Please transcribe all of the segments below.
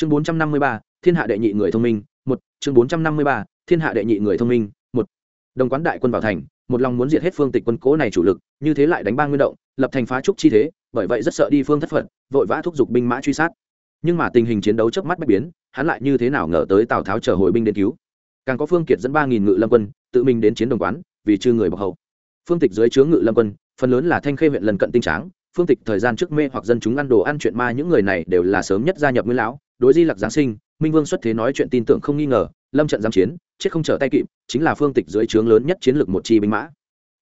chương bốn trăm năm mươi ba, thiên hạ đệ nhị người thông minh, một. Chương bốn trăm năm mươi ba, thiên hạ đệ nhị người thông minh, một. Đồng quán đại quân vào thành, một lòng muốn diệt hết phương tịch quân cố này chủ lực, như thế lại đánh ba nguyên động, lập thành phá trúc chi thế, bởi vậy rất sợ đi phương thất phận, vội vã thúc giục binh mã truy sát. Nhưng mà tình hình chiến đấu trước mắt bất biến, hắn lại như thế nào ngờ tới tào tháo chờ hồi binh đến cứu? Càng có phương kiệt dẫn ba nghìn ngự lâm quân, tự mình đến chiến đồng quán, vì chưa người bọc hậu. Phương tịch dưới chướng ngự lâm quân, phần lớn là thanh khê huyện lần cận tinh tráng, phương tịch thời gian trước mê hoặc dân chúng ăn đồ ăn chuyện ma, những người này đều là sớm nhất gia nhập nguyên lão đối di lặc giáng sinh, minh vương xuất thế nói chuyện tin tưởng không nghi ngờ, lâm trận giáng chiến, chết không trở tay kịp, chính là phương tịch dưới trướng lớn nhất chiến lược một chi binh mã.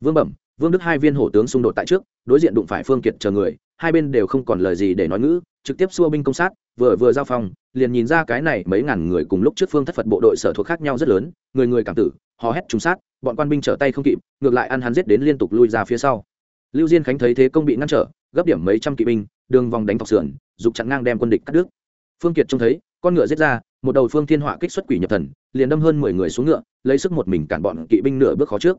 Vương bẩm, vương đức hai viên hổ tướng xung đột tại trước, đối diện đụng phải phương kiệt chờ người, hai bên đều không còn lời gì để nói ngữ, trực tiếp xua binh công sát, vừa vừa giao phong, liền nhìn ra cái này mấy ngàn người cùng lúc trước phương thất phật bộ đội sở thuộc khác nhau rất lớn, người người cảm tử, hò hét trúng sát, bọn quan binh trở tay không kịp, ngược lại ăn hắn giết đến liên tục lui ra phía sau. Lưu diên khánh thấy thế công bị ngăn trở, gấp điểm mấy trăm kỵ binh, đường vòng đánh thọc sườn, dục chặn ngang đem quân địch cắt đứt phương kiệt trông thấy, con ngựa giết ra, một đầu phương thiên họa kích xuất quỷ nhập thần, liền đâm hơn mười người xuống ngựa, lấy sức một mình cản bọn kỵ binh nửa bước khó trước.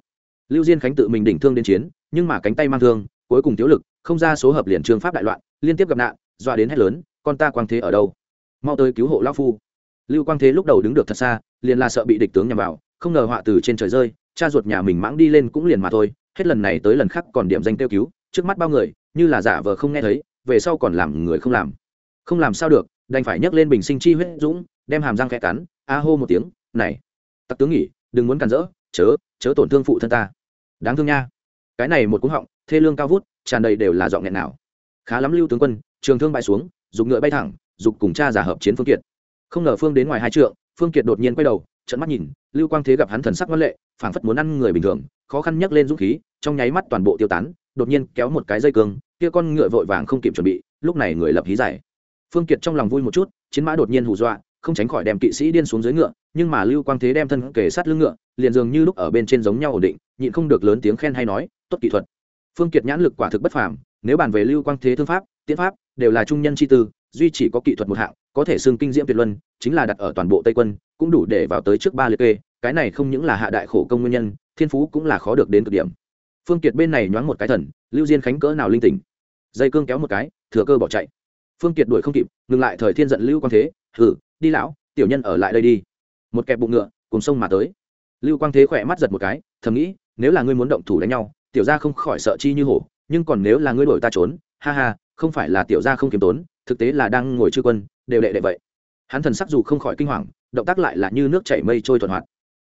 Lưu diên khánh tự mình đỉnh thương đến chiến, nhưng mà cánh tay mang thương, cuối cùng thiếu lực, không ra số hợp liền trương pháp đại loạn, liên tiếp gặp nạn, dọa đến hết lớn, con ta quang thế ở đâu? Mau tới cứu hộ lão phu. Lưu quang thế lúc đầu đứng được thật xa, liền là sợ bị địch tướng nhằm vào, không ngờ họa từ trên trời rơi, cha ruột nhà mình mãng đi lên cũng liền mà thôi, hết lần này tới lần khác còn điểm danh kêu cứu, trước mắt bao người, như là giả vờ không nghe thấy, về sau còn làm người không làm. Không làm sao được đành phải nhấc lên bình sinh chi huyết dũng, đem hàm răng khẽ cắn, a hô một tiếng, này, tặc tướng nghỉ, đừng muốn cản rỡ, chớ chớ tổn thương phụ thân ta. Đáng thương nha. Cái này một cúng họng, thê lương cao vút, tràn đầy đều là dọn nghẹn nào. Khá lắm, lưu tướng quân, trường thương bại xuống dùng ngựa bay thẳng, dục cùng cha giả hợp chiến phương kiệt. Không ngờ phương đến ngoài hai trượng, phương kiệt đột nhiên quay đầu trận mắt nhìn, lưu quang thế gặp hắn thần sắc văn lệ, phảng phất muốn ăn người bình thường, khó khăn nhấc lên dũng khí, trong nháy mắt toàn bộ tiêu tán, đột nhiên kéo một cái dây cương, kia con ngựa vội vàng không kịp chuẩn bị, lúc này người lập hí giải phương kiệt trong lòng vui một chút, chiến mã đột nhiên hù dọa, không tránh khỏi đem kỵ sĩ điên xuống dưới ngựa, nhưng mà lưu quang thế đem thân kề sát lưng ngựa, liền dường như lúc ở bên trên giống nhau ổn định, nhịn không được lớn tiếng khen hay nói, tốt kỹ thuật. Phương kiệt nhãn lực quả thực bất phàm, nếu bàn về lưu quang thế thương pháp tiến pháp, đều là trung nhân chi tư, duy chỉ có kỹ thuật một hạng, có thể xương kinh diễm tuyệt luân, chính là đặt ở toàn bộ tây quân, cũng đủ để vào tới trước ba liệt kê, cái này không những là hạ đại khổ công nguyên nhân, thiên phú cũng là khó được đến cực điểm. Phương kiệt bên này nhoáng một cái thần, lưu diên khánh cỡ nào linh tỉnh? Dây cương kéo một cái, thừa cơ bỏ chạy phương kiệt đuổi không kịp, ngừng lại thời thiên giận lưu quang thế hử đi lão, tiểu nhân ở lại đây đi. Một kẹp bụng ngựa, cùng sông mà tới. Lưu quang thế khỏe mắt giật một cái, thầm nghĩ, nếu là ngươi muốn động thủ đánh nhau, tiểu ra không khỏi sợ chi như hổ, nhưng còn nếu là ngươi đổi ta trốn, ha ha, không phải là tiểu ra không kiếm tốn, thực tế là đang ngồi chư quân, đều đệ đệ vậy. Hắn thần sắc dù không khỏi kinh hoàng, động tác lại là như nước chảy mây trôi thuận hoạt.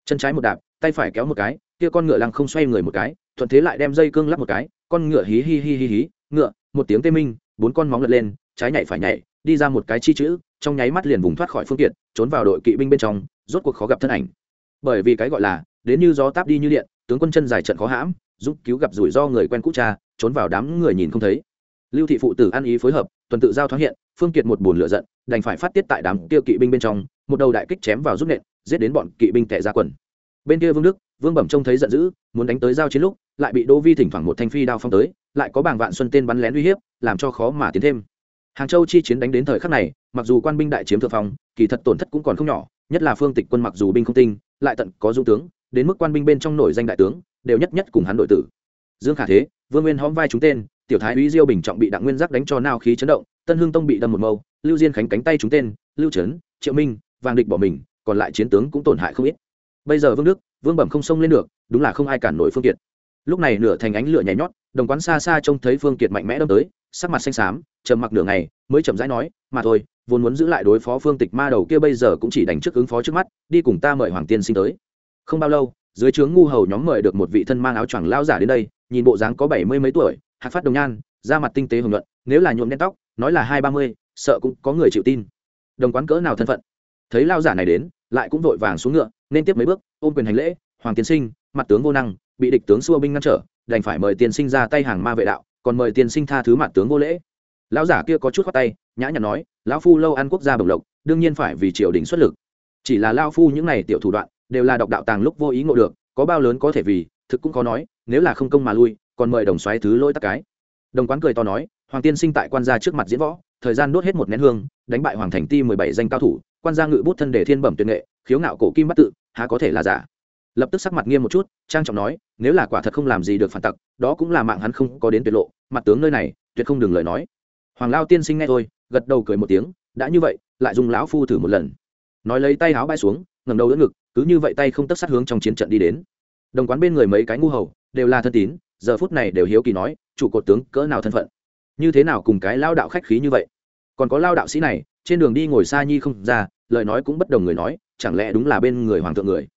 Chân trái một đạp, tay phải kéo một cái, kia con ngựa lăng không xoay người một cái, thuận thế lại đem dây cương lắp một cái, con ngựa hí hi hi hi hí, ngựa, một tiếng tê minh, bốn con móng lật lên trái nhảy phải nhảy, đi ra một cái chi chữ, trong nháy mắt liền vùng thoát khỏi phương tiện, trốn vào đội kỵ binh bên trong, rốt cuộc khó gặp thân ảnh. Bởi vì cái gọi là, đến như gió táp đi như điện, tướng quân chân dài trận khó hãm giúp cứu gặp rủi ro người quen cũ cha, trốn vào đám người nhìn không thấy. Lưu thị phụ tử ăn ý phối hợp, tuần tự giao thoáng hiện, phương kiệt một bồn lửa giận, đành phải phát tiết tại đám tiêu kỵ binh bên trong, một đầu đại kích chém vào giúp nện, giết đến bọn kỵ binh tệ ra quần. Bên kia vương đức, vương bẩm trông thấy giận dữ, muốn đánh tới giao chiến lúc, lại bị đỗ vi thỉnh thoảng một thanh phi đao phong tới, lại có bảng vạn xuân tên bắn lén uy hiếp, làm cho khó mà tiến thêm hàng châu chi chiến đánh đến thời khắc này, mặc dù quan binh đại chiếm thượng phong, kỳ thật tổn thất cũng còn không nhỏ, nhất là phương tịch quân mặc dù binh không tinh, lại tận có dũng tướng, đến mức quan binh bên trong nổi danh đại tướng, đều nhất nhất cùng hắn đội tử. Dương khả thế, vương nguyên hóm vai chúng tên, tiểu thái úy diêu bình trọng bị đặng nguyên giác đánh cho nao khí chấn động, tân hương tông bị đâm một mâu, lưu diên khánh cánh tay chúng tên, lưu trấn, triệu minh, vàng địch bỏ mình, còn lại chiến tướng cũng tổn hại không ít. Bây giờ vương đức, vương bẩm không xông lên được, đúng là không ai cản nổi phương kiệt. Lúc này nửa thành ánh lửa nhảy nhót, đồng quán xa xa trông thấy phương kiệt mạnh mẽ đâm tới sắc mặt xanh xám, trầm mặc nửa ngày, mới chậm rãi nói, mà thôi, vốn muốn giữ lại đối phó phương tịch ma đầu kia bây giờ cũng chỉ đánh trước ứng phó trước mắt, đi cùng ta mời hoàng tiên sinh tới. Không bao lâu, dưới trướng ngu hầu nhóm mời được một vị thân mang áo choàng lao giả đến đây, nhìn bộ dáng có bảy mươi mấy tuổi, hạc phát đồng nhan, da mặt tinh tế hưởng luận nếu là nhuộm đen tóc, nói là hai ba mươi, sợ cũng có người chịu tin. Đồng quán cỡ nào thân phận? Thấy lao giả này đến, lại cũng vội vàng xuống ngựa, nên tiếp mấy bước, ôm quyền hành lễ, hoàng tiên sinh, mặt tướng vô năng, bị địch tướng xua binh ngăn trở, đành phải mời tiên sinh ra tay hàng ma vệ đạo còn mời tiên sinh tha thứ mặt tướng vô lễ. Lão giả kia có chút khoát tay, nhã nhặn nói, lão phu lâu ăn quốc gia bồng lộc, đương nhiên phải vì triều đình xuất lực. Chỉ là lao phu những này tiểu thủ đoạn, đều là độc đạo tàng lúc vô ý ngộ được, có bao lớn có thể vì, thực cũng có nói, nếu là không công mà lui, còn mời đồng xoáy thứ lỗi tắc cái. Đồng quán cười to nói, hoàng tiên sinh tại quan gia trước mặt diễn võ, thời gian đốt hết một nén hương, đánh bại hoàng thành ti mười bảy danh cao thủ, quan gia ngự bút thân để thiên bẩm tuyệt nghệ, khiếu ngạo cổ kim bắt tự, há có thể là giả? Lập tức sắc mặt nghiêm một chút, trang trọng nói, nếu là quả thật không làm gì được phản tặc, đó cũng là mạng hắn không có đến tuyệt lộ, mặt tướng nơi này, tuyệt không đừng lời nói. Hoàng lao tiên sinh nghe thôi, gật đầu cười một tiếng, đã như vậy, lại dùng lão phu thử một lần. Nói lấy tay áo bay xuống ngầm đầu đỡ ngực, cứ như vậy tay không tất sát hướng trong chiến trận đi đến. Đồng quán bên người mấy cái ngu hầu, đều là thân tín, giờ phút này đều hiếu kỳ nói, chủ cột tướng, cỡ nào thân phận? Như thế nào cùng cái lao đạo khách khí như vậy? Còn có lao đạo sĩ này, trên đường đi ngồi xa nhi không ra, lời nói cũng bất đồng người nói, chẳng lẽ đúng là bên người hoàng thượng người?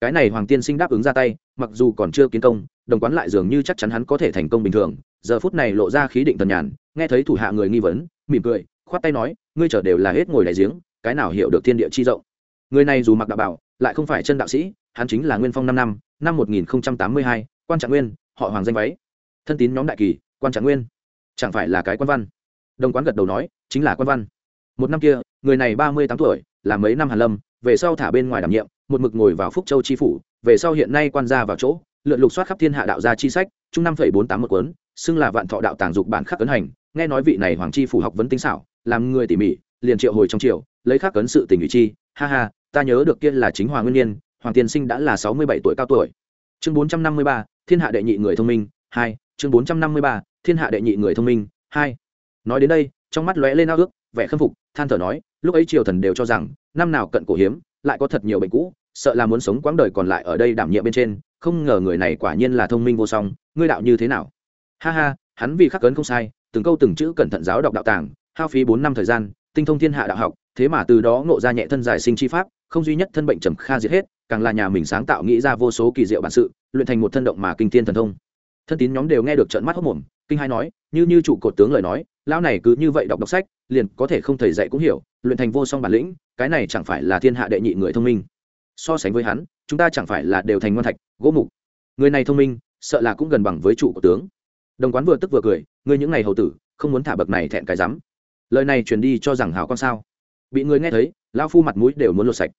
Cái này hoàng tiên sinh đáp ứng ra tay, mặc dù còn chưa kiến công, đồng quán lại dường như chắc chắn hắn có thể thành công bình thường. Giờ phút này lộ ra khí định tần nhàn, nghe thấy thủ hạ người nghi vấn, mỉm cười, khoát tay nói, ngươi chờ đều là hết ngồi đại giếng, cái nào hiểu được thiên địa chi rộng? Người này dù mặc đạo bảo, lại không phải chân đạo sĩ, hắn chính là nguyên phong năm năm năm một nghìn tám mươi hai, quan trạng nguyên, họ hoàng danh váy. Thân tín nhóm đại kỳ, quan trạng nguyên. Chẳng phải là cái quan văn? Đồng quán gật đầu nói, chính là quan văn. Một năm kia, người này ba mươi tám tuổi, là mấy năm hàn lâm, về sau thả bên ngoài đảm nhiệm một mực ngồi vào phúc châu chi phủ, về sau hiện nay quan gia vào chỗ, lượn lục soát khắp thiên hạ đạo gia chi sách, chung năm bốn tám một cuốn, xưng là vạn thọ đạo tàng dục bản khắc cấn hành, nghe nói vị này hoàng chi phủ học vấn tinh xảo, làm người tỉ mỉ, liền triệu hồi trong triều, lấy khắc cấn sự tình ủy chi, ha ha, ta nhớ được kia là chính hoàng nguyên nhiên, hoàng tiên sinh đã là sáu mươi bảy tuổi cao tuổi. Chương bốn trăm năm mươi ba, thiên hạ đệ nhị người thông minh, hai, chương bốn trăm năm mươi ba, thiên hạ đệ nhị người thông minh, hai. Nói đến đây, trong mắt lóe lên ao ước, vẻ khâm phục, than thở nói, lúc ấy triều thần đều cho rằng, năm nào cận cổ hiếm, lại có thật nhiều bệnh cũ sợ là muốn sống quãng đời còn lại ở đây đảm nhiệm bên trên, không ngờ người này quả nhiên là thông minh vô song, ngươi đạo như thế nào? Ha ha, hắn vì khắc cấn không sai, từng câu từng chữ cẩn thận giáo đọc đạo tàng, hao phí bốn năm thời gian, tinh thông thiên hạ đạo học, thế mà từ đó ngộ ra nhẹ thân giải sinh chi pháp, không duy nhất thân bệnh trầm kha diệt hết, càng là nhà mình sáng tạo nghĩ ra vô số kỳ diệu bản sự, luyện thành một thân động mà kinh thiên thần thông. Thân tín nhóm đều nghe được trận mắt hốc mồm kinh hai nói, như như chủ cột tướng lời nói, lão này cứ như vậy đọc đọc sách, liền có thể không thầy dạy cũng hiểu, luyện thành vô song bản lĩnh, cái này chẳng phải là thiên hạ đệ nhị người thông minh so sánh với hắn, chúng ta chẳng phải là đều thành ngon thạch, gỗ mục. Người này thông minh, sợ là cũng gần bằng với chủ của tướng. Đồng quán vừa tức vừa cười, ngươi những ngày hầu tử, không muốn thả bậc này thẹn cái rắm. Lời này truyền đi cho rằng hảo con sao. Bị người nghe thấy, lão phu mặt mũi đều muốn lột sạch.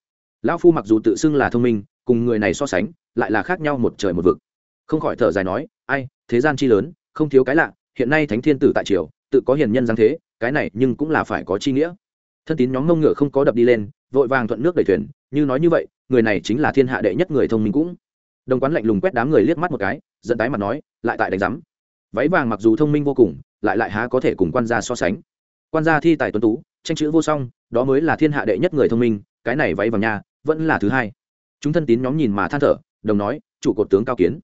Lão phu mặc dù tự xưng là thông minh, cùng người này so sánh, lại là khác nhau một trời một vực. Không khỏi thở dài nói, ai, thế gian chi lớn, không thiếu cái lạ, hiện nay thánh thiên tử tại triều, tự có hiền nhân giáng thế, cái này nhưng cũng là phải có chi nghĩa. Thân tín nhóm mông ngựa không có đập đi lên, vội vàng thuận nước đẩy thuyền, như nói như vậy người này chính là thiên hạ đệ nhất người thông minh cũng. Đồng quán lạnh lùng quét đám người liếc mắt một cái dẫn tái mặt nói, lại tại đánh giám. Váy vàng mặc dù thông minh vô cùng, lại lại há có thể cùng quan gia so sánh. Quan gia thi tài tuấn tú, tranh chữ vô song, đó mới là thiên hạ đệ nhất người thông minh, cái này váy vàng nhà vẫn là thứ hai. Chúng thân tín nhóm nhìn mà than thở, đồng nói, chủ cột tướng cao kiến.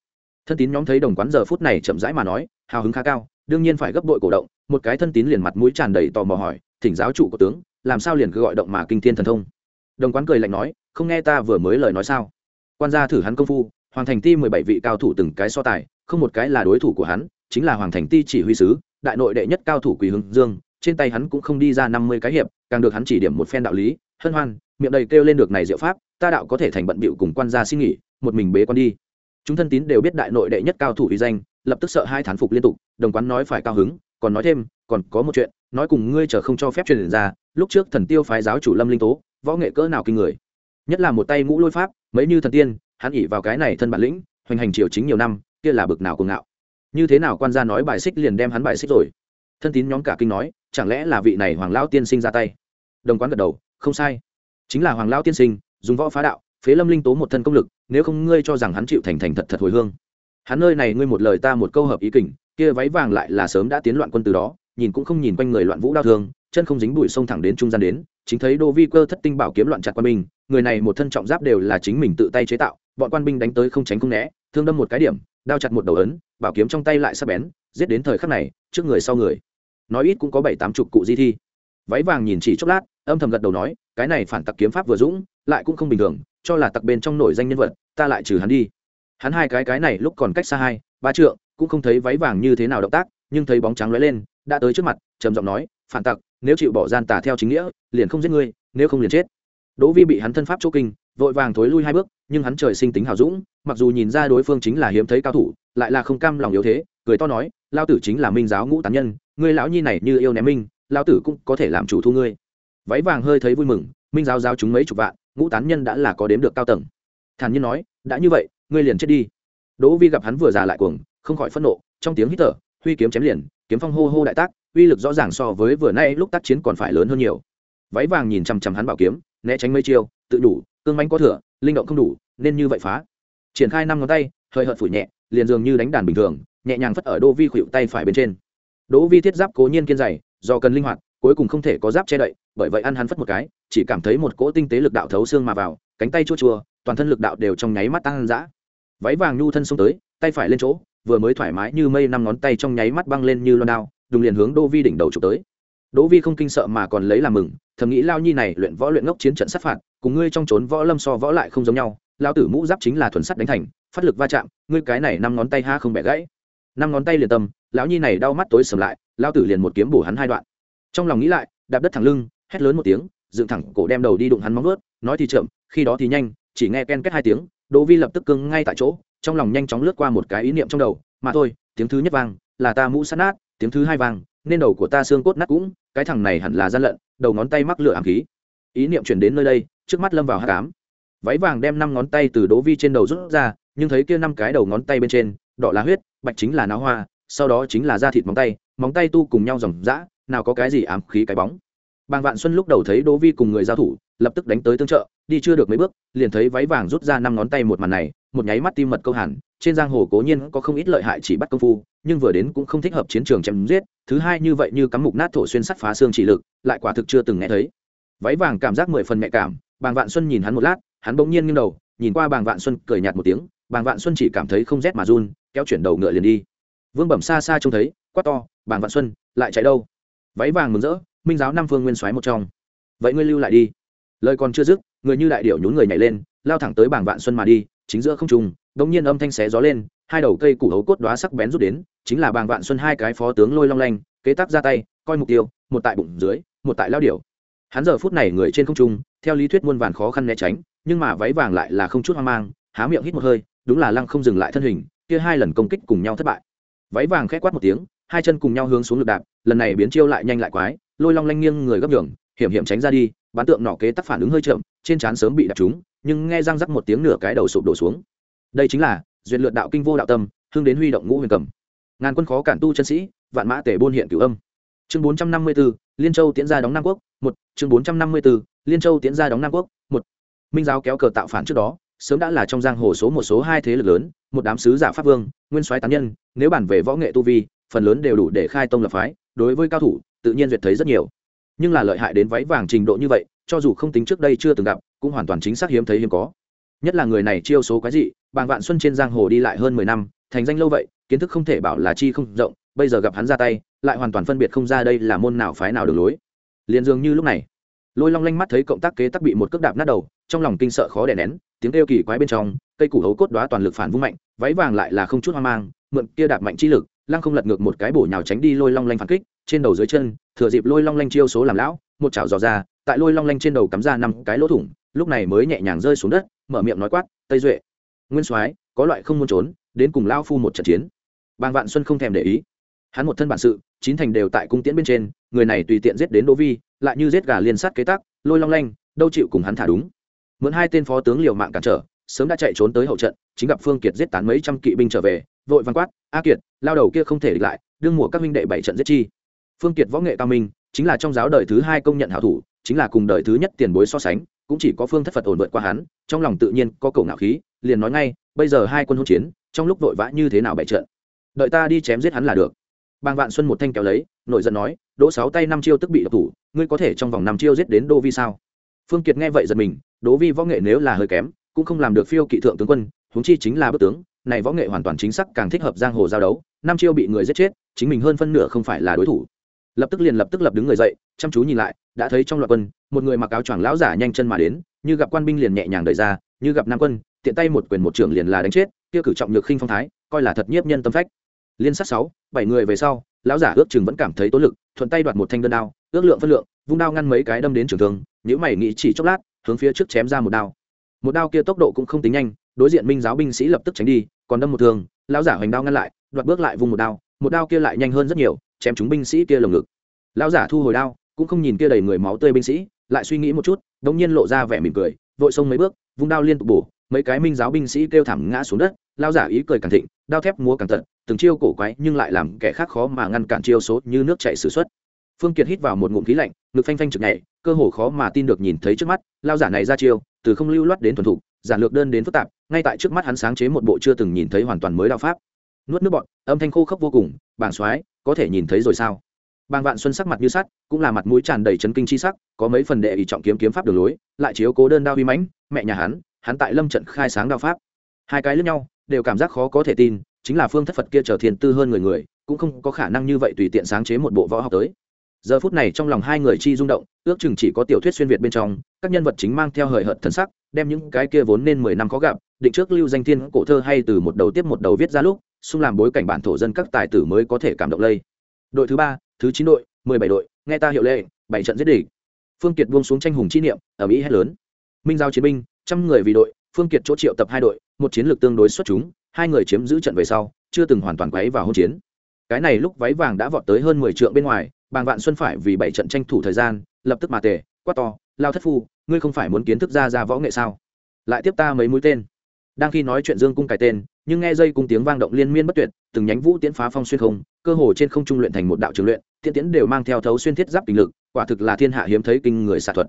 Thân tín nhóm thấy đồng quán giờ phút này chậm rãi mà nói, hào hứng khá cao, đương nhiên phải gấp bội cổ động, một cái thân tín liền mặt mũi tràn đầy tò mò hỏi, thỉnh giáo chủ của tướng, làm sao liền cứ gọi động mà kinh thiên thần thông? Đồng quán cười lạnh nói không nghe ta vừa mới lời nói sao? Quan gia thử hắn công phu, hoàng thành ti mười bảy vị cao thủ từng cái so tài, không một cái là đối thủ của hắn, chính là hoàng thành ti chỉ huy sứ, đại nội đệ nhất cao thủ quỳ hưng dương, trên tay hắn cũng không đi ra năm mươi cái hiệp, càng được hắn chỉ điểm một phen đạo lý, hân hoan, miệng đầy kêu lên được này diệu pháp, ta đạo có thể thành bận bịu cùng quan gia xin nghỉ, một mình bế quan đi. Chúng thân tín đều biết đại nội đệ nhất cao thủ uy danh, lập tức sợ hai thán phục liên tục, đồng quán nói phải cao hứng, còn nói thêm, còn có một chuyện, nói cùng ngươi chờ không cho phép truyền ra, lúc trước thần tiêu phái giáo chủ lâm linh tố, võ nghệ cỡ nào kinh người nhất là một tay ngũ lôi pháp, mấy như thần tiên, hắn ỉ vào cái này thân bản lĩnh, hoành hành triều chính nhiều năm, kia là bực nào cuồng ngạo. Như thế nào quan gia nói bài xích liền đem hắn bài xích rồi? Thân tín nhóm cả kinh nói, chẳng lẽ là vị này hoàng lão tiên sinh ra tay? Đồng quán gật đầu, không sai. Chính là hoàng lão tiên sinh, dùng võ phá đạo, phế lâm linh tố một thân công lực, nếu không ngươi cho rằng hắn chịu thành thành thật thật hồi hương. Hắn nơi này ngươi một lời ta một câu hợp ý kình, kia váy vàng lại là sớm đã tiến loạn quân từ đó, nhìn cũng không nhìn quanh người loạn vũ đau thương, chân không dính bụi sông thẳng đến trung gian đến, chính thấy đô vi cơ thất tinh bảo kiếm loạn chặt quan binh người này một thân trọng giáp đều là chính mình tự tay chế tạo, bọn quan binh đánh tới không tránh không né, thương đâm một cái điểm, đao chặt một đầu ấn, bảo kiếm trong tay lại sắp bén, giết đến thời khắc này, trước người sau người. Nói ít cũng có bảy tám chục cụ di thi. Váy vàng nhìn chỉ chốc lát, âm thầm gật đầu nói, cái này phản tặc kiếm pháp vừa dũng, lại cũng không bình thường, cho là tặc bên trong nổi danh nhân vật, ta lại trừ hắn đi. Hắn hai cái cái này lúc còn cách xa hai, ba trượng, cũng không thấy váy vàng như thế nào động tác, nhưng thấy bóng trắng lóe lên, đã tới trước mặt, trầm giọng nói, phản tặc, nếu chịu bỏ gian tà theo chính nghĩa, liền không giết ngươi, nếu không liền chết đỗ vi bị hắn thân pháp chỗ kinh, vội vàng thối lui hai bước, nhưng hắn trời sinh tính hào dũng, mặc dù nhìn ra đối phương chính là hiếm thấy cao thủ, lại là không cam lòng yếu thế, cười to nói lao tử chính là minh giáo ngũ tán nhân, ngươi lão nhi này như yêu ném minh lao tử cũng có thể làm chủ thu ngươi. Váy vàng hơi thấy vui mừng, minh giáo giáo chúng mấy chục vạn, ngũ tán nhân đã là có đếm được cao tầng. Thản nhiên nói, đã như vậy, ngươi liền chết đi. Đỗ vi gặp hắn vừa già lại cuồng, không khỏi phẫn nộ, trong tiếng hít thở, huy kiếm chém liền, kiếm phong hô hô đại tác, uy lực rõ ràng so với vừa nay lúc tác chiến còn phải lớn hơn nhiều. Váy vàng nhìn chằm chằm hắn bảo kiếm né tránh mấy chiêu, tự đủ, cương mánh có thừa, linh động không đủ, nên như vậy phá. Triển khai năm ngón tay, hơi hợt phủi nhẹ, liền dường như đánh đàn bình thường, nhẹ nhàng phất ở đỗ vi khuỵu tay phải bên trên. Đỗ vi thiết giáp cố nhiên kiên dày, do cần linh hoạt, cuối cùng không thể có giáp che đậy, bởi vậy ăn hắn phất một cái, chỉ cảm thấy một cỗ tinh tế lực đạo thấu xương mà vào, cánh tay chua chua, toàn thân lực đạo đều trong nháy mắt tăng dã. Váy vàng nhu thân xông tới, tay phải lên chỗ, vừa mới thoải mái như mây năm ngón tay trong nháy mắt băng lên như loan đao, đùng liền hướng đô vi đỉnh đầu chụp tới. Đỗ vi không kinh sợ mà còn lấy làm mừng thầm nghĩ lao nhi này luyện võ luyện ngốc chiến trận sát phạt, cùng ngươi trong trốn võ lâm so võ lại không giống nhau, lao tử mũ giáp chính là thuần sắt đánh thành, phát lực va chạm, ngươi cái này năm ngón tay ha không bẻ gãy. Năm ngón tay liền tâm, lão nhi này đau mắt tối sầm lại, lao tử liền một kiếm bổ hắn hai đoạn. Trong lòng nghĩ lại, đạp đất thẳng lưng, hét lớn một tiếng, dựng thẳng cổ đem đầu đi đụng hắn móng vớt nói thì chậm, khi đó thì nhanh, chỉ nghe ken kết hai tiếng, đỗ vi lập tức cưng ngay tại chỗ, trong lòng nhanh chóng lướt qua một cái ý niệm trong đầu, mà thôi, tiếng thứ nhất vang, là ta mũ sát nát, tiếng thứ hai vang, nên đầu của ta xương cốt nát cũng, cái thằng này hẳn là gian lận đầu ngón tay mắc lửa ám khí. Ý niệm chuyển đến nơi đây, trước mắt lâm vào hát cám váy vàng đem năm ngón tay từ đỗ vi trên đầu rút ra, nhưng thấy kia năm cái đầu ngón tay bên trên, đỏ là huyết, bạch chính là náo hoa, sau đó chính là da thịt móng tay móng tay tu cùng nhau dòng dã, nào có cái gì ám khí cái bóng bàng vạn xuân lúc đầu thấy đỗ vi cùng người giao thủ, lập tức đánh tới tương trợ, đi chưa được mấy bước, liền thấy váy vàng rút ra năm ngón tay một màn này, một nháy mắt tim mật câu hẳn, trên giang hồ cố nhiên có không ít lợi hại chỉ bắt công phu, nhưng vừa đến cũng không thích hợp chiến trường chém giết, thứ hai như vậy như cắm mục nát thổ xuyên sắt phá xương chỉ lực, lại quả thực chưa từng nghe thấy. Váy vàng cảm giác mười phần mẹ cảm, bàng vạn xuân nhìn hắn một lát, hắn bỗng nhiên nghiêng đầu, nhìn qua bàng vạn xuân cười nhạt một tiếng, bàng vạn xuân chỉ cảm thấy không rét mà run, kéo chuyển đầu ngựa liền đi. Vương bẩm xa xa trông thấy, quát to, bàng vạn xuân, lại chạy đâu? Váy vàng mừng rỡ minh giáo năm phương nguyên soái một trong. Vậy ngươi lưu lại đi. Lời còn chưa dứt, người như đại điệu nhún người nhảy lên, lao thẳng tới bảng vạn xuân mà đi, chính giữa không trùng đống nhiên âm thanh xé gió lên, hai đầu cây củ hấu cốt đoá sắc bén rút đến, chính là bảng vạn xuân hai cái phó tướng lôi long lanh, kế tác ra tay, coi mục tiêu, một tại bụng dưới, một tại lao điểu. Hắn giờ phút này người trên không trung, theo lý thuyết muôn vàn khó khăn né tránh, nhưng mà váy vàng lại là không chút hoang mang, há miệng hít một hơi, đúng là lăng không dừng lại thân hình, kia hai lần công kích cùng nhau thất bại. Váy vàng khẽ quát một tiếng, hai chân cùng nhau hướng xuống lực đạp, lần này biến chiêu lại nhanh lại quái lôi long lanh nghiêng người gấp đường hiểm hiểm tránh ra đi bán tượng nọ kế tắc phản ứng hơi chậm trên trán sớm bị đập trúng nhưng nghe răng rắc một tiếng nửa cái đầu sụp đổ xuống. Đây chính là duyệt lượt đạo kinh vô đạo tâm hưng đến huy động ngũ huyền cầm. Ngàn quân khó cản tu chân sĩ vạn mã tể buôn hiện cửu âm. Chương bốn trăm năm mươi 454, liên châu tiến ra đóng nam quốc một. Chương bốn trăm năm mươi 454, liên châu tiến ra đóng nam quốc một. Minh giáo kéo cờ tạo phản trước đó sớm đã là trong giang hồ số một số hai thế lực lớn một đám sứ giả pháp vương nguyên soái tán nhân nếu bản về võ nghệ tu vi phần lớn đều đủ để khai tông lập phái đối với cao thủ tự nhiên duyệt thấy rất nhiều. Nhưng là lợi hại đến váy vàng trình độ như vậy, cho dù không tính trước đây chưa từng gặp, cũng hoàn toàn chính xác hiếm thấy hiếm có. Nhất là người này chiêu số quái dị, bàng vạn xuân trên giang hồ đi lại hơn mười năm, thành danh lâu vậy, kiến thức không thể bảo là chi không rộng, bây giờ gặp hắn ra tay, lại hoàn toàn phân biệt không ra đây là môn nào phái nào đường lối. Liền dường như lúc này, lôi long lanh mắt thấy cộng tác kế tắc bị một cước đạp nát đầu, trong lòng kinh sợ khó đè nén, tiếng kêu kỳ quái bên trong, cây củ hấu cốt đoá toàn lực phản vung mạnh, váy vàng lại là không chút hoang mang, mượn kia đạp mạnh chi lực lăng không lật ngược một cái bổ nhào tránh đi lôi long lanh phản kích, trên đầu dưới chân, thừa dịp lôi long lanh chiêu số làm lão, một chảo dò ra, tại lôi long lanh trên đầu cắm ra năm cái lỗ thủng, lúc này mới nhẹ nhàng rơi xuống đất, mở miệng nói quát, tây duệ, nguyên soái, có loại không muốn trốn, đến cùng lao phu một trận chiến. Bàng vạn xuân không thèm để ý. Hắn một thân bản sự, chín thành đều tại cung tiễn bên trên, người này tùy tiện giết đến đỗ vi, lại như giết gà liên sát kế tắc, lôi long lanh, đâu chịu cùng hắn thả đúng. Mượn hai tên phó tướng liều mạng cản trở, sớm đã chạy trốn tới hậu trận, chính gặp phương kiệt giết tán mấy trăm kỵ binh trở về, vội văn quát, a kiệt lao đầu kia không thể địch lại, đương mùa các minh đệ bảy trận giết chi. Phương kiệt võ nghệ cao minh, chính là trong giáo đời thứ hai công nhận hảo thủ, chính là cùng đời thứ nhất tiền bối so sánh, cũng chỉ có phương thất phật ổn vượt qua hắn, trong lòng tự nhiên có cầu ngạo khí, liền nói ngay, bây giờ hai quân hỗn chiến, trong lúc vội vã như thế nào bại trận? Đợi ta đi chém giết hắn là được. Bàng vạn xuân một thanh kéo lấy nội giận nói, đỗ sáu tay năm chiêu tức bị độc thủ, ngươi có thể trong vòng năm chiêu giết đến đô vi sao? Phương kiệt nghe vậy giật mình, đỗ vi võ nghệ nếu là hơi kém, cũng không làm được phiêu kỵ thượng tướng quân, huống chi chính là bất tướng này võ nghệ hoàn toàn chính xác càng thích hợp giang hồ giao đấu năm chiêu bị người giết chết, chính mình hơn phân nửa không phải là đối thủ. Lập tức liền lập tức lập đứng người dậy, chăm chú nhìn lại, đã thấy trong loạt quân, một người mặc áo choàng lão giả nhanh chân mà đến, như gặp quan binh liền nhẹ nhàng đợi ra, như gặp nam quân, tiện tay một quyền một trưởng liền là đánh chết, kia cử trọng nhược khinh phong thái, coi là thật nhiếp nhân tâm phách. Liên sát sáu, bảy người về sau, lão giả ước chừng vẫn cảm thấy tố lực, thuận tay đoạt một thanh đơn đao, ước lượng phân lượng, vung đao ngăn mấy cái đâm đến trường thương nếu mày nghĩ chỉ chốc lát, hướng phía trước chém ra một đao. Một đao kia tốc độ cũng không tính nhanh đối diện minh giáo binh sĩ lập tức tránh đi, còn đâm một thương, lão giả hoành đao ngăn lại, đoạt bước lại vung một đao một đao kia lại nhanh hơn rất nhiều, chém chúng binh sĩ kia lồng ngực. Lão giả thu hồi đao, cũng không nhìn kia đầy người máu tươi binh sĩ, lại suy nghĩ một chút đống nhiên lộ ra vẻ mỉm cười, vội xông mấy bước, vung đao liên tục bổ, mấy cái minh giáo binh sĩ kêu thảm ngã xuống đất, lão giả ý cười càng thịnh, đao thép múa càng tận, từng chiêu cổ quái nhưng lại làm kẻ khác khó mà ngăn cản chiêu số như nước chảy sử xuất. Phương kiệt hít vào một ngụm khí lạnh, ngực phanh phanh trực nhảy, cơ hồ khó mà tin được nhìn thấy trước mắt lao giả này ra chiêu, từ không lưu loát đến thuần thục giản lược đơn đến phức tạp, ngay tại trước mắt hắn sáng chế một bộ chưa từng nhìn thấy hoàn toàn mới đạo pháp. Nuốt nước bọn âm thanh khô khốc vô cùng, bảng soái có thể nhìn thấy rồi sao? Bàng vạn xuân sắc mặt như sắt, cũng là mặt mũi tràn đầy chấn kinh chi sắc, có mấy phần đệ ý trọng kiếm kiếm pháp đường lối, lại chiếu cố đơn đao uy mãnh, mẹ nhà hắn hắn tại lâm trận khai sáng đao pháp. Hai cái lẫn nhau, đều cảm giác khó có thể tin, chính là phương thất phật kia trở thiền tư hơn người người, cũng không có khả năng như vậy tùy tiện sáng chế một bộ võ học tới giờ phút này trong lòng hai người chi rung động, ước chừng chỉ có tiểu thuyết xuyên việt bên trong, các nhân vật chính mang theo hời hợt thân sắc, đem những cái kia vốn nên mười năm khó gặp, định trước lưu danh thiên cổ thơ hay từ một đầu tiếp một đầu viết ra lúc, xung làm bối cảnh bản thổ dân các tài tử mới có thể cảm động lây. Đội thứ ba, thứ chín đội, mười bảy đội, nghe ta hiệu lệ bảy trận giết địch. Phương kiệt buông xuống tranh hùng chi niệm ở mỹ hét lớn. Minh giao chiến binh, trăm người vì đội, phương kiệt chỗ triệu tập hai đội, một chiến lược tương đối xuất chúng, hai người chiếm giữ trận về sau, chưa từng hoàn toàn quấy vào hôn chiến. Cái này lúc váy vàng đã vọt tới hơn mười trượng bên ngoài bàng vạn xuân phải vì bảy trận tranh thủ thời gian, lập tức mà tề, quát to, lao thất phu, ngươi không phải muốn kiến thức ra ra võ nghệ sao? Lại tiếp ta mấy mũi tên. Đang khi nói chuyện dương cung cài tên, nhưng nghe dây cung tiếng vang động liên miên bất tuyệt, từng nhánh vũ tiễn phá phong xuyên không, cơ hồ trên không trung luyện thành một đạo trường luyện thiên tiễn đều mang theo thấu xuyên thiết giáp tình lực, quả thực là thiên hạ hiếm thấy kinh người xạ thuật.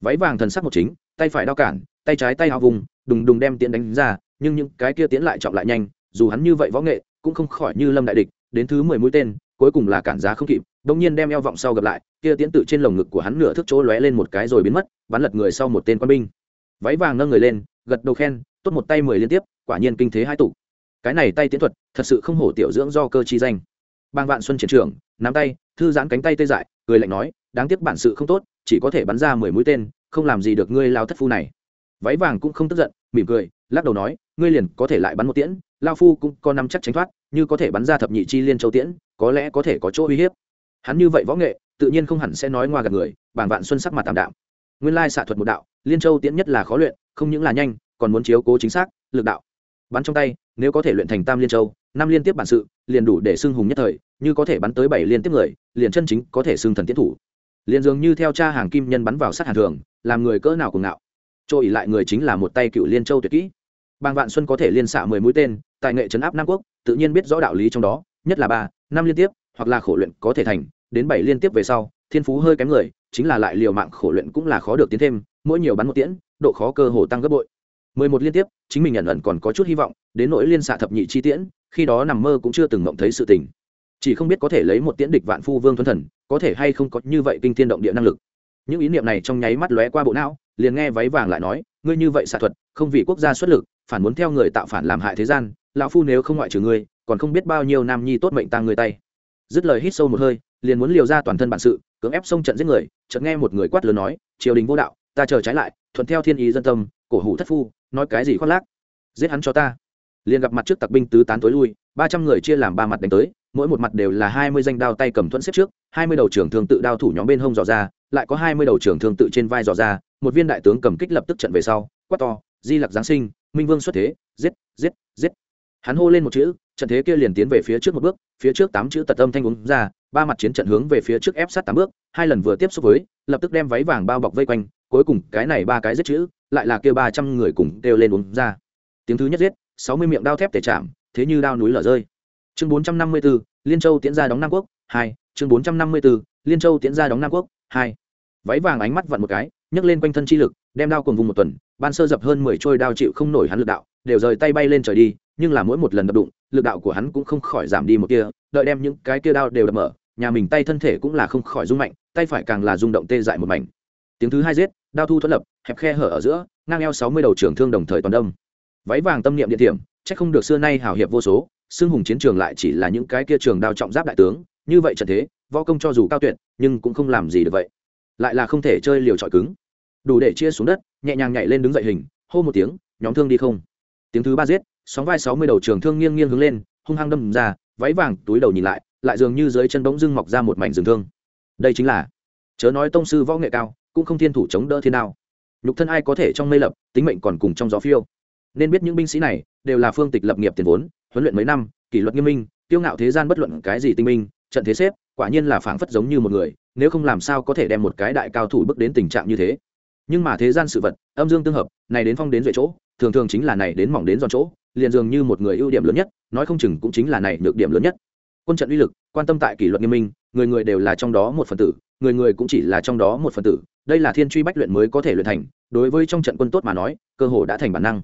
Váy vàng thần sắc một chính, tay phải đao cản, tay trái tay hao vùng, đùng đùng đem tiễn đánh ra, nhưng những cái kia tiễn lại trọng lại nhanh, dù hắn như vậy võ nghệ, cũng không khỏi như lâm đại địch, đến thứ mười mũi tên cuối cùng là cản giá không kịp đông nhiên đem eo vọng sau gặp lại, kia tiễn tự trên lồng ngực của hắn nửa thước chỗ lóe lên một cái rồi biến mất, bắn lật người sau một tên quân binh. Váy vàng nâng người lên, gật đầu khen, tốt một tay mười liên tiếp, quả nhiên kinh thế hai tụ. Cái này tay tiến thuật, thật sự không hổ tiểu dưỡng do cơ chi danh. Bang vạn xuân triển trưởng, nắm tay, thư giãn cánh tay tê dại người lạnh nói, đáng tiếc bản sự không tốt, chỉ có thể bắn ra mười mũi tên, không làm gì được ngươi lao thất phu này. Váy vàng cũng không tức giận, mỉm cười, lắc đầu nói ngươi liền có thể lại bắn một tiễn, lao phu cũng có năm chắc tránh thoát, như có thể bắn ra thập nhị chi liên châu tiễn, có lẽ có thể có chỗ uy hiếp. Hắn như vậy võ nghệ, tự nhiên không hẳn sẽ nói ngoa gạt người bảng vạn xuân sắc mặt tạm đạm. Nguyên lai xạ thuật một đạo, liên châu tiễn nhất là khó luyện, không những là nhanh, còn muốn chiếu cố chính xác, lực đạo. Bắn trong tay, nếu có thể luyện thành tam liên châu, năm liên tiếp bản sự, liền đủ để xưng hùng nhất thời, như có thể bắn tới bảy liên tiếp người, liền chân chính có thể xưng thần tiến thủ. Liền dường như theo cha hàng kim nhân bắn vào sát hàn thường, làm người cỡ nào cùng ngạo. Trôi lại người chính là một tay cựu liên châu tuyệt kỹ bàng vạn xuân có thể liên xạ mười mũi tên tại nghệ trấn áp nam quốc, tự nhiên biết rõ đạo lý trong đó, nhất là ba, năm liên tiếp, hoặc là khổ luyện có thể thành, đến bảy liên tiếp về sau, thiên phú hơi kém người, chính là lại liều mạng khổ luyện cũng là khó được tiến thêm, mỗi nhiều bắn một tiễn, độ khó cơ hồ tăng gấp bội. mười một liên tiếp, chính mình nhận ẩn còn có chút hy vọng, đến nỗi liên xạ thập nhị chi tiễn, khi đó nằm mơ cũng chưa từng mộng thấy sự tình. Chỉ không biết có thể lấy một tiễn địch vạn phu vương thuần thần, có thể hay không có như vậy kinh thiên động địa năng lực. Những ý niệm này trong nháy mắt lóe qua bộ não, liền nghe váy vàng lại nói, ngươi như vậy xạ thuật, không vì quốc gia xuất lực phản muốn theo người tạo phản làm hại thế gian, lão phu nếu không ngoại trừ ngươi, còn không biết bao nhiêu nam nhi tốt mệnh tăng người tay. Dứt lời hít sâu một hơi, liền muốn liều ra toàn thân bản sự, cưỡng ép xông trận giết người, chợt nghe một người quát lớn nói, triều đình vô đạo, ta chờ trái lại, thuận theo thiên ý dân tâm, cổ hủ thất phu, nói cái gì khoác lác? Giết hắn cho ta. Liền gặp mặt trước tặc binh tứ tán tối lui, ba trăm người chia làm ba mặt đánh tới, mỗi một mặt đều là hai mươi danh đao tay cầm thuẫn xếp trước, hai mươi đầu trưởng thương tự đao thủ nhóm bên hông dò ra, lại có hai mươi đầu trưởng thương tự trên vai dò ra, một viên đại tướng cầm kích lập tức trận về sau, quát to, di lặc giáng sinh minh vương xuất thế, giết giết giết. Hắn hô lên một chữ, trận thế kia liền tiến về phía trước một bước, phía trước tám chữ tật âm thanh uống ra, ba mặt chiến trận hướng về phía trước ép sát tám bước, hai lần vừa tiếp xúc với, lập tức đem váy vàng bao bọc vây quanh, cuối cùng cái này ba cái giết chữ, lại là kêu ba trăm người cùng kêu lên uống ra. Tiếng thứ nhất giết, sáu mươi miệng đao thép tể chạm, thế như đao núi lở rơi. Chương bốn trăm năm mươi b ố liên châu tiễn ra đóng nam quốc, hai, chương bốn trăm năm mươi b ố liên châu tiễn ra đóng nam quốc, hai. Váy vàng ánh mắt vặn một cái, nhấc lên quanh thân chi lực, đem đao cùng vùng một tuần ban sơ dập hơn mười trôi đao chịu không nổi hắn lực đạo, đều rời tay bay lên trời đi, nhưng là mỗi một lần đập đụng, lực đạo của hắn cũng không khỏi giảm đi một kia đợi đem những cái kia đao đều đập mở, nhà mình tay thân thể cũng là không khỏi rung mạnh, tay phải càng là rung động tê dại một mảnh. Tiếng thứ hai giết, đao thu thuận lập, hẹp khe hở ở giữa, ngang eo sáu mươi đầu trưởng thương đồng thời toàn đông váy vàng tâm niệm địa điểm, chắc không được xưa nay hào hiệp vô số xương hùng chiến trường lại chỉ là những cái kia trường đao trọng giáp đại tướng, như vậy trận thế, võ công cho dù cao tuyệt, nhưng cũng không làm gì được vậy. Lại là không thể chơi liều trọi cứng đủ để chia xuống đất, nhẹ nhàng nhảy lên đứng dậy hình, hô một tiếng, nhóm thương đi không? Tiếng thứ ba giết, sóng vai sáu mươi đầu trường thương nghiêng nghiêng hướng lên, hung hăng đâm ra, váy vàng túi đầu nhìn lại lại dường như dưới chân bỗng dưng mọc ra một mảnh rừng thương. Đây chính là, chớ nói tông sư võ nghệ cao, cũng không thiên thủ chống đỡ thiên nào nhục thân ai có thể trong mây lập, tính mệnh còn cùng trong gió phiêu. Nên biết những binh sĩ này, đều là phương tịch lập nghiệp tiền vốn, huấn luyện mấy năm, kỷ luật nghiêm minh tiêu ngạo thế gian bất luận cái gì tinh minh, trận thế xếp, quả nhiên là phảng phất giống như một người, nếu không làm sao có thể đem một cái đại cao thủ bước đến tình trạng như thế nhưng mà thế gian sự vật, âm dương tương hợp, này đến phong đến duệ chỗ, thường thường chính là này đến mỏng đến giòn chỗ, liền dường như một người ưu điểm lớn nhất, nói không chừng cũng chính là này nhược điểm lớn nhất. Quân trận uy lực, quan tâm tại kỷ luật nghiêm minh, người người đều là trong đó một phần tử, người người cũng chỉ là trong đó một phần tử, đây là thiên truy bách luyện mới có thể luyện thành, đối với trong trận quân tốt mà nói, cơ hồ đã thành bản năng.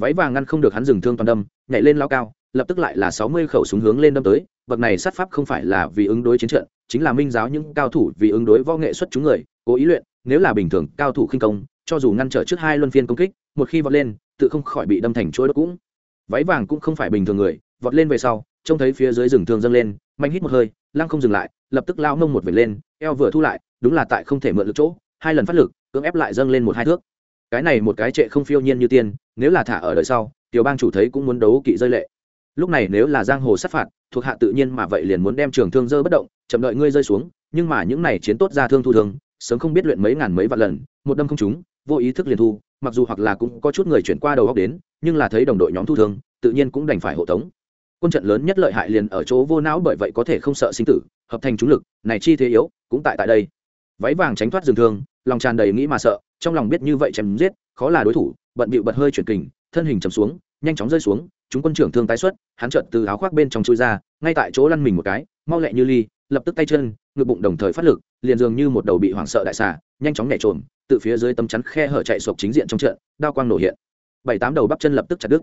Váy vàng ngăn không được hắn dừng thương toàn đâm, nhảy lên lao cao, lập tức lại là sáu mươi khẩu súng hướng lên đâm tới, bậc này sát pháp không phải là vì ứng đối chiến trận, chính là minh giáo những cao thủ vì ứng đối võ nghệ xuất chúng người, cố ý luyện nếu là bình thường, cao thủ khinh công, cho dù ngăn trở trước hai luân phiên công kích, một khi vọt lên, tự không khỏi bị đâm thành chuỗi đốt cũng. Váy vàng cũng không phải bình thường người, vọt lên về sau, trông thấy phía dưới rừng thương dâng lên, mạnh hít một hơi, lăng không dừng lại, lập tức lao mông một vệt lên, eo vừa thu lại, đúng là tại không thể mượn lực chỗ, hai lần phát lực, cưỡng ép lại dâng lên một hai thước. Cái này một cái trệ không phiêu nhiên như tiên, nếu là thả ở đời sau, tiểu bang chủ thấy cũng muốn đấu kỵ rơi lệ. Lúc này nếu là giang hồ sát phạt, thuộc hạ tự nhiên mà vậy liền muốn đem trường thương dơ bất động, chậm đợi ngươi rơi xuống, nhưng mà những này chiến tốt ra thương thu thương sớm không biết luyện mấy ngàn mấy vạn lần, một đâm không trúng, vô ý thức liền thu, mặc dù hoặc là cũng có chút người chuyển qua đầu góc đến, nhưng là thấy đồng đội nhóm thu thương, tự nhiên cũng đành phải hộ tống. Quân trận lớn nhất lợi hại liền ở chỗ vô não bởi vậy có thể không sợ sinh tử, hợp thành chúng lực, này chi thế yếu, cũng tại tại đây. Váy vàng tránh thoát rừng thương, lòng tràn đầy nghĩ mà sợ, trong lòng biết như vậy chém giết, khó là đối thủ, bận bịu bật hơi chuyển kình, thân hình chầm xuống, nhanh chóng rơi xuống, chúng quân trưởng thương tái xuất, hắn trợt từ áo khoác bên trong chui ra, ngay tại chỗ lăn mình một cái, mau lẹ như ly, lập tức tay chân ngực bụng đồng thời phát lực, liền dường như một đầu bị hoảng sợ đại xà, nhanh chóng nhảy trồm, từ phía dưới tấm chắn khe hở chạy sộc chính diện trong trận, đao quang nổ hiện. Bảy tám đầu bắp chân lập tức chặt đứt.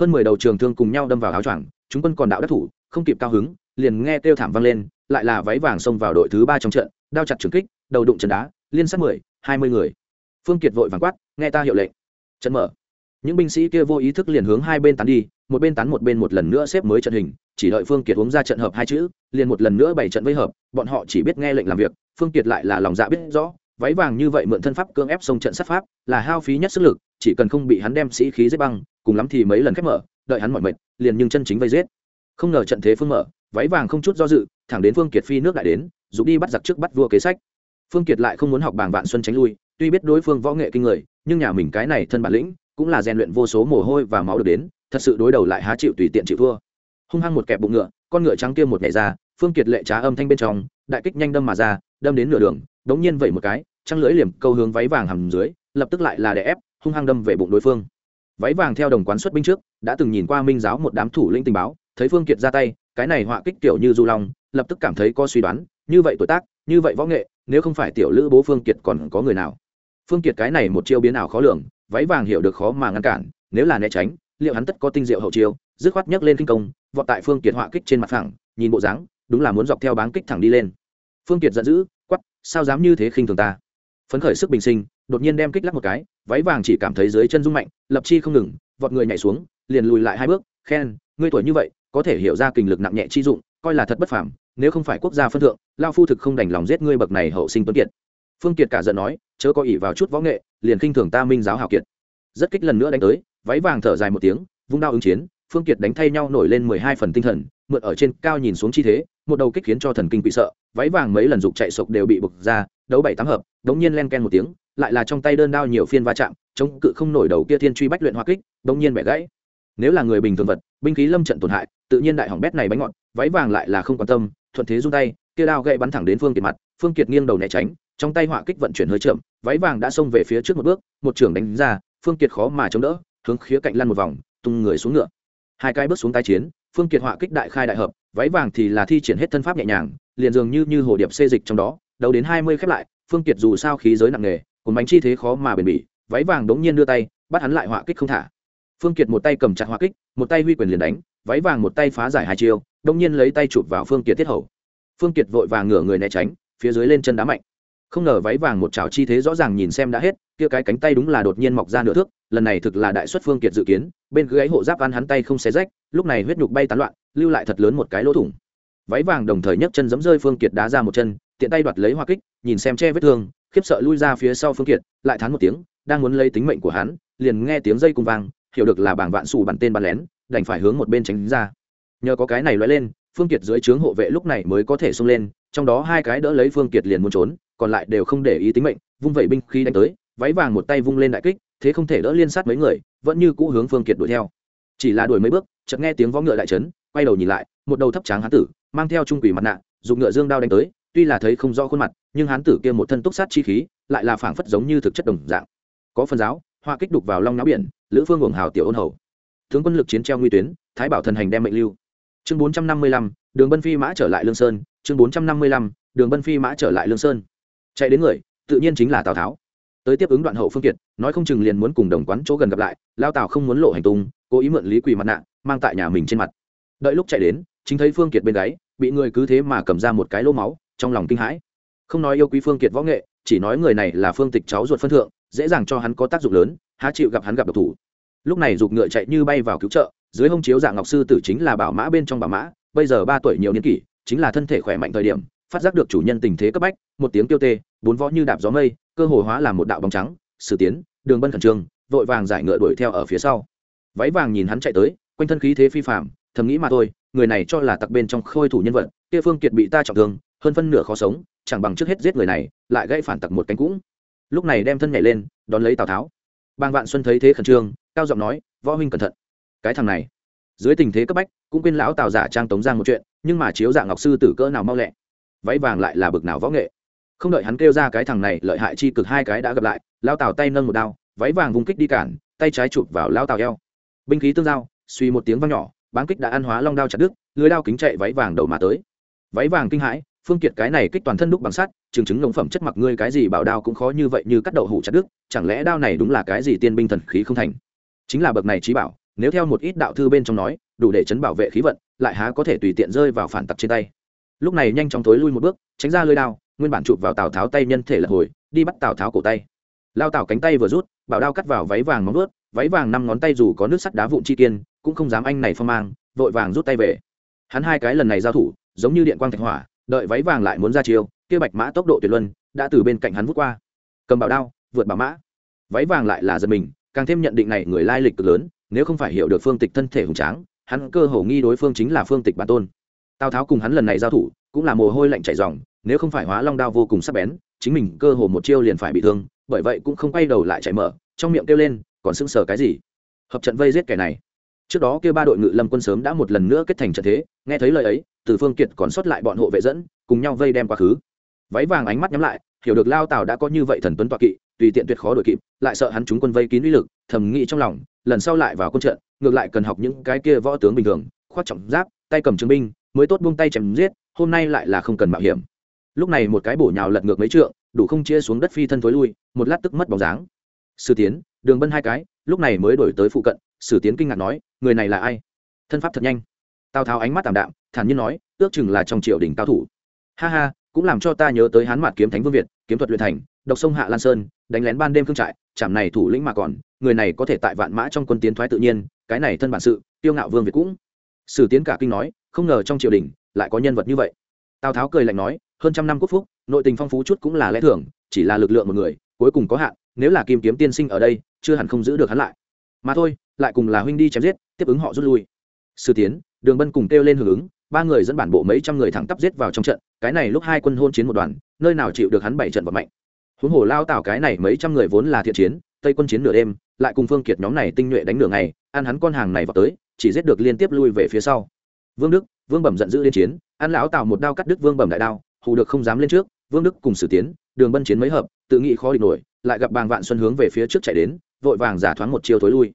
Hơn mười đầu trường thương cùng nhau đâm vào áo choàng, chúng quân còn đạo đắc thủ, không kịp cao hứng, liền nghe kêu thảm vang lên, lại là váy vàng xông vào đội thứ ba trong trận, đao chặt trường kích, đầu đụng trần đá, liên sát mười, hai mươi người. Phương kiệt vội vàng quát, nghe ta hiệu lệnh. Trận mở. Những binh sĩ kia vô ý thức liền hướng hai bên tán đi, một bên tán một bên một lần nữa xếp mới trận hình chỉ đợi phương kiệt uống ra trận hợp hai chữ, liền một lần nữa bày trận với hợp, bọn họ chỉ biết nghe lệnh làm việc, phương kiệt lại là lòng dạ biết rõ, váy vàng như vậy mượn thân pháp cưỡng ép sông trận sát pháp, là hao phí nhất sức lực, chỉ cần không bị hắn đem sĩ khí giết băng, cùng lắm thì mấy lần khép mở, đợi hắn mỏi mệt, liền nhưng chân chính vây giết. Không ngờ trận thế phương mở, váy vàng không chút do dự, thẳng đến phương kiệt phi nước đại đến giúp đi bắt giặc trước bắt vua kế sách. Phương kiệt lại không muốn học bảng vạn xuân tránh lui, tuy biết đối phương võ nghệ kinh người, nhưng nhà mình cái này thân bản lĩnh, cũng là rèn luyện vô số mồ hôi và máu được đến, thật sự đối đầu lại há chịu tùy tiện chịu thua hung hăng một kẹp bụng ngựa, con ngựa trắng kia một nhảy ra, phương kiệt lệ trá âm thanh bên trong, đại kích nhanh đâm mà ra, đâm đến nửa đường, đống nhiên vẩy một cái, trăng lưỡi liềm câu hướng váy vàng hầm dưới, lập tức lại là đè ép, hung hăng đâm về bụng đối phương. Váy vàng theo đồng quán xuất binh trước, đã từng nhìn qua minh giáo một đám thủ lĩnh tình báo, thấy phương kiệt ra tay, cái này họa kích tiểu như du long, lập tức cảm thấy có suy đoán, như vậy tuổi tác, như vậy võ nghệ, nếu không phải tiểu lữ bố phương kiệt còn có người nào? Phương kiệt cái này một chiêu biến ảo khó lường, váy vàng hiểu được khó mà ngăn cản, nếu là né tránh, liệu hắn tất có tinh diệu hậu chiêu, dứt khoát nhấc lên kinh công vọt tại phương kiệt họa kích trên mặt phẳng, nhìn bộ dáng, đúng là muốn dọc theo báng kích thẳng đi lên. Phương kiệt giận dữ quắp sao dám như thế khinh thường ta? Phấn khởi sức bình sinh, đột nhiên đem kích lắc một cái, váy vàng chỉ cảm thấy dưới chân rung mạnh, lập chi không ngừng, vọt người nhảy xuống, liền lùi lại hai bước, khen, ngươi tuổi như vậy, có thể hiểu ra kình lực nặng nhẹ chi dụng, coi là thật bất phàm, nếu không phải quốc gia phân thượng, lao phu thực không đành lòng giết ngươi bậc này hậu sinh tuấn kiệt. Phương kiệt cả giận nói, chớ có ỷ vào chút võ nghệ, liền khinh thường ta minh giáo hào kiệt. Rất kích lần nữa đánh tới, váy vàng thở dài một tiếng, vung đao ứng chiến phương kiệt đánh thay nhau nổi lên mười hai phần tinh thần, mượn ở trên cao nhìn xuống chi thế, một đầu kích khiến cho thần kinh bị sợ, váy vàng mấy lần dục chạy sộc đều bị bực ra, đấu bảy tám hợp, đống nhiên len ken một tiếng, lại là trong tay đơn đao nhiều phiên va chạm, chống cự không nổi đầu kia thiên truy bách luyện hoa kích, đống nhiên bẻ gãy. Nếu là người bình thường vật, binh khí lâm trận tổn hại, tự nhiên đại hỏng bét này bánh ngọt, váy vàng lại là không quan tâm, thuận thế rung tay, kia đao gậy bắn thẳng đến phương kiệt mặt, phương kiệt nghiêng đầu né tránh, trong tay họa kích vận chuyển hơi chậm, váy vàng đã xông về phía trước một bước, một trưởng đánh ra, phương kiệt khó mà chống đỡ, hướng khía cạnh lăn một vòng, tung người xuống ngựa hai cái bước xuống tái chiến, phương kiệt họa kích đại khai đại hợp, váy vàng thì là thi triển hết thân pháp nhẹ nhàng, liền dường như như hồ điệp xê dịch trong đó đầu đến hai mươi khép lại, phương kiệt dù sao khí giới nặng nề, cùng bánh chi thế khó mà bền bỉ, váy vàng đống nhiên đưa tay, bắt hắn lại họa kích không thả. Phương kiệt một tay cầm chặt họa kích, một tay huy quyền liền đánh, váy vàng một tay phá giải hai chiêu, đống nhiên lấy tay chụp vào phương kiệt tiết hầu. Phương kiệt vội vàng ngửa người né tránh, phía dưới lên chân đá mạnh. Không ngờ váy vàng một trào chi thế rõ ràng nhìn xem đã hết kia cái cánh tay đúng là đột nhiên mọc ra nửa thước, lần này thực là đại xuất phương kiệt dự kiến, bên gáy hộ giáp ăn hắn tay không xé rách, lúc này huyết nhục bay tán loạn, lưu lại thật lớn một cái lỗ thủng. Váy vàng đồng thời nhấc chân giẫm rơi phương kiệt đá ra một chân, tiện tay đoạt lấy hoa kích, nhìn xem che vết thương, khiếp sợ lui ra phía sau phương kiệt, lại thán một tiếng, đang muốn lấy tính mệnh của hắn, liền nghe tiếng dây cung vang, hiểu được là bảng vạn xù bắn tên bắn lén, đành phải hướng một bên tránh ra. Nhờ có cái này loại lên, phương kiệt dưới trướng hộ vệ lúc này mới có thể xông lên, trong đó hai cái đỡ lấy phương kiệt liền muốn trốn, còn lại đều không để ý tính mệnh, vung vẩy binh khi đánh tới váy vàng một tay vung lên đại kích, thế không thể đỡ liên sát mấy người, vẫn như cũ hướng phương kiệt đuổi theo. Chỉ là đuổi mấy bước, chợt nghe tiếng võ ngựa đại trấn quay đầu nhìn lại, một đầu thấp tráng hán tử, mang theo trung quỷ mặt nạ, dùng ngựa dương đao đánh tới, tuy là thấy không rõ khuôn mặt, nhưng hán tử kia một thân túc sát chi khí, lại là phảng phất giống như thực chất đồng dạng. Có phần giáo, hoa kích đục vào long náo biển, lữ phương uổng hào tiểu ôn hầu. Tướng quân lực chiến treo nguy tuyến, thái bảo thần hành đem mệnh lưu. Chương bốn trăm năm mươi lăm, đường bân phi mã trở lại lương sơn, chương bốn trăm năm mươi lăm, đường bân phi mã trở lại lương sơn. Chạy đến người, tự nhiên chính là tào tháo tới tiếp ứng đoạn hậu phương kiệt, nói không chừng liền muốn cùng đồng quán chỗ gần gặp lại, lao tào không muốn lộ hành tung, cố ý mượn lý quỳ mặt nạ, mang tại nhà mình trên mặt. Đợi lúc chạy đến, chính thấy phương kiệt bên gáy, bị người cứ thế mà cầm ra một cái lỗ máu, trong lòng kinh hãi. Không nói yêu quý phương kiệt võ nghệ, chỉ nói người này là phương tịch cháu ruột phân thượng, dễ dàng cho hắn có tác dụng lớn, há chịu gặp hắn gặp độc thủ. Lúc này giục ngựa chạy như bay vào cứu trợ, dưới hông chiếu dạng ngọc sư tử chính là bảo mã bên trong bảo mã, bây giờ ba tuổi nhiều niên kỷ, chính là thân thể khỏe mạnh thời điểm, phát giác được chủ nhân tình thế cấp bách, một tiếng tiêu tê, bốn võ như đạp gió mây cơ hồ hóa làm một đạo bóng trắng, sử tiến, đường bân khẩn trương, vội vàng giải ngựa đuổi theo ở phía sau. Váy vàng nhìn hắn chạy tới, quanh thân khí thế phi phạm thầm nghĩ mà thôi, người này cho là tặc bên trong khôi thủ nhân vật, kia phương kiệt bị ta trọng thương, hơn phân nửa khó sống, chẳng bằng trước hết giết người này, lại gây phản tặc một cánh cũng. Lúc này đem thân nhảy lên, đón lấy tào tháo. Bang vạn xuân thấy thế khẩn trương, cao giọng nói, võ huynh cẩn thận. Cái thằng này. Dưới tình thế cấp bách, cũng quên lão tào giả trang tống giang một chuyện, nhưng mà chiếu dạng ngọc sư tử cỡ nào mau lẹ. Váy vàng lại là bực nào võ nghệ không đợi hắn kêu ra cái thằng này, lợi hại chi cực hai cái đã gặp lại, lao tào tay nâng một đao, váy vàng vùng kích đi cản, tay trái chụp vào lao tào eo. Binh khí tương giao, suy một tiếng vang nhỏ bán kích đã ăn hóa long đao chặt đứt, lưới đao kính chạy váy vàng đầu mà tới. Váy vàng kinh hãi, phương kiệt cái này kích toàn thân đúc bằng sắt chứng chứng ngỗng phẩm chất mặc ngươi cái gì bảo đao cũng khó như vậy như cắt đậu hủ chặt đứt, chẳng lẽ đao này đúng là cái gì tiên binh thần khí không thành? Chính là bậc này trí bảo, nếu theo một ít đạo thư bên trong nói, đủ để chấn bảo vệ khí vận, lại há có thể tùy tiện rơi vào phản tặc trên tay. Lúc này nhanh chóng tối lui một bước, tránh ra lưới đao nguyên bản chụp vào tào tháo tay nhân thể lật hồi, đi bắt tào tháo cổ tay. Lao tào cánh tay vừa rút, bảo đao cắt vào váy vàng móng ướt váy vàng năm ngón tay dù có nước sắt đá vụn chi kiên, cũng không dám anh này phong mang, vội vàng rút tay về. Hắn hai cái lần này giao thủ, giống như điện quang thạch hỏa, đợi váy vàng lại muốn ra chiêu, kia bạch mã tốc độ tuyệt luân, đã từ bên cạnh hắn vút qua. Cầm bảo đao, vượt bảo mã. Váy vàng lại là giật mình, càng thêm nhận định này người lai lịch cực lớn, nếu không phải hiểu được phương tịch thân thể hùng tráng, hắn cơ hồ nghi đối phương chính là phương tịch bản tôn. Tào tháo cùng hắn lần này giao thủ, cũng là mồ hôi lạnh chảy ròng nếu không phải hóa long đao vô cùng sắc bén, chính mình cơ hồ một chiêu liền phải bị thương, bởi vậy cũng không quay đầu lại chạy mở, trong miệng kêu lên, còn sững sờ cái gì? Hợp trận vây giết kẻ này. Trước đó kêu ba đội ngự lâm quân sớm đã một lần nữa kết thành trận thế, nghe thấy lời ấy, từ phương kiệt còn sót lại bọn hộ vệ dẫn, cùng nhau vây đem quá khứ. Váy vàng ánh mắt nhắm lại, hiểu được lao tào đã có như vậy thần tuấn toạ kỵ, tùy tiện tuyệt khó đội kịp, lại sợ hắn chúng quân vây kín uy lực, thầm nghĩ trong lòng, lần sau lại vào quân trận, ngược lại cần học những cái kia võ tướng bình thường khoát trọng giáp, tay cầm trường binh, mới tốt buông tay chém giết, hôm nay lại là không cần mạo hiểm lúc này một cái bổ nhào lật ngược mấy trượng, đủ không chia xuống đất phi thân thối lui, một lát tức mất bóng dáng. Sử tiến, đường bân hai cái, lúc này mới đổi tới phụ cận, sử tiến kinh ngạc nói, người này là ai? Thân pháp thật nhanh. Tào tháo ánh mắt tảm đạm, thản nhiên nói, ước chừng là trong triều đình cao thủ. Ha ha, cũng làm cho ta nhớ tới hán mạt kiếm thánh vương việt, kiếm thuật luyện thành, độc sông hạ lan sơn, đánh lén ban đêm khương trại, chạm này thủ lĩnh mà còn, người này có thể tại vạn mã trong quân tiến thoái tự nhiên, cái này thân bản sự, tiêu ngạo vương việt cũng. Sử tiến cả kinh nói, không ngờ trong triều đình lại có nhân vật như vậy tào tháo cười lạnh nói, hơn trăm năm quốc phúc, nội tình phong phú chút cũng là lẽ thường, chỉ là lực lượng một người, cuối cùng có hạn, nếu là kim kiếm tiên sinh ở đây, chưa hẳn không giữ được hắn lại. Mà thôi, lại cùng là huynh đi chém giết, tiếp ứng họ rút lui. Sư tiến, đường bân cùng kêu lên hưởng ứng, ba người dẫn bản bộ mấy trăm người thẳng tắp giết vào trong trận, cái này lúc hai quân hôn chiến một đoàn, nơi nào chịu được hắn bảy trận vật mạnh huống hồ lao tảo cái này mấy trăm người vốn là thiện chiến, tây quân chiến nửa đêm, lại cùng phương kiệt nhóm này tinh nhuệ đánh nửa ngày, ăn hắn con hàng này vào tới, chỉ giết được liên tiếp lui về phía sau vương đức, vương bẩm giận dữ liên chiến ăn lão tào một đao cắt đứt vương bẩm đại đao, hù được không dám lên trước, vương đức cùng sử tiến, đường bân chiến mấy hợp, tự nghĩ khó địch nổi, lại gặp bàng vạn xuân hướng về phía trước chạy đến, vội vàng giả thoáng một chiêu thối lui.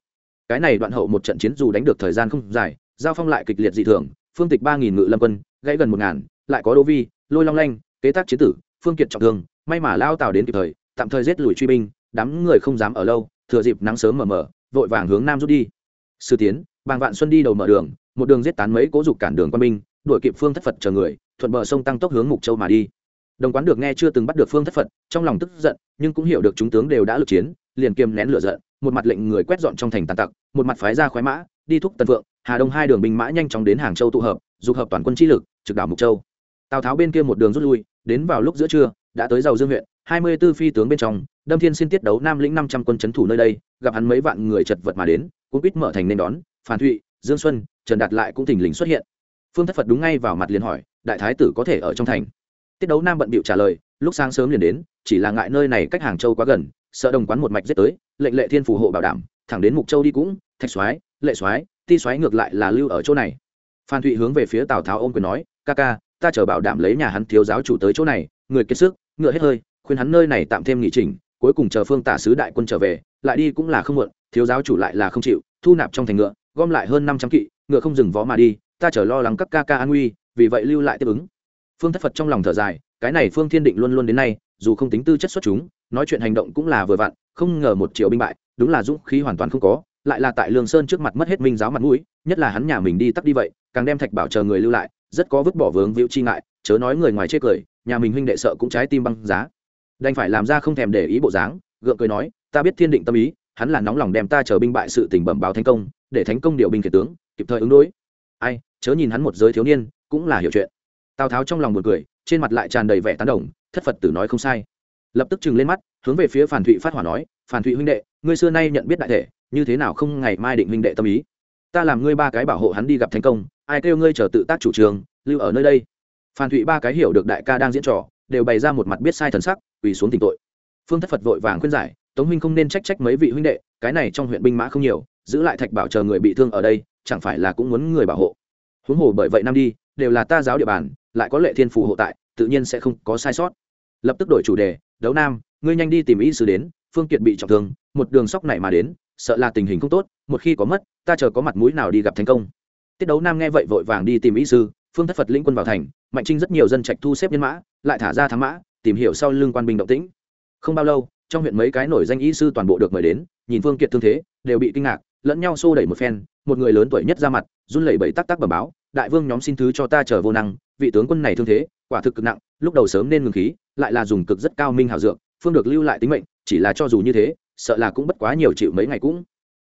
Cái này đoạn hậu một trận chiến dù đánh được thời gian không dài, giao phong lại kịch liệt dị thường, phương tịch ba nghìn ngự lâm quân, gãy gần một ngàn, lại có đô vi, lôi long lanh, kế tác chiến tử, phương kiệt trọng thương, may mà lao tào đến kịp thời, tạm thời giết lùi truy binh, đám người không dám ở lâu, thừa dịp nắng sớm mở mở, vội vàng hướng nam rút đi. Sư tiến, bàng vạn xuân đi đầu mở đường một đường giết tán mấy cố dục cản đường quan binh, đuổi kịp phương thất phật chờ người, thuận bờ sông tăng tốc hướng mục châu mà đi. Đồng quán được nghe chưa từng bắt được phương thất phật, trong lòng tức giận, nhưng cũng hiểu được chúng tướng đều đã lực chiến, liền kiềm nén lửa giận, một mặt lệnh người quét dọn trong thành tàn tặc, một mặt phái ra khoái mã, đi thúc tần phượng, hà đông hai đường binh mã nhanh chóng đến hàng châu tụ hợp, dục hợp toàn quân chi lực, trực đảo mục châu. Tào tháo bên kia một đường rút lui, đến vào lúc giữa trưa, đã tới giàu dương huyện, hai mươi 24 phi tướng bên trong, đâm thiên xin tiết đấu nam lĩnh năm trăm quân c thủ nơi đây, gặp hắn mấy vạn người chật vật mà đến cũng quýt mở thành nên đón phan thụy, dương xuân trần đạt lại cũng thình lình xuất hiện. Phương thất phật đúng ngay vào mặt liền hỏi, đại thái tử có thể ở trong thành? Tiết đấu nam bận bịu trả lời, lúc sáng sớm liền đến, chỉ là ngại nơi này cách hàng châu quá gần, sợ đồng quán một mạch giết tới, lệnh lệ thiên phù hộ bảo đảm, thẳng đến mục châu đi cũng, thạch soái, lệ soái, ti soái ngược lại là lưu ở chỗ này. Phan thụy hướng về phía tào tháo ôm quyền nói, ca ca, ta chờ bảo đảm lấy nhà hắn thiếu giáo chủ tới chỗ này, người kiệt sức, ngựa hết hơi, khuyên hắn nơi này tạm thêm nghỉ trình cuối cùng chờ phương tả sứ đại quân trở về, lại đi cũng là không muộn, thiếu giáo chủ lại là không chịu, thu nạp trong thành ngựa, gom lại hơn năm trăm kỵ ngựa không dừng vó mà đi, ta chở lo lắng các ca ca an nguy, vì vậy lưu lại tiếp ứng. Phương thất phật trong lòng thở dài, cái này phương thiên định luôn luôn đến nay, dù không tính tư chất xuất chúng, nói chuyện hành động cũng là vừa vặn, không ngờ một triệu binh bại, đúng là dũng khí hoàn toàn không có, lại là tại lương sơn trước mặt mất hết minh giáo mặt mũi, nhất là hắn nhà mình đi tắt đi vậy, càng đem thạch bảo chờ người lưu lại, rất có vứt bỏ vướng víu chi ngại, chớ nói người ngoài chê cười, nhà mình huynh đệ sợ cũng trái tim băng giá. Đành phải làm ra không thèm để ý bộ dáng, gượng cười nói, ta biết thiên định tâm ý, hắn là nóng lòng đem ta chờ binh bại sự tình bẩm báo thành công để thánh công điều binh kể tướng, kịp thời ứng đối. Ai, chớ nhìn hắn một giới thiếu niên, cũng là hiểu chuyện. Tào tháo trong lòng một cười, trên mặt lại tràn đầy vẻ tán đồng, thất phật tử nói không sai. Lập tức chừng lên mắt, hướng về phía phản thụy phát hỏa nói, phản thụy huynh đệ, ngươi xưa nay nhận biết đại thể, như thế nào không ngày mai định huynh đệ tâm ý? Ta làm ngươi ba cái bảo hộ hắn đi gặp thành công, ai kêu ngươi chờ tự tác chủ trường lưu ở nơi đây? Phan thụy ba cái hiểu được đại ca đang diễn trò, đều bày ra một mặt biết sai thần sắc, quỳ xuống tỉnh tội. Phương thất phật vội vàng khuyên giải, tống huynh không nên trách trách mấy vị huynh đệ, cái này trong huyện binh mã không nhiều giữ lại thạch bảo chờ người bị thương ở đây, chẳng phải là cũng muốn người bảo hộ? Huống hồ bởi vậy năm đi, đều là ta giáo địa bàn, lại có lệ thiên phù hộ tại, tự nhiên sẽ không có sai sót. Lập tức đổi chủ đề, đấu nam, ngươi nhanh đi tìm y sư đến, phương kiệt bị trọng thương, một đường sóc này mà đến, sợ là tình hình không tốt, một khi có mất, ta chờ có mặt mũi nào đi gặp thành công. Tiết đấu nam nghe vậy vội vàng đi tìm y sư, phương thất phật lĩnh quân vào thành, mạnh trinh rất nhiều dân trạch thu xếp nhân mã, lại thả ra thắng mã, tìm hiểu sau lưng quan binh động tĩnh. Không bao lâu, trong huyện mấy cái nổi danh y sư toàn bộ được mời đến, nhìn phương kiệt thương thế, đều bị kinh ngạc lẫn nhau xô đẩy một phen, một người lớn tuổi nhất ra mặt, run lẩy bẩy tắc tắc bẩm báo, đại vương nhóm xin thứ cho ta chờ vô năng, vị tướng quân này thương thế, quả thực cực nặng, lúc đầu sớm nên ngừng khí, lại là dùng cực rất cao minh hảo dược, phương được lưu lại tính mệnh, chỉ là cho dù như thế, sợ là cũng bất quá nhiều chịu mấy ngày cũng.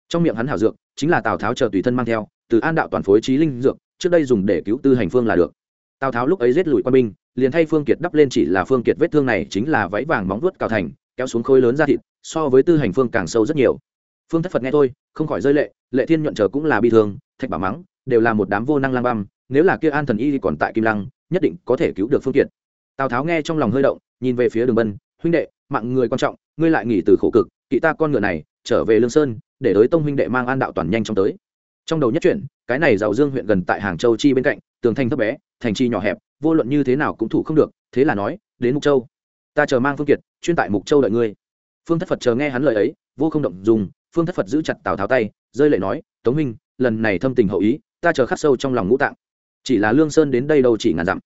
Trong miệng hắn hảo dược, chính là tào tháo chờ tùy thân mang theo, từ an đạo toàn phối trí linh dược, trước đây dùng để cứu tư hành phương là được. Tào tháo lúc ấy giết lùi quân binh, liền thay phương kiệt đắp lên chỉ là phương kiệt vết thương này chính là váy vàng móng vuốt cao thành, kéo xuống khối lớn ra thịt, so với tư hành phương càng sâu rất nhiều phương thất phật nghe thôi, không khỏi rơi lệ lệ thiên nhuận chờ cũng là bi thương, thạch bảo mắng, đều là một đám vô năng lang băm, nếu là kia an thần y còn tại kim lăng, nhất định có thể cứu được phương kiệt. Tào tháo nghe trong lòng hơi động, nhìn về phía đường bân, huynh đệ, mạng người quan trọng, ngươi lại nghỉ từ khổ cực, kỵ ta con ngựa này, trở về lương sơn, để đối tông huynh đệ mang an đạo toàn nhanh chóng tới. Trong đầu nhất chuyển, cái này giàu dương huyện gần tại hàng châu chi bên cạnh, tường thành thấp bé, thành chi nhỏ hẹp, vô luận như thế nào cũng thủ không được, thế là nói, đến mục châu, ta chờ mang phương kiệt, chuyên tại mục châu đợi ngươi. Phương thất phật chờ nghe hắn lời ấy, vô không động dùng phương thất phật giữ chặt tào tháo tay rơi lệ nói tống Minh, lần này thâm tình hậu ý ta chờ khắc sâu trong lòng ngũ tạng. Chỉ là lương sơn đến đây đâu chỉ ngàn dặm.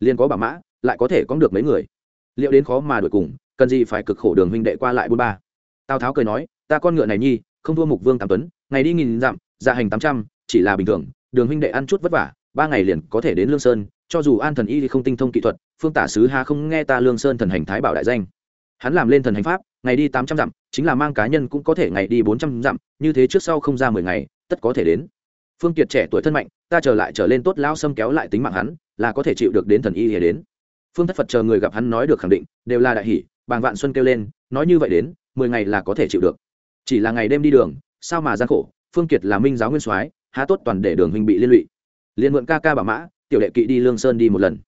Liền có bà mã lại có thể có được mấy người. Liệu đến khó mà đuổi cùng cần gì phải cực khổ đường huynh đệ qua lại bốn ba. Tào tháo cười nói ta con ngựa này nhi không thua mục vương tam tuấn ngày đi nghìn dặm dạ hành tám trăm chỉ là bình thường đường huynh đệ ăn chút vất vả ba ngày liền có thể đến lương sơn cho dù an thần y thì không tinh thông kỹ thuật phương tả sứ hà không nghe ta lương sơn thần hành thái bảo đại danh. Hắn làm lên thần hành pháp ngày đi tám trăm dặm, chính là mang cá nhân cũng có thể ngày đi bốn trăm dặm, như thế trước sau không ra mười ngày, tất có thể đến. Phương kiệt trẻ tuổi thân mạnh, ta trở lại trở lên tốt lao xâm kéo lại tính mạng hắn, là có thể chịu được đến thần y hề đến. Phương thất phật chờ người gặp hắn nói được khẳng định, đều là đại hỷ, bàng vạn xuân kêu lên, nói như vậy đến, mười ngày là có thể chịu được. Chỉ là ngày đêm đi đường, sao mà gian khổ, phương kiệt là minh giáo nguyên soái, há tốt toàn để đường huynh bị liên lụy. Liền mượn ca ca bả mã, tiểu đệ kỵ đi lương sơn đi một lần.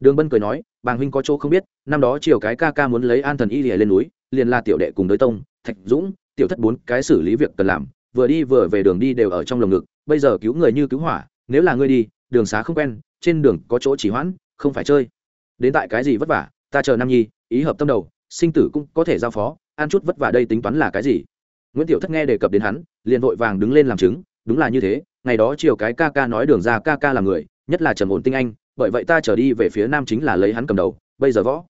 Đường bân cười nói, bàng huynh có chỗ không biết, năm đó chiều cái ca ca muốn lấy an thần y lìa lên núi liền là tiểu đệ cùng đối tông, thạch dũng, tiểu thất bốn cái xử lý việc cần làm, vừa đi vừa về đường đi đều ở trong lồng ngực, bây giờ cứu người như cứu hỏa, nếu là ngươi đi, đường xá không quen, trên đường có chỗ chỉ hoãn, không phải chơi. Đến tại cái gì vất vả, ta chờ nam nhi, ý hợp tâm đầu, sinh tử cũng có thể giao phó, ăn chút vất vả đây tính toán là cái gì? Nguyễn tiểu thất nghe đề cập đến hắn, liền vội vàng đứng lên làm chứng, đúng là như thế, ngày đó chiều cái ca ca nói đường ra ca ca là người, nhất là trầm ổn tinh anh, bởi vậy ta trở đi về phía nam chính là lấy hắn cầm đầu, bây giờ võ.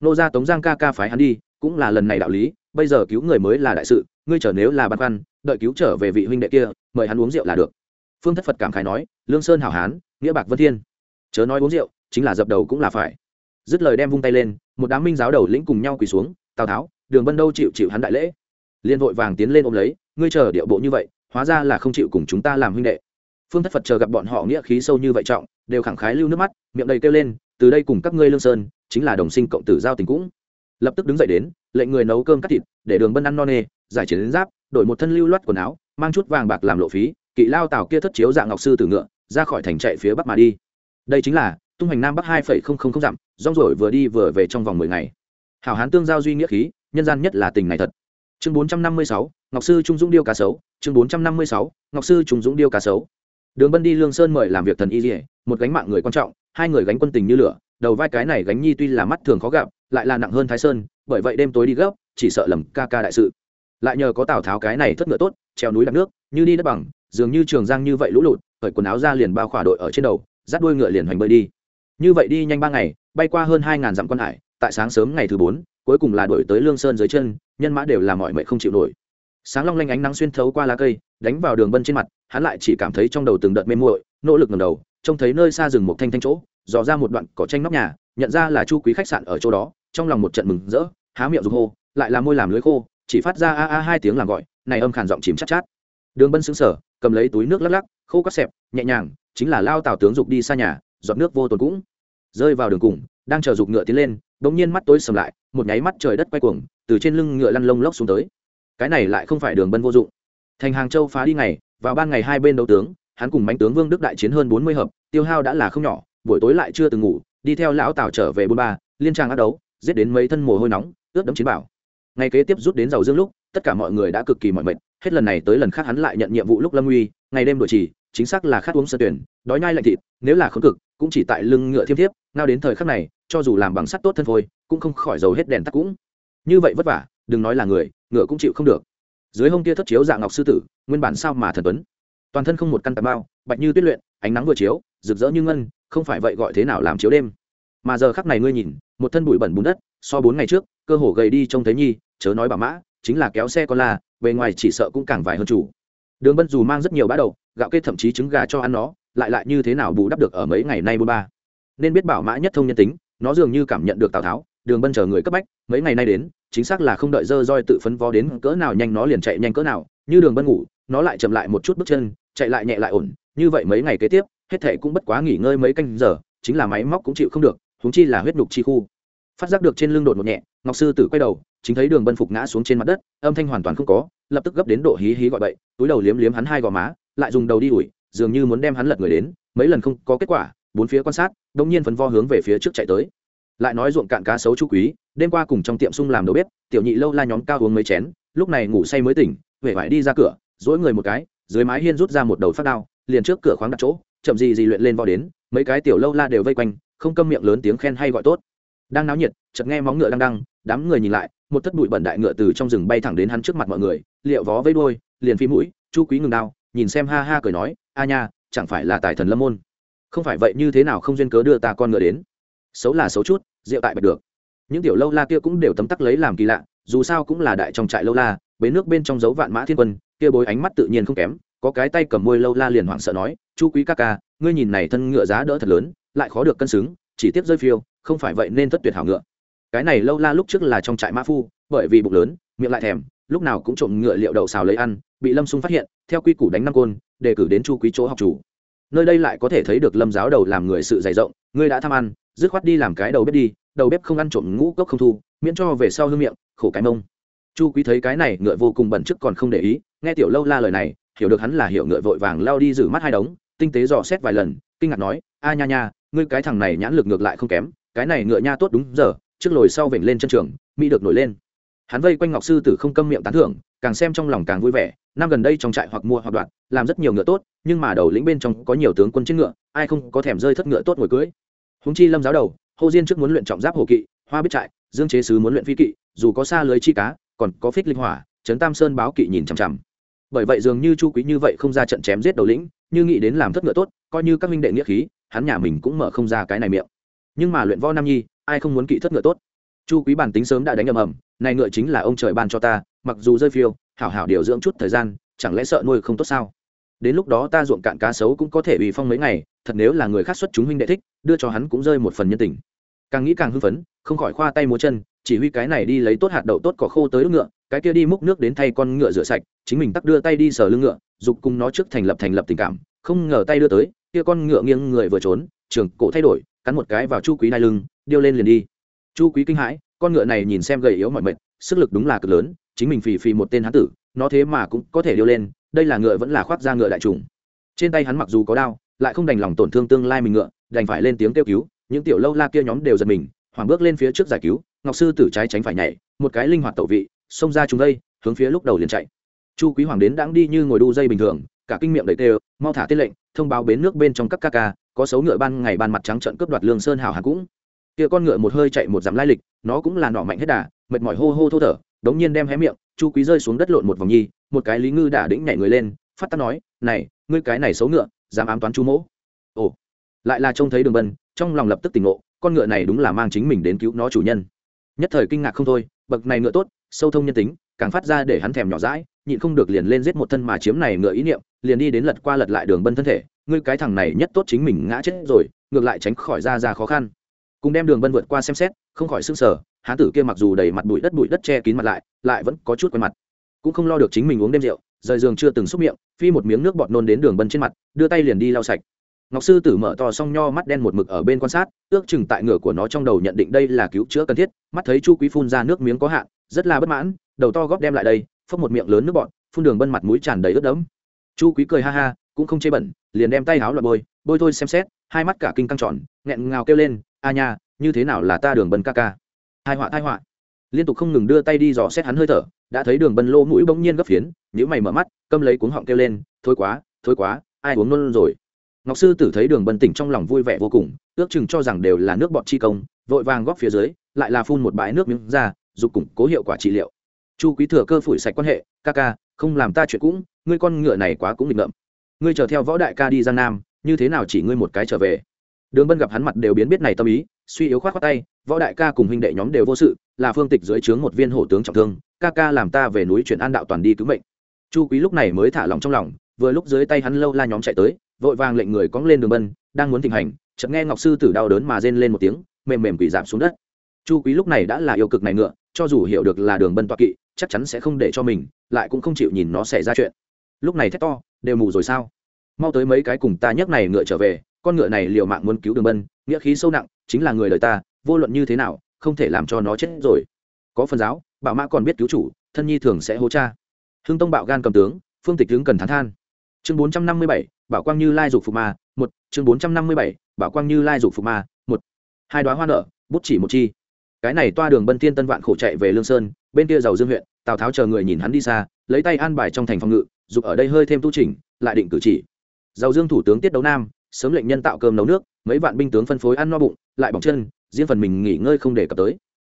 Nô ra tống giang ca ca phái hắn đi cũng là lần này đạo lý, bây giờ cứu người mới là đại sự, ngươi trở nếu là băn khoăn, đợi cứu trở về vị huynh đệ kia, mời hắn uống rượu là được. Phương thất phật cảm khái nói, lương sơn hảo hán, nghĩa bạc vân thiên. Chớ nói uống rượu, chính là dập đầu cũng là phải. Dứt lời đem vung tay lên, một đám minh giáo đầu lĩnh cùng nhau quỳ xuống, tào tháo, đường bân đâu chịu chịu hắn đại lễ? Liên vội vàng tiến lên ôm lấy, ngươi chờ điệu bộ như vậy, hóa ra là không chịu cùng chúng ta làm huynh đệ. Phương thất phật chờ gặp bọn họ nghĩa khí sâu như vậy trọng, đều khẳng khái lưu nước mắt, miệng đầy kêu lên, từ đây cùng các ngươi lương sơn, chính là đồng sinh cộng tử giao tình cũng lập tức đứng dậy đến, lệnh người nấu cơm cắt thịt, để đường bân ăn no nê, giải chiến đến giáp, đổi một thân lưu loát quần áo, mang chút vàng bạc làm lộ phí, kỵ lao tàu kia thất chiếu dạng ngọc sư từ ngựa, ra khỏi thành chạy phía bắc mà đi. Đây chính là tung hành nam bắc hai phẩy không không không dặm, rong rổi vừa đi vừa về trong vòng mười ngày. Hảo hán tương giao duy nghĩa khí, nhân gian nhất là tình này thật. Chương bốn trăm năm mươi sáu, ngọc sư trung dũng điêu cá sấu, chương bốn trăm năm mươi sáu, ngọc sư trung dũng điêu cá sấu. Đường bân đi lương sơn mời làm việc thần y dỉa một gánh mạng người quan trọng, hai người gánh quân tình như lửa, đầu vai cái này gánh nhi tuy là mắt thường khó gặp lại là nặng hơn thái sơn, bởi vậy đêm tối đi gấp, chỉ sợ lầm ca ca đại sự. Lại nhờ có tào tháo cái này thất ngựa tốt, treo núi đặt nước, như đi đất bằng, dường như trường giang như vậy lũ lụt khởi quần áo ra liền bao khỏa đội ở trên đầu, dắt đuôi ngựa liền hoành bơi đi. Như vậy đi nhanh ba ngày, bay qua hơn hai ngàn dặm quan hải, tại sáng sớm ngày thứ bốn, cuối cùng là đổi tới lương sơn dưới chân, nhân mã đều là mọi mệnh không chịu nổi. Sáng long lanh ánh nắng xuyên thấu qua lá cây, đánh vào đường bân trên mặt, hắn lại chỉ cảm thấy trong đầu từng đợt mê muội, nỗ lực ngầm đầu, trông thấy nơi xa rừng một thanh thanh chỗ, dò ra một đoạn cỏ tranh nóc nhà, nhận ra là chu quý khách sạn ở chỗ đó trong lòng một trận mừng rỡ, há miệng rục hô, lại là môi làm lưới khô, chỉ phát ra a a hai tiếng làm gọi, này âm khàn giọng chìm chát chát. Đường bân xứng sở cầm lấy túi nước lắc lắc, khô cắt xẹp, nhẹ nhàng, chính là lao tào tướng dục đi xa nhà, giọt nước vô tồn cũng. Rơi vào đường cùng, đang chờ dục ngựa tiến lên, bỗng nhiên mắt tối sầm lại, một nháy mắt trời đất quay cuồng, từ trên lưng ngựa lăn lông lốc xuống tới. Cái này lại không phải đường bân vô dụng. Thành hàng châu phá đi ngày, vào ban ngày hai bên đấu tướng, hắn cùng bánh tướng vương đức đại chiến hơn bốn mươi hợp, tiêu hao đã là không nhỏ, buổi tối lại chưa từng ngủ, đi theo lão tào trở về bôn ba, liên trang ác đấu giết đến mấy thân mồ hôi nóng, ướt đẫm chiến bảo. Ngày kế tiếp rút đến giàu dương lúc, tất cả mọi người đã cực kỳ mỏi mệt, hết lần này tới lần khác hắn lại nhận nhiệm vụ lúc lâm uy, ngày đêm đổi trì, chính xác là khát uống sơ tuyển, đói nhai lạnh thịt, nếu là khốn cực, cũng chỉ tại lưng ngựa thiêm thiếp, ngao đến thời khắc này, cho dù làm bằng sắt tốt thân phôi, cũng không khỏi dầu hết đèn tắt cũng. Như vậy vất vả, đừng nói là người, ngựa cũng chịu không được. Dưới hông kia thất chiếu dạng ngọc sư tử, nguyên bản sao mà thần tuấn. Toàn thân không một căn tà bao bạch như tuyết luyện, ánh nắng vừa chiếu, rực rỡ như ngân, không phải vậy gọi thế nào làm chiếu đêm. Mà giờ khắc này ngươi nhìn một thân bụi bẩn bùn đất, so bốn ngày trước, cơ hồ gầy đi trông thấy nhi, chớ nói bà mã, chính là kéo xe con la, bề ngoài chỉ sợ cũng càng vài hơn chủ. Đường bân dù mang rất nhiều bã đậu, gạo kết thậm chí trứng gà cho ăn nó, lại lại như thế nào bù đắp được ở mấy ngày nay bôn ba. Nên biết bảo mã nhất thông nhân tính, nó dường như cảm nhận được tào tháo, đường bân chờ người cấp bách, mấy ngày nay đến, chính xác là không đợi dơ roi tự phấn vó đến cỡ nào nhanh nó liền chạy nhanh cỡ nào, như đường bân ngủ, nó lại chậm lại một chút bước chân, chạy lại nhẹ lại ổn, như vậy mấy ngày kế tiếp, hết thệ cũng bất quá nghỉ ngơi mấy canh giờ, chính là máy móc cũng chịu không được huống chi là huyết nhục chi khu. Phát giác được trên lưng đột một nhẹ, ngọc sư tử quay đầu, chính thấy đường bân phục ngã xuống trên mặt đất, âm thanh hoàn toàn không có, lập tức gấp đến độ hí hí gọi bậy, túi đầu liếm liếm hắn hai gò má, lại dùng đầu đi ủi, dường như muốn đem hắn lật người đến, mấy lần không có kết quả, bốn phía quan sát đông nhiên phần vo hướng về phía trước chạy tới. Lại nói ruộng cạn cá sấu chú quý, đêm qua cùng trong tiệm sung làm đầu bếp, tiểu nhị lâu la nhóm cao uống mấy chén, lúc này ngủ say mới tỉnh huệ vải đi ra cửa, dỗi người một cái, dưới mái hiên rút ra một đầu phát đao, liền trước cửa khoáng đặt chỗ, chậm gì gì luyện lên vo đến, mấy cái tiểu lâu la đều vây quanh không câm miệng lớn tiếng khen hay gọi tốt. Đang náo nhiệt, chợt nghe móng ngựa đang đăng, đám người nhìn lại, một thất bụi bẩn đại ngựa từ trong rừng bay thẳng đến hắn trước mặt mọi người, liệu vó vây đôi liền phi mũi, chu quý ngừng đao, nhìn xem ha ha cười nói, a nha, chẳng phải là tài thần lâm môn? Không phải vậy như thế nào không duyên cớ đưa ta con ngựa đến? Xấu là xấu chút, rượu tại bạch được. Những tiểu lâu la kia cũng đều tấm tắc lấy làm kỳ lạ, dù sao cũng là đại trong trại lâu la bế nước bên trong dấu vạn mã thiên quân, kia bối ánh mắt tự nhiên không kém, có cái tay cầm môi lâu la liền hoảng sợ nói, chu quý ca ca ngươi nhìn này thân ngựa giá đỡ thật lớn, lại khó được cân xứng, chỉ tiếp rơi phiêu, không phải vậy nên thất tuyệt hảo ngựa. Cái này lâu la lúc trước là trong trại mã phu, bởi vì bụng lớn, miệng lại thèm, lúc nào cũng trộm ngựa liệu đậu xào lấy ăn, bị lâm xung phát hiện, theo quy củ đánh năm côn đề cử đến chu quý chỗ học chủ. Nơi đây lại có thể thấy được lâm giáo đầu làm người sự dày rộng, ngươi đã tham ăn, dứt khoát đi làm cái đầu bếp đi, đầu bếp không ăn trộm ngũ cốc không thu, miễn cho về sau hương miệng, khổ cái mông. Chu quý thấy cái này, ngựa vô cùng bẩn chức còn không để ý, nghe tiểu lâu la lời này, hiểu được hắn là hiểu ngựa vội vàng lao đi giữ mắt hai đống tinh tế dò xét vài lần, kinh ngạc nói, a nha nha, ngươi cái thằng này nhãn lực ngược lại không kém, cái này ngựa nha tốt đúng giờ, trước lồi sau vểnh lên chân trường, mỹ được nổi lên. Hắn vây quanh ngọc sư tử không câm miệng tán thưởng, càng xem trong lòng càng vui vẻ, năm gần đây trong trại hoặc mua hoặc đoạn làm rất nhiều ngựa tốt, nhưng mà đầu lĩnh bên trong có nhiều tướng quân trên ngựa, ai không có thèm rơi thất ngựa tốt ngồi cưới. Húng chi lâm giáo đầu, hô diên trước muốn luyện trọng giáp hồ kỵ, hoa biết trại, dương chế sứ muốn luyện phi kỵ, dù có xa lưới chi cá, còn có phích linh hỏa, trấn tam sơn báo kỵ nhìn chằm chằm. Bởi vậy dường như chu quý như vậy không ra trận chém giết đầu lĩnh như nghĩ đến làm thất ngựa tốt, coi như các minh đệ nghĩa khí, hắn nhà mình cũng mở không ra cái này miệng. Nhưng mà luyện võ nam nhi, ai không muốn kỵ thất ngựa tốt? Chu quý bản tính sớm đã đánh ầm ầm, này ngựa chính là ông trời ban cho ta, mặc dù rơi phiêu, hảo hảo điều dưỡng chút thời gian, chẳng lẽ sợ nuôi không tốt sao? Đến lúc đó ta ruộng cạn cá sấu cũng có thể bị phong mấy ngày, thật nếu là người khác xuất chúng huynh đệ thích, đưa cho hắn cũng rơi một phần nhân tình. Càng nghĩ càng hưng phấn, không khỏi khoa tay múa chân, chỉ huy cái này đi lấy tốt hạt đậu tốt cỏ khô tới nước ngựa cái kia đi múc nước đến thay con ngựa rửa sạch, chính mình tắt đưa tay đi sờ lưng ngựa, dục cùng nó trước thành lập thành lập tình cảm, không ngờ tay đưa tới, kia con ngựa nghiêng người vừa trốn, trường cổ thay đổi, cắn một cái vào chu quý nai lưng, điêu lên liền đi. Chu quý kinh hãi, con ngựa này nhìn xem gầy yếu mọi mệt, sức lực đúng là cực lớn, chính mình phì phì một tên hán tử, nó thế mà cũng có thể điêu lên, đây là ngựa vẫn là khoác ra ngựa đại trùng. Trên tay hắn mặc dù có đao, lại không đành lòng tổn thương tương lai mình ngựa, đành phải lên tiếng kêu cứu, những tiểu lâu la kia nhóm đều giật mình, hoảng bước lên phía trước giải cứu, ngọc sư tử trái tránh phải nhảy, một cái linh hoạt tẩu vị xông ra chúng đây, hướng phía lúc đầu liền chạy. Chu quý hoàng đến đang đi như ngồi đu dây bình thường, cả kinh miệng đầy tê, mau thả tiết lệnh, thông báo bến nước bên trong các ca ca, có xấu ngựa ban ngày ban mặt trắng trận cướp đoạt lương sơn hảo hàn cũng. Kia con ngựa một hơi chạy một dặm lai lịch, nó cũng là nọ mạnh hết đà, mệt mỏi hô hô thô thở, đống nhiên đem hé miệng, chu quý rơi xuống đất lộn một vòng nhi, một cái lý ngư đả đĩnh nhảy người lên, phát tắc nói, này, ngươi cái này xấu ngựa, dám ám toán chu mỗ. Ồ, lại là trông thấy đường bân, trong lòng lập tức tỉnh ngộ, con ngựa này đúng là mang chính mình đến cứu nó chủ nhân nhất thời kinh ngạc không thôi, bậc này ngựa tốt, sâu thông nhân tính, càng phát ra để hắn thèm nhỏ rãi nhịn không được liền lên giết một thân mà chiếm này ngựa ý niệm, liền đi đến lật qua lật lại đường bân thân thể, ngươi cái thằng này nhất tốt chính mình ngã chết rồi, ngược lại tránh khỏi ra ra khó khăn. Cùng đem đường bân vượt qua xem xét, không khỏi s ư n g sở hán tử kia mặc dù đầy mặt bụi đất bụi đất che kín mặt lại lại vẫn có chút quen mặt. Cũng không lo được chính mình uống đêm rượu, rời giường chưa từng xúc miệng, phi một miếng nước bọt nôn đến đường bân trên mặt, đưa tay liền đi lau sạch ngọc sư tử mở to song nho mắt đen một mực ở bên quan sát, ước chừng tại ngửa của nó trong đầu nhận định đây là cứu chữa cần thiết, mắt thấy chu quý phun ra nước miếng có hạn, rất là bất mãn, đầu to góp đem lại đây phấp một miệng lớn nước bọt, phun đường bân mặt mũi tràn đầy ướt đẫm. Chu quý cười ha ha, cũng không chê bẩn, liền đem tay áo lọt bôi bôi thôi xem xét, hai mắt cả kinh căng tròn, nghẹn ngào kêu lên, a nha, như thế nào là ta đường bân ca ca? Hai họa hai họa. Liên tục không ngừng đưa tay đi dò xét hắn hơi thở, đã thấy đường bân lô mũi bỗng nhiên gấp phiến nhữ mày mở mắt, câm lấy cuống họng kêu lên, thôi quá thôi quá, ai uống luôn rồi? Ngọc sư tử thấy đường bân tỉnh trong lòng vui vẻ vô cùng, ước chừng cho rằng đều là nước bọt chi công, vội vàng góp phía dưới, lại là phun một bãi nước miếng ra giúp củng cố hiệu quả trị liệu. Chu quý thừa cơ phủi sạch quan hệ, ca ca, không làm ta chuyện cũng, ngươi con ngựa này quá cũng nghịch ngợm. Ngươi chờ theo võ đại ca đi giang nam, như thế nào chỉ ngươi một cái trở về? Đường bân gặp hắn mặt đều biến biết này tâm ý, suy yếu khoát khoát tay, võ đại ca cùng huynh đệ nhóm đều vô sự, là phương tịch dưới trướng một viên hổ tướng trọng thương, ca ca làm ta về núi chuyển an đạo toàn đi cứu mệnh. Chu quý lúc này mới thả lòng trong lòng, vừa lúc dưới tay hắn lâu la nhóm chạy tới vội vàng lệnh người cóng lên đường bân, đang muốn thịnh hành, chợt nghe ngọc sư tử đau đớn mà rên lên một tiếng, mềm mềm quỷ giảm xuống đất. Chu quý lúc này đã là yêu cực này ngựa, cho dù hiểu được là đường bân toa kỵ, chắc chắn sẽ không để cho mình, lại cũng không chịu nhìn nó xảy ra chuyện. Lúc này thét to, đều mù rồi sao? Mau tới mấy cái cùng ta nhấc này ngựa trở về, con ngựa này liều mạng muốn cứu đường bân, nghĩa khí sâu nặng, chính là người đời ta, vô luận như thế nào, không thể làm cho nó chết rồi. Có phần giáo, bảo mã còn biết cứu chủ, thân nhi thường sẽ hô cha. Hưng tông bạo gan cầm tướng, phương tịch tướng cần thán than. Chương bốn trăm năm mươi bảy bảo quang như lai dục phục ma, một, chương bốn trăm năm mươi bảy, bảo quang như lai dục phục ma, một. Hai đoá hoa nợ bút chỉ một chi. Cái này toa đường bân thiên tân vạn khổ chạy về lương sơn, bên kia giàu dương huyện, tào tháo chờ người nhìn hắn đi xa, lấy tay an bài trong thành phòng ngự, dục ở đây hơi thêm tu trình lại định cử chỉ. Giàu dương thủ tướng tiết đấu nam, sớm lệnh nhân tạo cơm nấu nước, mấy vạn binh tướng phân phối ăn no bụng, lại bỏng chân, riêng phần mình nghỉ ngơi không để cập tới.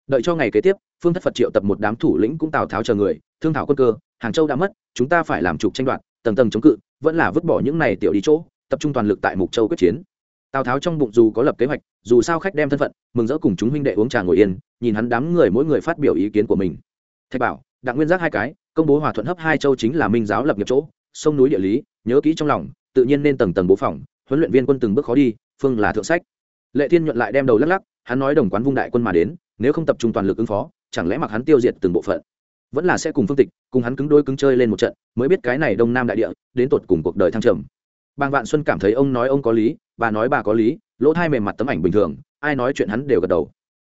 Đợi cho ngày kế tiếp, phương thất phật triệu tập một đám thủ lĩnh cũng tào tháo chờ người, thương thảo quân cơ, hàng châu đã mất, chúng ta phải làm trục tranh đoạt, tầng tầng chống cự vẫn là vứt bỏ những này tiểu đi chỗ, tập trung toàn lực tại mục châu quyết chiến. Tào tháo trong bụng dù có lập kế hoạch, dù sao khách đem thân phận, mừng rỡ cùng chúng huynh đệ uống trà ngồi yên, nhìn hắn đám người mỗi người phát biểu ý kiến của mình. Thạch bảo, đặng nguyên giác hai cái, công bố hòa thuận hấp hai châu chính là minh giáo lập nghiệp chỗ, sông núi địa lý, nhớ kỹ trong lòng, tự nhiên nên tầng tầng bố phòng, huấn luyện viên quân từng bước khó đi, phương là thượng sách. Lệ thiên nhuận lại đem đầu lắc lắc, hắn nói đồng quán vung đại quân mà đến, nếu không tập trung toàn lực ứng phó, chẳng lẽ mặc hắn tiêu diệt từng bộ phận? Vẫn là sẽ cùng phương tịch, cùng hắn cứng đôi cứng chơi lên một trận, mới biết cái này đông nam đại địa, đến tột cùng cuộc đời thăng trầm. Bàng vạn xuân cảm thấy ông nói ông có lý, bà nói bà có lý, lỗ thai mềm mặt tấm ảnh bình thường, ai nói chuyện hắn đều gật đầu.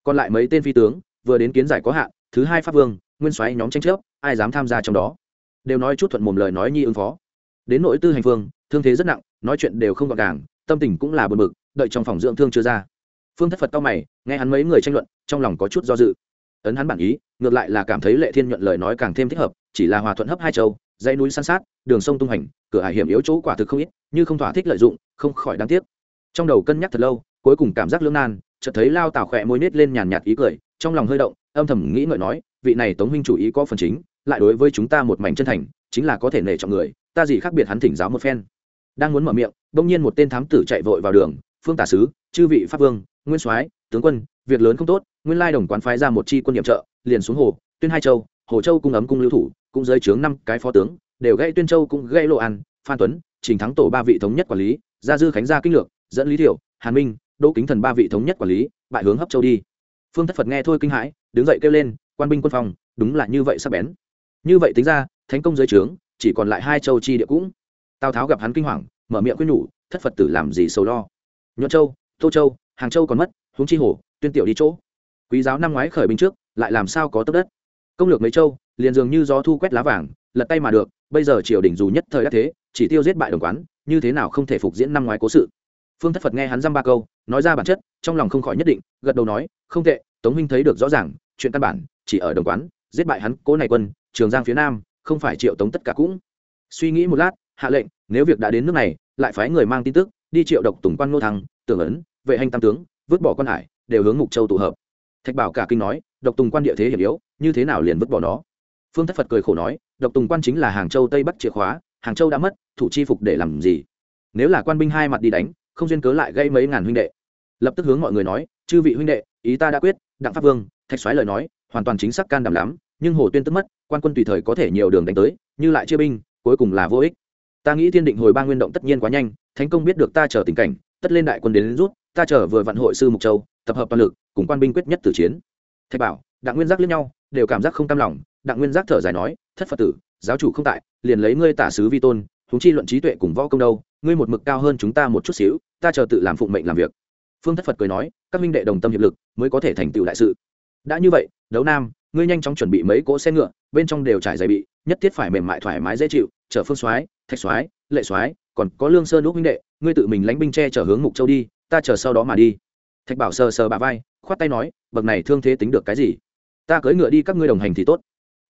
Còn lại mấy tên phi tướng, vừa đến kiến giải có hạn, thứ hai pháp vương, nguyên soái nhóm tranh chấp, ai dám tham gia trong đó? Đều nói chút thuận mồm lời nói nhi ứng phó. Đến nội tư hành phương thương thế rất nặng, nói chuyện đều không gọn gàng, tâm tình cũng là bực bực, đợi trong phòng dưỡng thương chưa ra. Phương thất phật cao mày, nghe hắn mấy người tranh luận, trong lòng có chút do dự ấn hắn bản ý, ngược lại là cảm thấy lệ thiên nhuận lời nói càng thêm thích hợp, chỉ là hòa thuận hấp hai châu, dãy núi san sát, đường sông tung hành, cửa hải hiểm yếu chỗ quả thực không ít, như không thỏa thích lợi dụng, không khỏi đáng tiếc. Trong đầu cân nhắc thật lâu, cuối cùng cảm giác lưỡng nan, chợt thấy lao tào khỏe môi nết lên nhàn nhạt ý cười, trong lòng hơi động, âm thầm nghĩ ngợi nói, vị này tống huynh chủ ý có phần chính, lại đối với chúng ta một mảnh chân thành, chính là có thể nể trọng người, ta gì khác biệt hắn thỉnh giáo một phen. Đang muốn mở miệng, bỗng nhiên một tên thám tử chạy vội vào đường, phương tả sứ, chư vị pháp vương, nguyên soái tướng quân, việc lớn không tốt, nguyên lai đồng quán phái ra một chi quân nhiệm trợ, liền xuống hồ, tuyên hai châu, hồ châu cung ấm cung lưu thủ, cũng giới trướng năm cái phó tướng, đều gây tuyên châu cũng gây lộ an, phan tuấn, trình thắng tổ ba vị thống nhất quản lý, gia dư khánh gia kinh lược, dẫn lý thiệu hàn minh, đỗ kính thần ba vị thống nhất quản lý, bại hướng hấp châu đi. Phương thất phật nghe thôi kinh hãi, đứng dậy kêu lên, quan binh quân phòng, đúng là như vậy sắp bén. Như vậy tính ra, thánh công giới trướng, chỉ còn lại hai châu chi địa cũng. Tào tháo gặp hắn kinh hoàng, mở miệng quyết nhủ, thất phật tử làm gì sầu lo? Nhuận châu, tô châu, hàng châu còn mất huống chi hồ, tuyên tiểu đi chỗ. Quý giáo năm ngoái khởi binh trước, lại làm sao có tấc đất? Công lược mấy châu, liền dường như gió thu quét lá vàng, lật tay mà được, bây giờ triều đình dù nhất thời đắc thế, chỉ tiêu giết bại đồng quán, như thế nào không thể phục diễn năm ngoái cố sự? Phương thất phật nghe hắn dăm ba câu, nói ra bản chất, trong lòng không khỏi nhất định, gật đầu nói, không tệ, tống minh thấy được rõ ràng, chuyện căn bản, chỉ ở đồng quán, giết bại hắn cố này quân, trường giang phía nam, không phải triệu tống tất cả cũng. Suy nghĩ một lát, hạ lệnh, nếu việc đã đến nước này, lại phái người mang tin tức, đi triệu độc tùng quan ngô thăng, tưởng ấn, vệ hành tam tướng vứt bỏ quan hải đều hướng mục châu tụ hợp. Thạch bảo cả kinh nói độc tùng quan địa thế hiểm yếu như thế nào liền vứt bỏ nó? Phương thất phật cười khổ nói độc tùng quan chính là hàng châu tây bắc chìa khóa hàng châu đã mất thủ chi phục để làm gì? Nếu là quan binh hai mặt đi đánh không duyên cớ lại gây mấy ngàn huynh đệ. Lập tức hướng mọi người nói chư vị huynh đệ ý ta đã quyết đặng pháp vương. Thạch xoáy lời nói hoàn toàn chính xác can đảm lắm nhưng hồ tuyên tức mất quan quân tùy thời có thể nhiều đường đánh tới như lại chia binh cuối cùng là vô ích. Ta nghĩ thiên định hồi ba nguyên động tất nhiên quá nhanh thánh công biết được ta chờ tình cảnh tất lên đại quân đến, đến rút ta chờ vừa vận hội sư mục châu, tập hợp toàn lực, cùng quan binh quyết nhất tử chiến. Thạch bảo, đặng nguyên giác lẫn nhau, đều cảm giác không cam lòng. Đặng nguyên giác thở dài nói, thất phật tử, giáo chủ không tại, liền lấy ngươi tả sứ vi tôn chúng chi luận trí tuệ cùng võ công đâu, ngươi một mực cao hơn chúng ta một chút xíu, ta chờ tự làm phụng mệnh làm việc. Phương thất phật cười nói, các minh đệ đồng tâm hiệp lực, mới có thể thành tựu đại sự. Đã như vậy, đấu nam, ngươi nhanh chóng chuẩn bị mấy cỗ xe ngựa, bên trong đều trải dày bị, nhất thiết phải mềm mại thoải mái dễ chịu, chở phương soái, thạch soái, lệ soái, còn có lương sơn úc minh đệ, ngươi tự mình lánh binh che chở hướng mục châu đi ta chờ sau đó mà đi. Thạch bảo sờ sờ bà vai, khoát tay nói, bậc này thương thế tính được cái gì? Ta cưỡi ngựa đi, các ngươi đồng hành thì tốt.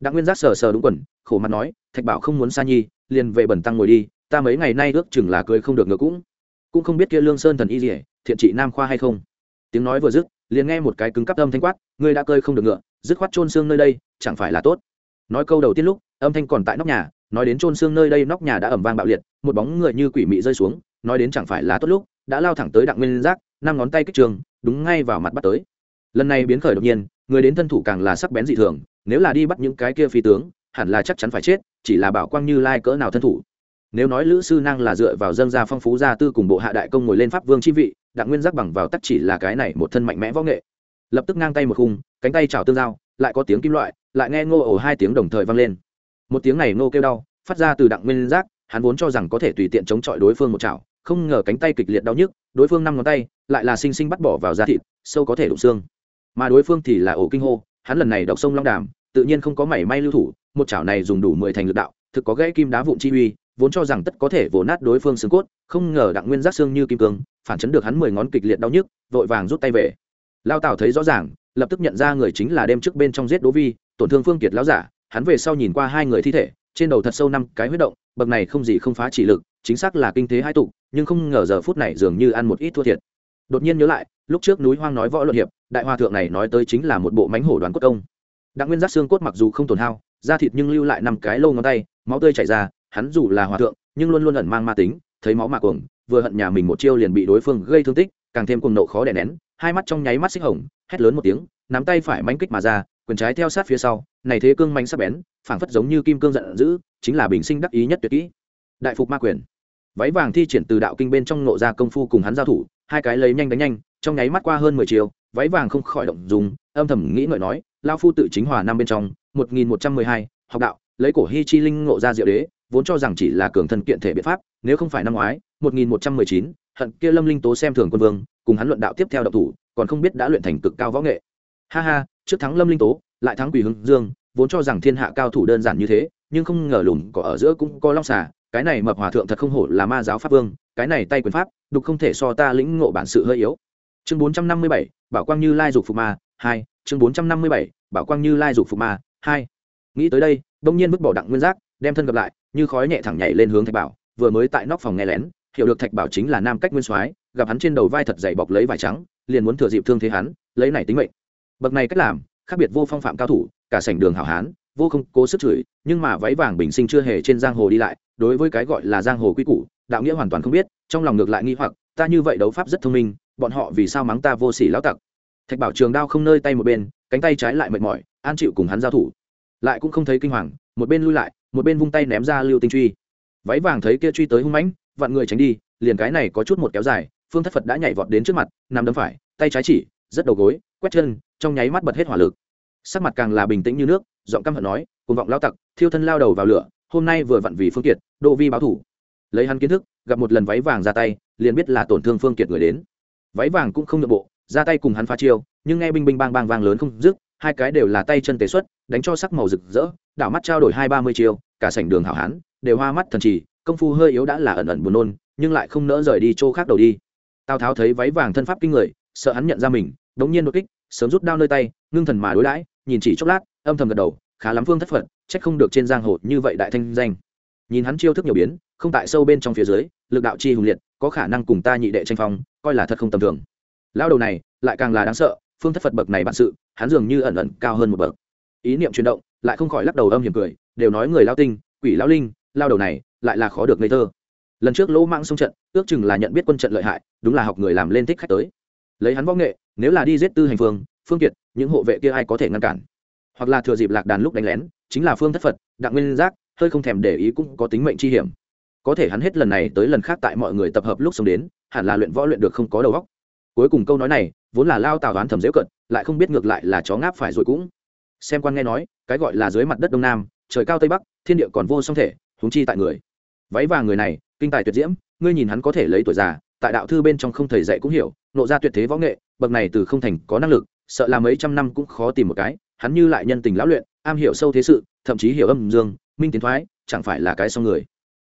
Đặng nguyên giác sờ sờ đúng quần, khổ mặt nói, thạch bảo không muốn xa nhi, liền về bẩn tăng ngồi đi, ta mấy ngày nay ước chừng là cưới không được ngựa cũng. Cũng không biết kia lương sơn thần y gì, thiện trị nam khoa hay không. Tiếng nói vừa dứt, liền nghe một cái cứng cắp âm thanh quát, ngươi đã cơi không được ngựa, dứt khoát trôn xương nơi đây, chẳng phải là tốt. Nói câu đầu tiên lúc, âm thanh còn tại nóc nhà, nói đến trôn xương nơi đây nóc nhà đã ẩm vang bạo liệt, một bóng người như quỷ mị rơi xuống, nói đến chẳng phải là tốt lúc đã lao thẳng tới đặng nguyên giác, năm ngón tay kích trường, đúng ngay vào mặt bắt tới. Lần này biến khởi đột nhiên, người đến thân thủ càng là sắc bén dị thường, nếu là đi bắt những cái kia phi tướng, hẳn là chắc chắn phải chết, chỉ là bảo quang như lai cỡ nào thân thủ. Nếu nói lữ sư năng là dựa vào dân gia phong phú gia tư cùng bộ hạ đại công ngồi lên pháp vương chi vị, đặng nguyên giác bằng vào tắc chỉ là cái này một thân mạnh mẽ võ nghệ. Lập tức ngang tay một khung, cánh tay chảo tương giao, lại có tiếng kim loại, lại nghe ngô ổ hai tiếng đồng thời vang lên. Một tiếng này ngô kêu đau, phát ra từ đặng nguyên giác, hắn vốn cho rằng có thể tùy tiện chống chọi đối phương một chảo không ngờ cánh tay kịch liệt đau nhức, đối phương năm ngón tay lại là sinh sinh bắt bỏ vào da thịt, sâu có thể đụng xương. Mà đối phương thì là ổ kinh hô, hắn lần này đọc sông long đàm, tự nhiên không có mảy may lưu thủ, một chảo này dùng đủ mười thành lực đạo, thực có gãy kim đá vụn chi uy, vốn cho rằng tất có thể vồ nát đối phương xương cốt, không ngờ đặng nguyên giác xương như kim cương, phản chấn được hắn mười ngón kịch liệt đau nhức, vội vàng rút tay về. Lao tào thấy rõ ràng, lập tức nhận ra người chính là đêm trước bên trong giết đỗ vi, tổn thương phương kiệt lão giả, hắn về sau nhìn qua hai người thi thể, trên đầu thật sâu năm cái huyết động, bậc này không gì không phá chỉ lực, chính xác là kinh thế hai tụ nhưng không ngờ giờ phút này dường như ăn một ít thua thiệt. Đột nhiên nhớ lại, lúc trước núi hoang nói võ luận hiệp, đại hòa thượng này nói tới chính là một bộ mánh hổ đoàn cốt công. Đặng nguyên giác xương cốt mặc dù không tổn hao, da thịt nhưng lưu lại năm cái lô ngón tay, máu tươi chảy ra, hắn dù là hòa thượng, nhưng luôn luôn ẩn mang ma tính, thấy máu mạ cuồng, vừa hận nhà mình một chiêu liền bị đối phương gây thương tích, càng thêm cuồng nộ khó đè nén, hai mắt trong nháy mắt xích hồng, hét lớn một tiếng, nắm tay phải mánh kích mà ra, quyền trái theo sát phía sau, này thế cương mánh sắc bén, phảng phất giống như kim cương giận dữ, chính là bình sinh đắc ý nhất tuyệt kỹ. Đại phục ma quyền váy vàng thi triển từ đạo kinh bên trong nộ ra công phu cùng hắn giao thủ, hai cái lấy nhanh đánh nhanh, trong nháy mắt qua hơn mười chiều, váy vàng không khỏi động dùng, âm thầm nghĩ ngợi nói lao phu tự chính hòa năm bên trong, một nghìn một trăm mười hai, học đạo, lấy cổ hy chi linh ngộ ra diệu đế, vốn cho rằng chỉ là cường thân kiện thể biện pháp, nếu không phải năm ngoái, một nghìn một trăm mười chín, hận kia lâm linh tố xem thường quân vương, cùng hắn luận đạo tiếp theo đạo thủ, còn không biết đã luyện thành cực cao võ nghệ. Ha ha, trước thắng lâm linh tố, lại thắng quỳ hưng dương, vốn cho rằng thiên hạ cao thủ đơn giản như thế, nhưng không ngờ lùm cỏ ở giữa cũng có long xà cái này mập hòa thượng thật không hổ là ma giáo pháp vương, cái này tay quyền pháp, đục không thể so ta lĩnh ngộ bản sự hơi yếu. Chương bốn trăm năm mươi bảy, bảo quang như lai dục phục ma, hai, chương bốn trăm năm mươi bảy, bảo quang như lai dục phục ma, hai. Nghĩ tới đây, đông nhiên vứt bỏ đặng nguyên giác, đem thân gặp lại, như khói nhẹ thẳng nhảy lên hướng thạch bảo, vừa mới tại nóc phòng nghe lén, hiểu được thạch bảo chính là nam cách nguyên soái, gặp hắn trên đầu vai thật dày bọc lấy vải trắng, liền muốn thừa dịp thương thế hắn, lấy này tính mệnh. Bậc này cách làm, khác biệt vô phong phạm cao thủ, cả sảnh đường hảo hán vô không cố sức chửi, nhưng mà váy vàng bình sinh chưa hề trên giang hồ đi lại, đối với cái gọi là giang hồ quy củ, đạo nghĩa hoàn toàn không biết, trong lòng ngược lại nghi hoặc, ta như vậy đấu pháp rất thông minh, bọn họ vì sao mắng ta vô sỉ lão tặc? Thạch bảo trường đao không nơi tay một bên, cánh tay trái lại mệt mỏi, an chịu cùng hắn giao thủ. Lại cũng không thấy kinh hoàng, một bên lui lại, một bên vung tay ném ra lưu tinh truy. Váy vàng thấy kia truy tới hung mãnh, vặn người tránh đi, liền cái này có chút một kéo dài, phương thất phật đã nhảy vọt đến trước mặt, nằm đấm phải, tay trái chỉ, rất đầu gối, quét chân, trong nháy mắt bật hết hỏa lực. Sắc mặt càng là bình tĩnh như nước giọng căm hận nói cùng vọng lao tặc, thiêu thân lao đầu vào lửa, hôm nay vừa vặn vì phương kiệt đô vi báo thủ. Lấy hắn kiến thức, gặp một lần váy vàng ra tay, liền biết là tổn thương phương kiệt người đến. Váy vàng cũng không nhượng bộ, ra tay cùng hắn pha chiêu, nhưng nghe binh binh bang bang vang lớn không dứt, hai cái đều là tay chân tế xuất, đánh cho sắc màu rực rỡ, đảo mắt trao đổi hai ba mươi chiêu, cả sảnh đường hảo hán, đều hoa mắt thần trì, công phu hơi yếu đã là ẩn ẩn buồn nôn, nhưng lại không nỡ rời đi chỗ khác đầu đi. Tào tháo thấy váy vàng thân pháp kinh người, sợ hắn nhận ra mình, đống nhiên đột kích, sớm rút đao nơi tay, ngưng thần mà đối đãi nhìn chỉ chốc lát, âm thầm gật đầu, khá lắm phương thất phật, trách không được trên giang hồ như vậy đại thanh danh. Nhìn hắn chiêu thức nhiều biến, không tại sâu bên trong phía dưới, lực đạo chi hùng liệt, có khả năng cùng ta nhị đệ tranh phong, coi là thật không tầm thường. Lao đầu này, lại càng là đáng sợ, phương thất phật bậc này bản sự, hắn dường như ẩn ẩn cao hơn một bậc. Ý niệm chuyển động, lại không khỏi lắc đầu âm hiểm cười, đều nói người lao tinh, quỷ lao linh lao đầu này, lại là khó được ngây thơ. Lần trước lỗ mạng xông trận, ước chừng là nhận biết quân trận lợi hại, đúng là học người làm lên thích khách tới. Lấy hắn võ nghệ, nếu là đi giết tư hành phương phương kiệt, những hộ vệ kia ai có thể ngăn cản? Hoặc là thừa dịp lạc đàn lúc đánh lén, chính là phương thất phật, đặng nguyên giác, hơi không thèm để ý cũng có tính mệnh chi hiểm. Có thể hắn hết lần này tới lần khác tại mọi người tập hợp lúc sống đến, hẳn là luyện võ luyện được không có đầu óc. Cuối cùng câu nói này, vốn là lao tào đoán thầm dễ cận, lại không biết ngược lại là chó ngáp phải rồi cũng. Xem quan nghe nói, cái gọi là dưới mặt đất đông nam, trời cao tây bắc, thiên địa còn vô song thể húng chi tại người. Váy và người này, kinh tài tuyệt diễm, ngươi nhìn hắn có thể lấy tuổi già, tại đạo thư bên trong không thầy dạy cũng hiểu, nộ ra tuyệt thế võ nghệ, bậc này từ không thành có năng lực sợ là mấy trăm năm cũng khó tìm một cái, hắn như lại nhân tình lão luyện, am hiểu sâu thế sự, thậm chí hiểu âm dương, minh tiến thoái, chẳng phải là cái song người.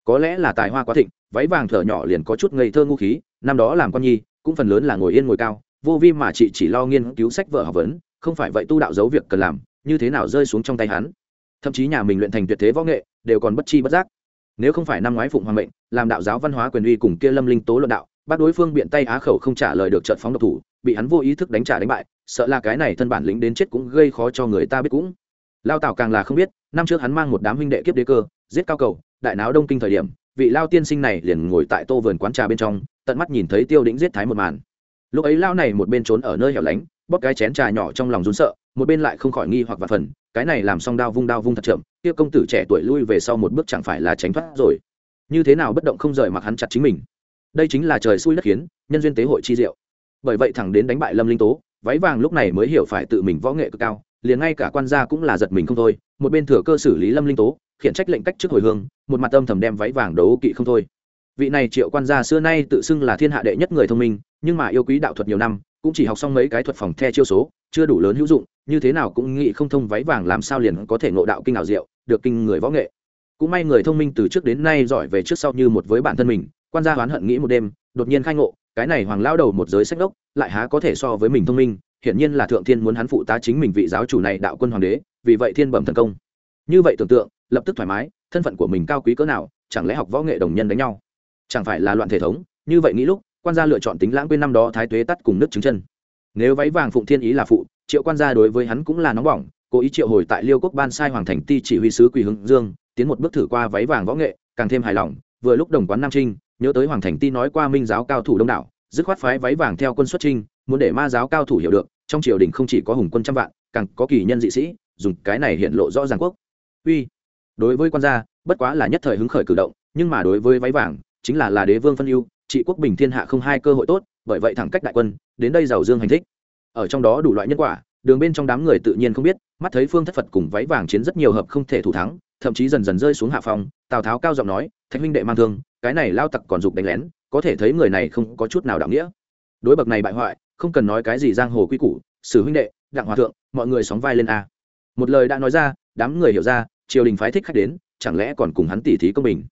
Có lẽ là tài hoa quá thịnh, váy vàng thở nhỏ liền có chút ngây thơ ngu khí, năm đó làm con nhi, cũng phần lớn là ngồi yên ngồi cao, vô vi mà chị chỉ lo nghiên cứu sách vở học vấn, không phải vậy tu đạo giấu việc cần làm, như thế nào rơi xuống trong tay hắn. Thậm chí nhà mình luyện thành tuyệt thế võ nghệ, đều còn bất chi bất giác. Nếu không phải năm ngoái phụng hoàng mệnh, làm đạo giáo văn hóa quyền uy cùng kia lâm linh tố luận đạo, bắt đối phương biện tay á khẩu không trả lời được trận phóng độc thủ, bị hắn vô ý thức đánh trả đánh bại sợ là cái này thân bản lĩnh đến chết cũng gây khó cho người ta biết cũng. Lao tảo càng là không biết, năm trước hắn mang một đám huynh đệ kiếp đế cơ, giết cao cầu, đại náo đông kinh thời điểm, vị lao tiên sinh này liền ngồi tại tô vườn quán trà bên trong, tận mắt nhìn thấy tiêu đĩnh giết thái một màn. Lúc ấy lao này một bên trốn ở nơi hẻo lánh, bóp cái chén trà nhỏ trong lòng rún sợ, một bên lại không khỏi nghi hoặc và phần, cái này làm xong đao vung đao vung thật chậm, kia công tử trẻ tuổi lui về sau một bước chẳng phải là tránh thoát rồi. Như thế nào bất động không rời mặc hắn chặt chính mình. Đây chính là trời xui đất khiến, nhân duyên tế hội chi diệu. Bởi vậy thẳng đến đánh bại lâm linh tố váy vàng lúc này mới hiểu phải tự mình võ nghệ cực cao, liền ngay cả quan gia cũng là giật mình không thôi, một bên thừa cơ xử lý lâm linh tố, khiển trách lệnh cách trước hồi hương, một mặt âm thầm đem váy vàng đấu kỵ không thôi. Vị này triệu quan gia xưa nay tự xưng là thiên hạ đệ nhất người thông minh, nhưng mà yêu quý đạo thuật nhiều năm, cũng chỉ học xong mấy cái thuật phòng the chiêu số, chưa đủ lớn hữu dụng, như thế nào cũng nghĩ không thông váy vàng làm sao liền có thể ngộ đạo kinh ảo diệu, được kinh người võ nghệ. Cũng may người thông minh từ trước đến nay giỏi về trước sau như một với bản thân mình, quan gia oán hận nghĩ một đêm, đột nhiên khai ngộ cái này hoàng lao đầu một giới sách gốc lại há có thể so với mình thông minh, hiển nhiên là thượng thiên muốn hắn phụ tá chính mình vị giáo chủ này đạo quân hoàng đế, vì vậy thiên bẩm thần công. Như vậy tưởng tượng, lập tức thoải mái, thân phận của mình cao quý cỡ nào, chẳng lẽ học võ nghệ đồng nhân đánh nhau? Chẳng phải là loạn thể thống, như vậy nghĩ lúc, quan gia lựa chọn tính lãng quên năm đó thái tuế tắt cùng nước trứng chân. Nếu váy vàng phụng thiên ý là phụ, triệu quan gia đối với hắn cũng là nóng bỏng, cố ý triệu hồi tại liêu quốc ban sai hoàng thành ti chỉ huy sứ quỳ hưng dương, tiến một bước thử qua váy vàng võ nghệ, càng thêm hài lòng, vừa lúc đồng quán nam trinh nhớ tới hoàng thành ti nói qua minh giáo cao thủ đông đảo, dứt khoát phái váy vàng theo quân xuất trinh muốn để ma giáo cao thủ hiểu được, trong triều đình không chỉ có hùng quân trăm vạn, càng có kỳ nhân dị sĩ, dùng cái này hiện lộ rõ ràng quốc. Uy, đối với quan gia, bất quá là nhất thời hứng khởi cử động, nhưng mà đối với váy vàng, chính là là đế vương phân ưu, trị quốc bình thiên hạ không hai cơ hội tốt, bởi vậy thẳng cách đại quân, đến đây giàu dương hành thích. Ở trong đó đủ loại nhân quả, đường bên trong đám người tự nhiên không biết, mắt thấy phương thất phật cùng váy vàng chiến rất nhiều hợp không thể thủ thắng, thậm chí dần dần rơi xuống hạ phòng tào tháo cao giọng nói, thạch huynh đệ mang thương cái này lao tặc còn dục đánh lén, có thể thấy người này không có chút nào đạo nghĩa. Đối bậc này bại hoại, không cần nói cái gì giang hồ quy củ, sử huynh đệ, đặng hòa thượng, mọi người sóng vai lên a. Một lời đã nói ra, đám người hiểu ra, triều đình phái thích khách đến, chẳng lẽ còn cùng hắn tỉ thí công bình.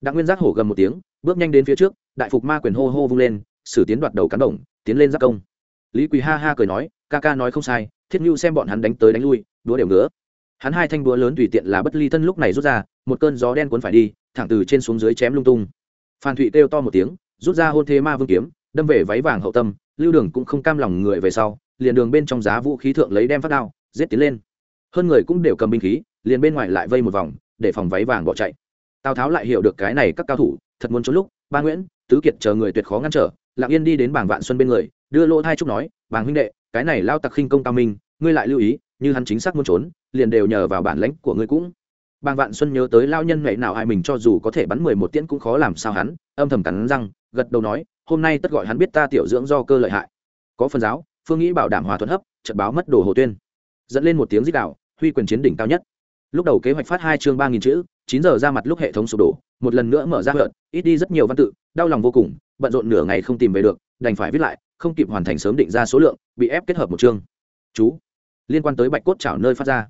Đặng nguyên giác hổ gầm một tiếng, bước nhanh đến phía trước, đại phục ma quyền hô hô vung lên, sử tiến đoạt đầu cán đồng tiến lên giác công. Lý quỳ ha ha cười nói, ca ca nói không sai, thiết nhu xem bọn hắn đánh tới đánh lui đúa đều nữa hắn hai thanh búa lớn tùy tiện là bất ly thân lúc này rút ra, một cơn gió đen cuốn phải đi, thẳng từ trên xuống dưới chém lung tung phan thụy kêu to một tiếng, rút ra hôn thế ma vương kiếm, đâm về váy vàng hậu tâm, lưu đường cũng không cam lòng người về sau, liền đường bên trong giá vũ khí thượng lấy đem phát đao, giết tiến lên. Hơn người cũng đều cầm binh khí, liền bên ngoài lại vây một vòng, để phòng váy vàng bỏ chạy. Tào tháo lại hiểu được cái này các cao thủ, thật muốn trốn lúc, ba nguyễn, tứ kiệt chờ người tuyệt khó ngăn trở, lặng yên đi đến bảng vạn xuân bên người, đưa lô thai trúc nói bảng huynh đệ, cái này lao tặc khinh công cao minh, ngươi lại lưu ý, như hắn chính xác muốn trốn, liền đều nhờ vào bản lãnh của ngươi cũng bàng vạn xuân nhớ tới lao nhân mẹ nào ai mình cho dù có thể bắn mười một tiễn cũng khó làm sao hắn, âm thầm cắn răng, gật đầu nói, hôm nay tất gọi hắn biết ta tiểu dưỡng do cơ lợi hại. Có phần giáo, phương nghĩ bảo đảm hòa thuận hấp, trận báo mất đồ hồ tuyên. Dẫn lên một tiếng dích đạo, huy quyền chiến đỉnh cao nhất. Lúc đầu kế hoạch phát hai chương ba nghìn chữ, chín giờ ra mặt lúc hệ thống sụp đổ, một lần nữa mở ra hợt, ít đi rất nhiều văn tự, đau lòng vô cùng, bận rộn nửa ngày không tìm về được, đành phải viết lại, không kịp hoàn thành sớm định ra số lượng, bị ép kết hợp một chương. Chú. Liên quan tới bạch cốt chảo nơi phát ra.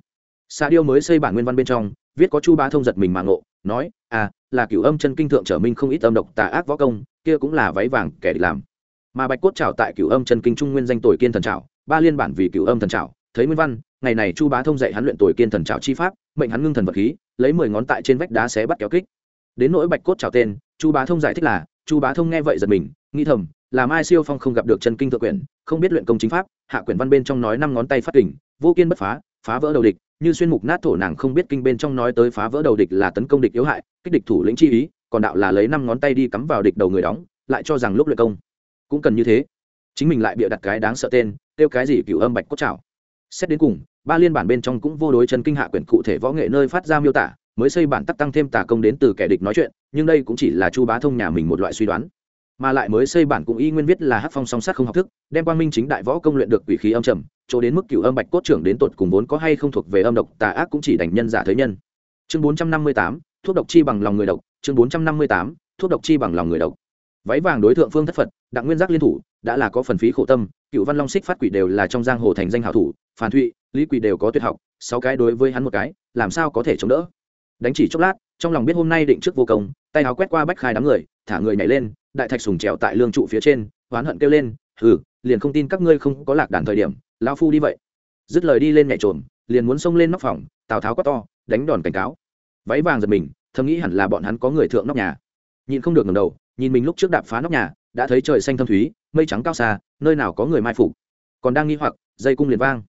Xa điêu mới xây bản nguyên văn bên trong viết có chu bá thông giật mình mà ngộ, nói à là cửu âm chân kinh thượng trở minh không ít âm độc tà ác võ công, kia cũng là váy vàng kẻ địch làm. Mà bạch cốt trào tại cửu âm chân kinh trung nguyên danh tuổi kiên thần trào ba liên bản vì cửu âm thần trào thấy nguyên văn, ngày này chu bá thông dạy hắn luyện tuổi kiên thần trào chi pháp, mệnh hắn ngưng thần vật khí, lấy mười ngón tại trên vách đá xé bắt kéo kích. Đến nỗi bạch cốt trào tên, chu bá thông giải thích là, chu bá thông nghe vậy giật mình, nghĩ thầm, là mai siêu phong không gặp được chân kinh thượng quyển, không biết luyện công chính pháp, hạ quyển văn bên trong nói năm ngón tay phát kình, vô kiên bất phá phá vỡ đầu địch, như xuyên mục nát thổ nàng không biết kinh bên trong nói tới phá vỡ đầu địch là tấn công địch yếu hại, kích địch thủ lĩnh chi ý, còn đạo là lấy năm ngón tay đi cắm vào địch đầu người đóng, lại cho rằng lúc luyện công cũng cần như thế. Chính mình lại bịa đặt cái đáng sợ tên, kêu cái gì cựu âm bạch cốt trào xét đến cùng, ba liên bản bên trong cũng vô đối chân kinh hạ quyển cụ thể võ nghệ nơi phát ra miêu tả, mới xây bản tắc tăng thêm tả công đến từ kẻ địch nói chuyện, nhưng đây cũng chỉ là chu bá thông nhà mình một loại suy đoán mà lại mới xây bản cũng y nguyên viết là hát phong song sát không học thức, đem quang minh chính đại võ công luyện được quỷ khí âm trầm, chỗ đến mức cựu âm bạch cốt trưởng đến tột cùng vốn có hay không thuộc về âm độc, tà ác cũng chỉ đành nhân giả thế nhân. Chương bốn trăm năm mươi tám, thuốc độc chi bằng lòng người độc. Chương bốn trăm năm mươi tám, thuốc độc chi bằng lòng người độc. Váy vàng đối tượng phương thất phật, đặng nguyên giác liên thủ, đã là có phần phí khổ tâm cựu văn long xích phát quỷ đều là trong giang hồ thành danh hảo thủ, phản thụy, lý quỷ đều có tuyệt học, sáu cái đối với hắn một cái, làm sao có thể chống đỡ? Đánh chỉ chốc lát, trong lòng biết hôm nay định trước vô công, tay áo quét qua bách khai đám người, thả người nhảy lên đại thạch sùng trèo tại lương trụ phía trên, oán hận kêu lên, hừ, liền không tin các ngươi không có lạc đàn thời điểm lao phu đi vậy. Dứt lời đi lên nhảy trộm liền muốn xông lên nóc phòng, tào tháo quát to, đánh đòn cảnh cáo. Váy vàng giật mình, thầm nghĩ hẳn là bọn hắn có người thượng nóc nhà. Nhìn không được ngầm đầu, nhìn mình lúc trước đạp phá nóc nhà, đã thấy trời xanh thâm thúy, mây trắng cao xa, nơi nào có người mai phục. Còn đang nghi hoặc, dây cung liền vang.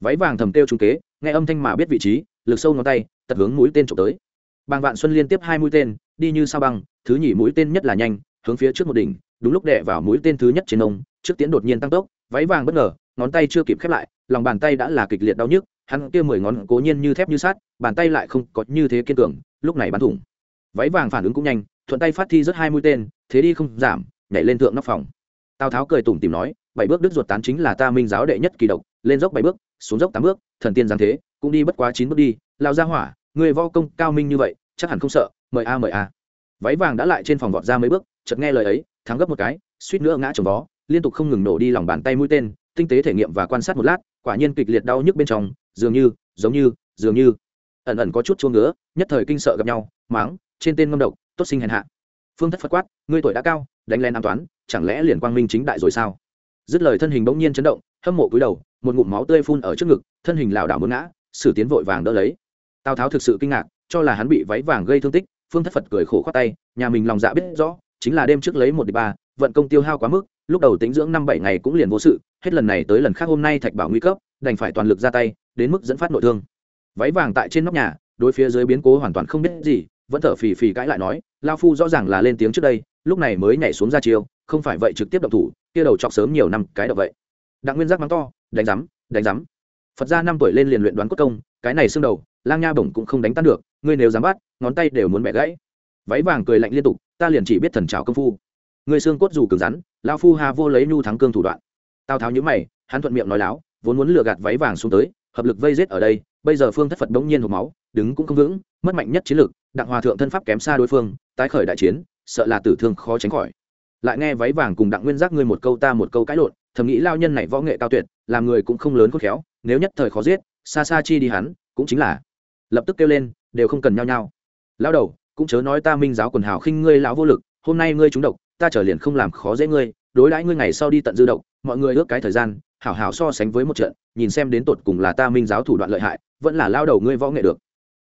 Váy vàng thầm kêu trung kế, nghe âm thanh mà biết vị trí, lực sâu ngón tay, tật hướng mũi tên trộm tới. Bàng vạn xuân liên tiếp hai mũi tên, đi như sao băng, thứ nhì mũi tên nhất là nhanh hướng phía trước một đỉnh, đúng lúc đè vào mũi tên thứ nhất trên ông, trước tiến đột nhiên tăng tốc, váy vàng bất ngờ, ngón tay chưa kịp khép lại, lòng bàn tay đã là kịch liệt đau nhức, hắn kia mười ngón cố nhiên như thép như sát bàn tay lại không có như thế kiên cường, lúc này bắn thủng. Váy vàng phản ứng cũng nhanh, thuận tay phát thi rất hai mũi tên, thế đi không giảm, nhảy lên thượng nóc phòng. Tào tháo cười tủm tìm nói, bảy bước đứt ruột tán chính là ta minh giáo đệ nhất kỳ độc, lên dốc bảy bước, xuống dốc tám bước, thần tiên giáng thế, cũng đi bất quá chín bước đi lao ra hỏa, người vo công cao minh như vậy, chắc hẳn không sợ, mời a mời a. Váy vàng đã lại trên phòng vọt ra mấy bước chợt nghe lời ấy, thắng gấp một cái, suýt nữa ngã trồng vó, liên tục không ngừng nổ đi lòng bàn tay mũi tên, tinh tế thể nghiệm và quan sát một lát, quả nhiên kịch liệt đau nhức bên trong, dường như, giống như, dường như. Ẩn ẩn có chút chuông ngứa, nhất thời kinh sợ gặp nhau, máng, trên tên ngâm độc, tốt sinh hèn hạ. Phương thất phật quát, ngươi tuổi đã cao, đánh lên an toán, chẳng lẽ liền quang minh chính đại rồi sao? Dứt lời thân hình bỗng nhiên chấn động, hâm mộ cúi đầu, một ngụm máu tươi phun ở trước ngực, thân hình lảo đảo muốn ngã, sử tiến vội vàng đỡ lấy. Tào tháo thực sự kinh ngạc, cho là hắn bị váy vàng gây thương tích, phương thất phật cười khổ khoát tay, nhà mình lòng dạ biết rõ chính là đêm trước lấy một đi ba, vận công tiêu hao quá mức, lúc đầu tính dưỡng năm bảy ngày cũng liền vô sự, hết lần này tới lần khác hôm nay thạch bảo nguy cấp, đành phải toàn lực ra tay, đến mức dẫn phát nội thương. Váy vàng tại trên nóc nhà, đối phía dưới biến cố hoàn toàn không biết gì, vẫn thở phì phì cãi lại nói, lao phu rõ ràng là lên tiếng trước đây, lúc này mới nhảy xuống ra chiêu, không phải vậy trực tiếp động thủ, kia đầu chọc sớm nhiều năm cái đậu vậy. Đặng nguyên giác mắng to, đánh rắm đánh rắm phật ra năm tuổi lên liền luyện đoán cốt công, cái này xương đầu, lang nha bổng cũng không đánh tan được, ngươi nếu dám bắt, ngón tay đều muốn bẻ gãy. Váy vàng cười lạnh liên tục ta liền chỉ biết thần trào công phu. Người xương cốt dù cứng rắn lao phu hà vô lấy nhu thắng cương thủ đoạn. Tào tháo nhữ mày, hắn thuận miệng nói láo, vốn muốn lừa gạt váy vàng xuống tới, hợp lực vây rết ở đây, bây giờ phương thất phật đống nhiên hộp máu, đứng cũng không vững, mất mạnh nhất chiến lực, đặng hòa thượng thân pháp kém xa đối phương, tái khởi đại chiến, sợ là tử thương khó tránh khỏi. Lại nghe váy vàng cùng đặng nguyên giác ngươi một câu ta một câu cãi lộn, thầm nghĩ lao nhân này võ nghệ cao tuyệt, làm người cũng không lớn khôn khéo, nếu nhất thời khó giết, xa xa chi đi hắn, cũng chính là. Lập tức kêu lên, đều không cần nhau nhau lao đầu cũng chớ nói ta minh giáo quần hào khinh ngươi lão vô lực, hôm nay ngươi trúng độc, ta trở liền không làm khó dễ ngươi, đối đãi ngươi ngày sau đi tận dư độc, mọi người ước cái thời gian, hảo hảo so sánh với một trận, nhìn xem đến tột cùng là ta minh giáo thủ đoạn lợi hại, vẫn là lao đầu ngươi võ nghệ được.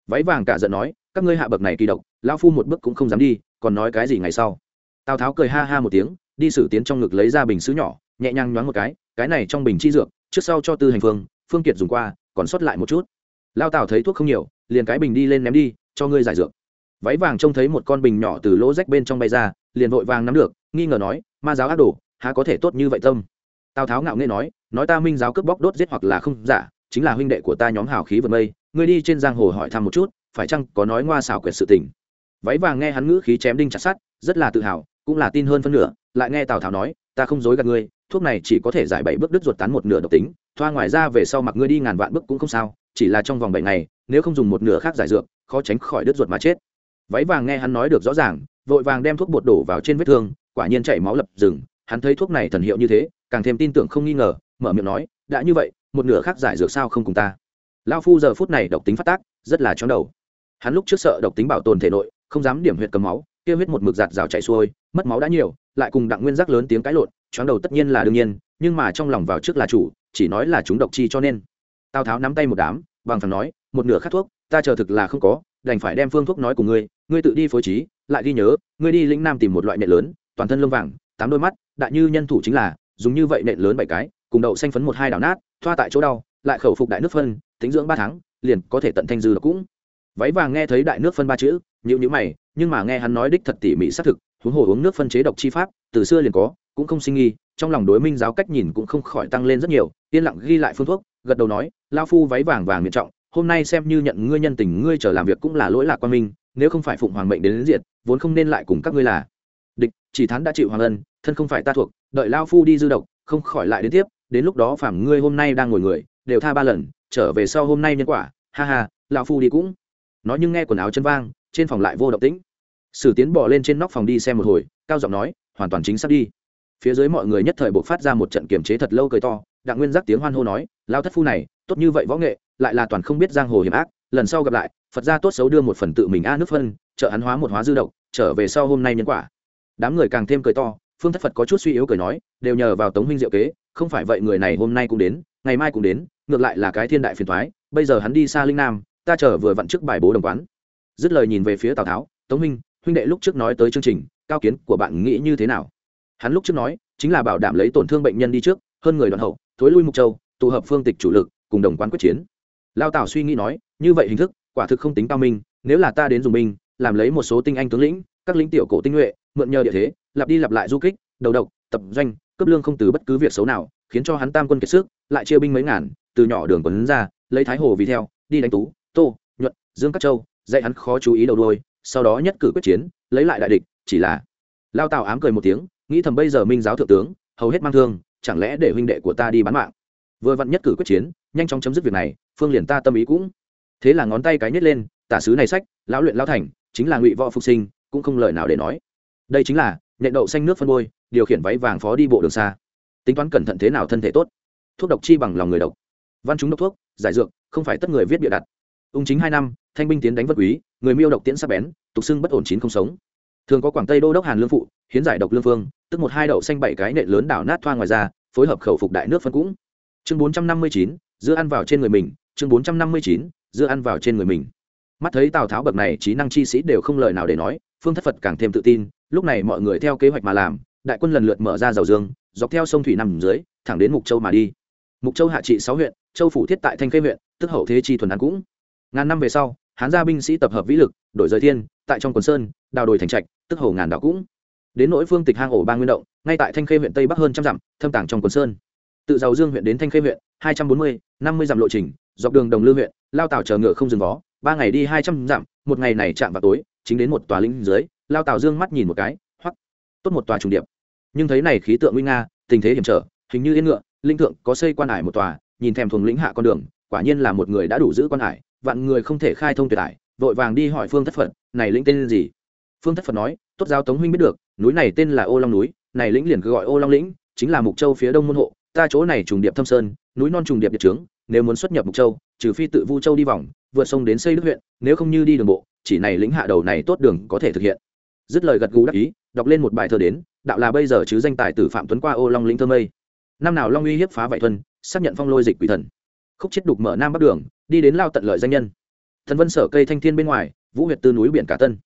Váy vàng cả giận nói, các ngươi hạ bậc này kỳ độc lao phu một bước cũng không dám đi, còn nói cái gì ngày sau? Tào tháo cười ha ha một tiếng, đi xử tiến trong ngực lấy ra bình xứ nhỏ, nhẹ nhàng nhoáng một cái cái này trong bình chi dược, trước sau cho tư hành phương phương kiệt dùng qua, còn sót lại một chút. Lao tào thấy thuốc không nhiều, liền cái bình đi lên ném đi, cho ngươi giải dược váy vàng trông thấy một con bình nhỏ từ lỗ rách bên trong bay ra, liền vội vàng nắm được, nghi ngờ nói, ma giáo ác đồ, há có thể tốt như vậy tâm? Tào tháo ngạo nghê nói nói ta minh giáo cướp bóc đốt giết hoặc là không giả, chính là huynh đệ của ta nhóm hào khí vượt mây, ngươi đi trên giang hồ hỏi thăm một chút, phải chăng có nói ngoa xảo quyệt sự tình? Váy vàng nghe hắn ngữ khí chém đinh chặt sắt, rất là tự hào, cũng là tin hơn phân nửa, lại nghe tào tháo nói, ta không dối gạt ngươi, thuốc này chỉ có thể giải bảy bước đứt ruột tán một nửa độc tính, thoa ngoài ra về sau mặc ngươi đi ngàn vạn bước cũng không sao, chỉ là trong vòng bảy ngày, nếu không dùng một nửa khác giải dược, khó tránh khỏi đứt ruột mà chết váy vàng nghe hắn nói được rõ ràng, vội vàng đem thuốc bột đổ vào trên vết thương, quả nhiên chảy máu lập rừng, hắn thấy thuốc này thần hiệu như thế, càng thêm tin tưởng không nghi ngờ, mở miệng nói, đã như vậy, một nửa khác giải dược sao không cùng ta? Lao phu giờ phút này độc tính phát tác, rất là chóng đầu. Hắn lúc trước sợ độc tính bảo tồn thể nội, không dám điểm huyệt cầm máu kia huyết một mực giạt rào chạy xuôi, mất máu đã nhiều, lại cùng đặng nguyên giác lớn tiếng cãi lộn, chóng đầu tất nhiên là đương nhiên, nhưng mà trong lòng vào trước là chủ, chỉ nói là chúng độc chi cho nên. Tào tháo nắm tay một đám, bằng thằng nói, một nửa khát thuốc, ta chờ thực là không có đành phải đem phương thuốc nói cùng ngươi ngươi tự đi phối trí, lại ghi nhớ, ngươi đi lĩnh nam tìm một loại nệ lớn, toàn thân lông vàng, tám đôi mắt, đại như nhân thủ chính là, dùng như vậy nệ lớn bảy cái, cùng đậu xanh phấn một hai đảo nát, thoa tại chỗ đau, lại khẩu phục đại nước phân, tính dưỡng ba tháng, liền có thể tận thanh dư cũng. Váy vàng nghe thấy đại nước phân ba chữ nhịu nhữ mày, nhưng mà nghe hắn nói đích thật tỉ mỉ xác thực, huống hồ uống nước phân chế độc chi pháp, từ xưa liền có, cũng không sinh nghi, trong lòng đối minh giáo cách nhìn cũng không khỏi tăng lên rất nhiều, yên lặng ghi lại phương thuốc, gật đầu nói lao phu váy vàng vàng miệng trọng hôm nay xem như nhận ngươi nhân tình ngươi trở làm việc cũng là lỗi lạc quan minh nếu không phải phụng hoàng mệnh đến, đến diệt vốn không nên lại cùng các ngươi là. Địch chỉ thán đã chịu hoàng ân thân không phải ta thuộc đợi lao phu đi dư độc không khỏi lại đến tiếp đến lúc đó phàm ngươi hôm nay đang ngồi người đều tha ba lần trở về sau hôm nay nhân quả ha ha lao phu đi cũng. Nói nhưng nghe quần áo chân vang trên phòng lại vô động tĩnh. Sử tiến bỏ lên trên nóc phòng đi xem một hồi cao giọng nói hoàn toàn chính xác đi. Phía dưới mọi người nhất thời buộc phát ra một trận kiềm chế thật lâu cười to đặng nguyên giác tiếng hoan hô nói lao thất phu này tốt như vậy võ nghệ lại là toàn không biết giang hồ hiểm ác, lần sau gặp lại, phật gia tốt xấu đưa một phần tự mình a nước phân chợ hắn hóa một hóa dư độc, trở về sau hôm nay nhân quả. Đám người càng thêm cười to, phương thất phật có chút suy yếu cười nói, đều nhờ vào tống huynh diệu kế, không phải vậy người này hôm nay cũng đến, ngày mai cũng đến, ngược lại là cái thiên đại phiền thoái bây giờ hắn đi xa linh nam, ta chờ vừa vặn trước bài bố đồng quán. Dứt lời nhìn về phía tào tháo, tống huynh huynh đệ lúc trước nói tới chương trình, cao kiến của bạn nghĩ như thế nào? Hắn lúc trước nói, chính là bảo đảm lấy tổn thương bệnh nhân đi trước, hơn người đoạn hậu, thối lui mục châu, tụ hợp phương tịch chủ lực, cùng đồng quán quyết chiến lao tào suy nghĩ nói, như vậy hình thức, quả thực không tính cao minh, nếu là ta đến dùng binh, làm lấy một số tinh anh tướng lĩnh, các lính tiểu cổ tinh nhuệ, mượn nhờ địa thế, lặp đi lặp lại du kích, đầu độc, tập doanh cấp lương không từ bất cứ việc xấu nào, khiến cho hắn tam quân kiệt sức, lại chia binh mấy ngàn, từ nhỏ đường quấn ra, lấy thái hồ vì theo, đi đánh tú, tô, nhuận, dương các châu, dạy hắn khó chú ý đầu đôi sau đó nhất cử quyết chiến, lấy lại đại địch, chỉ là lao tào ám cười một tiếng, nghĩ thầm bây giờ minh giáo thượng tướng, hầu hết mang thương, chẳng lẽ để huynh đệ của ta đi bán mạng? Vừa vặn nhất cử quyết chiến, nhanh chóng chấm dứt việc này phương liền ta tâm ý cũng. Thế là ngón tay cái nhét lên, tả sứ này sách, lão luyện lão thành, chính là ngụy võ phục sinh, cũng không lời nào để nói. Đây chính là nhẹ đậu xanh nước phân bôi, điều khiển váy vàng phó đi bộ đường xa. Tính toán cẩn thận thế nào thân thể tốt. Thuốc độc chi bằng lòng người độc. Văn chúng độc thuốc, giải dược, không phải tất người viết bịa đặt. Ung chính hai năm, thanh binh tiến đánh vật quý, người miêu độc tiễn sắp bén, tục xưng bất ổn chín không sống. Thường có quảng tây đô đốc hàn lương phụ, hiến giải độc lương phương, tức một hai đậu xanh bảy cái nệ lớn đảo nát thoa ngoài ra, phối hợp khẩu phục đại nước phân cũng. Chương bốn trăm năm mươi chín giữa ăn vào trên người mình chương bốn trăm năm mươi chín, dưa ăn vào trên người mình. Mắt thấy tào tháo bậc này trí năng chi sĩ đều không lời nào để nói, phương thất phật càng thêm tự tin, lúc này mọi người theo kế hoạch mà làm, đại quân lần lượt mở ra dầu dương, dọc theo sông thủy nằm dưới, thẳng đến mục châu mà đi. Mục châu hạ trị sáu huyện, châu phủ thiết tại thanh khê huyện, tức hậu thế chi thuần an cũng. Ngàn năm về sau, hán gia binh sĩ tập hợp vĩ lực, đổi rời thiên, tại trong quần sơn, đào đồi thành trạch, tức hầu ngàn đảo cũng. Đến nỗi phương tịch hang ổ ba nguyên động, ngay tại thanh khê huyện tây bắc hơn trăm dặm, thâm tàng trong quần sơn tự giàu dương huyện đến thanh khê huyện, hai trăm bốn mươi, năm mươi dặm lộ trình, dọc đường đồng lư huyện, lao tàu chờ ngựa không dừng vó, ba ngày đi hai trăm dặm, một ngày này chạm vào tối, chính đến một tòa lĩnh dưới, lao tàu dương mắt nhìn một cái, hoắc, tốt một tòa trùng điệp. Nhưng thấy này khí tượng nguy nga, tình thế hiểm trở, hình như yên ngựa, linh thượng có xây quan hải một tòa, nhìn thèm thuồng lĩnh hạ con đường, quả nhiên là một người đã đủ giữ quan hải, vạn người không thể khai thông tuyệt hải, vội vàng đi hỏi phương thất phật, này lĩnh tên gì? Phương thất phật nói, tốt giáo tống huynh biết được, núi này tên là ô long núi, này lĩnh liền cứ gọi ô long lĩnh, chính là mục châu phía đông môn hộ ta chỗ này trùng điệp thâm sơn, núi non trùng điệp địa trướng, nếu muốn xuất nhập mục châu, trừ phi tự vu châu đi vòng, vượt sông đến xây đức huyện, nếu không như đi đường bộ, chỉ này lĩnh hạ đầu này tốt đường có thể thực hiện. Dứt lời gật gù đắc ý, đọc lên một bài thơ đến, đạo là bây giờ chứ danh tài tử phạm tuấn qua ô long lĩnh thơ mây. Năm nào long uy hiếp phá vải thuần, xác nhận phong lôi dịch quỷ thần. Khúc chết đục mở nam bắc đường, đi đến lao tận lợi danh nhân. Thần vân sở cây thanh thiên bên ngoài, vũ huyệt tư núi biển cả tân.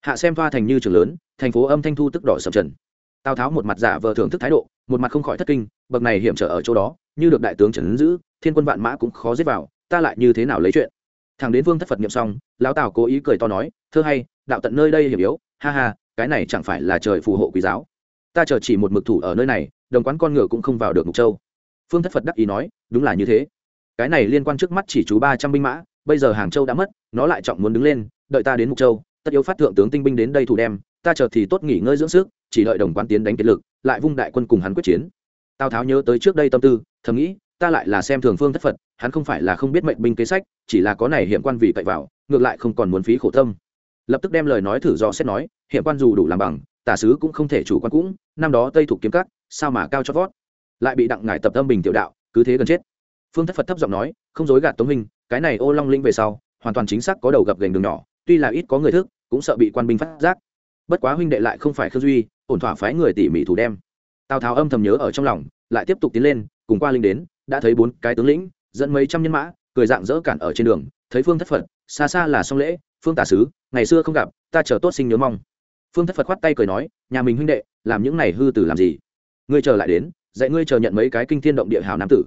Hạ xem thoa thành như trường lớn, thành phố âm thanh thu tức đỏ sập trần tào tháo một mặt giả vờ thưởng thức thái độ một mặt không khỏi thất kinh bậc này hiểm trở ở chỗ đó như được đại tướng trần ứng giữ thiên quân vạn mã cũng khó giết vào ta lại như thế nào lấy chuyện thằng đến vương thất phật nghiệm xong lão tào cố ý cười to nói thơ hay đạo tận nơi đây hiểm yếu ha ha cái này chẳng phải là trời phù hộ quý giáo ta chờ chỉ một mực thủ ở nơi này đồng quán con ngựa cũng không vào được mục châu phương thất phật đắc ý nói đúng là như thế cái này liên quan trước mắt chỉ chú ba trăm binh mã bây giờ hàng châu đã mất nó lại trọng muốn đứng lên đợi ta đến mục châu tất yếu phát thượng tướng tinh binh đến đây thủ đem ta chờ thì tốt nghỉ ngơi dưỡng sức chỉ đợi đồng quan tiến đánh kiệt lực, lại vung đại quân cùng hắn quyết chiến. Tào tháo nhớ tới trước đây tâm tư, thầm nghĩ, ta lại là xem thường phương thất phật, hắn không phải là không biết mệnh binh kế sách, chỉ là có này hiểm quan vì cậy vào, ngược lại không còn muốn phí khổ tâm. Lập tức đem lời nói thử do xét nói, hiểm quan dù đủ làm bằng tả sứ cũng không thể chủ quan cũng, năm đó tây thủ kiếm cắt sao mà cao cho vót? Lại bị đặng ngải tập tâm bình tiểu đạo, cứ thế gần chết. Phương thất phật thấp giọng nói, không dối gạt tống minh, cái này ô long linh về sau, hoàn toàn chính xác có đầu gập gành đường nhỏ, tuy là ít có người thức, cũng sợ bị quan binh phát giác. Bất quá huynh đệ lại không phải khương duy ổn thỏa phái người tỉ mỉ thủ đem. Tào tháo âm thầm nhớ ở trong lòng, lại tiếp tục tiến lên, cùng qua linh đến, đã thấy bốn cái tướng lĩnh, dẫn mấy trăm nhân mã, cười dạng dỡ cản ở trên đường, thấy phương thất phật, xa xa là song lễ, phương tả sứ, ngày xưa không gặp, ta chờ tốt sinh nhớ mong. Phương thất phật khoát tay cười nói, nhà mình huynh đệ, làm những này hư tử làm gì? Ngươi chờ lại đến, dạy ngươi chờ nhận mấy cái kinh thiên động địa hào nam tử.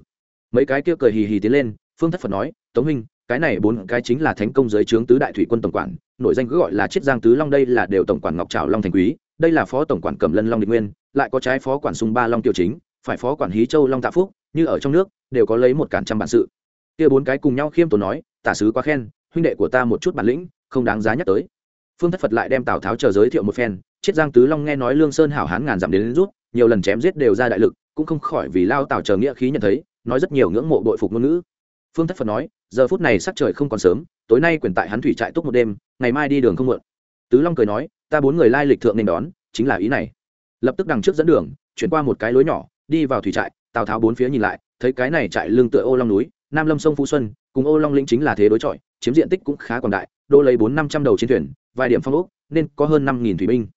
Mấy cái kia cười hì hì tiến lên, phương thất phật nói, tống huynh, cái này bốn cái chính là thánh công giới trướng tứ đại thủy quân tổng quản nội danh cứ gọi là chiết giang tứ long đây là đều tổng quản ngọc trảo long thành quý đây là phó tổng quản cẩm lân long định nguyên lại có trái phó quản sung ba long tiêu chính phải phó quản hí châu long tạ phúc như ở trong nước đều có lấy một cản trăm bản sự. Kia bốn cái cùng nhau khiêm tốn nói tả sứ quá khen huynh đệ của ta một chút bản lĩnh không đáng giá nhắc tới. Phương thất phật lại đem tào tháo chờ giới thiệu một phen chiết giang tứ long nghe nói lương sơn hảo hán ngàn dặm đến, đến rút nhiều lần chém giết đều ra đại lực cũng không khỏi vì lao tào chờ nghĩa khí nhận thấy nói rất nhiều ngưỡng mộ bội phục ngôn ngữ phương thất phật nói, giờ phút này sắc trời không còn sớm, tối nay quyền tại hắn thủy trại túc một đêm, ngày mai đi đường không muộn. Tứ long cười nói, ta bốn người lai lịch thượng nên đón, chính là ý này. Lập tức đằng trước dẫn đường, chuyển qua một cái lối nhỏ, đi vào thủy trại, tào tháo bốn phía nhìn lại, thấy cái này trại lưng tựa ô long núi, nam lâm sông phú xuân, cùng ô long lĩnh chính là thế đối chọi, chiếm diện tích cũng khá quảng đại, đô lấy bốn năm trăm đầu chiến thuyền, vài điểm phong ốc, nên có hơn năm nghìn thủy binh.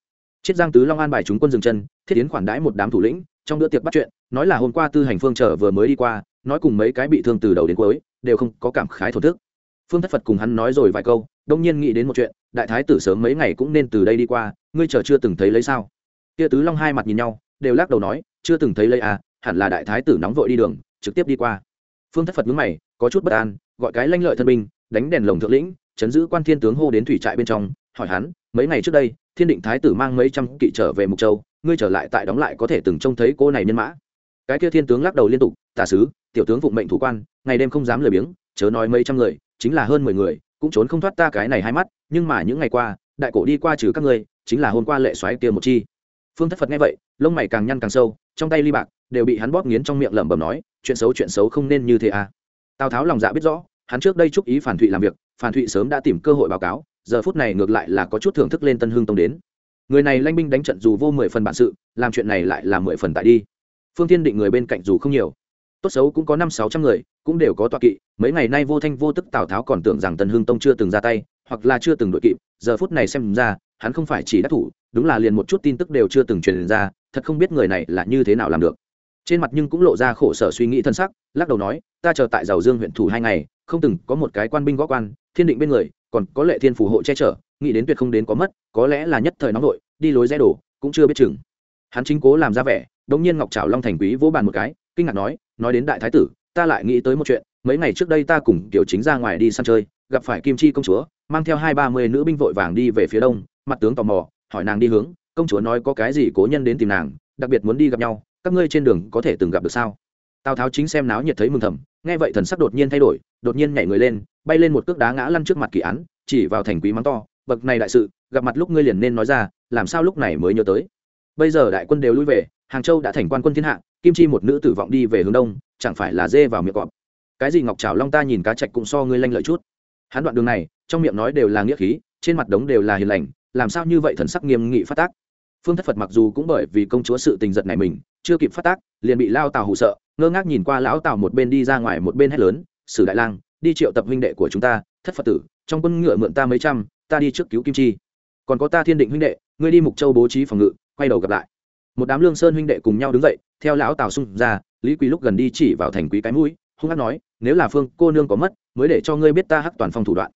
Chiết giang tứ long an bài chúng quân dừng chân, thiết tiến khoản đãi một đám thủ lĩnh, trong bữa tiệc bắt chuyện, nói là hôm qua tư hành phương trở vừa mới đi qua nói cùng mấy cái bị thương từ đầu đến cuối, đều không có cảm khái thổ thức. Phương thất phật cùng hắn nói rồi vài câu, đông nhiên nghĩ đến một chuyện, đại thái tử sớm mấy ngày cũng nên từ đây đi qua, ngươi chờ chưa từng thấy lấy sao? Kia tứ long hai mặt nhìn nhau, đều lắc đầu nói, chưa từng thấy lấy à hẳn là đại thái tử nóng vội đi đường, trực tiếp đi qua. Phương thất phật nhướng mày, có chút bất an, gọi cái lanh lợi thân binh, đánh đèn lồng thượng lĩnh, chấn giữ quan thiên tướng hô đến thủy trại bên trong, hỏi hắn, mấy ngày trước đây, thiên định thái tử mang mấy trăm kỵ trở về mục châu, ngươi trở lại tại đóng lại có thể từng trông thấy cô này nhân mã. Cái kia thiên tướng lắc đầu liên tục, tả sứ tiểu tướng phụng mệnh thủ quan, ngày đêm không dám lười biếng, chớ nói mấy trăm người, chính là hơn mười người, cũng trốn không thoát ta cái này hai mắt, nhưng mà những ngày qua, đại cổ đi qua trừ các ngươi, chính là hôm qua lệ xoáy kia một chi. Phương thất phật nghe vậy, lông mày càng nhăn càng sâu, trong tay ly bạc, đều bị hắn bóp nghiến trong miệng lẩm bẩm nói, chuyện xấu chuyện xấu không nên như thế à. Tào tháo lòng dạ biết rõ, hắn trước đây chúc ý phản thụy làm việc, phản thụy sớm đã tìm cơ hội báo cáo, giờ phút này ngược lại là có chút thưởng thức lên tân hương tông đến. Người này lanh binh đánh trận dù vô mười phần bản sự, làm chuyện này lại là mười phần tại đi. Phương thiên định người bên cạnh dù không nhiều tốt xấu cũng có năm sáu trăm người, cũng đều có tọa kỵ. Mấy ngày nay vô thanh vô tức tào tháo còn tưởng rằng tần hương tông chưa từng ra tay, hoặc là chưa từng đội kịp, giờ phút này xem ra, hắn không phải chỉ đắc thủ, đúng là liền một chút tin tức đều chưa từng truyền ra, thật không biết người này là như thế nào làm được. Trên mặt nhưng cũng lộ ra khổ sở suy nghĩ thân sắc, lắc đầu nói, ta chờ tại giàu dương huyện thủ hai ngày, không từng có một cái quan binh gõ quan, thiên định bên người, còn có lệ thiên phù hộ che chở, nghĩ đến tuyệt không đến có mất, có lẽ là nhất thời nóng vội, đi lối rẽ đổ, cũng chưa biết chừng. Hắn chính cố làm ra vẻ, đống nhiên ngọc trảo long thành quý vỗ bàn một cái kinh ngạc nói nói đến đại thái tử, ta lại nghĩ tới một chuyện, mấy ngày trước đây ta cùng kiểu chính ra ngoài đi săn chơi, gặp phải kim chi công chúa, mang theo hai ba mươi nữ binh vội vàng đi về phía đông, mặt tướng tò mò, hỏi nàng đi hướng, công chúa nói có cái gì cố nhân đến tìm nàng, đặc biệt muốn đi gặp nhau, các ngươi trên đường có thể từng gặp được sao? Tào tháo chính xem náo nhiệt thấy mừng thầm, nghe vậy thần sắc đột nhiên thay đổi, đột nhiên nhảy người lên, bay lên một cước đá ngã lăn trước mặt kỳ án, chỉ vào thành quý mắng to, bậc này đại sự, gặp mặt lúc ngươi liền nên nói ra, làm sao lúc này mới nhớ tới? Bây giờ đại quân đều lui về, hàng châu đã thành quan quân thiên hạ kim chi một nữ tử vọng đi về hướng đông, chẳng phải là dê vào miệng cọp. Cái gì ngọc trào long ta nhìn cá trạch cũng so ngươi lanh lợi chút. Hắn đoạn đường này, trong miệng nói đều là nghĩa khí, trên mặt đống đều là hiền lành, làm sao như vậy thần sắc nghiêm nghị phát tác? Phương thất phật mặc dù cũng bởi vì công chúa sự tình giật này mình, chưa kịp phát tác, liền bị lao tào hụ sợ, ngơ ngác nhìn qua lão tào một bên đi ra ngoài một bên hét lớn, sử đại lang, đi triệu tập huynh đệ của chúng ta, thất phật tử, trong quân ngựa mượn ta mấy trăm, ta đi trước cứu kim chi. Còn có ta thiên định huynh đệ, ngươi đi mục châu bố trí phòng ngự, quay đầu gặp lại một đám lương sơn huynh đệ cùng nhau đứng dậy, theo lão tào xung ra, lý quý lúc gần đi chỉ vào thành quý cái mũi, hung hát nói, nếu là phương cô nương có mất, mới để cho ngươi biết ta hắc toàn phong thủ đoạn.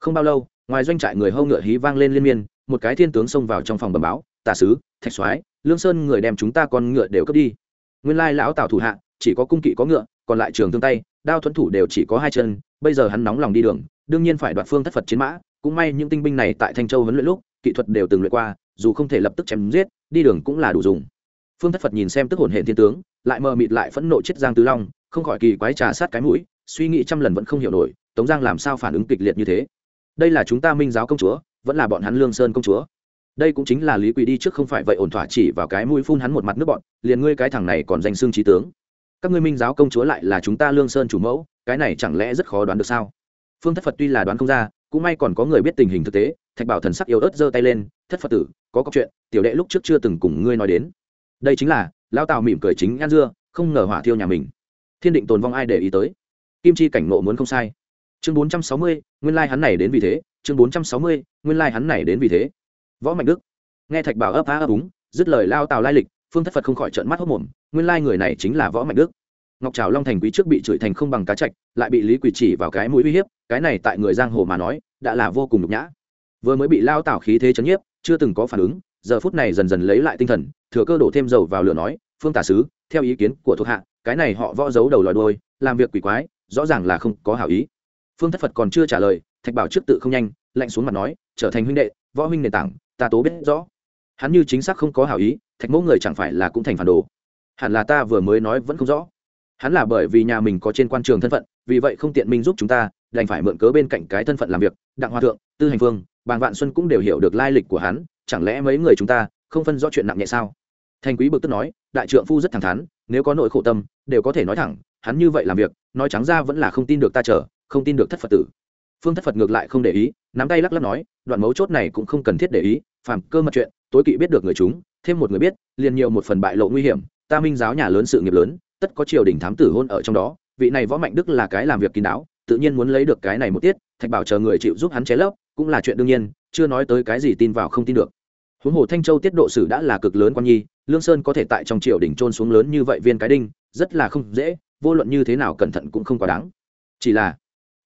Không bao lâu, ngoài doanh trại người hâu ngựa hí vang lên liên miên, một cái thiên tướng xông vào trong phòng bầm báo tả sứ, thạch soái, lương sơn người đem chúng ta con ngựa đều cướp đi. Nguyên lai lão tào thủ hạ, chỉ có cung kỵ có ngựa, còn lại trường thương tay, đao thuẫn thủ đều chỉ có hai chân, bây giờ hắn nóng lòng đi đường, đương nhiên phải đoạt phương thất phật chiến mã, cũng may những tinh binh này tại thanh châu huấn luyện lúc, kỹ thuật đều từng luyện qua dù không thể lập tức chém giết, đi đường cũng là đủ dùng. Phương thất phật nhìn xem tức hồn hệ thiên tướng, lại mờ mịt lại phẫn nộ chết giang tứ long, không khỏi kỳ quái trà sát cái mũi, suy nghĩ trăm lần vẫn không hiểu nổi, tống giang làm sao phản ứng kịch liệt như thế? Đây là chúng ta minh giáo công chúa, vẫn là bọn hắn lương sơn công chúa? Đây cũng chính là lý quỷ đi trước không phải vậy ổn thỏa chỉ vào cái mũi phun hắn một mặt nước bọn liền ngươi cái thằng này còn danh xương trí tướng. Các ngươi minh giáo công chúa lại là chúng ta lương sơn chủ mẫu, cái này chẳng lẽ rất khó đoán được sao? Phương thất phật tuy là đoán không ra cũng may còn có người biết tình hình thực tế, thạch bảo thần sắc yếu ớt giơ tay lên, thất phật tử, có câu chuyện, tiểu đệ lúc trước chưa từng cùng ngươi nói đến. Đây chính là lao tào mỉm cười chính ăn dưa, không ngờ hỏa thiêu nhà mình. Thiên định tồn vong ai để ý tới? Kim chi cảnh nộ muốn không sai. Chương bốn trăm sáu mươi, nguyên lai hắn này đến vì thế. Chương bốn trăm sáu mươi, nguyên lai hắn này đến vì thế. Võ mạnh đức. Nghe thạch bảo ấp á ấp úng, dứt lời lao tào lai lịch, phương thất phật không khỏi trợn mắt hốc mồm, nguyên lai người này chính là võ mạnh đức ngọc trào long thành quý trước bị chửi thành không bằng cá chạch, lại bị lý quỳ chỉ vào cái mũi uy hiếp, cái này tại người giang hồ mà nói, đã là vô cùng nhục nhã. Vừa mới bị lao tảo khí thế chấn nhiếp, chưa từng có phản ứng, giờ phút này dần dần lấy lại tinh thần, thừa cơ đổ thêm dầu vào lửa nói, phương tả sứ, theo ý kiến của thuộc hạ, cái này họ võ giấu đầu lòi đôi làm việc quỷ quái, rõ ràng là không có hảo ý. Phương thất phật còn chưa trả lời, thạch bảo trước tự không nhanh, lạnh xuống mặt nói, trở thành huynh đệ, võ huynh nền tảng, ta tố biết rõ. Hắn như chính xác không có hảo ý, thạch mẫu người chẳng phải là cũng thành phản đồ. Hẳn là ta vừa mới nói vẫn không rõ hắn là bởi vì nhà mình có trên quan trường thân phận, vì vậy không tiện minh giúp chúng ta, đành phải mượn cớ bên cạnh cái thân phận làm việc, đặng hoa thượng, tư hành phương bàng vạn xuân cũng đều hiểu được lai lịch của hắn, chẳng lẽ mấy người chúng ta không phân rõ chuyện nặng nhẹ sao? Thành quý bực tức nói, đại trượng phu rất thẳng thắn, nếu có nội khổ tâm, đều có thể nói thẳng, hắn như vậy làm việc, nói trắng ra vẫn là không tin được ta chờ, không tin được thất phật tử. Phương thất phật ngược lại không để ý, nắm tay lắc lắc nói, đoạn mấu chốt này cũng không cần thiết để ý, phàm cơ mật chuyện, tối kỵ biết được người chúng, thêm một người biết, liền nhiều một phần bại lộ nguy hiểm, ta minh giáo nhà lớn sự nghiệp lớn tất có triều đình thám tử hôn ở trong đó, vị này võ mạnh đức là cái làm việc kín đáo, tự nhiên muốn lấy được cái này một tiết, thạch bảo chờ người chịu giúp hắn chế lấp, cũng là chuyện đương nhiên, chưa nói tới cái gì tin vào không tin được. Huống hồ thanh châu tiết độ sử đã là cực lớn quan nhi, lương sơn có thể tại trong triều đình trôn xuống lớn như vậy viên cái đinh, rất là không dễ, vô luận như thế nào cẩn thận cũng không quá đáng. Chỉ là,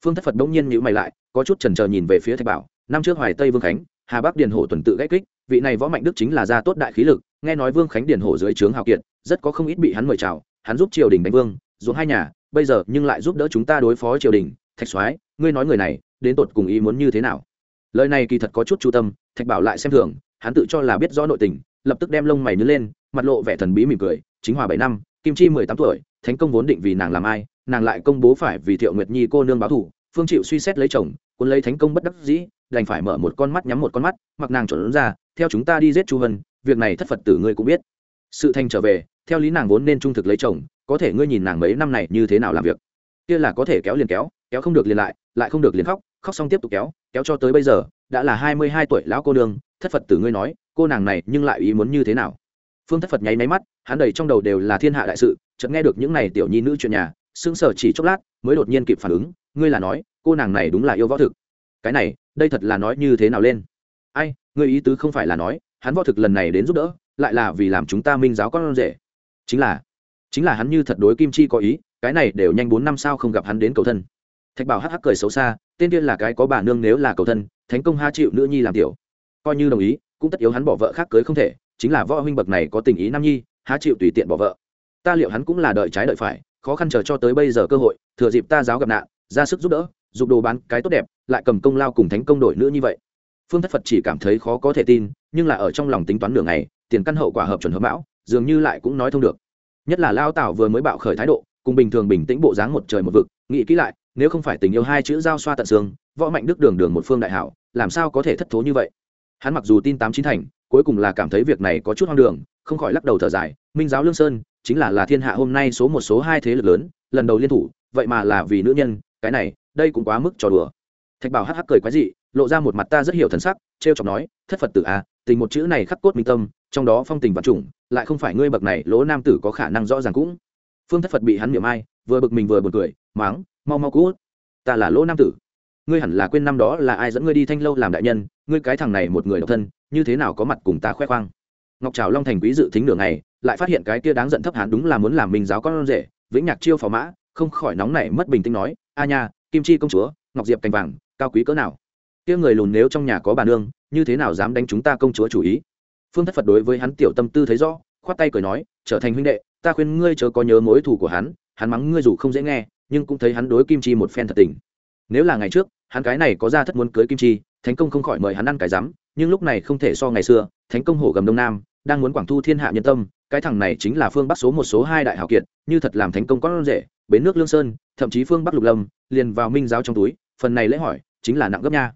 phương thất phật đông nhiên nhữ mày lại, có chút trần trờ nhìn về phía thạch bảo, năm trước hoài tây vương khánh, hà bắc điền hổ tuần tự gãy kích, vị này võ mạnh đức chính là gia tốt đại khí lực, nghe nói vương khánh điền hổ dưới trướng hào kiệt, rất có không ít bị hắn mời chào hắn giúp triều đình đánh vương, ruộng hai nhà, bây giờ nhưng lại giúp đỡ chúng ta đối phó triều đình. Thạch soái, ngươi nói người này, đến tột cùng ý muốn như thế nào? Lời này kỳ thật có chút chu tâm, thạch bảo lại xem thường, hắn tự cho là biết rõ nội tình, lập tức đem lông mày nứt lên, mặt lộ vẻ thần bí mỉm cười. Chính hòa bảy năm, kim chi mười tám tuổi, thánh công vốn định vì nàng làm ai, nàng lại công bố phải vì thiệu nguyệt nhi cô nương báo thủ, phương chịu suy xét lấy chồng quân lấy thánh công bất đắc dĩ, đành phải mở một con mắt nhắm một con mắt, mặc nàng chuẩn ra, theo chúng ta đi giết chu vân, việc này thất phật tử ngươi cũng biết sự thành trở về, theo lý nàng vốn nên trung thực lấy chồng, có thể ngươi nhìn nàng mấy năm này như thế nào làm việc. Kia là có thể kéo liền kéo kéo không được liền lại lại không được liền khóc khóc xong tiếp tục kéo kéo cho tới bây giờ, đã là hai mươi hai tuổi lão cô nương, thất phật tử ngươi nói, cô nàng này nhưng lại ý muốn như thế nào? Phương thất phật nháy máy mắt, hắn đầy trong đầu đều là thiên hạ đại sự, chợt nghe được những này tiểu nhi nữ chuyện nhà, sững sờ chỉ chốc lát, mới đột nhiên kịp phản ứng, ngươi là nói, cô nàng này đúng là yêu võ thực. Cái này, đây thật là nói như thế nào lên? Ai, ngươi ý tứ không phải là nói, hắn võ thực lần này đến giúp đỡ lại là vì làm chúng ta minh giáo con rể. Chính là chính là hắn như thật đối kim chi có ý, cái này đều nhanh bốn năm sao không gặp hắn đến cầu thân. Thạch bảo hắc hắc cười xấu xa, tên tiên là cái có bà nương nếu là cầu thân, thánh công ha chịu nữ nhi làm tiểu. Coi như đồng ý, cũng tất yếu hắn bỏ vợ khác cưới không thể, chính là võ huynh bậc này có tình ý nam nhi, há chịu tùy tiện bỏ vợ. Ta liệu hắn cũng là đợi trái đợi phải, khó khăn chờ cho tới bây giờ cơ hội, thừa dịp ta giáo gặp nạn, ra sức giúp đỡ, dục đồ bán cái tốt đẹp, lại cầm công lao cùng thánh công đổi nữ như vậy. Phương thất phật chỉ cảm thấy khó có thể tin, nhưng là ở trong lòng tính toán nửa ngày tiền căn hậu quả hợp chuẩn hợp bão dường như lại cũng nói thông được. Nhất là lao tảo vừa mới bạo khởi thái độ cùng bình thường bình tĩnh bộ dáng một trời một vực nghĩ kỹ lại nếu không phải tình yêu hai chữ giao xoa tận xương võ mạnh đức đường đường một phương đại hảo làm sao có thể thất thố như vậy? Hắn mặc dù tin tám chín thành cuối cùng là cảm thấy việc này có chút hoang đường không khỏi lắc đầu thở dài minh giáo lương sơn chính là là thiên hạ hôm nay số một số hai thế lực lớn lần đầu liên thủ vậy mà là vì nữ nhân cái này đây cũng quá mức trò đùa. Thạch bảo hắc hắc cười quái dị lộ ra một mặt ta rất hiểu thần sắc t r e o chọc nói thất phật tử a à, tình một chữ này khắc cốt minh tâm trong đó phong tình vật chủng, lại không phải ngươi bậc này, lỗ nam tử có khả năng rõ ràng cũng. Phương thất phật bị hắn miệng ai, vừa bực mình vừa buồn cười máng mau mau cút, ta là lỗ nam tử. Ngươi hẳn là quên năm đó là ai dẫn ngươi đi thanh lâu làm đại nhân, ngươi cái thằng này một người độc thân, như thế nào có mặt cùng ta khoe khoang? Ngọc trào long thành quý dự thính đường này lại phát hiện cái kia đáng giận thấp hắn đúng là muốn làm mình giáo con rể, vĩnh nhạc chiêu phò mã, không khỏi nóng nảy mất bình tĩnh nói, a nha, kim chi công chúa, ngọc diệp cành vàng, cao quý cỡ nào? Kia người lùn nếu trong nhà có bà nương, như thế nào dám đánh chúng ta công chúa chủ ý? Phương thất phật đối với hắn tiểu tâm tư thấy rõ, khoát tay cười nói, trở thành huynh đệ, ta khuyên ngươi chớ có nhớ mối thù của hắn hắn mắng ngươi dù không dễ nghe, nhưng cũng thấy hắn đối kim chi một phen thật tình. Nếu là ngày trước, hắn cái này có ra thất muốn cưới kim chi, thánh công không khỏi mời hắn ăn cái rắm, nhưng lúc này không thể so ngày xưa, thánh công hổ gầm đông nam, đang muốn quảng thu thiên hạ nhân tâm, cái thằng này chính là phương bắc số một số hai đại hảo kiệt, như thật làm thánh công có rể, bến nước lương sơn, thậm chí phương bắc lục lâm, liền vào minh giáo trong túi, phần này lễ hỏi, chính là nặng gấp nha.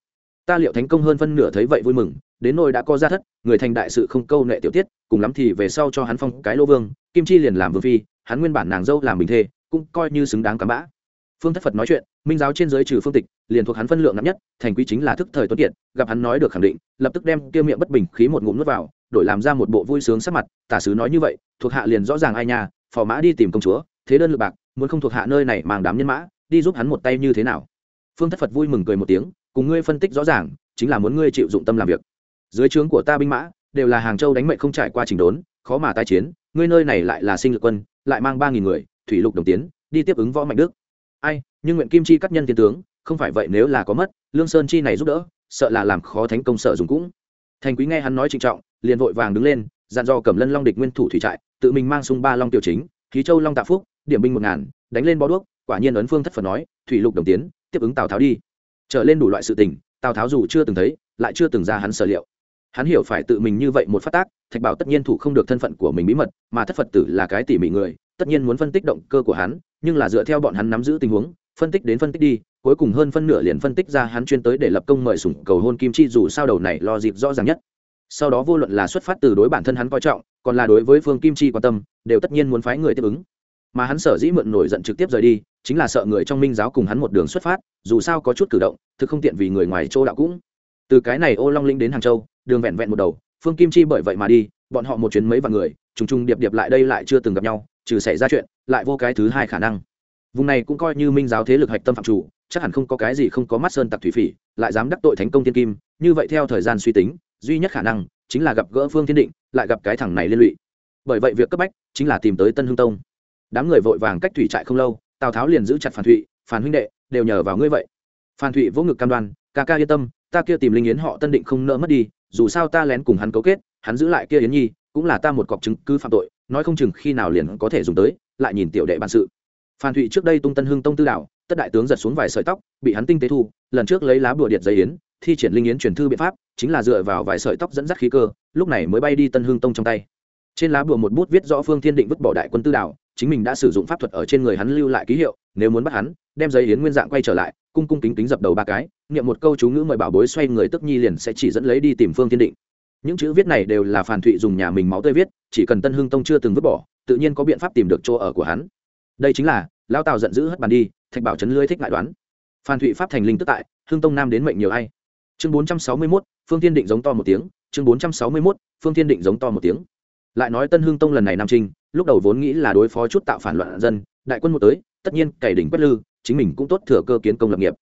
Ta liệu thánh công hơn phân nửa thấy vậy vui mừng, đến nôi đã có ra thất người thành đại sự không câu nệ tiểu tiết, cùng lắm thì về sau cho hắn phong cái lô vương, kim chi liền làm vương phi, hắn nguyên bản nàng dâu làm bình thê, cũng coi như xứng đáng cắm bã. Phương thất phật nói chuyện, minh giáo trên giới trừ phương tịch, liền thuộc hắn phân lượng nặng nhất, thành quy chính là thức thời tuấn kiệt, gặp hắn nói được khẳng định, lập tức đem tiêu miệng bất bình khí một ngụm nuốt vào, đổi làm ra một bộ vui sướng sắc mặt, tả sứ nói như vậy, thuộc hạ liền rõ ràng ai nha, phò mã đi tìm công chúa, thế đơn lượt bạc, muốn không thuộc hạ nơi này mang đám nhân mã, đi giúp hắn một tay như thế nào? Phương thất phật vui mừng cười một tiếng, cùng ngươi phân tích rõ ràng, chính là muốn ngươi chịu dụng tâm làm việc dưới trướng của ta binh mã, đều là hàng châu đánh mệnh không trải qua trình đốn, khó mà tái chiến, ngươi nơi này lại là sinh lực quân, lại mang ba nghìn người, thủy lục đồng tiến, đi tiếp ứng võ mạnh đức. Ai, nhưng nguyện kim chi cắt nhân thiên tướng, không phải vậy nếu là có mất, lương sơn chi này giúp đỡ, sợ là làm khó thánh công sợ dùng cũng. Thành quý nghe hắn nói trịnh trọng, liền vội vàng đứng lên, dặn dò cẩm lân long địch nguyên thủ thủy trại, tự mình mang sung ba long tiểu chính, khí châu long tạ phúc, điểm binh một ngàn, đánh lên bó đuốc, quả nhiên ấn phương thất phần nói, thủy lục đồng tiến, tiếp ứng tào tháo đi. Trở lên đủ loại sự tình, tào tháo dù chưa từng thấy, lại chưa từng ra hắn sở liệu hắn hiểu phải tự mình như vậy một phát tác, thạch bảo tất nhiên thủ không được thân phận của mình bí mật, mà thất phật tử là cái tỉ mỉ người, tất nhiên muốn phân tích động cơ của hắn, nhưng là dựa theo bọn hắn nắm giữ tình huống, phân tích đến phân tích đi, cuối cùng hơn phân nửa liền phân tích ra hắn chuyên tới để lập công mời sủng cầu hôn kim chi dù sao đầu này lo dịp rõ ràng nhất. Sau đó vô luận là xuất phát từ đối bản thân hắn coi trọng, còn là đối với phương kim chi quan tâm, đều tất nhiên muốn phái người tiếp ứng. Mà hắn sở dĩ mượn nổi giận trực tiếp rời đi, chính là sợ người trong minh giáo cùng hắn một đường xuất phát, dù sao có chút cử động, thực không tiện vì người ngoài châu đạo cũng. Từ cái này ô long linh đến hàng châu đường vẹn vẹn một đầu, phương kim chi bởi vậy mà đi, bọn họ một chuyến mấy vạn người, trùng trùng điệp điệp lại đây lại chưa từng gặp nhau, trừ xảy ra chuyện, lại vô cái thứ hai khả năng. Vùng này cũng coi như minh giáo thế lực hạch tâm phạm chủ, chắc hẳn không có cái gì không có mắt sơn tặc thủy phỉ, lại dám đắc tội thánh công tiên kim, như vậy theo thời gian suy tính, duy nhất khả năng chính là gặp gỡ phương thiên định, lại gặp cái thằng này liên lụy. Bởi vậy việc cấp bách chính là tìm tới tân Hương tông. Đám người vội vàng cách thủy trại không lâu, tào tháo liền giữ chặt phản thụy, phản huynh đệ, đều nhờ vào ngươi vậy. Phan thụy vỗ ngực cam đoan, ca ca yên tâm, ta kia tìm linh yến họ tân định không nỡ mất đi dù sao ta lén cùng hắn cấu kết, hắn giữ lại kia yến nhi, cũng là ta một cọc chứng cứ phạm tội, nói không chừng khi nào liền có thể dùng tới, lại nhìn tiểu đệ bản sự. Phan thụy trước đây tung tân hưng tông tư đạo, tất đại tướng giật xuống vài sợi tóc, bị hắn tinh tế thu, lần trước lấy lá bùa điện giấy yến, thi triển linh yến truyền thư biện pháp, chính là dựa vào vài sợi tóc dẫn dắt khí cơ, lúc này mới bay đi tân hưng tông trong tay. Trên lá bùa một bút viết rõ phương thiên định vứt bỏ đại quân tư đạo, chính mình đã sử dụng pháp thuật ở trên người hắn lưu lại ký hiệu nếu muốn bắt hắn, đem giấy yến nguyên dạng quay trở lại, cung cung kính kính dập đầu ba cái, niệm một câu chú ngữ mời bảo bối xoay người tức nhi liền sẽ chỉ dẫn lấy đi tìm phương thiên định. Những chữ viết này đều là phản thụy dùng nhà mình máu tươi viết, chỉ cần tân hưng tông chưa từng vứt bỏ, tự nhiên có biện pháp tìm được chỗ ở của hắn. Đây chính là lao tào giận dữ hất bàn đi, thạch bảo trấn lưới thích ngại đoán. Phan thụy pháp thành linh tức tại, hưng tông nam đến mệnh nhiều ai. Chương bốn trăm sáu mươi mốt, phương thiên định giống to một tiếng, chương bốn trăm sáu mươi mốt, phương thiên định giống to một tiếng. Lại nói tân hưng tông lần này nam trinh, lúc đầu vốn nghĩ là đối phó chút tạo phản loạn dân đại quân một tới, tất nhiên cày đỉnh quét lư, chính mình cũng tốt thừa cơ kiến công lập nghiệp.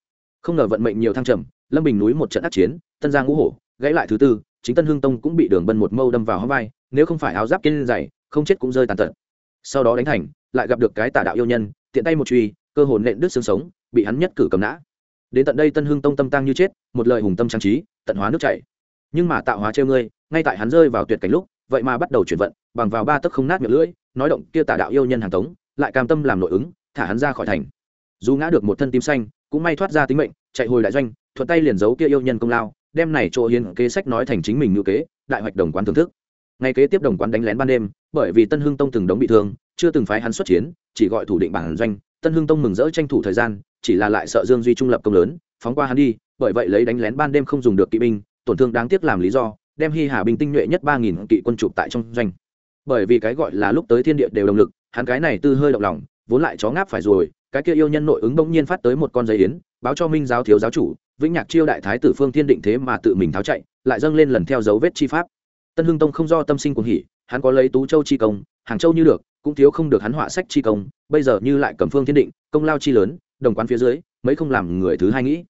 Không ngờ vận mệnh nhiều thăng trầm, lâm bình núi một trận ác chiến, tân giang ngũ hổ, gãy lại thứ tư, chính tân hưng tông cũng bị đường bân một mâu đâm vào hóng vai, nếu không phải áo giáp kiên dày, không chết cũng rơi tàn tật. Sau đó đánh thành, lại gặp được cái tà đạo yêu nhân, tiện tay một truy, cơ hồn nện đứt xương sống, bị hắn nhất cử cầm nã. Đến tận đây tân hưng tông tâm tăng như chết, một lời hùng tâm trang trí, tận hóa nước chảy. Nhưng mà tạo hóa treo ngươi, ngay tại hắn rơi vào tuyệt cảnh lúc, vậy mà bắt đầu chuyển vận, bằng vào ba tấc không nát miệng lưỡi, nói động kia tà đạo yêu nhân hàng tống lại cam tâm làm nội ứng, thả hắn ra khỏi thành. Dù ngã được một thân tím xanh, cũng may thoát ra tính mệnh, chạy hồi đại doanh, thuận tay liền giấu kia yêu nhân công lao, đem này chỗ hiến kế sách nói thành chính mình ngữ kế, đại hoạch đồng quán thưởng thức. Ngày kế tiếp đồng quán đánh lén ban đêm, bởi vì tân hưng tông từng đống bị thương, chưa từng phái hắn xuất chiến, chỉ gọi thủ định bản doanh, tân hưng tông mừng rỡ tranh thủ thời gian, chỉ là lại sợ dương duy trung lập công lớn, phóng qua hắn đi, bởi vậy lấy đánh lén ban đêm không dùng được kỵ binh, tổn thương đáng tiếc làm lý do, đem hy hà binh tinh nhuệ nhất ba nghìn kỵ quân chụp tại trong doanh. Bởi vì cái gọi là lúc tới thiên địa đều động lực hắn cái này tư hơi động lòng, vốn lại chó ngáp phải rồi, cái kia yêu nhân nội ứng bỗng nhiên phát tới một con giấy yến, báo cho minh giáo thiếu giáo chủ, vĩnh nhạc chiêu đại thái tử phương thiên định thế mà tự mình tháo chạy, lại dâng lên lần theo dấu vết chi pháp. Tân hưng tông không do tâm sinh cuồng hỉ, hắn có lấy tú châu chi công, hàng châu như được, cũng thiếu không được hắn họa sách chi công, bây giờ như lại cầm phương thiên định, công lao chi lớn, đồng quán phía dưới, mấy không làm người thứ hai nghĩ.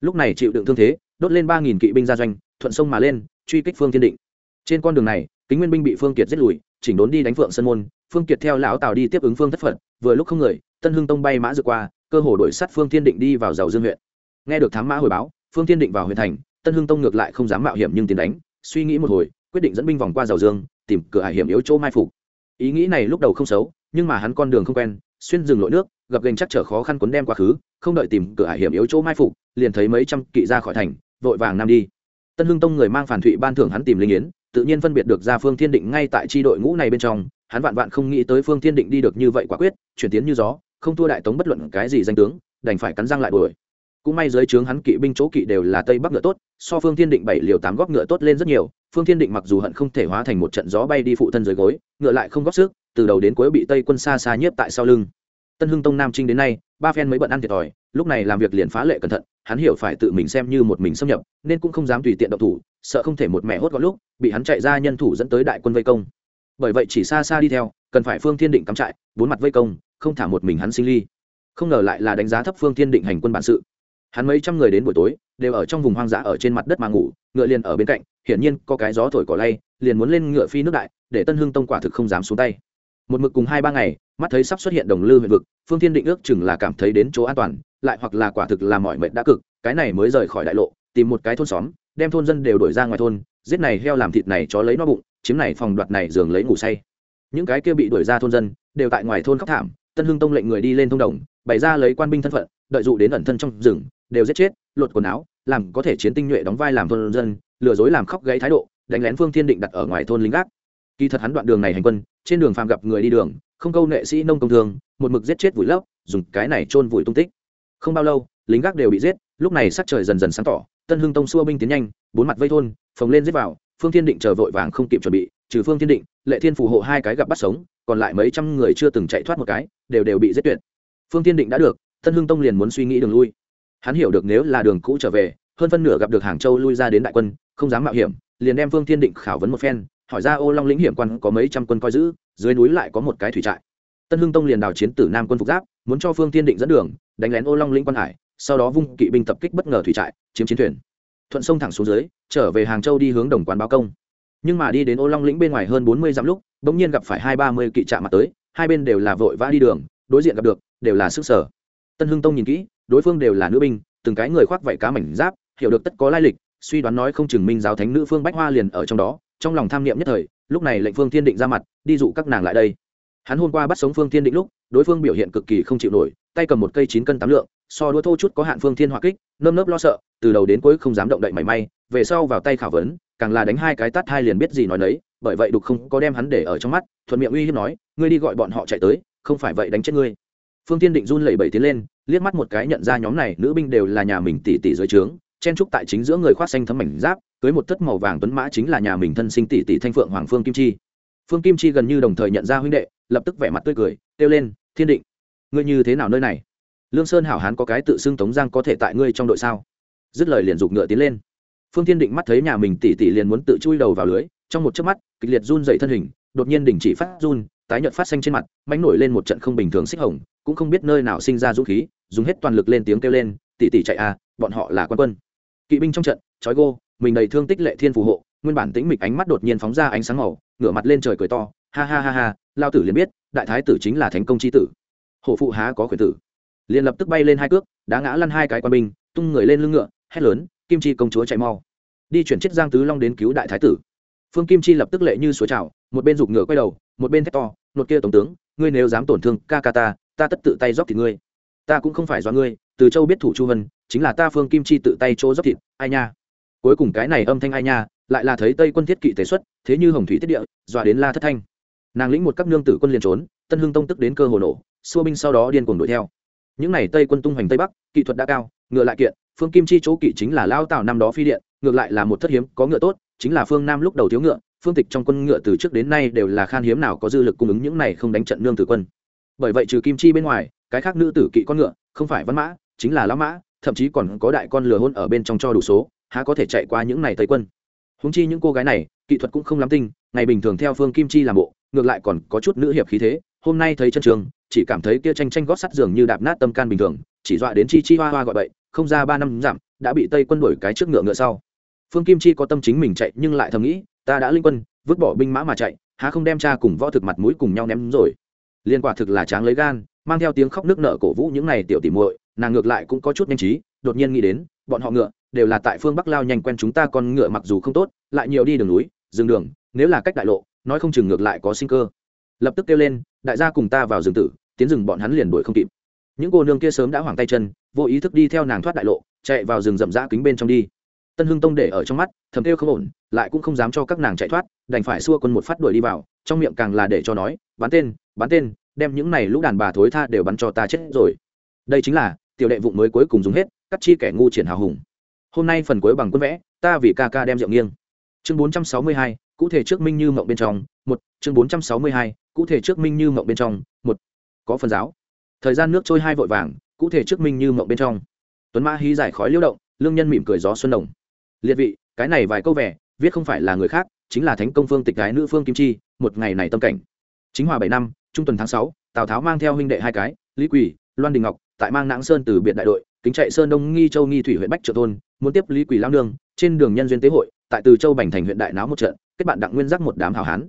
Lúc này chịu đựng thương thế, đốt lên ba nghìn kỵ binh ra doanh, thuận sông mà lên, truy kích phương thiên định. Trên con đường này, kính nguyên binh bị phương kiệt giết lùi, chỉnh đốn đi đánh phượng sơn môn phương kiệt theo lão tào đi tiếp ứng phương thất phật, vừa lúc không người, tân hưng tông bay mã dược qua, cơ hồ đổi sắt phương thiên định đi vào giàu dương huyện. Nghe được thám mã hồi báo, phương thiên định vào huyện thành, tân hưng tông ngược lại không dám mạo hiểm nhưng tiền đánh, suy nghĩ một hồi, quyết định dẫn binh vòng qua giàu dương, tìm cửa hải hiểm yếu chỗ mai phục. Ý nghĩ này lúc đầu không xấu, nhưng mà hắn con đường không quen, xuyên rừng lội nước, gặp gành chắc trở khó khăn cuốn đem quá khứ, không đợi tìm cửa hải hiểm yếu chỗ mai phục, liền thấy mấy trăm kỵ ra khỏi thành, vội vàng nam đi. Tân hưng tông người mang phản thụy ban thưởng hắn tìm linh yến tự nhiên phân biệt được ra phương thiên định ngay tại tri đội ngũ này bên trong, hắn vạn vạn không nghĩ tới phương thiên định đi được như vậy quả quyết, chuyển tiến như gió, không thua đại tống bất luận cái gì danh tướng, đành phải cắn răng lại đuổi. Cũng may dưới trướng hắn kỵ binh chỗ kỵ đều là tây bắc ngựa tốt, so phương thiên định bảy liều tám góp ngựa tốt lên rất nhiều, phương thiên định mặc dù hận không thể hóa thành một trận gió bay đi phụ thân dưới gối, ngựa lại không góp sức, từ đầu đến cuối bị tây quân xa xa nhiếp tại sau lưng tân hưng tông nam trinh đến nay, ba phen mới bận ăn thiệt thòi, lúc này làm việc liền phá lệ cẩn thận, hắn hiểu phải tự mình xem như một mình xâm nhập, nên cũng không dám tùy tiện động thủ, sợ không thể một mẹ hốt gọn lúc, bị hắn chạy ra nhân thủ dẫn tới đại quân vây công. Bởi vậy chỉ xa xa đi theo, cần phải phương thiên định cắm trại, bốn mặt vây công, không thả một mình hắn sinh ly. Không ngờ lại là đánh giá thấp phương thiên định hành quân bản sự. Hắn mấy trăm người đến buổi tối, đều ở trong vùng hoang dã ở trên mặt đất mà ngủ, ngựa liền ở bên cạnh, hiển nhiên có cái gió thổi cỏ lay, liền muốn lên ngựa phi nước đại, để tân hưng tông quả thực không dám xuống tay. Một mực cùng hai ba ngày mắt thấy sắp xuất hiện đồng lư huyện vực, phương thiên định ước chừng là cảm thấy đến chỗ an toàn, lại hoặc là quả thực là mọi mệt đã cực, cái này mới rời khỏi đại lộ, tìm một cái thôn xóm, đem thôn dân đều đổi ra ngoài thôn, giết này heo làm thịt này chó lấy no bụng, chiếm này phòng đoạt này giường lấy ngủ say. Những cái kia bị đuổi ra thôn dân, đều tại ngoài thôn khóc thảm, tân hưng tông lệnh người đi lên thông đồng, bày ra lấy quan binh thân phận, đợi dụ đến ẩn thân trong rừng, đều giết chết, lột quần áo, làm có thể chiến tinh nhuệ đóng vai làm thôn dân, lừa dối làm khóc gãy thái độ, đánh lén phương thiên định đặt ở ngoài thôn lính gác. Kỳ thật hắn đoạn đường này hành quân, trên đường phàm gặp người đi đường không câu nghệ sĩ nông công thường một mực giết chết vùi lấp, dùng cái này chôn vùi tung tích. Không bao lâu, lính gác đều bị giết, lúc này sắc trời dần dần sáng tỏ, tân hưng tông xua binh tiến nhanh, bốn mặt vây thôn, phồng lên giết vào, phương thiên định chờ vội vàng không kịp chuẩn bị, trừ phương thiên định, lệ thiên phù hộ hai cái gặp bắt sống, còn lại mấy trăm người chưa từng chạy thoát một cái, đều đều bị giết tuyệt. Phương thiên định đã được, tân hưng tông liền muốn suy nghĩ đường lui. Hắn hiểu được nếu là đường cũ trở về, hơn phân nửa gặp được hàng châu lui ra đến đại quân, không dám mạo hiểm, liền đem phương thiên định khảo vấn một phen hỏi ra ô long lĩnh hiểm quan có mấy trăm quân coi giữ, dưới núi lại có một cái thủy trại. Tân hưng tông liền đào chiến tử nam quân phục giáp, muốn cho phương thiên định dẫn đường, đánh lén ô long lĩnh quan hải, sau đó vung kỵ binh tập kích bất ngờ thủy trại, chiếm chiến thuyền. Thuận sông thẳng xuống dưới, trở về hàng châu đi hướng đồng quán báo công. Nhưng mà đi đến ô long lĩnh bên ngoài hơn bốn mươi dặm lúc, bỗng nhiên gặp phải hai ba mươi kỵ trạm mặt tới, hai bên đều là vội vã đi đường, đối diện gặp được, đều là sức sở. Tân hưng tông nhìn kỹ, đối phương đều là nữ binh, từng cái người khoác vảy cá mảnh giáp, hiểu được tất có lai lịch, suy đoán nói không chừng minh giáo thánh nữ phương bách hoa liền ở trong đó trong lòng tham niệm nhất thời, lúc này lệnh phương thiên định ra mặt, đi dụ các nàng lại đây. Hắn hôm qua bắt sống phương thiên định lúc, đối phương biểu hiện cực kỳ không chịu nổi, tay cầm một cây chín cân tám lượng, so đua thô chút có hạn phương thiên hỏa kích, nơm nớp lo sợ, từ đầu đến cuối không dám động đậy mảy may, về sau vào tay khảo vấn, càng là đánh hai cái tát hai liền biết gì nói nấy, bởi vậy đục không có đem hắn để ở trong mắt, thuận miệng uy hiếp nói, ngươi đi gọi bọn họ chạy tới, không phải vậy đánh chết ngươi. Phương tiên định run lẩy bẩy tiến lên, liếc mắt một cái nhận ra nhóm này nữ binh đều là nhà mình tỷ tỷ dưới trướng, chen trúc tại chính giữa người khoác xanh thấm mảnh giáp cưới một thất màu vàng tuấn mã chính là nhà mình thân sinh tỷ tỷ thanh phượng hoàng phương kim chi. Phương kim chi gần như đồng thời nhận ra huynh đệ, lập tức vẻ mặt tươi cười, kêu lên, thiên định, ngươi như thế nào nơi này? Lương sơn hảo hán có cái tự xưng tống giang có thể tại ngươi trong đội sao? Dứt lời liền giục ngựa tiến lên. Phương thiên định mắt thấy nhà mình tỷ tỷ liền muốn tự chui đầu vào lưới, trong một chớp mắt, kịch liệt run dậy thân hình, đột nhiên đình chỉ phát run, tái nhợt phát xanh trên mặt mánh nổi lên một trận không bình thường xích hồng, cũng không biết nơi nào sinh ra dũng khí, dùng hết toàn lực lên tiếng kêu lên, tỷ tỷ chạy à bọn họ là quan quân. Kỵ binh trong trận trói gô mình đầy thương tích lệ thiên phù hộ, nguyên bản tĩnh mịch ánh mắt đột nhiên phóng ra ánh sáng màu, ngửa mặt lên trời cười to, ha ha ha ha, lao tử liền biết, đại thái tử chính là thánh công c tử. Hổ phụ há có khuyển tử. Liền lập tức bay lên hai cước đã ngã lăn hai cái quan binh, tung người lên lưng ngựa, hét lớn, kim chi công chúa chạy mau. Đi chuyển chết giang tứ long đến cứu đại thái tử. Phương kim chi lập tức lệ như suối trào, một bên giục ngựa quay đầu, một bên thét to, nột kia tổng tướng, ngươi nếu dám tổn thương ca ca ta ta tất tự tay dóc thịt ngươi. Ta cũng không phải do ngươi, từ châu biết thủ chu vân, chính là ta phương kim chi tự tay chỗ dốc thịt, ai nha? Cuối cùng cái này âm thanh ai nha, lại là thấy tây quân thiết kỵ tế xuất, thế như hồng thủy tiết địa, dọa đến la thất thanh. Nàng lĩnh một các nương tử quân liền trốn, tân hưng tông tức đến cơ hồ nổ, xua binh sau đó điên cuồng đuổi theo. Những n à y tây quân tung hoành tây bắc kỹ thuật đã cao, ngựa lại kiện, phương kim chi chỗ kỵ chính là lao tạo năm đó phi điện, ngược lại là một thất hiếm, có ngựa tốt, chính là phương nam lúc đầu thiếu ngựa, phương tịch trong quân ngựa từ trước đến nay đều là khan hiếm nào có dư lực cung ứng những này không đánh trận nương tử quân. Bởi vậy trừ kim chi bên ngoài, cái khác nữ tử kỵ con ngựa, không phải văn mã, chính là lão mã, thậm chí còn có đại con lừa hôn ở bên trong cho đủ số há có thể chạy qua những này tây quân. Húng chi những cô gái này, kỹ thuật cũng không lắm tinh, ngày bình thường theo phương kim chi làm bộ, ngược lại còn có chút nữ hiệp khí thế, hôm nay thấy chân trường, chỉ cảm thấy kia tranh tranh gót sắt dường như đạp nát tâm can bình thường, chỉ dọa đến chi chi hoa hoa gọi bậy, không ra ba năm giảm, đã bị tây quân đuổi cái trước ngựa ngựa sau. Phương kim chi có tâm chính mình chạy, nhưng lại thầm nghĩ, ta đã linh quân, vứt bỏ binh mã mà chạy, há không đem cha cùng võ thực mặt mũi cùng nhau ném rồi. Liên quả thực là tráng lấy gan, mang theo tiếng khóc nước nợ cổ vũ những này tiểu tỉ muội, nàng ngược lại cũng có chút nhanh trí, đột nhiên nghĩ đến, bọn họ ngựa đều là tại phương bắc lao nhanh quen chúng ta con ngựa mặc dù không tốt, lại nhiều đi đường núi dừng đường, nếu là cách đại lộ, nói không chừng ngược lại có sinh cơ. Lập tức kêu lên, đại gia cùng ta vào rừng tử, tiến rừng bọn hắn liền đuổi không kịp. Những cô nương kia sớm đã hoảng tay chân, vô ý thức đi theo nàng thoát đại lộ, chạy vào rừng rậm rã kính bên trong đi. Tân hưng tông để ở trong mắt, thầm kêu không ổn, lại cũng không dám cho các nàng chạy thoát, đành phải xua quân một phát đuổi đi vào, trong miệng càng là để cho nói, bắn tên bắn tên, đem những này lũ đàn bà thối tha đều bắn cho ta chết rồi. Đây chính là, tiểu đệ vụng mới cuối cùng dùng hết cắt chi kẻ ngu triển hào hùng hôm nay phần cuối bằng quân vẽ, ta vì ca ca đem rượu nghiêng. Chương bốn trăm sáu mươi hai, cụ thể trước minh như mộng bên trong, một. Chương bốn trăm sáu mươi hai, cụ thể trước minh như mộng bên trong, một. Có phần giáo. Thời gian nước trôi hai vội vàng, cụ thể trước minh như mộng bên trong. Tuấn mã hí giải khói liêu động, lương nhân mỉm cười gió xuân đồng. Liệt vị, cái này vài câu vẻ, viết không phải là người khác, chính là thánh công phương tịch gái nữ phương kim chi, một ngày này tâm cảnh. Chính hòa bảy năm, trung tuần tháng sáu, tào tháo mang theo huynh đệ hai cái, lý quỳ, loan đình ngọc, tại mang nãng sơn từ biệt đại đội kính chạy sơn đông nghi châu nghi thủy huyện bách trợ thôn, muốn tiếp lý quỳ lao nương, trên đường nhân duyên tế hội, tại từ châu bành thành huyện đại náo một trận, kết bạn đặng nguyên giác một đám hảo hán.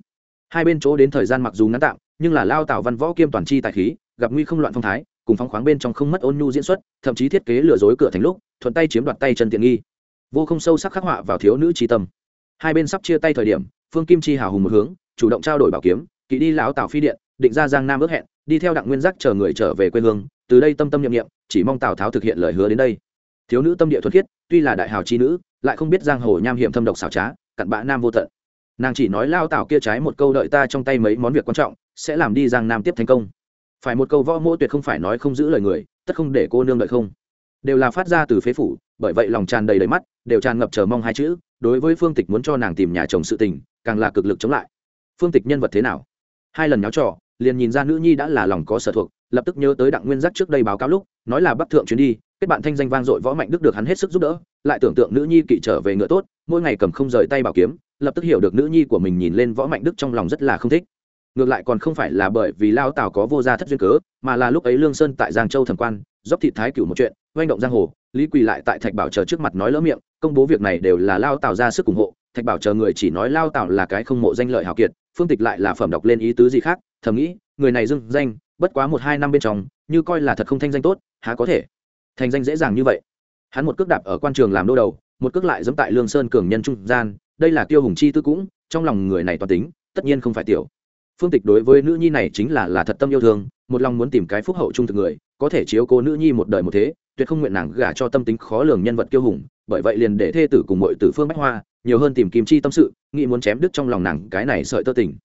Hai bên chỗ đến thời gian mặc dù ngắn tạm, nhưng là lao tào văn võ kiêm toàn chi tài khí, gặp nguy không loạn phong thái, cùng phóng khoáng bên trong không mất ôn nhu diễn xuất, thậm chí thiết kế lừa dối cửa thành lúc, thuận tay chiếm đoạt tay chân tiện nghi. Vô không sâu sắc khắc họa vào thiếu nữ tri tâm. Hai bên sắp chia tay thời điểm, phương kim chi hào hùng một hướng, chủ động trao đổi bảo kiếm, kỵ đi lão tào phi điện, định ra giang nam ước hẹn, đi theo đặng nguyên giác chờ người trở về quê hương từ đây tâm tâm nhiệm nghiệm chỉ mong tào tháo thực hiện lời hứa đến đây. Thiếu nữ tâm địa thuật khiết, tuy là đại hào chi nữ, lại không biết giang hồ nham hiểm thâm độc xảo trá, cặn bã nam vô tận. Nàng chỉ nói lao tào kia trái một câu đợi ta trong tay mấy món việc quan trọng, sẽ làm đi giang nam tiếp thành công. Phải một câu võ mỗ tuyệt không phải nói không giữ lời người, tất không để cô nương đợi không. Đều là phát ra từ phế phủ, bởi vậy lòng tràn đầy đầy mắt, đều tràn ngập chờ mong hai chữ, đối với phương tịch muốn cho nàng tìm nhà chồng sự tình, càng là cực lực chống lại. Phương tịch nhân vật thế nào? Hai lần nháo trò liền nhìn ra nữ nhi đã là lòng có sở thuộc, lập tức nhớ tới đặng nguyên giác trước đây báo cáo lúc, nói là bắc thượng chuyến đi, kết bạn thanh danh vang dội võ mạnh đức được hắn hết sức giúp đỡ, lại tưởng tượng nữ nhi kỵ trở về ngựa tốt, mỗi ngày cầm không rời tay bảo kiếm, lập tức hiểu được nữ nhi của mình nhìn lên võ mạnh đức trong lòng rất là không thích. Ngược lại còn không phải là bởi vì lao tào có vô gia thất duyên cớ, mà là lúc ấy lương sơn tại giang châu thần quan, dốc thị thái cửu một chuyện, oanh động giang hồ, lý quỳ lại tại thạch bảo chờ trước mặt nói lỡ miệng, công bố việc này đều là lao tào ra sức ủng hộ, thạch bảo chờ người chỉ nói lao tào là cái không mộ danh lợi hào kiệt, phương tịch lại là phẩm đọc lên ý tứ gì khác thầm nghĩ, người này dưng danh, bất quá một hai năm bên trong, như coi là thật không thanh danh tốt, há có thể. Thành danh dễ dàng như vậy. Hắn một cước đạp ở quan trường làm đô đầu, một cước lại dẫm tại lương sơn cường nhân trung gian, đây là tiêu hùng chi tư cũng, trong lòng người này toàn tính, tất nhiên không phải tiểu. Phương tịch đối với nữ nhi này chính là là thật tâm yêu thương, một lòng muốn tìm cái phúc hậu trung thực người, có thể chiếu cố nữ nhi một đời một thế, tuyệt không nguyện nàng gả cho tâm tính khó lường nhân vật kiêu hùng, bởi vậy liền để thê tử cùng mọi tử phương bách hoa, nhiều hơn tìm kim chi tâm sự, nghĩ muốn chém đứt trong lòng nàng cái này sợi tơ tình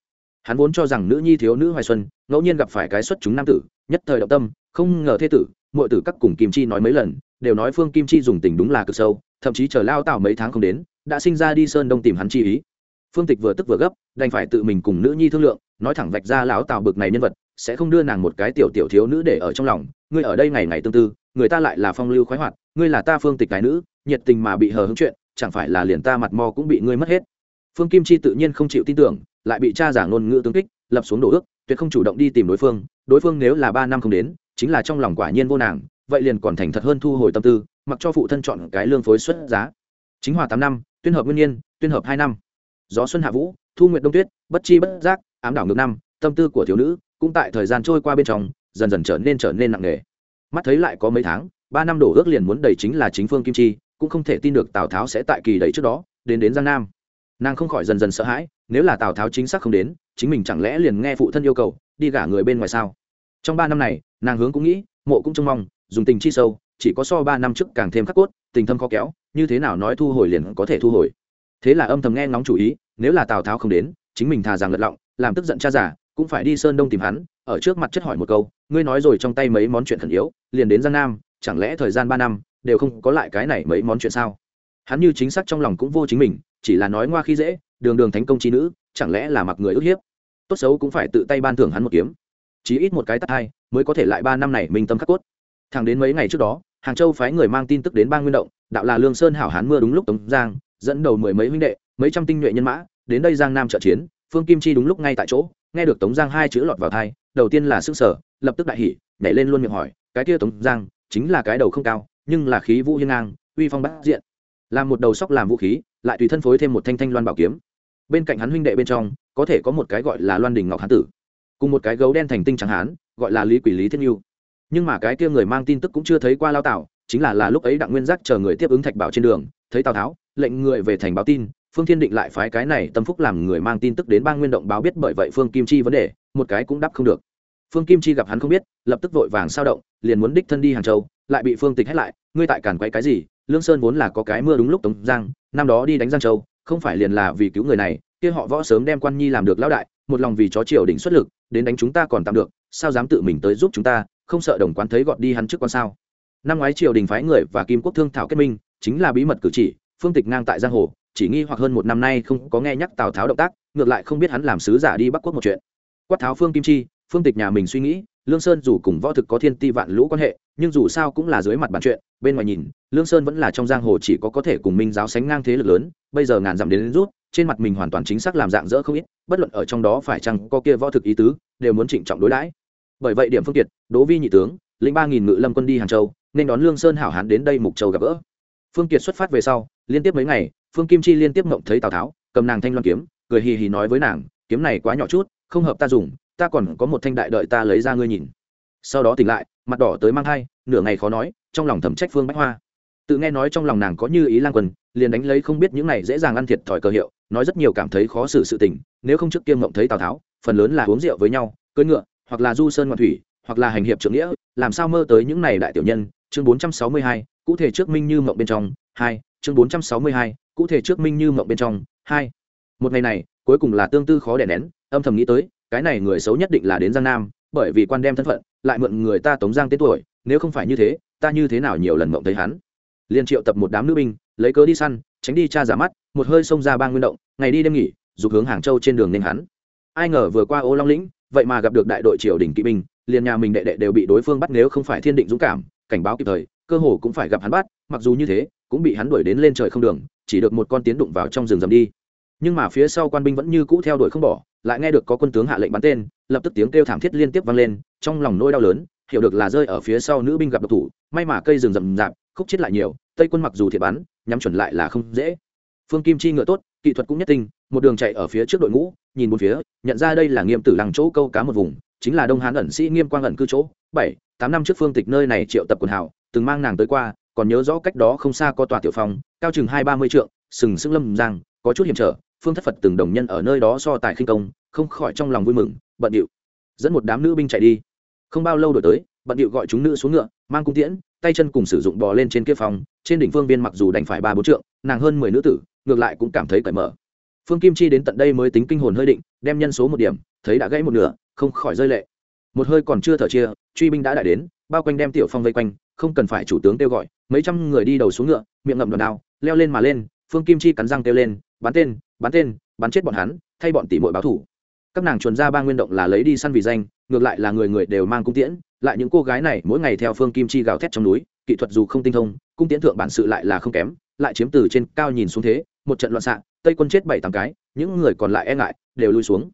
hắn vốn cho rằng nữ nhi thiếu nữ hoài xuân, ngẫu nhiên gặp phải cái xuất chúng nam tử, nhất thời động tâm, không ngờ thê tử mọi tử các cùng kim chi nói mấy lần, đều nói phương kim chi dùng tình đúng là cực sâu, thậm chí chờ lao tạo mấy tháng không đến, đã sinh ra đi sơn đông tìm hắn chi ý. Phương tịch vừa tức vừa gấp, đành phải tự mình cùng nữ nhi thương lượng, nói thẳng vạch ra lão tào bực này nhân vật, sẽ không đưa nàng một cái tiểu tiểu thiếu nữ để ở trong lòng, ngươi ở đây ngày ngày tương tư, người ta lại là phong lưu khoái hoạt, ngươi là ta phương tịch cái nữ, nhiệt tình mà bị hờ hứng chuyện, chẳng phải là liền ta mặt mò cũng bị ngươi mất hết. Phương kim chi tự nhiên không chịu tin tưởng lại bị cha giả ngôn ngữ tương kích, lập xuống đổ ước, tuyệt không chủ động đi tìm đối phương. Đối phương nếu là ba năm không đến, chính là trong lòng quả nhiên vô nàng, vậy liền còn thành thật hơn thu hồi tâm tư, mặc cho phụ thân chọn cái lương phối xuất giá. Chính hòa tám năm, tuyên hợp nguyên nhiên, tuyên hợp hai năm. Gió xuân hạ vũ, thu nguyện đông tuyết, bất chi bất giác, ám đảo ngược năm, tâm tư của thiếu nữ cũng tại thời gian trôi qua bên trong, dần dần trở nên trở nên nặng nề. Mắt thấy lại có mấy tháng, ba năm đổ ước liền muốn đầy chính là chính phương kim chi, cũng không thể tin được tào tháo sẽ tại kỳ đầy trước đó, đến đến giang nam. Nàng không khỏi dần dần sợ hãi nếu là tào tháo chính xác không đến chính mình chẳng lẽ liền nghe phụ thân yêu cầu đi gả người bên ngoài sao trong ba năm này nàng hướng cũng nghĩ mộ cũng trông mong dùng tình chi sâu chỉ có so ba năm trước càng thêm khắc cốt tình thâm khó kéo như thế nào nói thu hồi liền có thể thu hồi thế là âm thầm nghe ngóng chủ ý nếu là tào tháo không đến chính mình thà rằng lật lọng làm tức giận cha giả cũng phải đi sơn đông tìm hắn ở trước mặt chất hỏi một câu ngươi nói rồi trong tay mấy món chuyện khẩn yếu liền đến giang nam chẳng lẽ thời gian ba năm đều không có lại cái này mấy món chuyện sao hắn như chính xác trong lòng cũng vô chính mình chỉ là nói ngoa khi dễ đường đường thánh công trí nữ, chẳng lẽ là mặc người ức hiếp? Tốt xấu cũng phải tự tay ban thưởng hắn một kiếm. Chí ít một cái tắt hai, mới có thể lại ba năm này minh tâm khắc cốt. Thẳng đến mấy ngày trước đó, hàng châu phái người mang tin tức đến bang nguyên động, đạo là lương sơn hảo hán mưa đúng lúc tống giang, dẫn đầu mười mấy huynh đệ, mấy trăm tinh nhuệ nhân mã, đến đây giang nam trợ chiến, phương kim chi đúng lúc ngay tại chỗ, nghe được tống giang hai chữ lọt vào thai đầu tiên là sức sở lập tức đại hỉ, nhảy lên luôn miệng hỏi, cái kia tống giang, chính là cái đầu không cao, nhưng là khí vũ hiên ngang, uy phong bát diện. Làm một đầu sóc làm vũ khí, lại tùy thân phối thêm một thanh thanh loan bảo kiếm bên cạnh hắn huynh đệ bên trong, có thể có một cái gọi là loan đình ngọc hán tử, cùng một cái gấu đen thành tinh trắng hán, gọi là lý quỷ lý thiên yêu nhưng mà cái kia người mang tin tức cũng chưa thấy qua lao tảo, chính là là lúc ấy đặng nguyên giác chờ người tiếp ứng thạch bảo trên đường, thấy tào tháo, lệnh người về thành báo tin, phương thiên định lại phái cái này tâm phúc làm người mang tin tức đến bang nguyên động báo biết bởi vậy phương kim chi vấn đề, một cái cũng đáp không được. Phương kim chi gặp hắn không biết, lập tức vội vàng sao động, liền muốn đích thân đi hàng châu, lại bị phương tịch hết lại, ngươi tại cản quay cái gì? Lương sơn vốn là có cái mưa đúng lúc tống giang, năm đó đi đánh giang châu không phải liền là vì cứu người này, kia họ võ sớm đem quan nhi làm được lão đại, một lòng vì chó triều đỉnh xuất lực, đến đánh chúng ta còn tạm được, sao dám tự mình tới giúp chúng ta, không sợ đồng quán thấy gọt đi hắn trước con sao. Năm ngoái triều đình phái người và kim quốc thương thảo kết minh, chính là bí mật cử chỉ, phương tịch ngang tại giang hồ, chỉ nghi hoặc hơn một năm nay không có nghe nhắc tào tháo động tác, ngược lại không biết hắn làm sứ giả đi bắc quốc một chuyện. Quát tháo phương kim chi, phương tịch nhà mình suy nghĩ lương sơn dù cùng võ thực có thiên ti vạn lũ quan hệ nhưng dù sao cũng là dưới mặt bàn chuyện bên ngoài nhìn lương sơn vẫn là trong giang hồ chỉ có có thể cùng minh giáo sánh ngang thế lực lớn bây giờ ngàn dặm đến, đến rút trên mặt mình hoàn toàn chính xác làm dạng dỡ không ít bất luận ở trong đó phải chăng có kia võ thực ý tứ đều muốn trịnh trọng đối đãi. Bởi vậy điểm phương kiệt đỗ vi nhị tướng lĩnh ba nghìn ngự lâm quân đi hàng châu nên đón lương sơn hảo hán đến đây mục châu gặp gỡ. Phương kiệt xuất phát về sau liên tiếp mấy ngày phương kim chi liên tiếp mộng thấy tào tháo cầm nàng thanh loan kiếm cười hì hì nói với nàng kiếm này quá nhỏ chút không hợp ta dùng ta còn có một thanh đại đợi ta lấy ra ngươi nhìn. Sau đó tỉnh lại, mặt đỏ tới mang thai, nửa ngày khó nói, trong lòng thẩm trách phương bách hoa. Tự nghe nói trong lòng nàng có như ý lan quần, liền đánh lấy không biết những này dễ dàng ăn thiệt thòi cơ hiệu, nói rất nhiều cảm thấy khó xử sự tình, nếu không trước kia mộng thấy tào tháo, phần lớn là uống rượu với nhau, cưỡi ngựa, hoặc là du sơn ngoạn thủy, hoặc là hành hiệp trưởng nghĩa, làm sao mơ tới những này đại tiểu nhân. Chương bốn trăm sáu mươi hai, cụ thể trước minh như mộng bên trong, hai, chương bốn trăm sáu mươi hai, cụ thể trước minh như mộng bên trong, hai. Một ngày này, cuối cùng là tương tư khó đè nén, âm thầm nghĩ tới cái này người xấu nhất định là đến giang nam, bởi vì quan đem thân phận, lại mượn người ta tống giang tên tuổi, nếu không phải như thế, ta như thế nào nhiều lần mộng thấy hắn. Liên triệu tập một đám nữ binh, lấy cớ đi săn, tránh đi cha giả mắt, một hơi xông ra ba nguyên động, ngày đi đêm nghỉ, dục hướng hàng châu trên đường nên hắn. Ai ngờ vừa qua ô long lĩnh, vậy mà gặp được đại đội triều đình kỵ binh, liền nhà mình đệ đệ đều bị đối phương bắt nếu không phải thiên định dũng cảm, cảnh báo kịp thời, cơ hồ cũng phải gặp hắn bắt, mặc dù như thế, cũng bị hắn đuổi đến lên trời không đường, chỉ được một con tiến đụng vào trong rừng rầm đi. Nhưng mà phía sau quan binh vẫn như cũ theo đuổi không bỏ lại nghe được có quân tướng hạ lệnh bắn tên lập tức tiếng kêu thảm thiết liên tiếp vang lên trong lòng nỗi đau lớn hiểu được là rơi ở phía sau nữ binh gặp độc thủ may mà cây rừng rậm rạp khúc chết lại nhiều tây quân mặc dù thiệt bắn nhắm chuẩn lại là không dễ. Phương kim chi ngựa tốt kỹ thuật cũng nhất tinh một đường chạy ở phía trước đội ngũ nhìn một phía nhận ra đây là nghiêm tử lăng chỗ câu cá một vùng chính là đông hán ẩn sĩ nghiêm quang ẩn cư chỗ. Bảy tám năm trước phương tịch nơi này triệu tập quần hào, từng mang nàng tới qua còn nhớ rõ cách đó không xa có tòa tiểu phòng, cao chừng hai ba mươi trượng sừng sững lâm giang có chút hiểm trở phương thất phật từng đồng nhân ở nơi đó so tài khinh công, không khỏi trong lòng vui mừng, bận điệu. Dẫn một đám nữ binh chạy đi. Không bao lâu đổi tới, bận điệu gọi chúng nữ xuống ngựa, mang cung tiễn, tay chân cùng sử dụng bò lên trên kia phòng. Trên đỉnh phương viên mặc dù đành phải ba bốn trượng, nàng hơn mười nữ tử, ngược lại cũng cảm thấy cởi mở. Phương kim chi đến tận đây mới tính kinh hồn hơi định, đem nhân số một điểm, thấy đã gãy một nửa, không khỏi rơi lệ. Một hơi còn chưa thở chia, truy binh đã đại đến, bao quanh đem tiểu phong vây quanh, không cần phải chủ tướng kêu gọi, mấy trăm người đi đầu xuống ngựa, miệng ngậm đòn đao, leo lên mà lên, phương kim chi cắn răng kêu lên, bắn tên bắn tên, bắn chết bọn hắn, thay bọn tỷ muội báo thủ. Các nàng chuồn ra ba nguyên động là lấy đi săn vì danh, ngược lại là người người đều mang cung tiễn, lại những cô gái này mỗi ngày theo phương kim chi gào thét trong núi, kỹ thuật dù không tinh thông, cung tiễn thượng bản sự lại là không kém, lại chiếm từ trên cao nhìn xuống thế, một trận loạn xạ, tây quân chết bảy tám cái, những người còn lại e ngại, đều lui xuống.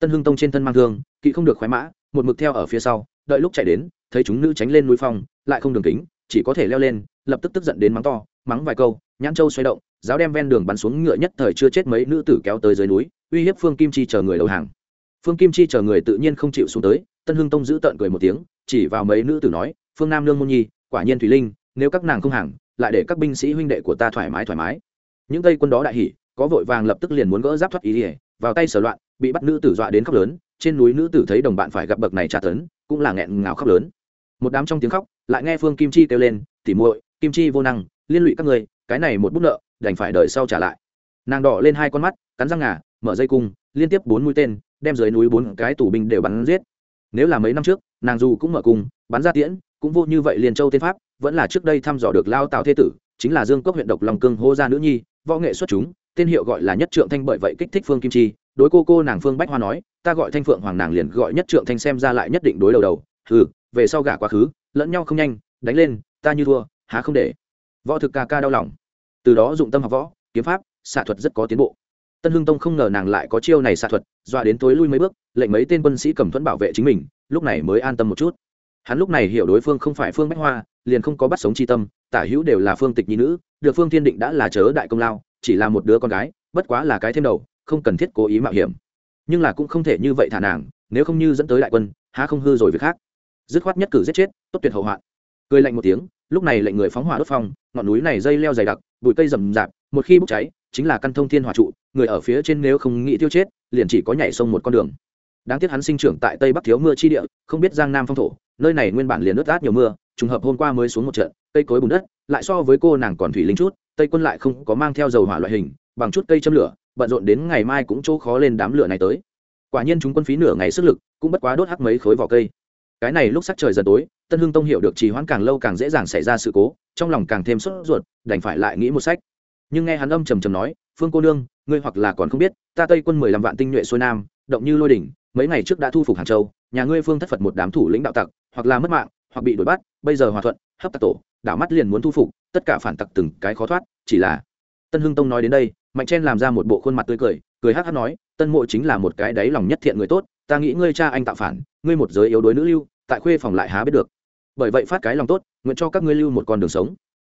Tân hưng tông trên thân mang thương, kỵ không được khoái mã, một mực theo ở phía sau, đợi lúc chạy đến, thấy chúng nữ tránh lên núi phong, lại không đường kính chỉ có thể leo lên, lập tức tức giận đến mắng to, mắng vài câu, nhãn châu xoay động, giáo đem ven đường bắn xuống ngựa nhất thời chưa chết mấy nữ tử kéo tới dưới núi, uy hiếp phương kim chi chờ người đầu hàng. Phương kim chi chờ người tự nhiên không chịu xuống tới, tân hưng tông giữ tợn cười một tiếng, chỉ vào mấy nữ tử nói, phương nam lương môn nhi, quả nhiên thủy linh, nếu các nàng không hàng, lại để các binh sĩ huynh đệ của ta thoải mái thoải mái. Những tây quân đó đại hỉ, có vội vàng lập tức liền muốn gỡ giáp thoát ý ỉa vào tay sở loạn, bị bắt nữ tử dọa đến khóc lớn, trên núi nữ tử thấy đồng bạn phải gặp bậc này tra tấn, cũng là nghẹn ngào khóc lớn. Một đám trong tiếng khóc lại nghe phương kim chi kêu lên, tỉ muội, kim chi vô năng, liên lụy các người cái này một bút nợ, đành phải đợi sau trả lại. Nàng đỏ lên hai con mắt, cắn răng ngà, mở dây cung, liên tiếp bốn mũi tên, đem dưới núi bốn cái tù binh đều bắn giết. Nếu là mấy năm trước, nàng dù cũng mở cung, bắn ra tiễn, cũng vô như vậy liền châu tên pháp, vẫn là trước đây thăm dò được lao tào thế tử, chính là dương cốc huyện độc lòng cương hô gia nữ nhi, võ nghệ xuất chúng, tên hiệu gọi là nhất trượng thanh bởi vậy kích thích phương kim chi, đối cô cô nàng phương bách hoa nói, ta gọi thanh phượng hoàng nàng liền gọi nhất trượng thanh xem ra lại nhất định đối đầu đầu ừ về sau gả quá khứ lẫn nhau không nhanh, đánh lên, ta như thua, há không để. Võ thực ca ca đau lòng. Từ đó dụng tâm học võ, kiếm pháp, xạ thuật rất có tiến bộ. Tân hưng tông không ngờ nàng lại có chiêu này xạ thuật, dọa đến tối lui mấy bước, lệnh mấy tên quân sĩ cầm thuẫn bảo vệ chính mình, lúc này mới an tâm một chút. Hắn lúc này hiểu đối phương không phải phương bách hoa, liền không có bắt sống c h i tâm, tả hữu đều là phương tịch nhi nữ, được phương thiên định đã là chớ đại công lao, chỉ là một đứa con gái, bất quá là cái thêm đầu, không cần thiết cố ý mạo hiểm. Nhưng là cũng không thể như vậy thả nàng, nếu không như dẫn tới đại quân, há không hư rồi việc khác dứt khoát nhất cử giết chết, tốt tuyệt hậu hoạn. Cười lạnh một tiếng, lúc này lệnh người phóng hỏa đốt phong, ngọn núi này dây leo dày đặc, bụi cây rầm rạp, một khi bốc cháy, chính là căn thông thiên hỏa trụ, người ở phía trên nếu không nghĩ tiêu chết, liền chỉ có nhảy sông một con đường. Đáng tiếc hắn sinh trưởng tại tây bắc thiếu mưa chi địa, không biết giang nam phong thổ, nơi này nguyên bản liền ướt át nhiều mưa, trùng hợp hôm qua mới xuống một trận, cây cối bùn đất, lại so với cô nàng còn thủy linh chút, tây quân lại không có mang theo dầu hỏa loại hình, bằng chút cây châm lửa, bận rộn đến ngày mai cũng chỗ khó lên đám lửa này tới. Quả nhiên chúng quân phí nửa ngày sức lực, cũng bất quá đốt hắc mấy khối vỏ cây cái này lúc sắc trời dần tối, tân hưng tông hiểu được trì hoãn càng lâu càng dễ dàng xảy ra sự cố, trong lòng càng thêm sốt ruột, đành phải lại nghĩ một sách. Nhưng nghe hắn âm trầm trầm nói, phương cô nương, ngươi hoặc là còn không biết, ta tây quân mười lăm vạn tinh nhuệ xuôi nam, động như lôi đỉnh, mấy ngày trước đã thu phục hàng châu, nhà ngươi phương thất phật một đám thủ lĩnh đạo tặc, hoặc là mất mạng, hoặc bị đuổi bắt, bây giờ hòa thuận, hấp tặc tổ, đảo mắt liền muốn thu phục, tất cả phản tặc từng cái khó thoát, chỉ là tân hưng tông nói đến đây, mạnh chen làm ra một bộ khuôn mặt tươi cười cười hát hát nói, tân mộ chính là một cái đáy lòng nhất thiện người tốt ta nghĩ ngươi cha anh tạo phản, ngươi một giới yếu đuối nữ lưu, tại khuê phòng lại há biết được. Bởi vậy phát cái lòng tốt, nguyện cho các ngươi lưu một con đường sống.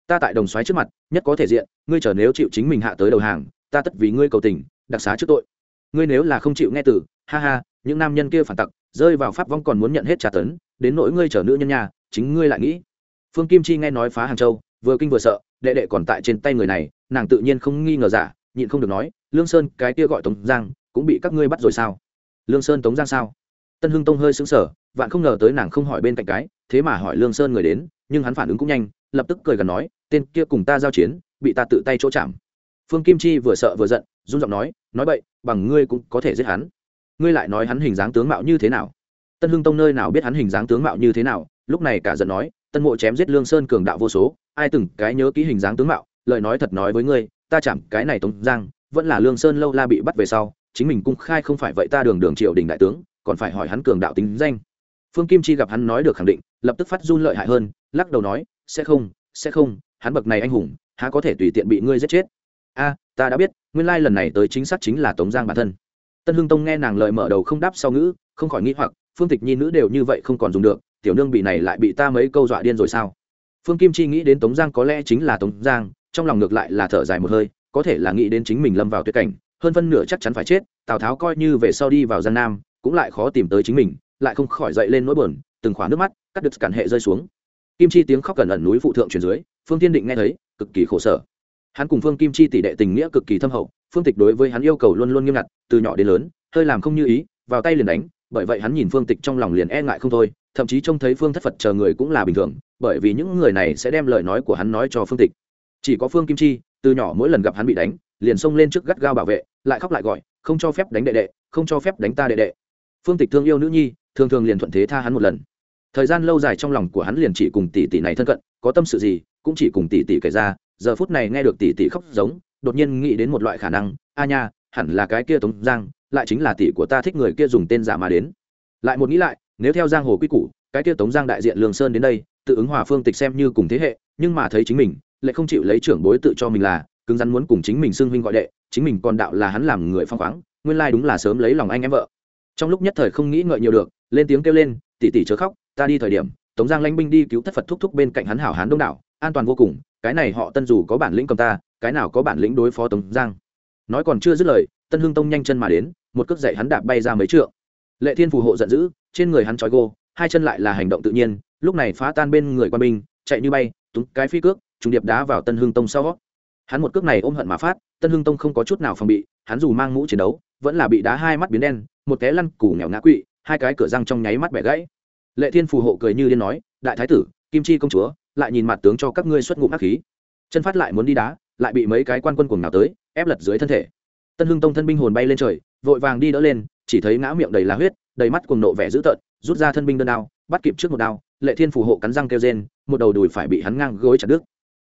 Ta tại đồng xoáy trước mặt, nhất có thể diện, ngươi chờ nếu chịu chính mình hạ tới đầu hàng, ta tất vì ngươi cầu tình, đặc xá trước tội. Ngươi nếu là không chịu nghe từ, ha ha, những nam nhân kia phản tặc, rơi vào pháp vong còn muốn nhận hết trả tấn, đến nỗi ngươi chờ nữ nhân nhà, chính ngươi lại nghĩ. Phương kim chi nghe nói phá hàng châu, vừa kinh vừa sợ, đệ đệ còn tại trên tay người này, nàng tự nhiên không nghi ngờ giả, nhịn không được nói, lương sơn, cái kia gọi tống giang, cũng bị các ngươi bắt rồi sao? Lương sơn tống giang sao? Tân hưng tông hơi sững sờ, vạn không ngờ tới nàng không hỏi bên cạnh cái, thế mà hỏi lương sơn người đến, nhưng hắn phản ứng cũng nhanh, lập tức cười gần nói, tên kia cùng ta giao chiến, bị ta tự tay chỗ chạm. Phương kim chi vừa sợ vừa giận, run giọng nói nói vậy bằng ngươi cũng có thể giết hắn. Ngươi lại nói hắn hình dáng tướng mạo như thế nào? Tân hưng tông nơi nào biết hắn hình dáng tướng mạo như thế nào, lúc này cả giận nói, tân mộ chém giết lương sơn cường đạo vô số, ai từng cái nhớ kỹ hình dáng tướng mạo, lời nói thật nói với ngươi, ta chạm cái này tống giang, vẫn là lương sơn lâu la bị bắt về sau chính mình cung khai không phải vậy ta đường đường triều đình đại tướng, còn phải hỏi hắn cường đạo tính danh. Phương kim chi gặp hắn nói được khẳng định, lập tức phát run lợi hại hơn, lắc đầu nói, sẽ không sẽ không, hắn bậc này anh hùng, há có thể tùy tiện bị ngươi giết chết? A, ta đã biết, nguyên lai lần này tới chính xác chính là tống giang bản thân. Tân hưng tông nghe nàng lời mở đầu không đáp sau ngữ, không khỏi nghĩ hoặc, phương tịch nhi nữ đều như vậy không còn dùng được, tiểu nương bị này lại bị ta mấy câu dọa điên rồi sao? Phương kim chi nghĩ đến tống giang có lẽ chính là tống giang, trong lòng ngược lại là thở dài một hơi, có thể là nghĩ đến chính mình lâm vào tuyệt cảnh hơn phân nửa chắc chắn phải chết, tào tháo coi như về sau đi vào gian nam, cũng lại khó tìm tới chính mình, lại không khỏi dậy lên nỗi buồn, từng khóa nước mắt, cắt đứt cản hệ rơi xuống. Kim chi tiếng khóc cẩn ẩn núi phụ thượng truyền dưới, phương tiên định nghe thấy, cực kỳ khổ sở. Hắn cùng phương kim chi tỷ đệ tình nghĩa cực kỳ thâm hậu, phương tịch đối với hắn yêu cầu luôn luôn nghiêm ngặt, từ nhỏ đến lớn, hơi làm không như ý, vào tay liền đánh, bởi vậy hắn nhìn phương tịch trong lòng liền e ngại không thôi, thậm chí trông thấy phương thất phật chờ người cũng là bình thường, bởi vì những người này sẽ đem lời nói của hắn nói cho phương tịch. Chỉ có phương kim chi, từ nhỏ mỗi lần gặp hắn bị đánh liền xông lên trước gắt gao bảo vệ, lại khóc lại gọi, không cho phép đánh đệ đệ, không cho phép đánh ta đệ đệ. Phương tịch thương yêu nữ nhi, thường thường liền thuận thế tha hắn một lần. Thời gian lâu dài trong lòng của hắn liền chỉ cùng tỷ tỷ này thân cận, có tâm sự gì, cũng chỉ cùng tỷ tỷ kể ra, giờ phút này nghe được tỷ tỷ khóc giống, đột nhiên nghĩ đến một loại khả năng, a nha, hẳn là cái kia tống giang, lại chính là tỷ của ta thích người kia dùng tên giả mà đến. Lại một nghĩ lại, nếu theo giang hồ quy củ, cái kia tống giang đại diện lương sơn đến đây, tự ứng hòa phương tịch xem như cùng thế hệ, nhưng mà thấy chính mình, lại không chịu lấy trưởng bối tự cho mình là cứng rắn muốn cùng chính mình xưng huynh gọi đệ, chính mình còn đạo là hắn làm người phong khoáng, nguyên lai đúng là sớm lấy lòng anh em vợ. Trong lúc nhất thời không nghĩ ngợi nhiều được, lên tiếng kêu lên tỉ tỉ chớ khóc, ta đi thời điểm, tống giang lãnh binh đi cứu thất phật thúc thúc bên cạnh hắn hảo hán đông đảo, an toàn vô cùng, cái này họ tân dù có bản lĩnh cầm ta, cái nào có bản lĩnh đối phó tống giang. Nói còn chưa dứt lời, tân hưng tông nhanh chân mà đến, một cước dậy hắn đạp bay ra mấy trượng. Lệ thiên phù hộ giận dữ, trên người hắn trói gô, hai chân lại là hành động tự nhiên, lúc này phá tan bên người quan binh, chạy như bay, túng cái phi cước, trùng điệp đá vào tân hưng tông sau hắn một cước này ôm hận mà phát, tân hưng tông không có chút nào phòng bị, hắn dù mang mũ chiến đấu, vẫn là bị đá hai mắt biến đen, một té lăn củ nghèo ngã quỵ, hai cái cửa răng trong nháy mắt bẻ gãy. Lệ thiên phù hộ cười như điên nói, đại thái tử, kim chi công chúa, lại nhìn mặt tướng cho các ngươi xuất ngụm hắc khí. Chân phát lại muốn đi đá, lại bị mấy cái quan quân cùng nào tới, ép lật dưới thân thể. Tân hưng tông thân binh hồn bay lên trời, vội vàng đi đỡ lên, chỉ thấy ngã miệng đầy lá huyết, đầy mắt cùng nộ vẻ dữ tợn, rút ra thân binh đơn đao, bắt kịp trước một đao, lệ thiên phù hộ cắn răng kêu rên, một đầu đùi phải bị hắn ngang gối chặt đứt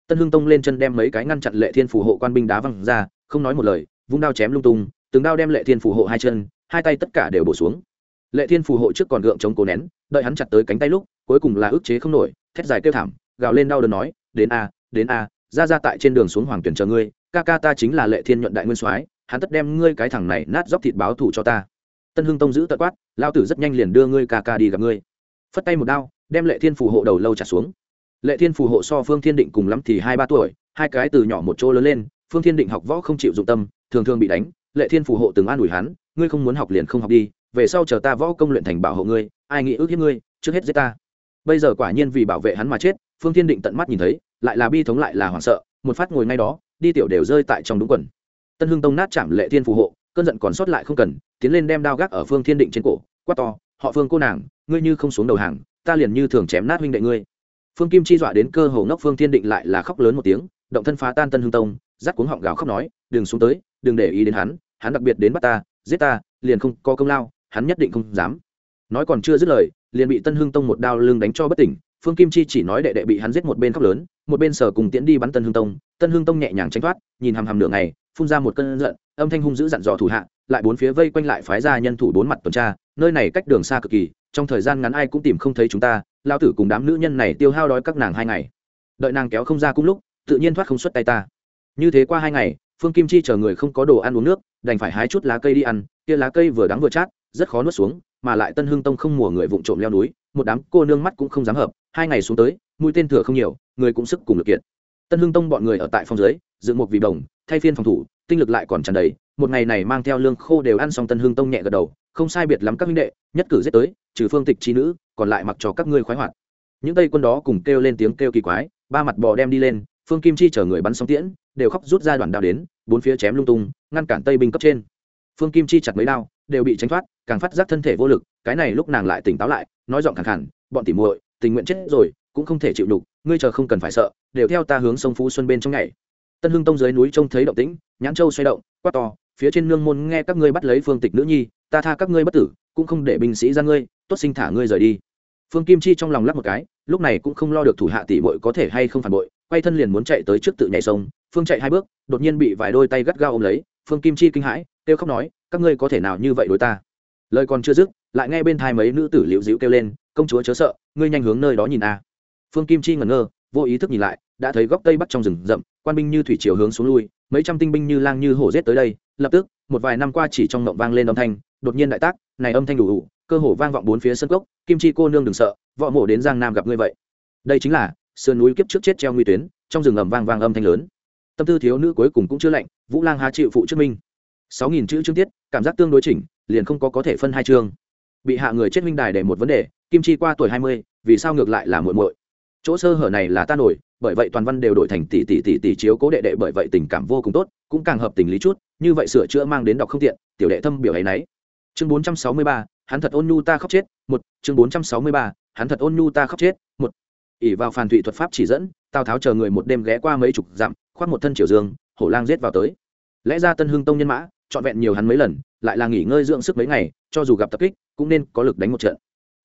tân hưng tông lên chân đem mấy cái ngăn chặn lệ thiên phù hộ quan binh đá văng ra, không nói một lời, vung đao chém lung tung, từng đao đem lệ thiên phù hộ hai chân, hai tay tất cả đều bổ xuống. Lệ thiên phù hộ trước còn gượng chống cố nén, đợi hắn chặt tới cánh tay lúc, cuối cùng là ức chế không nổi, thét dài kêu thảm, gào lên đau đớn nói, đến a đến a, ra ra tại trên đường xuống hoàng tuyển chờ ngươi, ca ca ta chính là lệ thiên nhuận đại nguyên soái, hắn tất đem ngươi cái thằng này nát dóc thịt báo thủ cho ta. Tân hưng tông giữ tật quát lao tử rất nhanh liền đưa ngươi ca ca đi gặp ngươi. Phất tay một đao, đem lệ thiên phù hộ đầu lâu trả xuống lệ thiên phù hộ so phương thiên định cùng lắm thì hai ba tuổi, hai cái từ nhỏ một chỗ lớn lên, phương thiên định học võ không chịu dụng tâm, thường thường bị đánh. Lệ thiên phù hộ từng an ủi hắn, ngươi không muốn học liền không học đi, về sau chờ ta võ công luyện thành bảo hộ ngươi, ai nghĩ ước hiếp ngươi, trước hết giết ta. Bây giờ quả nhiên vì bảo vệ hắn mà chết, phương thiên định tận mắt nhìn thấy, lại là bi thống lại là hoảng sợ, một phát ngồi ngay đó, đi tiểu đều rơi tại trong đúng quần. Tân hưng tông nát chạm lệ thiên phù hộ, cơn giận còn sót lại không cần, tiến lên đem đao gác ở phương thiên định trên cổ, quát to, họ phương cô nàng, ngươi như không xuống đầu hàng, ta liền như thường chém nát huynh đệ ngươi phương kim chi dọa đến cơ hồ ngốc phương thiên định lại là khóc lớn một tiếng, động thân phá tan tân Hương tông dắt cuống họng gào khóc nói, đừng xuống tới, đừng để ý đến hắn hắn đặc biệt đến bắt ta, giết ta, liền không có công lao, hắn nhất định không dám. Nói còn chưa dứt lời, liền bị tân Hương tông một đao lưng đánh cho bất tỉnh, phương kim chi chỉ nói đệ đệ bị hắn giết một bên khóc lớn, một bên sở cùng tiễn đi bắn tân Hương tông, tân Hương tông nhẹ nhàng tránh thoát, nhìn hàm hàm nửa ngày, phun ra một cơn giận, âm thanh hung dữ dặn dò thủ hạ, lại bốn phía vây quanh lại phái ra nhân thủ bốn mặt tuần tra nơi này cách đường xa cực kỳ, trong thời gian ngắn ai cũng tìm không thấy chúng ta lao tử cùng đám nữ nhân này tiêu hao đói các nàng hai ngày. Đợi nàng kéo không ra cung lúc, tự nhiên thoát không xuất tay ta. Như thế qua hai ngày, phương kim chi chờ người không có đồ ăn uống nước, đành phải hái chút lá cây đi ăn, kia lá cây vừa đắng vừa chát, rất khó nuốt xuống, mà lại tân hưng tông không mùa người vụng trộm leo núi, một đám cô nương mắt cũng không dám hợp, hai ngày xuống tới, mũi tên thừa không nhiều, người cũng sức cùng lực kiện tân hưng tông bọn người ở tại phòng dưới, dựng một vị đồng, thay phiên phòng thủ, tinh lực lại còn tràn đầy, một ngày này mang theo lương khô đều ăn xong tân hưng tông nhẹ gật đầu không sai biệt lắm các minh đệ, nhất cử giết tới, trừ phương tịch chi nữ, còn lại mặc cho các ngươi khoái hoạt. Những tây quân đó cùng kêu lên tiếng kêu kỳ quái, ba mặt bò đem đi lên, phương kim chi chở người bắn sóng tiễn, đều khóc rút ra đoàn đao đến, bốn phía chém lung tung, ngăn cản tây binh cấp trên. Phương kim chi chặt mấy đao, đều bị tránh thoát, càng phát giác thân thể vô lực, cái này lúc nàng lại tỉnh táo lại, nói giọng khẳng khẳng bọn tỉ muội, tình nguyện chết rồi, cũng không thể chịu đục ngươi chờ không cần phải sợ, đều theo ta hướng sông phú xuân bên trong ngày tân hưng tông dưới núi trông thấy động tĩnh, nhãn châu xoay động, quát to phía trên nương môn nghe các ngươi bắt lấy phương tịch nữ nhi, ta tha các ngươi bất tử, cũng không để binh sĩ ra ngươi, tốt sinh thả ngươi rời đi. Phương kim chi trong lòng lắc một cái, lúc này cũng không lo được thủ hạ tỷ bội có thể hay không phản bội, quay thân liền muốn chạy tới trước tự nhảy sông. Phương chạy hai bước, đột nhiên bị vài đôi tay gắt gao ôm lấy, phương kim chi kinh hãi, kêu khóc nói, các ngươi có thể nào như vậy đối ta? Lời còn chưa dứt, lại nghe bên thai mấy nữ tử liễu dịu kêu lên, công chúa chớ sợ, ngươi nhanh hướng nơi đó nhìn a. Phương kim chi ngẩn ngơ, vô ý thức nhìn lại, đã thấy góc tây bắc trong rừng rậm, quan binh như thủy chiều hướng xuống lui, mấy trăm tinh binh như lang như hổ rết tới đây lập tức, một vài năm qua chỉ trong ngộng vang lên âm thanh, đột nhiên đại tác, này âm thanh đủ đủ, cơ hồ vang vọng bốn phía sân cốc, kim chi cô nương đừng sợ, võ mổ đến giang nam gặp ngươi vậy. Đây chính là, sườn núi kiếp trước chết treo nguy tuyến, trong rừng ầm vang vang âm thanh lớn. Tâm tư thiếu nữ cuối cùng cũng chưa lạnh, vũ lang há chịu phụ trước minh. Sáu nghìn chữ chương tiết, cảm giác tương đối chỉnh, liền không có có thể phân hai chương. Bị hạ người chết minh đài để một vấn đề, kim chi qua tuổi hai mươi, vì sao ngược lại là muội muội? Chỗ sơ hở này là ta nổi bởi vậy toàn văn đều đổi thành tỷ tỷ tỷ tỷ chiếu cố đệ đệ bởi vậy tình cảm vô cùng tốt, cũng càng hợp tình lý chút, như vậy sửa chữa mang đến đọc không tiện, tiểu đệ thâm biểu ấy nấy. Chương bốn trăm sáu mươi ba, hắn thật ôn nhu ta khóc chết, một, chương bốn trăm sáu mươi ba, hắn thật ôn nhu ta khóc chết, một. ỉ vào phàn thụy thuật pháp chỉ dẫn, tào tháo chờ người một đêm ghé qua mấy chục dặm, khoác một thân triều dương, hổ lang giết vào tới. Lẽ ra tân hưng tông nhân mã, trọn vẹn nhiều hắn mấy lần, lại là nghỉ ngơi dưỡng sức mấy ngày, cho dù gặp tập kích, cũng nên có lực đánh một trận.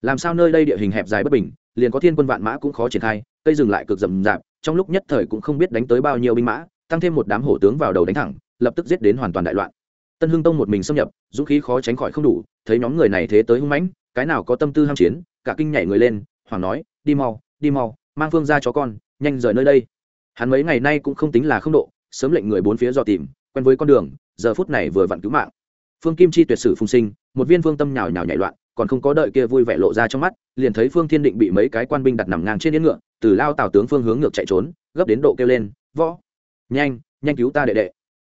Làm sao nơi đây địa hình hẹp dài bất bình, liền có thiên quân vạn mã cũng khó triển khai cây dừng lại cực rậm rạp, trong lúc nhất thời cũng không biết đánh tới bao nhiêu binh mã, tăng thêm một đám hổ tướng vào đầu đánh thẳng, lập tức giết đến hoàn toàn đại loạn. Tân hưng tông một mình xâm nhập, dũng khí khó tránh khỏi không đủ, thấy nhóm người này thế tới hung mãnh, cái nào có tâm tư ham chiến, cả kinh nhảy người lên hoàng nói, đi mau đi mau, mang phương ra chó con, nhanh rời nơi đây. Hắn mấy ngày nay cũng không tính là không độ, sớm lệnh người bốn phía dò tìm, quen với con đường, giờ phút này vừa vặn cứu mạng. Phương kim chi tuyệt sử phùng sinh, một viên phương tâm nhào nhào nhảy loạn còn không có đợi kia vui vẻ lộ ra trong mắt, liền thấy phương thiên định bị mấy cái quan binh đặt nằm ngang trên yên ngựa, từ lao tào tướng phương hướng ngược chạy trốn, gấp đến độ kêu lên, võ, nhanh nhanh cứu ta đệ đệ.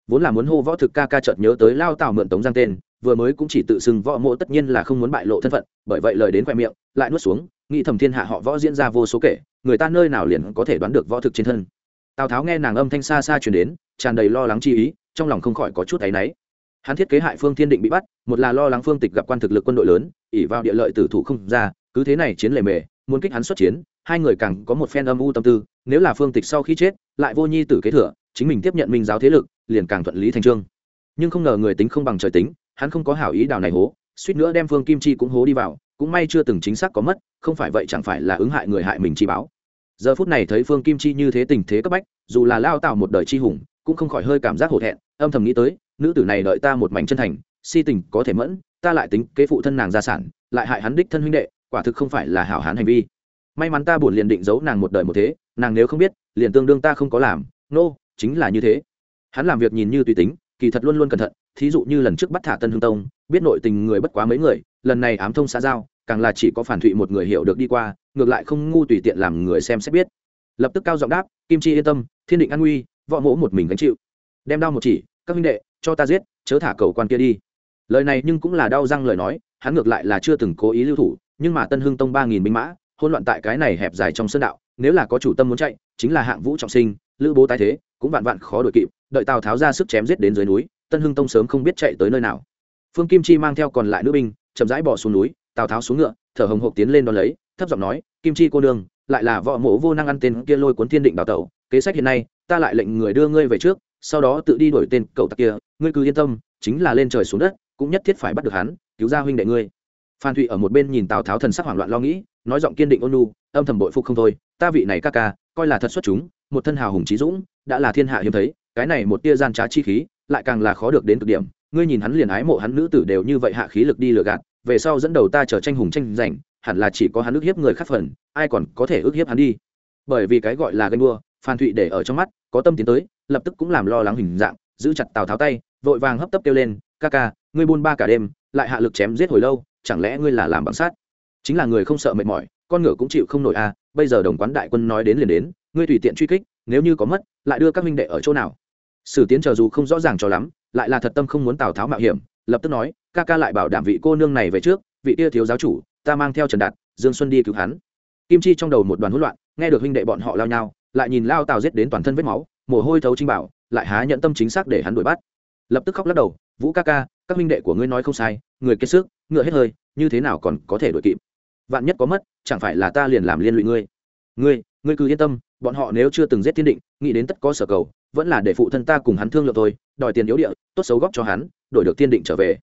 Vốn là muốn hô võ thực ca ca chợt nhớ tới lao tào mượn tống giang tên, vừa mới cũng chỉ tự xưng võ mộ tất nhiên là không muốn bại lộ thân phận, bởi vậy lời đến khoe miệng, lại nuốt xuống, nghĩ thầm thiên hạ họ võ diễn ra vô số kể, người ta nơi nào liền có thể đoán được võ thực trên thân. Tào tháo nghe nàng âm thanh xa xa chuyển đến, tràn đầy lo lắng chi ý, trong lòng không khỏi có chút áy náy hắn thiết kế hại phương thiên định bị bắt, một là lo lắng phương tịch gặp quan thực lực quân đội lớn ỉ vào địa lợi tử thủ không ra, cứ thế này chiến lề mề, muốn kích hắn xuất chiến, hai người càng có một phen âm u tâm tư, nếu là phương tịch sau khi chết, lại vô nhi tử kế thừa, chính mình tiếp nhận minh giáo thế lực, liền càng thuận lý thành trương. Nhưng không ngờ người tính không bằng trời tính, hắn không có hảo ý đào này hố, suýt nữa đem phương kim chi cũng hố đi vào, cũng may chưa từng chính xác có mất, không phải vậy chẳng phải là ứng hại người hại mình chi báo. Giờ phút này thấy phương kim chi như thế tình thế cấp bách, dù là lao tạo một đời chi hùng, cũng không khỏi hơi cảm giác hổ thẹn, âm thầm nghĩ tới nữ tử này đợi ta một mảnh chân thành si tình có thể mẫn ta lại tính kế phụ thân nàng gia sản lại hại hắn đích thân huynh đệ quả thực không phải là hảo hán hành vi. May mắn ta buồn liền định giấu nàng một đời một thế nàng nếu không biết liền tương đương ta không có làm nô、no, chính là như thế. Hắn làm việc nhìn như tùy tính kỳ thật luôn luôn cẩn thận thí dụ như lần trước bắt thả tân hương tông biết nội tình người bất quá mấy người lần này ám thông xã giao càng là chỉ có phản thụy một người hiểu được đi qua ngược lại không ngu tùy tiện làm người xem sẽ biết. Lập tức cao giọng đáp kim chi yên tâm thiên định an nguy võ mỗ một mình gánh chịu. Đem đao một chỉ các huynh đệ cho ta giết chớ thả cầu quan kia đi. Lời này nhưng cũng là đau răng lời nói hắn ngược lại là chưa từng cố ý lưu thủ nhưng mà tân hưng tông ba nghìn binh mã hôn loạn tại cái này hẹp dài trong sơn đạo nếu là có chủ tâm muốn chạy chính là hạng vũ trọng sinh lữ bố tái thế cũng vạn vạn khó đuổi kịp đợi tào tháo ra sức chém giết đến dưới núi tân hưng tông sớm không biết chạy tới nơi nào. Phương kim chi mang theo còn lại nữ binh chậm rãi bỏ xuống núi tào tháo xuống ngựa thở hồng hộc tiến lên đón lấy thấp giọng nói kim chi cô nương, lại là võ mộ vô năng ăn tên kia lôi cuốn thiên định đào tẩu kế sách hiện nay ta lại lệnh người đưa ngươi về trước sau đó tự đi đổi tên cậu tặc kia, ngươi cứ yên tâm, chính là lên trời xuống đất, cũng nhất thiết phải bắt được hắn, cứu ra huynh đệ ngươi. Phan thụy ở một bên nhìn tào tháo thần sắc hoảng loạn lo nghĩ, nói giọng kiên định ôn nu âm thầm bội phục không thôi, ta vị này ca ca, coi là thật xuất chúng, một thân hào hùng trí dũng, đã là thiên hạ hiếm thấy, cái này một tia gian trá chi khí, lại càng là khó được đến cực điểm. Ngươi nhìn hắn liền ái mộ hắn nữ tử đều như vậy hạ khí lực đi lừa gạt, về sau dẫn đầu ta trở tranh hùng tranh giành, hẳn là chỉ có hắn ức hiếp người khác phần, ai còn có thể ước hiếp hắn đi? Bởi vì cái gọi là ganh đua, phan thụy để ở trong mắt, có tâm tiến tới lập tức cũng làm lo lắng hình dạng, giữ chặt tào tháo tay, vội vàng hấp tấp kêu lên, ca ca, ngươi buôn ba cả đêm, lại hạ lực chém giết hồi lâu, chẳng lẽ ngươi là làm bằng sát chính là người không sợ mệt mỏi, con ngựa cũng chịu không nổi à bây giờ đồng quán đại quân nói đến liền đến, ngươi tùy tiện truy kích, nếu như có mất, lại đưa các minh đệ ở chỗ nào? Sử tiến chờ dù không rõ ràng cho lắm, lại là thật tâm không muốn tào tháo mạo hiểm, lập tức nói, ca ca lại bảo đảm vị cô nương này về trước, vị kia thiếu giáo chủ, ta mang theo trần đạt, dương xuân đi cứu hắn. Kim chi trong đầu một đoàn hỗn loạn, nghe được huynh đệ bọn họ lao nhau, lại nhìn lao tào giết đến toàn thân vết máu mồ hôi thấu trinh bảo, lại há nhận tâm chính xác để hắn đuổi bắt. Lập tức khóc lắc đầu, vũ ca ca, các minh đệ của ngươi nói không sai, người kiệt sức, ngựa hết hơi, như thế nào còn có thể đuổi kịp? Vạn nhất có mất, chẳng phải là ta liền làm liên lụy ngươi? Ngươi ngươi cứ yên tâm, bọn họ nếu chưa từng giết thiên định, nghĩ đến tất có sở cầu, vẫn là để phụ thân ta cùng hắn thương lượng thôi, đòi tiền yếu địa, tốt xấu góp cho hắn, đổi được thiên định trở về.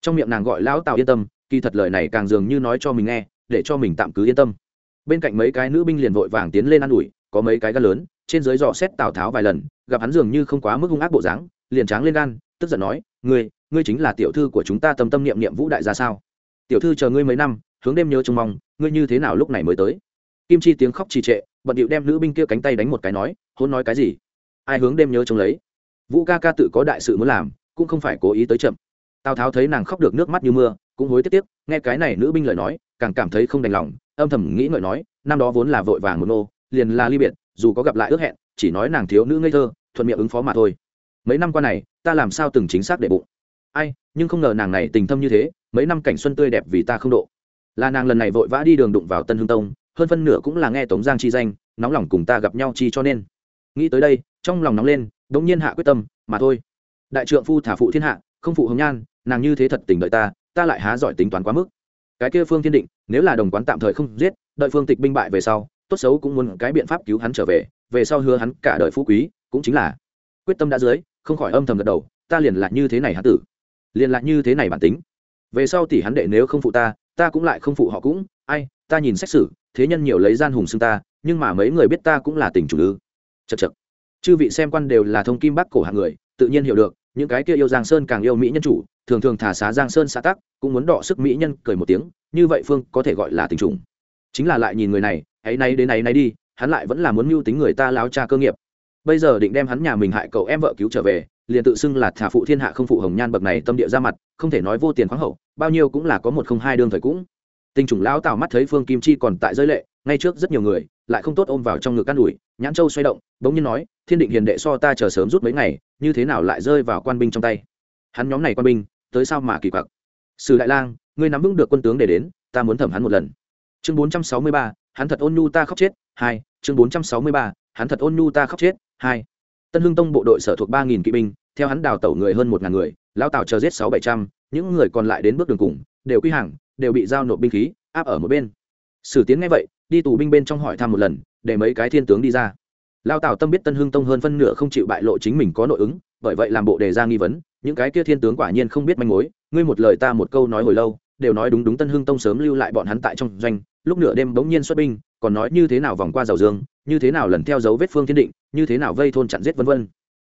Trong miệng nàng gọi lão tào yên tâm, kỳ thật lời này càng dường như nói cho mình nghe, để cho mình tạm cứ yên tâm. Bên cạnh mấy cái nữ binh liền vội vàng tiến lên ă n ủi, có mấy cái gắt lớn trên dưới dò xét tào tháo vài lần, gặp hắn dường như không quá mức hung ác bộ dáng, liền tráng lên gan, tức giận nói, ngươi ngươi chính là tiểu thư của chúng ta tâm tâm niệm niệm vũ đại gia sao? Tiểu thư chờ ngươi mấy năm, hướng đêm nhớ trông mong, ngươi như thế nào lúc này mới tới? Kim chi tiếng khóc trì trệ, bận điệu đem nữ binh kia cánh tay đánh một cái nói hôn nói cái gì? Ai hướng đêm nhớ trông lấy? Vũ ca ca tự có đại sự muốn làm, cũng không phải cố ý tới chậm. Tào tháo thấy nàng khóc được nước mắt như mưa, cũng hối tiếc tiếc, nghe cái này nữ binh lời nói, càng cảm thấy không đành lòng, âm thầm nghĩ ngợi nói, năm đó vốn là vội vàng một nô, liền là ly biệt dù có gặp lại ước hẹn, chỉ nói nàng thiếu nữ ngây thơ, thuận miệng ứng phó mà thôi. Mấy năm qua này, ta làm sao từng chính xác để bụng? Ai, nhưng không ngờ nàng này tình thâm như thế, mấy năm cảnh xuân tươi đẹp vì ta không độ. Là nàng lần này vội vã đi đường đụng vào tân hương tông, hơn phân nửa cũng là nghe tống giang chi danh, nóng lòng cùng ta gặp nhau chi cho nên. Nghĩ tới đây, trong lòng nóng lên đ ỗ n g nhiên hạ quyết tâm, mà thôi. Đại trượng phu thả phụ thiên hạ, không phụ hồng nhan, nàng như thế thật tình đợi ta ta lại há giỏi tính toán quá mức. Cái kia phương thiên định, nếu là đồng quán tạm thời không giết, đợi phương tịch binh bại về sau tốt xấu cũng muốn cái biện pháp cứu hắn trở về về sau hứa hắn cả đời phú quý, cũng chính là quyết tâm đã dưới, không khỏi âm thầm gật đầu, ta liền lại như thế này hắn tử. Liền lại như thế này bản tính. Về sau tỷ hắn đệ nếu không phụ ta ta cũng lại không phụ họ cũng, ai, ta nhìn xét xử, thế nhân nhiều lấy gian hùng xưng ta, nhưng mà mấy người biết ta cũng là tình chủ ư chật chật chư vị xem quan đều là thông kim bắc cổ hạng người, tự nhiên hiểu được, những cái kia yêu giang sơn càng yêu mỹ nhân chủ, thường thường thả xá giang sơn xã tắc, cũng muốn đọ sức mỹ nhân, cười một tiếng, như vậy phương có thể gọi là tình trùng. Chính là lại nhìn người này ấy nay đến ấy nay đi, hắn lại vẫn là muốn mưu tính người ta láo cha cơ nghiệp. Bây giờ định đem hắn nhà mình hại cậu em vợ cứu trở về, liền tự xưng là thả phụ thiên hạ không phụ hồng nhan bậc này tâm địa ra mặt, không thể nói vô tiền khoáng hậu, bao nhiêu cũng là có một không hai đương thời cũng. Tinh trùng lão tào mắt thấy phương kim chi còn tại giới lệ, ngay trước rất nhiều người lại không tốt ôm vào trong ngực căn ủi, nhãn châu xoay động, bỗng nhiên nói, thiên định hiền đệ so ta chờ sớm rút mấy ngày, như thế nào lại rơi vào quan binh trong tay? Hắn nhóm này quan binh, tới sao mà kỳ quặc? Sử đại lang, ngươi nắm vững được quân tướng để đến, ta muốn thẩm hắn một lần. Chương bốn trăm sáu mươi ba hắn thật ôn nhu ta khóc chết, hai, chương bốn trăm sáu mươi ba, hắn thật ôn nhu ta khóc chết, hai. Tân hưng tông bộ đội sở thuộc ba nghìn kỵ binh, theo hắn đào tẩu người hơn một ngàn người lao tàu chờ giết sáu bảy trăm, những người còn lại đến bước đường cùng, đều quy hàng, đều bị giao nộp binh khí, áp ở một bên. Sử tiến nghe vậy, đi tù binh bên trong hỏi thăm một lần, để mấy cái thiên tướng đi ra. Lao tào tâm biết tân hưng tông hơn phân nửa không chịu bại lộ chính mình có nội ứng, bởi vậy làm bộ đề ra nghi vấn, những cái kia thiên tướng quả nhiên không biết manh mối, ngươi một lời ta một câu nói hồi lâu, đều nói đúng đúng tân hưng tông sớm lưu lại bọn hắn tại trong doanh lúc nửa đêm bỗng nhiên xuất binh, còn nói như thế nào vòng qua dầu dương, như thế nào lần theo dấu vết phương thiên định, như thế nào vây thôn chặn giết vân vân.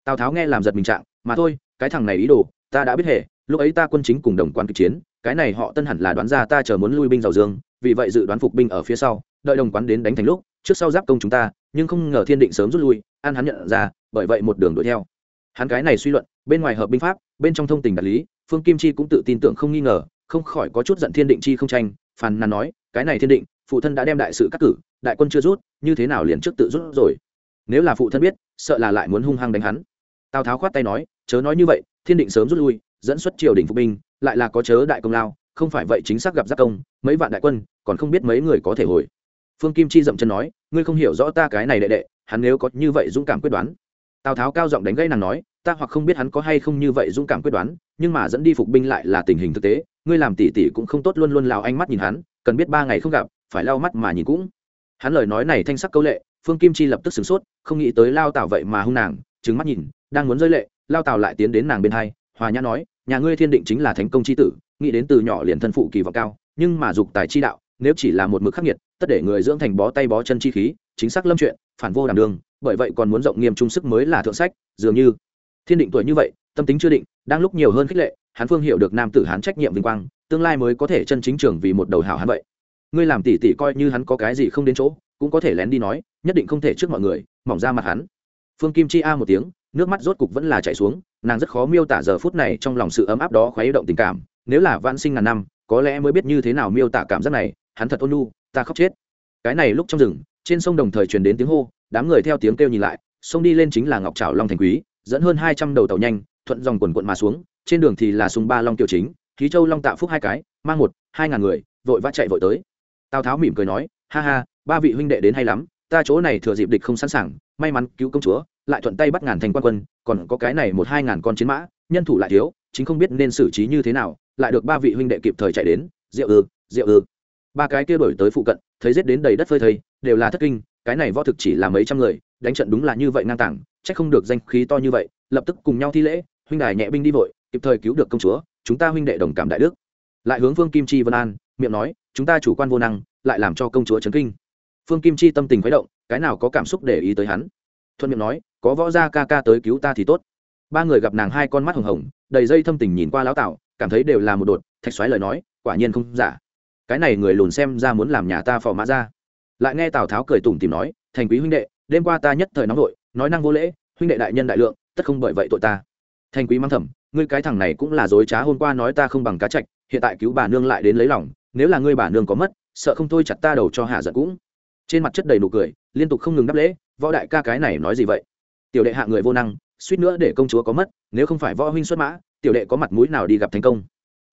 Tào tháo nghe làm giật mình trạng, mà thôi, cái thằng này ý đồ, ta đã biết hệ, lúc ấy ta quân chính cùng đồng quan kịch chiến, cái này họ tân hẳn là đoán ra ta chờ muốn lui binh dầu dương, vì vậy dự đoán phục binh ở phía sau, đợi đồng quán đến đánh thành lúc, trước sau giáp công chúng ta, nhưng không ngờ thiên định sớm rút lui, an hắn nhận ra, bởi vậy một đường đuổi theo. Hắn cái này suy luận, bên ngoài hợp binh pháp, bên trong thông tình đạt lý, phương kim chi cũng tự tin tưởng không nghi ngờ, không khỏi có chút giận thiên định chi không tranh phàn nàn nói, cái này thiên định, phụ thân đã đem đại sự cắt cử, đại quân chưa rút, như thế nào liền trước tự rút rồi? Nếu là phụ thân biết, sợ là lại muốn hung hăng đánh hắn. Tào tháo khoát tay nói, chớ nói như vậy, thiên định sớm rút lui, dẫn xuất triều đình phục binh, lại là có chớ đại công lao, không phải vậy chính xác gặp giác công, mấy vạn đại quân, còn không biết mấy người có thể hồi. Phương kim chi dậm chân nói, ngươi không hiểu rõ ta cái này đệ đệ, hắn nếu có như vậy dũng cảm quyết đoán. Tào tháo cao giọng đánh gây nàng nói, ta hoặc không biết hắn có hay không như vậy dũng cảm quyết đoán, nhưng mà dẫn đi phục binh lại là tình hình thực tế ngươi làm tỷ tỷ cũng không tốt luôn luôn lao ánh mắt nhìn hắn, cần biết ba ngày không gặp, phải lao mắt mà nhìn cũng. Hắn lời nói này thanh sắc câu lệ, phương kim chi lập tức sửng sốt, không nghĩ tới lao tào vậy mà hung nàng trứng mắt nhìn, đang muốn rơi lệ, lao tào lại tiến đến nàng bên hai, hòa nhã nói, nhà ngươi thiên định chính là thành công chi tử, nghĩ đến từ nhỏ liền thân phụ kỳ vọng cao, nhưng mà dục tài chi đạo, nếu chỉ là một mực khắc nghiệt, tất để người dưỡng thành bó tay bó chân chi khí, chính xác lâm chuyện, phản vô đàm đường, bởi vậy còn muốn rộng nghiêm trung sức mới là thượng sách, dường như. Thiên định tuổi như vậy, tâm tính chưa định, đang lúc nhiều hơn khích lệ hắn phương hiểu được nam tử hán trách nhiệm vinh quang, tương lai mới có thể chân chính trưởng vì một đầu hảo hắn vậy. Ngươi làm tỷ tỷ coi như hắn có cái gì không đến chỗ, cũng có thể lén đi nói, nhất định không thể trước mọi người, mỏng ra mặt hắn. Phương kim chi a một tiếng, nước mắt rốt cục vẫn là chảy xuống, nàng rất khó miêu tả giờ phút này trong lòng sự ấm áp đó khuấy động tình cảm, nếu là vãn sinh ngàn năm, có lẽ mới biết như thế nào miêu tả cảm giác này, hắn thật ôn nhu, ta khóc chết. Cái này lúc trong rừng, trên sông đồng thời truyền đến tiếng hô, đám người theo tiếng kêu nhìn lại, sông đi lên chính là ngọc trảo long thành quý, dẫn hơn hai trăm đầu tàu nhanh, thuận dòng quần quận mà xuống trên đường thì là sùng ba long tiêu chính khí châu long tạ phúc hai cái, mang một, hai ngàn người, vội vã chạy vội tới. Tào tháo mỉm cười nói, ha ha, ba vị huynh đệ đến hay lắm, ta chỗ này thừa dịp địch không sẵn sàng, may mắn cứu công chúa, lại thuận tay bắt ngàn thành quan quân, còn có cái này một hai ngàn con chiến mã, nhân thủ lại thiếu, chính không biết nên xử trí như thế nào, lại được ba vị huynh đệ kịp thời chạy đến, rượu ư rượu ư. Ba cái kia đổi tới phụ cận, thấy giết đến đầy đất phơi thây, đều là thất kinh, cái này võ thực chỉ là mấy trăm người, đánh trận đúng là như vậy ngang tàng, chắc không được danh khí to như vậy, lập tức cùng nhau thi lễ, huynh đài nhẹ binh đi vội kịp thời cứu được công chúa, chúng ta huynh đệ đồng cảm đại đức. Lại hướng phương kim chi vân an, miệng nói, chúng ta chủ quan vô năng, lại làm cho công chúa chấn kinh. Phương kim chi tâm tình khuấy động, cái nào có cảm xúc để ý tới hắn? Thuận miệng nói, có võ gia ca ca tới cứu ta thì tốt. Ba người gặp nàng hai con mắt hồng hồng, đầy dây thâm tình nhìn qua lão tảo, cảm thấy đều là một đột, thạch xoáy lời nói, quả nhiên không giả. Cái này người lùn xem ra muốn làm nhà ta phò mã ra. Lại nghe tào tháo cười tủm tìm nói, thành quý huynh đệ, đêm qua ta nhất thời nóng vội, nói năng vô lễ, huynh đệ đại nhân đại lượng, tất không bởi vậy tội ta. Thành quý mang thầm ngươi cái thằng này cũng là dối trá, hôm qua nói ta không bằng cá chạch, hiện tại cứu bà nương lại đến lấy lòng, nếu là ngươi bà nương có mất, sợ không thôi chặt ta đầu cho hạ giận cũng. Trên mặt chất đầy nụ cười, liên tục không ngừng đáp lễ, võ đại ca cái này nói gì vậy? Tiểu đệ hạ người vô năng, suýt nữa để công chúa có mất, nếu không phải võ huynh xuất mã, tiểu đệ có mặt mũi nào đi gặp thành công?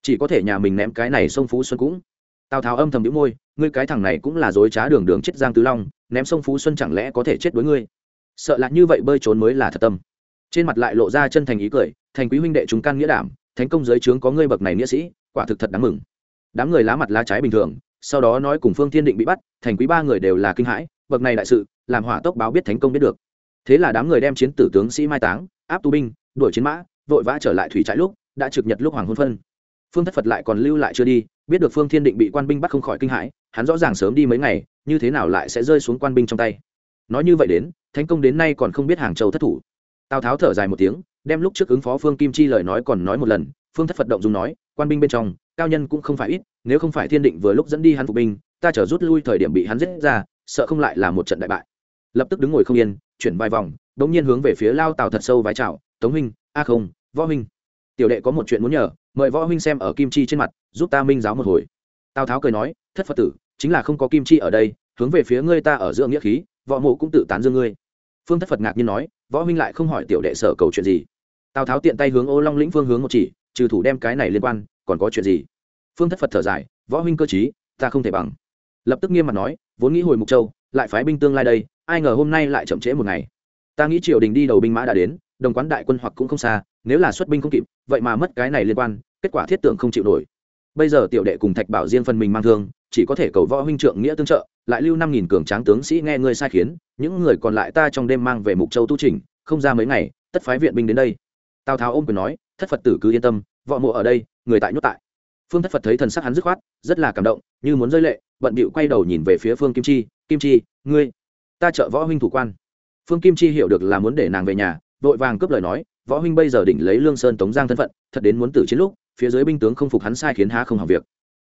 Chỉ có thể nhà mình ném cái này sông phú xuân cũng. Tào tháo âm thầm đĩu môi, ngươi cái thằng này cũng là dối trá đường đường chết giang tứ long, ném sông phú xuân chẳng lẽ có thể chết đối ngươi? Sợ là như vậy bơi trốn mới là thật tâm trên mặt lại lộ ra chân thành ý cười, thành quý huynh đệ chúng can nghĩa đảm thành công giới trướng có ngươi bậc này nghĩa sĩ, quả thực thật đáng mừng. Đám người lá mặt lá trái bình thường, sau đó nói cùng phương thiên định bị bắt, thành quý ba người đều là kinh hãi, bậc này đại sự, làm hỏa tốc báo biết thành công biết được. Thế là đám người đem chiến tử tướng sĩ mai táng, áp tu binh, đuổi chiến mã, vội vã trở lại thủy trại lúc, đã trực nhật lúc hoàng hôn phân. Phương thất phật lại còn lưu lại chưa đi, biết được phương thiên định bị quan binh bắt không khỏi kinh hãi, hắn rõ ràng sớm đi mấy ngày, như thế nào lại sẽ rơi xuống quan binh trong tay. Nói như vậy đến thành công đến nay còn không biết hàng châu thất thủ tào tháo thở dài một tiếng, đem lúc trước ứng phó phương kim chi lời nói còn nói một lần, phương thất phật động dùng nói, quan binh bên trong, cao nhân cũng không phải ít, nếu không phải thiên định vừa lúc dẫn đi hắn phục binh, ta trở rút lui thời điểm bị hắn giết ra, sợ không lại là một trận đại bại. Lập tức đứng ngồi không yên, chuyển vài vòng đ ỗ n g nhiên hướng về phía lao tào thật sâu vái chào, tống huynh, a không, võ huynh. Tiểu đệ có một chuyện muốn nhờ, mời võ huynh xem ở kim chi trên mặt, giúp ta minh giáo một hồi. Tào tháo cười nói, thất phật tử, chính là không có kim chi ở đây, hướng về phía ngươi ta ở giữa nghĩa khí, võ mộ cũng tự tán dương ngươi. Phương thất phật ngạc nhiên nói võ huynh lại không hỏi tiểu đệ sở cầu chuyện gì. Tào tháo tiện tay hướng ô long lĩnh phương hướng một chỉ, trừ thủ đem cái này liên quan, còn có chuyện gì? Phương thất phật thở dài, võ huynh cơ chí ta không thể bằng. Lập tức nghiêm mặt nói, vốn nghĩ hồi mục châu, lại phái binh tương lai đây, ai ngờ hôm nay lại chậm trễ một ngày. Ta nghĩ triều đình đi đầu binh mã đã đến, đồng quán đại quân hoặc cũng không xa, nếu là xuất binh không kịp, vậy mà mất cái này liên quan, kết quả thiết tượng không chịu nổi. Bây giờ tiểu đệ cùng thạch bảo riêng phần mình mang thương chỉ có thể cầu võ huynh trượng nghĩa tương trợ, lại lưu năm nghìn cường tráng tướng sĩ nghe ngươi sai khiến, những người còn lại ta trong đêm mang về mục châu tu trình không ra mấy ngày, tất phái viện binh đến đây. Tào tháo ôm quyền nói, thất phật tử cứ yên tâm, võ mộ ở đây, người tại nhốt tại. Phương thất phật thấy thần sắc hắn dứt khoát, rất là cảm động, như muốn rơi lệ, bận bịu quay đầu nhìn về phía phương kim chi kim chi, ngươi, ta trợ võ huynh thủ quan. Phương kim chi hiểu được là muốn để nàng về nhà, vội vàng cướp lời nói, võ huynh bây giờ định lấy lương sơn tống giang thân phận, thật đến muốn tử chiến lúc, phía dưới binh tướng không phục hắn sai khiến há không học việc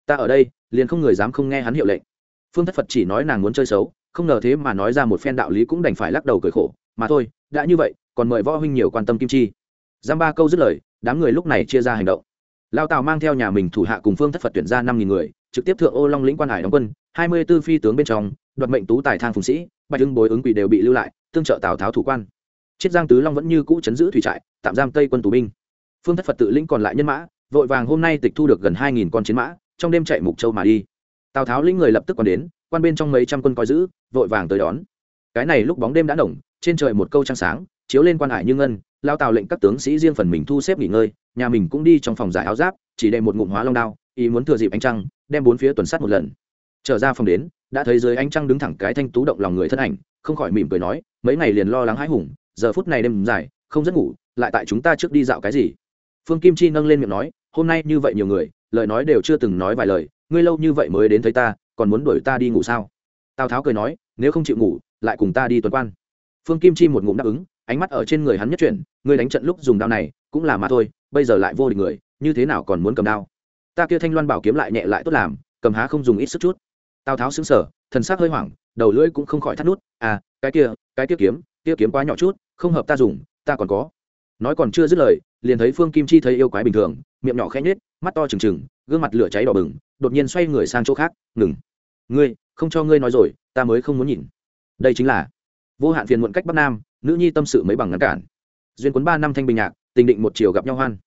ta ở đây, liền không người dám không nghe hắn hiệu lệnh. Phương thất phật chỉ nói nàng muốn chơi xấu, không ngờ thế mà nói ra một phen đạo lý cũng đành phải lắc đầu cười khổ, mà thôi, đã như vậy, còn mời võ huynh nhiều quan tâm kim chi. Giam ba câu dứt lời, đám người lúc này chia ra hành động. Lao tào mang theo nhà mình thủ hạ cùng phương thất phật tuyển ra năm nghìn người, trực tiếp thượng ô long lĩnh quan hải đóng quân, hai mươi b ố phi tướng bên trong, đoạt mệnh tú tài thang phùng sĩ, bạch hưng bối ứng quỷ đều bị lưu lại, tương trợ tào tháo thủ quan. Chiết giang tứ long vẫn như cũ chấn giữ thủy trại, tạm giam tây quân tù binh. Phương thất phật tự lĩnh còn lại nhân mã, vội vàng hôm nay tịch thu được gần hai nghìn con chiến mã trong đêm chạy mục châu mà đi. Tào tháo lĩnh người lập tức còn đến, quan bên trong mấy trăm quân coi giữ, vội vàng tới đón. Cái này lúc bóng đêm đã nổng trên trời một câu trăng sáng, chiếu lên quan hải như ngân, lao tào lệnh các tướng sĩ riêng phần mình thu xếp nghỉ ngơi, nhà mình cũng đi trong phòng giải áo giáp, chỉ đem một ngụm hóa long đao, ý muốn thừa dịp ánh trăng, đem bốn phía tuần sát một lần. Trở ra phòng đến, đã thấy dưới ánh trăng đứng thẳng cái thanh tú động lòng người thân ảnh, không khỏi mỉm cười nói, mấy ngày liền lo lắng hãi hùng, giờ phút này đêm dài, không giấc ngủ, lại tại chúng ta trước đi dạo cái gì? Phương kim chi nâng lên miệng nói hôm nay như vậy nhiều người, lời nói đều chưa từng nói vài lời, ngươi lâu như vậy mới đến thấy ta, còn muốn đuổi ta đi ngủ sao? Tào tháo cười nói, nếu không chịu ngủ, lại cùng ta đi tuần quan. Phương kim chi một ngụm đáp ứng, ánh mắt ở trên người hắn nhất chuyển, ngươi đánh trận lúc dùng đao này, cũng là mà thôi, bây giờ lại vô địch người, như thế nào còn muốn cầm đao? Ta kia thanh loan bảo kiếm lại nhẹ lại tốt làm, cầm há không dùng ít sức chút. Tào tháo xứng sở thần sắc hơi hoảng, đầu lưỡi cũng không khỏi thắt nút à cái kia cái kia kiếm kia kiếm quá nhỏ chút, không hợp ta dùng, ta còn có. Nói còn chưa dứt lời liền thấy phương kim chi thấy yêu quái bình thường miệng nhỏ khẽ nhếch mắt to trừng trừng gương mặt lửa cháy đỏ bừng đột nhiên xoay người sang chỗ khác ngừng. Ngươi không cho ngươi nói rồi ta mới không muốn nhìn. Đây chính là vô hạn phiền muộn cách bắc nam nữ nhi tâm sự mấy bằng ngăn cản. Duyên cuốn ba năm thanh bình nhạc tình định một chiều gặp nhau hoan.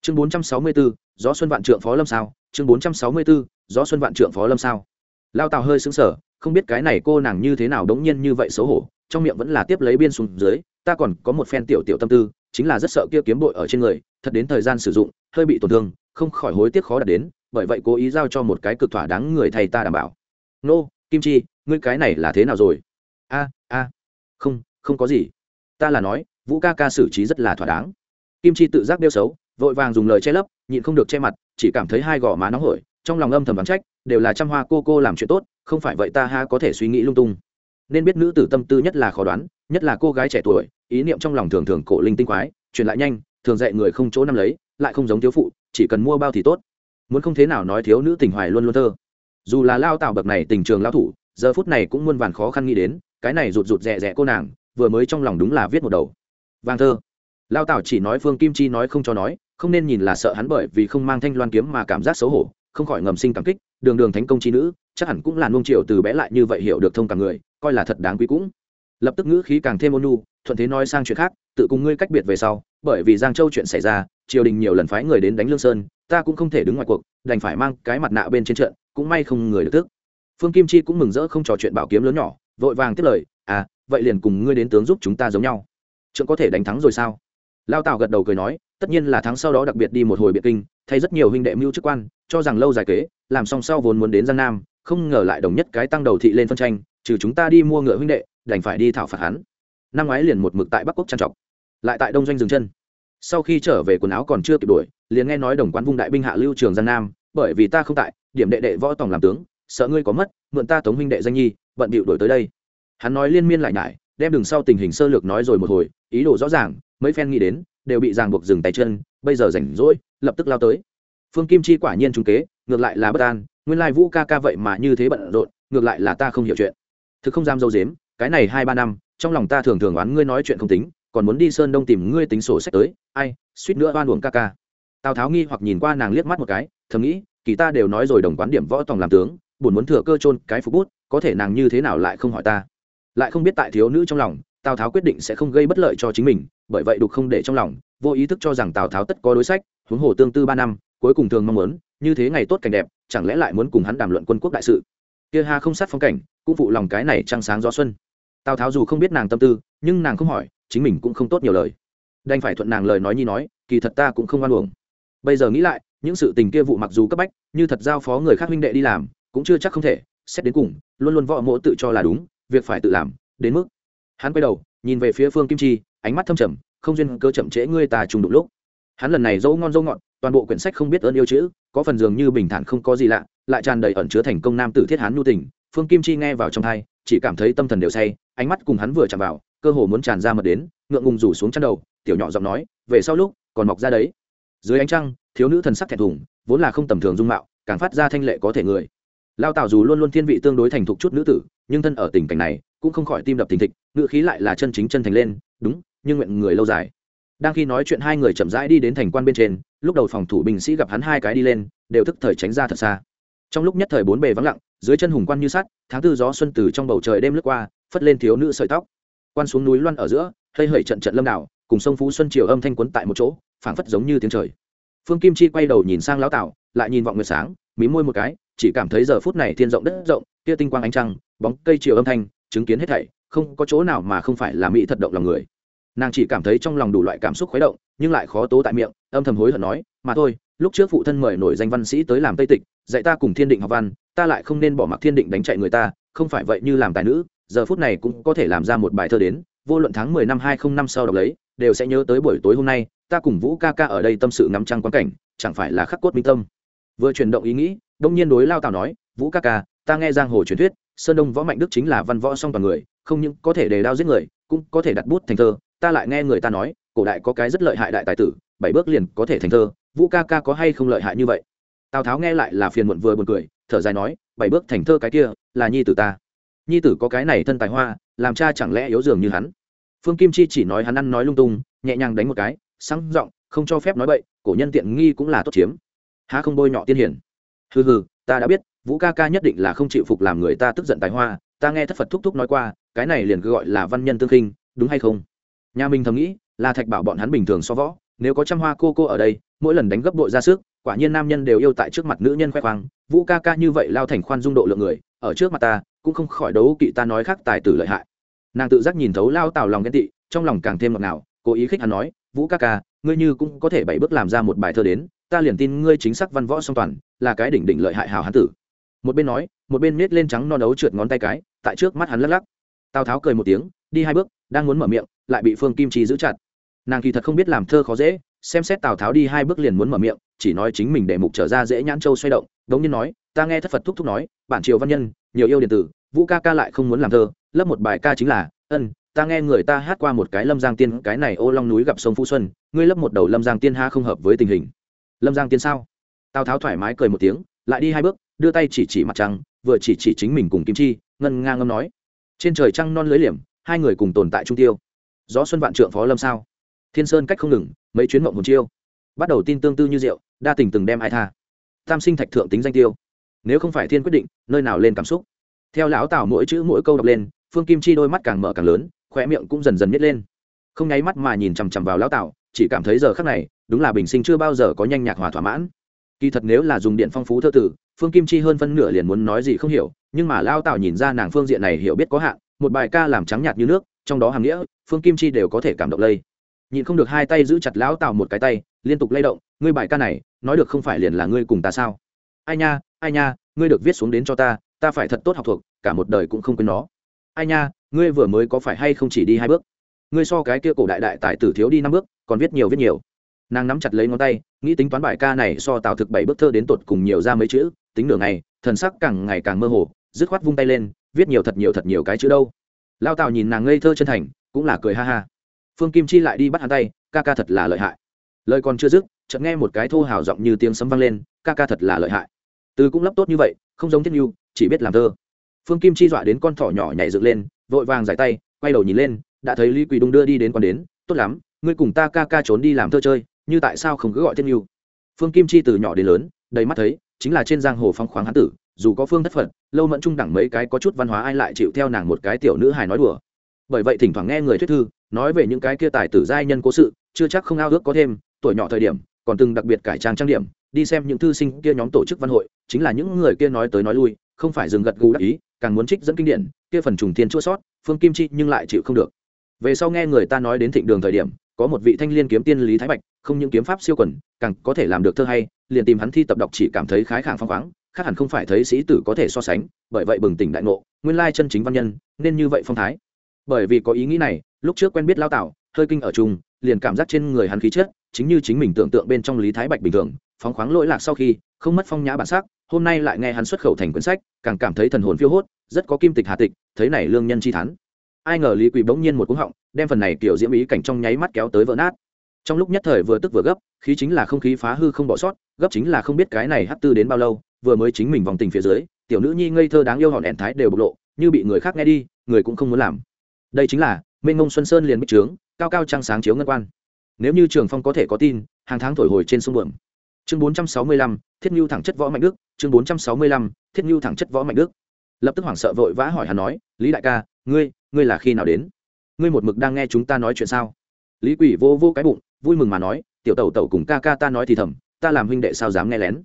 Chương bốn trăm sáu mươi 464, gió xuân vạn trượng phó lâm sao. Chương bốn trăm sáu mươi 464, gió xuân vạn trượng phó lâm sao. Lao tào hơi sững sờ không biết cái này cô nàng như thế nào đống nhiên như vậy xấu hổ trong miệng vẫn là tiếp lấy biên xuống dưới ta còn có một phen tiểu tiểu tâm tư chính là rất sợ kia kiếm bội ở trên người, thật đến thời gian sử dụng, hơi bị tổn thương, không khỏi hối tiếc khó đạt đến, bởi vậy cố ý giao cho một cái cực thỏa đáng người thầy ta đảm bảo. Nô, kim chi, ngươi cái này là thế nào rồi? A a. Không không có gì. Ta là nói, vũ ca ca xử trí rất là thỏa đáng. Kim chi tự giác đeo xấu, vội vàng dùng lời che lấp, nhịn không được che mặt, chỉ cảm thấy hai gò má nóng hổi, trong lòng âm thầm vắng trách, đều là trăm hoa cô cô làm chuyện tốt, không phải vậy ta ha có thể suy nghĩ lung tung. Nên biết nữ tử tâm tư nhất là khó đoán nhất là cô gái trẻ tuổi, ý niệm trong lòng thường thường cổ linh tinh quái, truyền lại nhanh, thường dạy người không chỗ nắm lấy, lại không giống thiếu phụ, chỉ cần mua bao thì tốt. Muốn không thế nào nói thiếu nữ tình hoài luôn luôn thơ. Dù là lao tạo bậc này tình trường lao thủ, giờ phút này cũng muôn vàn khó khăn nghĩ đến, cái này rụt rụt rè rè cô nàng, vừa mới trong lòng đúng là viết một đầu. Vàng thơ. Lao tạo chỉ nói phương kim chi nói không cho nói, không nên nhìn là sợ hắn bởi vì không mang thanh loan kiếm mà cảm giác xấu hổ, không khỏi ngầm sinh cảm kích, đường đường thánh công chi nữ, chắc hẳn cũng là nung triệu từ bé lại như vậy hiểu được thông cả người, coi là thật đáng quý cũng lập tức ngữ khí càng thêm ôn nhu, thuận thế nói sang chuyện khác, tự cùng ngươi cách biệt về sau, bởi vì giang châu chuyện xảy ra, triều đình nhiều lần phái người đến đánh lương sơn, ta cũng không thể đứng ngoài cuộc, đành phải mang cái mặt nạ bên trên trận, cũng may không người được tức. Phương kim chi cũng mừng rỡ không trò chuyện bảo kiếm lớn nhỏ, vội vàng tiếp lời à vậy liền cùng ngươi đến tướng giúp chúng ta giống nhau. Trượng có thể đánh thắng rồi sao? Lao tào gật đầu cười nói, tất nhiên là thắng sau đó đặc biệt đi một hồi biệt kinh, thay rất nhiều huynh đệ mưu chức quan, cho rằng lâu dài kế, làm xong sau vốn muốn đến giang nam, không ngờ lại đồng nhất cái tăng đầu thị lên phân tranh trừ chúng ta đi mua ngựa huynh đệ, đành phải đi thảo phạt hắn. Năm ngoái liền một mực tại bắc quốc trang trọc, lại tại đông doanh dừng chân. Sau khi trở về quần áo còn chưa kịp đuổi, liền nghe nói đồng quán vung đại binh hạ lưu trường giang nam, bởi vì ta không tại, điểm đệ đệ võ tòng làm tướng, sợ ngươi có mất, mượn ta tống huynh đệ danh nhi, bận bịu đổi tới đây. Hắn nói liên miên lại nhải, đem đường sau tình hình sơ lược nói rồi một hồi, ý đồ rõ ràng, mấy phen nghĩ đến, đều bị ràng buộc dừng tay chân, bây giờ rảnh rỗi, lập tức lao tới. Phương kim chi quả nhiên trung kế, ngược lại là bất an, nguyên lai vũ ca ca vậy mà như thế bận rộn, ngược lại là ta không hiểu chuyện thực không dám dâu dếm, cái này hai ba năm, trong lòng ta thường thường oán ngươi nói chuyện không tính, còn muốn đi sơn đông tìm ngươi tính sổ sách tới. Ai, suýt nữa oan uổng ca ca. Tào tháo nghi hoặc nhìn qua nàng liếc mắt một cái, thầm nghĩ, kỳ ta đều nói rồi đồng quán điểm võ tòng làm tướng, buồn muốn thừa cơ trôn cái phục bút, có thể nàng như thế nào lại không hỏi ta? Lại không biết tại thiếu nữ trong lòng, tào tháo quyết định sẽ không gây bất lợi cho chính mình, bởi vậy đục không để trong lòng, vô ý thức cho rằng tào tháo tất có đối sách, huống hồ tương tư ba năm, cuối cùng thường mong muốn, như thế ngày tốt cảnh đẹp, chẳng lẽ lại muốn cùng hắn đàm luận quân quốc đại sự? Kia ha không sát phong cảnh cũng phụ lòng cái này trăng sáng gió xuân. Tào tháo dù không biết nàng tâm tư, nhưng nàng không hỏi, chính mình cũng không tốt nhiều lời. Đành phải thuận nàng lời nói nhi nói, kỳ thật ta cũng không oan uổng. Bây giờ nghĩ lại, những sự tình kia vụ mặc dù cấp bách, như thật giao phó người khác huynh đệ đi làm, cũng chưa chắc không thể, xét đến cùng, luôn luôn võ mỗ tự cho là đúng, việc phải tự làm, đến mức. Hắn quay đầu, nhìn về phía phương kim chi, ánh mắt thâm trầm, không duyên cơ chậm trễ ngươi ta trùng đụng lúc. Hắn lần này dâu ngon dâu ngọn toàn bộ quyển sách không biết ơn yêu chữ, có phần dường như bình thản không có gì lạ, lại tràn đầy ẩn chứa thành công nam tử thiết hán nhu tình phương kim chi nghe vào trong thai, chỉ cảm thấy tâm thần đều say, ánh mắt cùng hắn vừa chạm vào, cơ hồ muốn tràn ra mật đến, ngượng ngùng rủ xuống chăn đầu, tiểu nhỏ giọng nói, về sau lúc, còn mọc ra đấy. Dưới ánh trăng, thiếu nữ thần sắc thẹn thùng, vốn là không tầm thường dung mạo, càng phát ra thanh lệ có thể người. Lao tạo dù luôn luôn thiên vị tương đối thành thục chút nữ tử, nhưng thân ở tình cảnh này, cũng không khỏi tim đập thình thịch, ngựa khí lại là chân chính chân thành lên, đúng, nhưng nguyện người lâu dài. Đang khi nói chuyện hai người chậm rãi đi đến thành quan bên trên, lúc đầu phòng thủ binh sĩ gặp hắn hai cái đi lên, đều thức thời tránh ra thật xa trong lúc nhất thời bốn bề vắng lặng, dưới chân hùng quan như sắt, tháng tư gió xuân từ trong bầu trời đêm lướt qua, phất lên thiếu nữ sợi tóc. Quan xuống núi loan ở giữa hơi hởi trận trận lâm đảo, cùng sông phú xuân triều âm thanh quấn tại một chỗ, phảng phất giống như tiếng trời. Phương kim chi quay đầu nhìn sang lão tạo lại nhìn vọng nguyệt sáng, mí môi một cái, chỉ cảm thấy giờ phút này thiên rộng đất rộng, kia tinh quang ánh trăng, bóng cây chiều âm thanh, chứng kiến hết thảy, không có chỗ nào mà không phải là mỹ thật động lòng người. Nàng chỉ cảm thấy trong lòng đủ loại cảm xúc khuấy động, nhưng lại khó tố tại miệng, âm thầm hối hận nói, mà thôi lúc trước phụ thân mời nổi danh văn sĩ tới làm tây tịch, dạy ta cùng thiên định học văn, ta lại không nên bỏ mặc thiên định đánh chạy người ta, không phải vậy như làm tài nữ, giờ phút này cũng có thể làm ra một bài thơ đến, vô luận tháng mười năm hai không năm sau đọc lấy, đều sẽ nhớ tới buổi tối hôm nay, ta cùng vũ ca ca ở đây tâm sự ngắm trăng quan cảnh, chẳng phải là khắc cốt minh tâm. Vừa chuyển động ý nghĩ, đông nhiên đối lao tào nói, vũ ca ca, ta nghe giang hồ truyền thuyết, sơn đông võ mạnh đức chính là văn võ song toàn người, không những có thể đề đao giết người, cũng có thể đặt bút thành thơ, ta lại nghe người ta nói, cổ đại có cái rất lợi hại đại tài tử, bảy bước liền có thể thành thơ vũ ca ca có hay không lợi hại như vậy? Tào tháo nghe lại là phiền muộn vừa buồn cười, thở dài nói, bảy bước thành thơ cái kia, là nhi tử ta. Nhi tử có cái này thân tài hoa, làm cha chẳng lẽ yếu dường như hắn? Phương kim chi chỉ nói hắn ăn nói lung tung, nhẹ nhàng đánh một cái sáng giọng, không cho phép nói bậy, cổ nhân tiện nghi cũng là tốt chiếm. Há không bôi nhọ tiên hiển hừ hừ, ta đã biết, vũ ca ca nhất định là không chịu phục làm người ta tức giận tài hoa, ta nghe thất phật thúc thúc nói qua, cái này liền cứ gọi là văn nhân tương khinh, đúng hay không? Nhà mình thầm nghĩ là thạch bảo bọn hắn bình thường so võ nếu có trăm hoa cô cô ở đây, mỗi lần đánh gấp bội ra sức, quả nhiên nam nhân đều yêu tại trước mặt nữ nhân khoe khoang. Vũ ca ca như vậy lao thành khoan dung độ lượng người, ở trước mặt ta, cũng không khỏi đấu kỵ ta nói khác tài tử lợi hại. Nàng tự giác nhìn thấu lao tào lòng ghen tị, trong lòng càng thêm ngọt ngào, cố ý khích hắn nói, vũ ca ca, ngươi như cũng có thể bảy bước làm ra một bài thơ đến, ta liền tin ngươi chính xác văn võ song toàn, là cái đỉnh đỉnh lợi hại hào hán tử. Một bên nói, một bên miết lên trắng non đấu trượt ngón tay cái, tại trước mắt hắn lắc lắc. Tào tháo cười một tiếng, đi hai bước, đang muốn mở miệng, lại bị phương kim chi giữ chặt nàng kỳ thật không biết làm thơ khó dễ, xem xét tào tháo đi hai bước liền muốn mở miệng, chỉ nói chính mình để mục trở ra dễ nhãn châu xoay động, đống nhiên nói, ta nghe thất phật thúc thúc nói, bản triều văn nhân, nhiều yêu điện tử, vũ ca ca lại không muốn làm thơ lấp một bài ca chính là, ân, ta nghe người ta hát qua một cái lâm giang tiên, cái này ô long núi gặp sông phú xuân, ngươi lấp một đầu lâm giang tiên ha không hợp với tình hình. Lâm giang tiên sao? Tào tháo thoải mái cười một tiếng, lại đi hai bước, đưa tay chỉ chỉ mặt trăng, vừa chỉ chỉ chính mình cùng kim chi, ngân ngang ngâm nói, trên trời trăng non lưới liềm, hai người cùng tồn tại trung tiêu. Gió xuân vạn trượng phó lâm sao? Thiên sơn cách không ngừng, mấy chuyến mộng hồn chiêu. Bắt đầu tin tương tư như rượu đa tình từng đem ai tha. Tam sinh thạch thượng tính danh tiêu. Nếu không phải thiên quyết định, nơi nào lên cảm xúc. Theo lão tảo mỗi chữ mỗi câu đọc lên, phương kim chi đôi mắt càng mở càng lớn, khóe miệng cũng dần dần nhét lên. Không nháy mắt mà nhìn chằm chằm vào lão tảo chỉ cảm thấy giờ khắc này, đúng là bình sinh chưa bao giờ có nhanh nhạc hòa thỏa mãn. Kỳ thật nếu là dùng điện phong phú thơ tử, phương kim chi hơn phân nửa liền muốn nói gì không hiểu, nhưng mà lao tảo nhìn ra nàng phương diện này hiểu biết có hạn, một bài ca làm trắng nhạt như nước, trong đó hàm nghĩa, phương kim chi đều có thể cảm động lây nhìn không được hai tay giữ chặt lão tào một cái tay, liên tục lay động, ngươi bài ca này, nói được không phải liền là ngươi cùng ta sao? Ai nha ai nha, ngươi được viết xuống đến cho ta ta phải thật tốt học thuộc, cả một đời cũng không quên nó. Ai nha, ngươi vừa mới có phải hay không chỉ đi hai bước? Ngươi so cái kia cổ đại đại tài tử thiếu đi năm bước, còn viết nhiều viết nhiều. Nàng nắm chặt lấy ngón tay, nghĩ tính toán bài ca này so tào thực bảy bức thơ đến tột cùng nhiều ra mấy chữ, tính nửa ngày, thần sắc càng ngày càng mơ hồ, dứt khoát vung tay lên, viết nhiều thật nhiều thật nhiều cái chữ đâu. Lao tào nhìn nàng ngây thơ chân thành, cũng là cười ha ha phương kim chi lại đi bắt hắn tay, ca ca thật là lợi hại. Lời còn chưa dứt, chợt nghe một cái thô hào giọng như tiếng sấm vang lên, ca ca thật là lợi hại. Từ cũng lấp tốt như vậy, không giống thiết nhu, chỉ biết làm thơ. Phương kim chi dọa đến con thỏ nhỏ nhảy dựng lên, vội vàng giải tay, quay đầu nhìn lên, đã thấy lý quỳ đung đưa đi đến còn đến, tốt lắm, ngươi cùng ta ca ca trốn đi làm thơ chơi, như tại sao không cứ gọi thiết nhu? Phương kim chi từ nhỏ đến lớn, đầy mắt thấy, chính là trên giang hồ phong khoáng hán tử, dù có phương thất phật lâu mẫn trung đẳng mấy cái có chút văn hóa ai lại chịu theo nàng một cái tiểu nữ hài nói đùa bởi vậy thỉnh thoảng nghe người thuyết thư, nói về những cái kia tài tử giai nhân cố sự, chưa chắc không ao ước có thêm, tuổi nhỏ thời điểm, còn từng đặc biệt cải trang trang điểm, đi xem những thư sinh kia nhóm tổ chức văn hội, chính là những người kia nói tới nói lui, không phải dừng gật gù đắc ý, càng muốn trích dẫn kinh điển, kia phần trùng thiên chua sót, phương kim chi nhưng lại chịu không được. Về sau nghe người ta nói đến thịnh đường thời điểm, có một vị thanh liên kiếm tiên lý thái bạch, không những kiếm pháp siêu quần, càng có thể làm được thơ hay, liền tìm hắn thi tập đọc chỉ cảm thấy khái khảng phong khoáng, khác hẳn không phải thấy sĩ tử có thể so sánh, bởi vậy bừng tỉnh đại ngộ, nguyên lai chân chính văn nhân, nên như vậy phong thái bởi vì có ý nghĩ này, lúc trước quen biết lao tạo hơi kinh ở chung, liền cảm giác trên người hắn khí chất, chính như chính mình tưởng tượng bên trong lý thái bạch bình thường, phóng khoáng lỗi lạc sau khi, không mất phong nhã bản sắc, hôm nay lại nghe hắn xuất khẩu thành quyển sách, càng cảm thấy thần hồn phiêu hốt, rất có kim tịch hà tịch, thấy này lương nhân chi thắn ai ngờ lý quỳ bỗng nhiên một cú họng, đem phần này kiểu diễm ý cảnh trong nháy mắt kéo tới vỡ nát. Trong lúc nhất thời vừa tức vừa gấp, khí chính là không khí phá hư không bỏ sót, gấp chính là không biết cái này hắt tư đến bao lâu, vừa mới chính mình vòng tình phía dưới, tiểu nữ nhi ngây thơ đáng yêu hòn đèn thái đều bộc lộ, như bị người khác nghe đi, người cũng không muốn làm đây chính là, mênh mông xuân sơn liền bích trướng, cao cao trăng sáng chiếu ngân quan. Nếu như trường phong có thể có tin, hàng tháng thổi hồi trên sông bờm chương bốn trăm sáu mươi lăm, thiết nhu thẳng chất võ mạnh đức. Chương bốn trăm sáu mươi lăm, thiết nhu thẳng chất võ mạnh đức. Lập tức hoảng sợ vội vã hỏi hắn nói, lý đại ca, ngươi ngươi là khi nào đến? Ngươi một mực đang nghe chúng ta nói chuyện sao? Lý quỷ vô vô cái bụng, vui mừng mà nói, tiểu tẩu tẩu cùng ca ca ta nói thì thầm, ta làm huynh đệ sao dám nghe lén?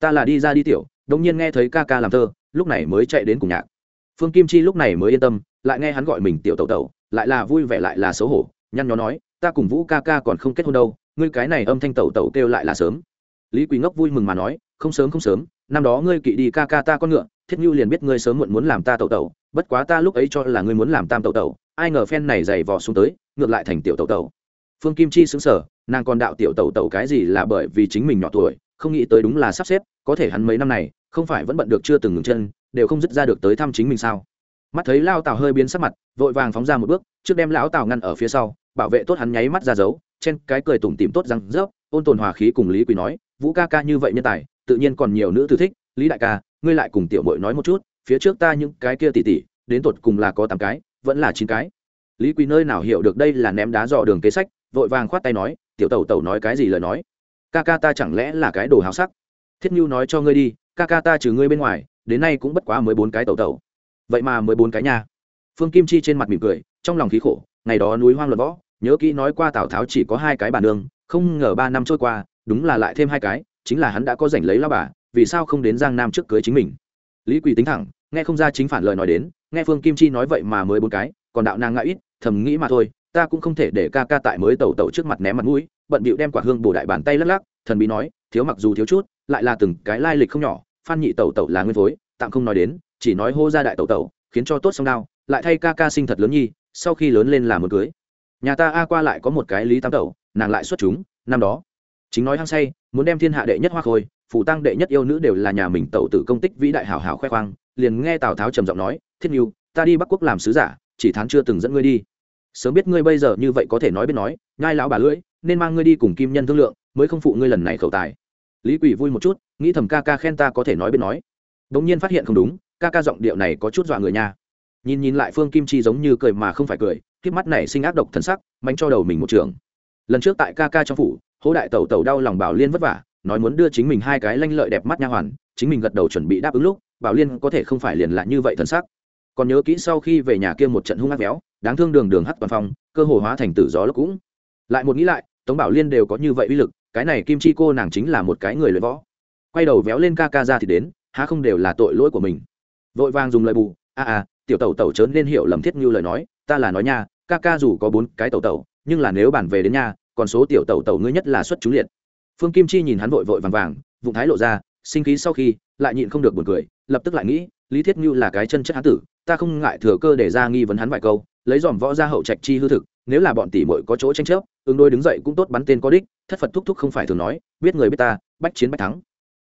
Ta là đi ra đi tiểu đông nhiên nghe thấy ca ca làm thơ, lúc này mới chạy đến cùng nhạc. Phương kim chi lúc này mới yên tâm lại nghe hắn gọi mình tiểu tẩu tẩu, lại là vui vẻ lại là xấu hổ, nhăn nhó nói, ta cùng vũ ca ca còn không kết hôn đâu, ngươi cái này âm thanh tẩu tẩu kêu lại là sớm. Lý quý ngốc vui mừng mà nói, không sớm không sớm, năm đó ngươi kỵ đi ca ca ta con ngựa, thiết nhu liền biết ngươi sớm muộn muốn làm ta tẩu tẩu, bất quá ta lúc ấy cho là ngươi muốn làm tam tẩu tẩu, ai ngờ phen này dày vò xuống tới, ngược lại thành tiểu tẩu tẩu. Phương kim chi xứng sở nàng còn đạo tiểu tẩu tẩu cái gì là bởi vì chính mình nhỏ tuổi, không nghĩ tới đúng là sắp xếp, có thể hắn mấy năm này, không phải vẫn bận được chưa từng ngừng chân, đều không dứt ra được tới thăm chính mình sao? Mắt thấy lao tào hơi biến sắc mặt, vội vàng phóng ra một bước, trước đem lão tào ngăn ở phía sau, bảo vệ tốt hắn nháy mắt ra dấu trên cái cười tủm tìm tốt răng rớp, ôn tồn hòa khí cùng lý quỳ nói, vũ ca ca như vậy nhân tài, tự nhiên còn nhiều nữ tử thích, lý đại ca, ngươi lại cùng tiểu mội nói một chút, phía trước ta những cái kia tỉ tỉ đến tột cùng là có tám cái, vẫn là chín cái. Lý quỳ nơi nào hiểu được đây là ném đá dò đường kế sách, vội vàng khoát tay nói, tiểu tẩu tẩu nói cái gì lời nói? Ca ca ta chẳng lẽ là cái đồ háo sắc? Thiết như nói cho ngươi đi, ca ca ta trừ ngươi bên ngoài, đến nay cũng bất quá mới bốn cái tẩu tẩu vậy mà mới bốn cái nha. Phương kim chi trên mặt mỉm cười, trong lòng khí khổ, ngày đó núi hoang luận võ, nhớ kỹ nói qua tào tháo chỉ có hai cái bà nương không ngờ ba năm trôi qua, đúng là lại thêm hai cái, chính là hắn đã có giành lấy lao bà, vì sao không đến giang nam trước cưới chính mình? Lý quỳ tính thẳng, nghe không ra chính phản lời nói đến, nghe phương kim chi nói vậy mà mới bốn cái, còn đạo nàng ngã ít, thầm nghĩ mà thôi, ta cũng không thể để ca ca tại mới tẩu tẩu trước mặt ném mặt mũi, bận bịu đem quả hương bổ đại bàn tay lắc lắc, thần bí nói, thiếu mặc dù thiếu chút, lại là từng cái lai lịch không nhỏ, phan nhị tẩu tẩu là nguyên phối, tạm không nói đến chỉ nói hô ra đại tẩu tẩu, khiến cho tốt song đao, lại thay ca ca sinh thật lớn nhi, sau khi lớn lên là một cưới. Nhà ta a qua lại có một cái lý tam tẩu, nàng lại xuất chúng, năm đó. Chính nói hăng say, muốn đem thiên hạ đệ nhất hoa khôi, phủ tăng đệ nhất yêu nữ đều là nhà mình tẩu tử công tích vĩ đại hảo hảo khoe khoang, liền nghe tào tháo trầm giọng nói, thiết nhu ta đi bắc quốc làm sứ giả, chỉ thán chưa từng dẫn ngươi đi. Sớm biết ngươi bây giờ như vậy có thể nói biết nói ngai lão bà lưỡi, nên mang ngươi đi cùng kim nhân thương lượng, mới không phụ ngươi lần này khẩu tài. Lý quỷ vui một chút, nghĩ thầm ca ca khen ta có thể nói biết nói. Đ ỗ n g nhiên phát hiện không đúng ca ca giọng điệu này có chút dọa người nha. Nhìn nhìn lại phương kim chi giống như cười mà không phải cười k mắt này sinh ác độc thân sắc, mánh cho đầu mình một trường. Lần trước tại ca ca trong phủ, hố đại tẩu tẩu đau lòng bảo liên vất vả, nói muốn đưa chính mình hai cái lanh lợi đẹp mắt nha hoàn, chính mình gật đầu chuẩn bị đáp ứng lúc, bảo liên có thể không phải liền lại như vậy thân sắc. Còn nhớ kỹ sau khi về nhà kia một trận hung ác béo, đáng thương đường đường hắt toàn phong, cơ hồ hóa thành tử gió lốc cũng. Lại một nghĩ lại, tống bảo liên đều có như vậy uy lực, cái này kim chi cô nàng chính là một cái người luyện võ. Quay đầu véo lên ca ca ra thì đến, há không đều là tội lỗi của mình vội vàng dùng lời bù, a a, tiểu tẩu tẩu chớn nên hiểu lầm thiết như lời nói, ta là nói nha, ca ca dù có bốn cái tẩu tẩu, nhưng là nếu bản về đến nhà còn số tiểu tẩu tẩu ngươi nhất là xuất chú liệt. Phương kim chi nhìn hắn vội vội vàng vàng, vụng thái lộ ra, sinh khí sau khi, lại nhịn không được buồn cười, lập tức lại nghĩ, lý thiết như là cái chân chất hán tử, ta không ngại thừa cơ để ra nghi vấn hắn vài câu, lấy dòm võ ra hậu trạch chi hư thực, nếu là bọn tỷ muội có chỗ tranh chấp, ứng đôi đứng dậy cũng tốt bắn tên có đích, thất phật thúc thúc không phải thường nói, biết người biết ta, bách chiến bách thắng.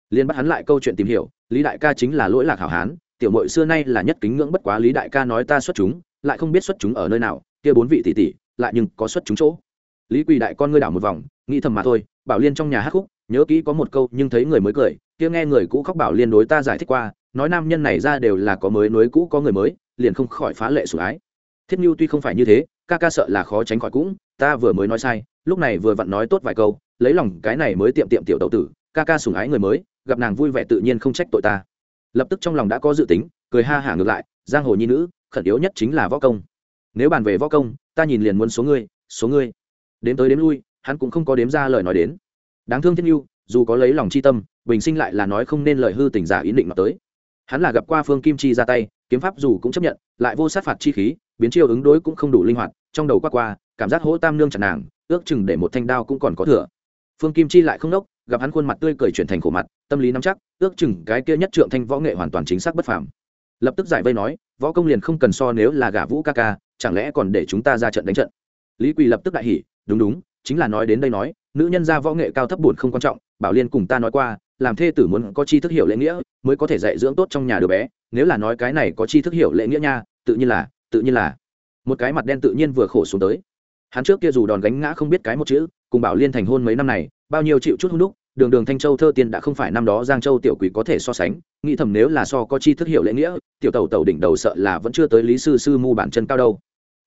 Liên bắt hắn lại câu chuyện tìm hiểu, lý đại ca chính là lỗi lạc hảo hán tiểu muội xưa nay là nhất kính ngưỡng bất quá lý đại ca nói ta xuất chúng, lại không biết xuất chúng ở nơi nào, kia bốn vị tỷ tỷ, lại nhưng có xuất chúng chỗ. Lý quỳ đại con ngươi đảo một vòng, nghĩ thầm mà thôi, bảo liên trong nhà hát khúc, nhớ kỹ có một câu, nhưng thấy người mới cười, kia nghe người cũ khóc bảo liên đối ta giải thích qua, nói nam nhân này ra đều là có mới nối cũ có người mới, liền không khỏi phá lệ sủng ái. Thiết nhu tuy không phải như thế, ca ca sợ là khó tránh khỏi cũng, ta vừa mới nói sai, lúc này vừa vặn nói tốt vài câu, lấy lòng cái này mới tiệm tiệm tiểu tậu tử, ca ca sủng ái người mới, gặp nàng vui vẻ tự nhiên không trách tội ta lập tức trong lòng đã có dự tính, cười ha hả ngược lại, giang hồ nhi nữ, khẩn yếu nhất chính là võ công. Nếu bàn về võ công, ta nhìn liền muốn số ngươi số ngươi. Đến tới đến lui, hắn cũng không có đếm ra lời nói đến. Đáng thương thiết yêu dù có lấy lòng chi tâm, bình sinh lại là nói không nên lời hư tình giả ý định mà tới. Hắn là gặp qua phương kim chi ra tay, kiếm pháp dù cũng chấp nhận, lại vô sát phạt chi khí, biến chiêu ứng đối cũng không đủ linh hoạt, trong đầu qua qua, cảm giác hỗ tam nương chặt nàng, ước chừng để một thanh đao cũng còn có thừa. Phương kim chi lại không nốc gặp hắn khuôn mặt tươi cười chuyển thành khổ mặt, tâm lý nắm chắc, ước chừng cái kia nhất trượng thanh võ nghệ hoàn toàn chính xác bất phàm. Lập tức giải vây nói, võ công liền không cần so nếu là gả vũ ca ca, chẳng lẽ còn để chúng ta ra trận đánh trận? Lý quỳ lập tức đại hỉ, đúng đúng, chính là nói đến đây nói, nữ nhân gia võ nghệ cao thấp buồn không quan trọng, bảo liên cùng ta nói qua, làm thê tử muốn có chi thức hiểu lễ nghĩa, mới có thể dạy dưỡng tốt trong nhà đứa bé, nếu là nói cái này có chi thức hiểu lễ nghĩa nha, tự nhiên là, tự nhiên là. Một cái mặt đen tự nhiên vừa khổ xuống tới. Hắn trước kia dù đòn gánh ngã không biết cái một chữ, cùng bảo liên thành hôn mấy năm này, bao nhiêu chịu chút hung đúc đường đường thanh châu thơ tiên đã không phải năm đó giang châu tiểu quỷ có thể so sánh, nghĩ thầm nếu là so có chi thức hiệu lễ nghĩa, tiểu tàu tàu đỉnh đầu sợ là vẫn chưa tới lý sư sư mu bản chân cao đâu.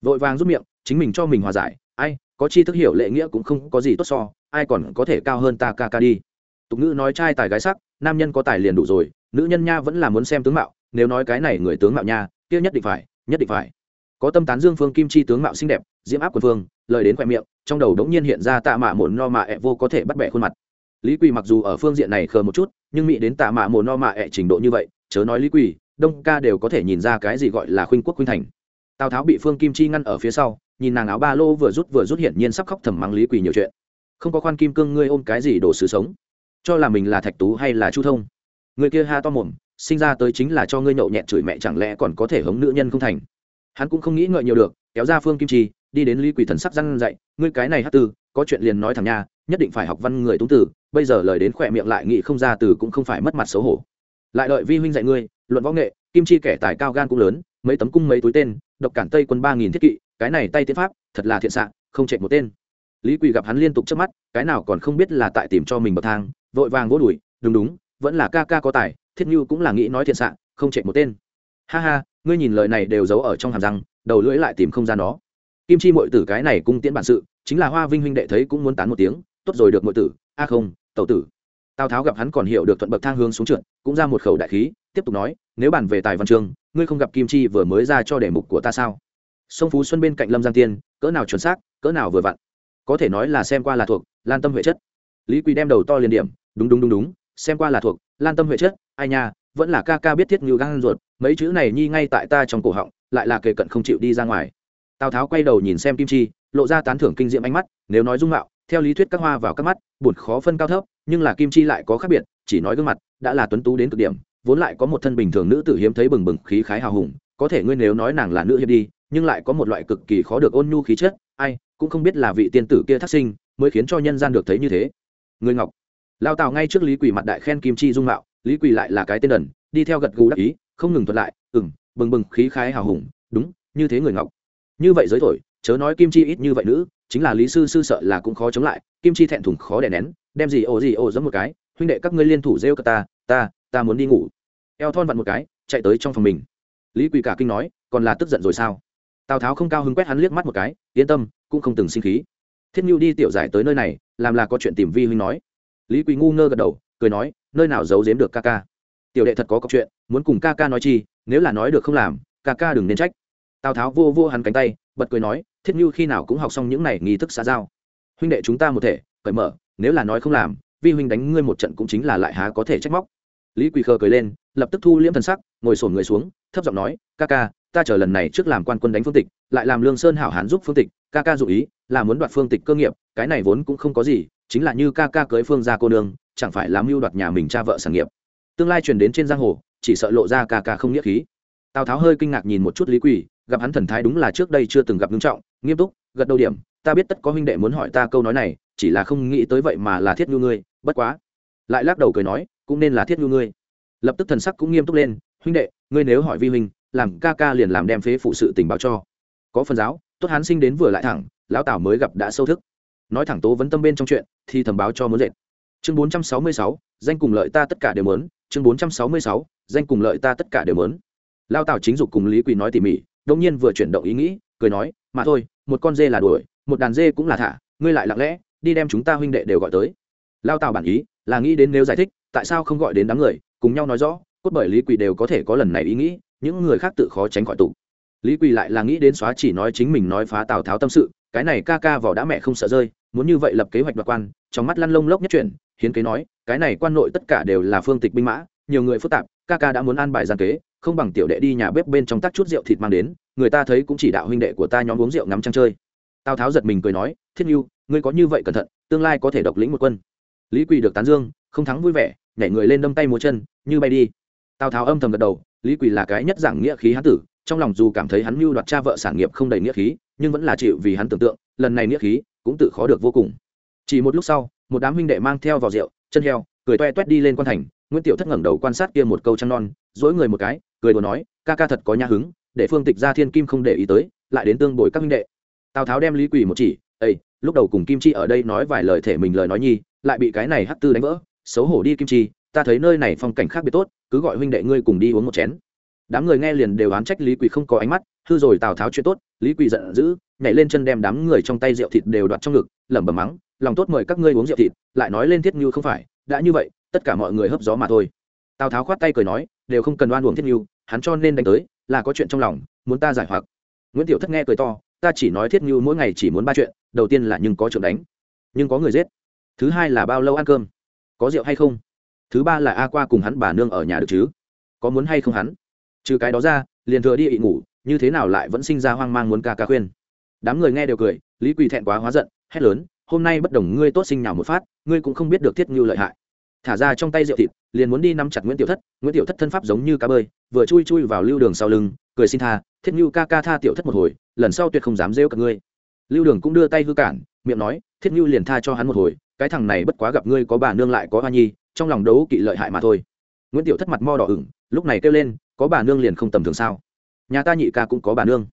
Vội vàng rút miệng, chính mình cho mình hòa giải, ai, có chi thức hiểu lễ nghĩa cũng không có gì tốt so, ai còn có thể cao hơn ta ca ca đi. Tục ngữ nói trai tài gái sắc, nam nhân có tài liền đủ rồi, nữ nhân nha vẫn là muốn xem tướng mạo, nếu nói cái này người tướng mạo nha, kia nhất định phải, nhất định phải. Có tâm tán dương phương kim chi tướng mạo xinh đẹp, diễm áp quân phương lời đến khoe miệng, trong đầu đống nhiên hiện ra tạ mạ mồn no mạ ẹ vô có thể bắt bẻ khuôn mặt lý quỳ mặc dù ở phương diện này khờ một chút, nhưng mỹ đến tạ mạ mồ no mạ ẹ trình độ như vậy, chớ nói lý quỳ, đông ca đều có thể nhìn ra cái gì gọi là khuynh quốc khuynh thành. Tào tháo bị phương kim chi ngăn ở phía sau, nhìn nàng áo ba lô vừa rút vừa rút hiển nhiên sắp khóc thầm mắng lý quỳ nhiều chuyện. Không có khoan kim cương ngươi ôm cái gì đổ sự sống? Cho là mình là thạch tú hay là chu thông? Người kia ha to mồm, sinh ra tới chính là cho ngươi nhậu nhẹn chửi mẹ chẳng lẽ còn có thể hống nữ nhân không thành? Hắn cũng không nghĩ ngợi nhiều được, kéo ra phương kim chi, đi đến lý quỳ thần sắc răn dạy ngươi cái này hát tư có chuyện liền nói thẳng nha, nhất định phải học văn người túng tử bây giờ lời đến khỏe miệng lại nghĩ không ra từ cũng không phải mất mặt xấu hổ. Lại đợi vi huynh dạy ngươi, luận võ nghệ, kim chi kẻ tài cao gan cũng lớn, mấy tấm cung mấy túi tên, độc cản tây quân ba nghìn thiết kỵ, cái này tay tiến pháp, thật là thiện xạ, không chạy một tên. Lý quỳ gặp hắn liên tục trước mắt, cái nào còn không biết là tại tìm cho mình bậc thang, vội vàng vỗ đùi đúng đúng, vẫn là ca ca có tài, thiết như cũng là nghĩ nói thiện xạ, không chạy một tên. Ha ha, ngươi nhìn lời này đều giấu ở trong hàm răng, đầu lưỡi lại tìm không ra nó. Kim chi mội tử cái này cung tiễn bản sự, chính là hoa vinh huynh đệ thấy cũng muốn tán một tiếng, tốt rồi được mội tử, a không tẩu tử. Tào tháo gặp hắn còn hiểu được thuận bậc thang hướng xuống trượt, cũng ra một khẩu đại khí, tiếp tục nói, nếu bàn về tài văn chương, ngươi không gặp kim chi vừa mới ra cho đề mục của ta sao? Sông phú xuân bên cạnh lâm giang tiên, cỡ nào chuẩn xác, cỡ nào vừa vặn. Có thể nói là xem qua là thuộc, lan tâm huệ chất. Lý Quý đem đầu to liền điểm, đúng đúng đúng đúng, xem qua là thuộc, lan tâm huệ chất, ai nha, vẫn là ca ca biết thiết ngưu gan ruột, mấy chữ này nhi ngay tại ta trong cổ họng, lại là kề cận không chịu đi ra ngoài. Tào tháo quay đầu nhìn xem kim chi, lộ ra tán thưởng kinh diệm ánh mắt, nếu nói dung mạo theo lý thuyết các hoa vào các mắt buồn khó phân cao thấp, nhưng là kim chi lại có khác biệt, chỉ nói gương mặt, đã là tuấn tú đến cực điểm, vốn lại có một thân bình thường nữ tử hiếm thấy bừng bừng khí khái hào hùng, có thể ngươi nếu nói nàng là nữ hiệp đi, nhưng lại có một loại cực kỳ khó được ôn nhu khí chất, ai, cũng không biết là vị tiên tử kia thác sinh, mới khiến cho nhân gian được thấy như thế. Người ngọc, lao tào ngay trước lý quỳ mặt đại khen kim chi dung mạo, lý quỳ lại là cái tên đần, đi theo gật gù đắc ý, không ngừng thuật lại ừng bừng bừng khí khái hào hùng, đúng, như thế người ngọc. Như vậy giới thổi, chớ nói kim chi ít như vậy nữ chính là lý sư sư sợ là cũng khó chống lại, kim chi thẹn thùng khó đè nén, đem gì ô gì ô giấm một cái, huynh đệ, các ngươi liên thủ rêu cả ta ta ta muốn đi ngủ. Eo thon vặn một cái, chạy tới trong phòng mình. Lý quỳ cả kinh nói, còn là tức giận rồi sao? Tào tháo không cao hứng quét hắn liếc mắt một cái, yên tâm, cũng không từng sinh khí. Thiết mưu đi tiểu giải tới nơi này, làm là có chuyện tìm vi huynh nói. Lý quỳ ngu ngơ gật đầu, cười nói, nơi nào giấu giếm được ca ca? Tiểu đệ thật có cọc chuyện, muốn cùng ca ca nói chi, nếu là nói được không làm, ca ca đừng nên trách. Tào tháo vô vô hắn cánh tay, bật cười nói thiết như khi nào cũng học xong những này nghi thức xã giao. Huynh đệ chúng ta một thể, cởi mở, nếu là nói không làm, vi huynh đánh ngươi một trận cũng chính là lại há có thể trách móc. Lý quỳ khờ cười lên, lập tức thu liễm thần sắc, ngồi sổn người xuống, thấp giọng nói, ca ca, ta chờ lần này trước làm quan quân đánh phương tịch, lại làm lương sơn hảo hán giúp phương tịch, ca ca dụ ý, là muốn đoạt phương tịch cơ nghiệp, cái này vốn cũng không có gì, chính là như ca ca cưới phương gia cô nương, chẳng phải làm mưu đoạt nhà mình cha vợ sản nghiệp. Tương lai truyền đến trên giang hồ, chỉ sợ lộ ra ca ca không nghĩa khí. Tào tháo hơi kinh ngạc nhìn một chút lý quỳ, gặp hắn thần thái đúng là trước đây chưa từng gặp nghiêm trọng nghiêm túc, gật đầu điểm, ta biết tất có huynh đệ muốn hỏi ta câu nói này, chỉ là không nghĩ tới vậy mà là thiết nhu ngươi, bất quá. Lại lắc đầu cười nói, cũng nên là thiết nhu ngươi. Lập tức thần sắc cũng nghiêm túc lên, huynh đệ, ngươi nếu hỏi vi huynh, làm ca ca liền làm đem phế phụ sự tình báo cho. Có phần giáo, tốt hán sinh đến vừa lại thẳng, lão tảo mới gặp đã sâu thức. Nói thẳng tố vấn tâm bên trong chuyện, thì thầm báo cho muốn dệt. Chương bốn trăm sáu mươi sáu, danh cùng lợi ta tất cả đều muốn. Chương bốn trăm sáu mươi sáu, danh cùng lợi ta tất cả đều muốn. Lao tảo chính dục cùng lý quỳ nói tỉ mỉ đông nhiên vừa chuyển động ý nghĩ, cười nói, mà thôi một con dê là đuổi, một đàn dê cũng là thả, ngươi lại lặng lẽ, đi đem chúng ta huynh đệ đều gọi tới. Lao tào bản ý, là nghĩ đến nếu giải thích, tại sao không gọi đến đám người, cùng nhau nói rõ, cốt bởi lý quỳ đều có thể có lần này ý nghĩ, những người khác tự khó tránh khỏi tụ. Lý quỳ lại là nghĩ đến xóa chỉ nói chính mình nói phá tào tháo tâm sự, cái này ca ca vỏ đã mẹ không sợ rơi, muốn như vậy lập kế hoạch đoạt quan, trong mắt lăn lông lốc nhất chuyển, hiến kế nói, cái này quan nội tất cả đều là phương tịch binh mã, nhiều người phức tạp, ca ca đã muốn an bài gian kế không bằng tiểu đệ đi nhà bếp bên trong tắt chút rượu thịt mang đến, người ta thấy cũng chỉ đạo huynh đệ của ta nhóm uống rượu ngắm trăng chơi. Tào tháo giật mình cười nói, thiết n ngươi có như vậy cẩn thận, tương lai có thể độc lĩnh một quân. Lý quỳ được tán dương, không thắng vui vẻ, nhảy người lên đâm tay múa chân, như bay đi. Tào tháo âm thầm gật đầu, lý quỳ là cái nhất giảng nghĩa khí hán tử, trong lòng dù cảm thấy hắn mưu đoạt cha vợ sản nghiệp không đầy nghĩa khí, nhưng vẫn là chịu vì hắn tưởng tượng, lần này nghĩa khí cũng tự khó được vô cùng. Chỉ một lúc sau, một đám huynh đệ mang theo vào rượu, chân heo, cười toe toét đi lên quan thành, nguyễn tiểu thất ngẩng đầu quan sát kia một câu trăng non dỗi người một cái cười đùa nói, ca ca thật có nhã hứng, để phương tịch ra thiên kim không để ý tới, lại đến tương bồi các huynh đệ. Tào tháo đem lý quỳ một chỉ ây lúc đầu cùng kim chi ở đây nói vài lời thể mình lời nói nhi, lại bị cái này hắc tư đánh vỡ, xấu hổ đi kim chi, ta thấy nơi này phong cảnh khác biệt tốt, cứ gọi huynh đệ ngươi cùng đi uống một chén. Đám người nghe liền đều oán trách lý quỳ không có ánh mắt, hư rồi tào tháo chuyện tốt, lý quỳ giận dữ, nhảy lên chân đem đám người trong tay rượu thịt đều đoạt trong ngực, lẩm bẩm mắng, lòng tốt mời các ngươi uống rượu thịt, lại nói lên thiết như không phải, đã như vậy, tất cả mọi người hấp gió mà thôi. Tào tháo khoát tay cười nói, đều không cần đoan uổng thiết như hắn cho nên đánh tới, là có chuyện trong lòng, muốn ta giải hoặc. Nguyễn tiểu thất nghe cười to, ta chỉ nói thiết như mỗi ngày chỉ muốn ba chuyện, đầu tiên là nhưng có trưởng đánh, nhưng có người giết. Thứ hai là bao lâu ăn cơm, có rượu hay không? Thứ ba là a qua cùng hắn bà nương ở nhà được chứ, có muốn hay không hắn? Trừ cái đó ra, liền thừa đi ị ngủ, như thế nào lại vẫn sinh ra hoang mang muốn ca ca khuyên. Đám người nghe đều cười, lý quỳ thẹn quá hóa giận, hét lớn, hôm nay bất đồng ngươi tốt sinh nào một phát, ngươi cũng không biết được thiết như lợi hại thả ra trong tay rượu thịt, liền muốn đi nắm chặt nguyễn tiểu thất. Nguyễn tiểu thất thân pháp giống như cá bơi, vừa chui chui vào lưu đường sau lưng, cười xin tha, thiết như ca ca tha tiểu thất một hồi, lần sau tuyệt không dám rêu cả ngươi. Lưu đường cũng đưa tay hư cản, miệng nói, thiết như liền tha cho hắn một hồi, cái thằng này bất quá gặp ngươi có bà nương lại có hoa nhi, trong lòng đấu kỵ lợi hại mà thôi. Nguyễn tiểu thất mặt mo đỏ ửng, lúc này kêu lên, có bà nương liền không tầm thường sao? Nhà ta nhị ca cũng có bà nương.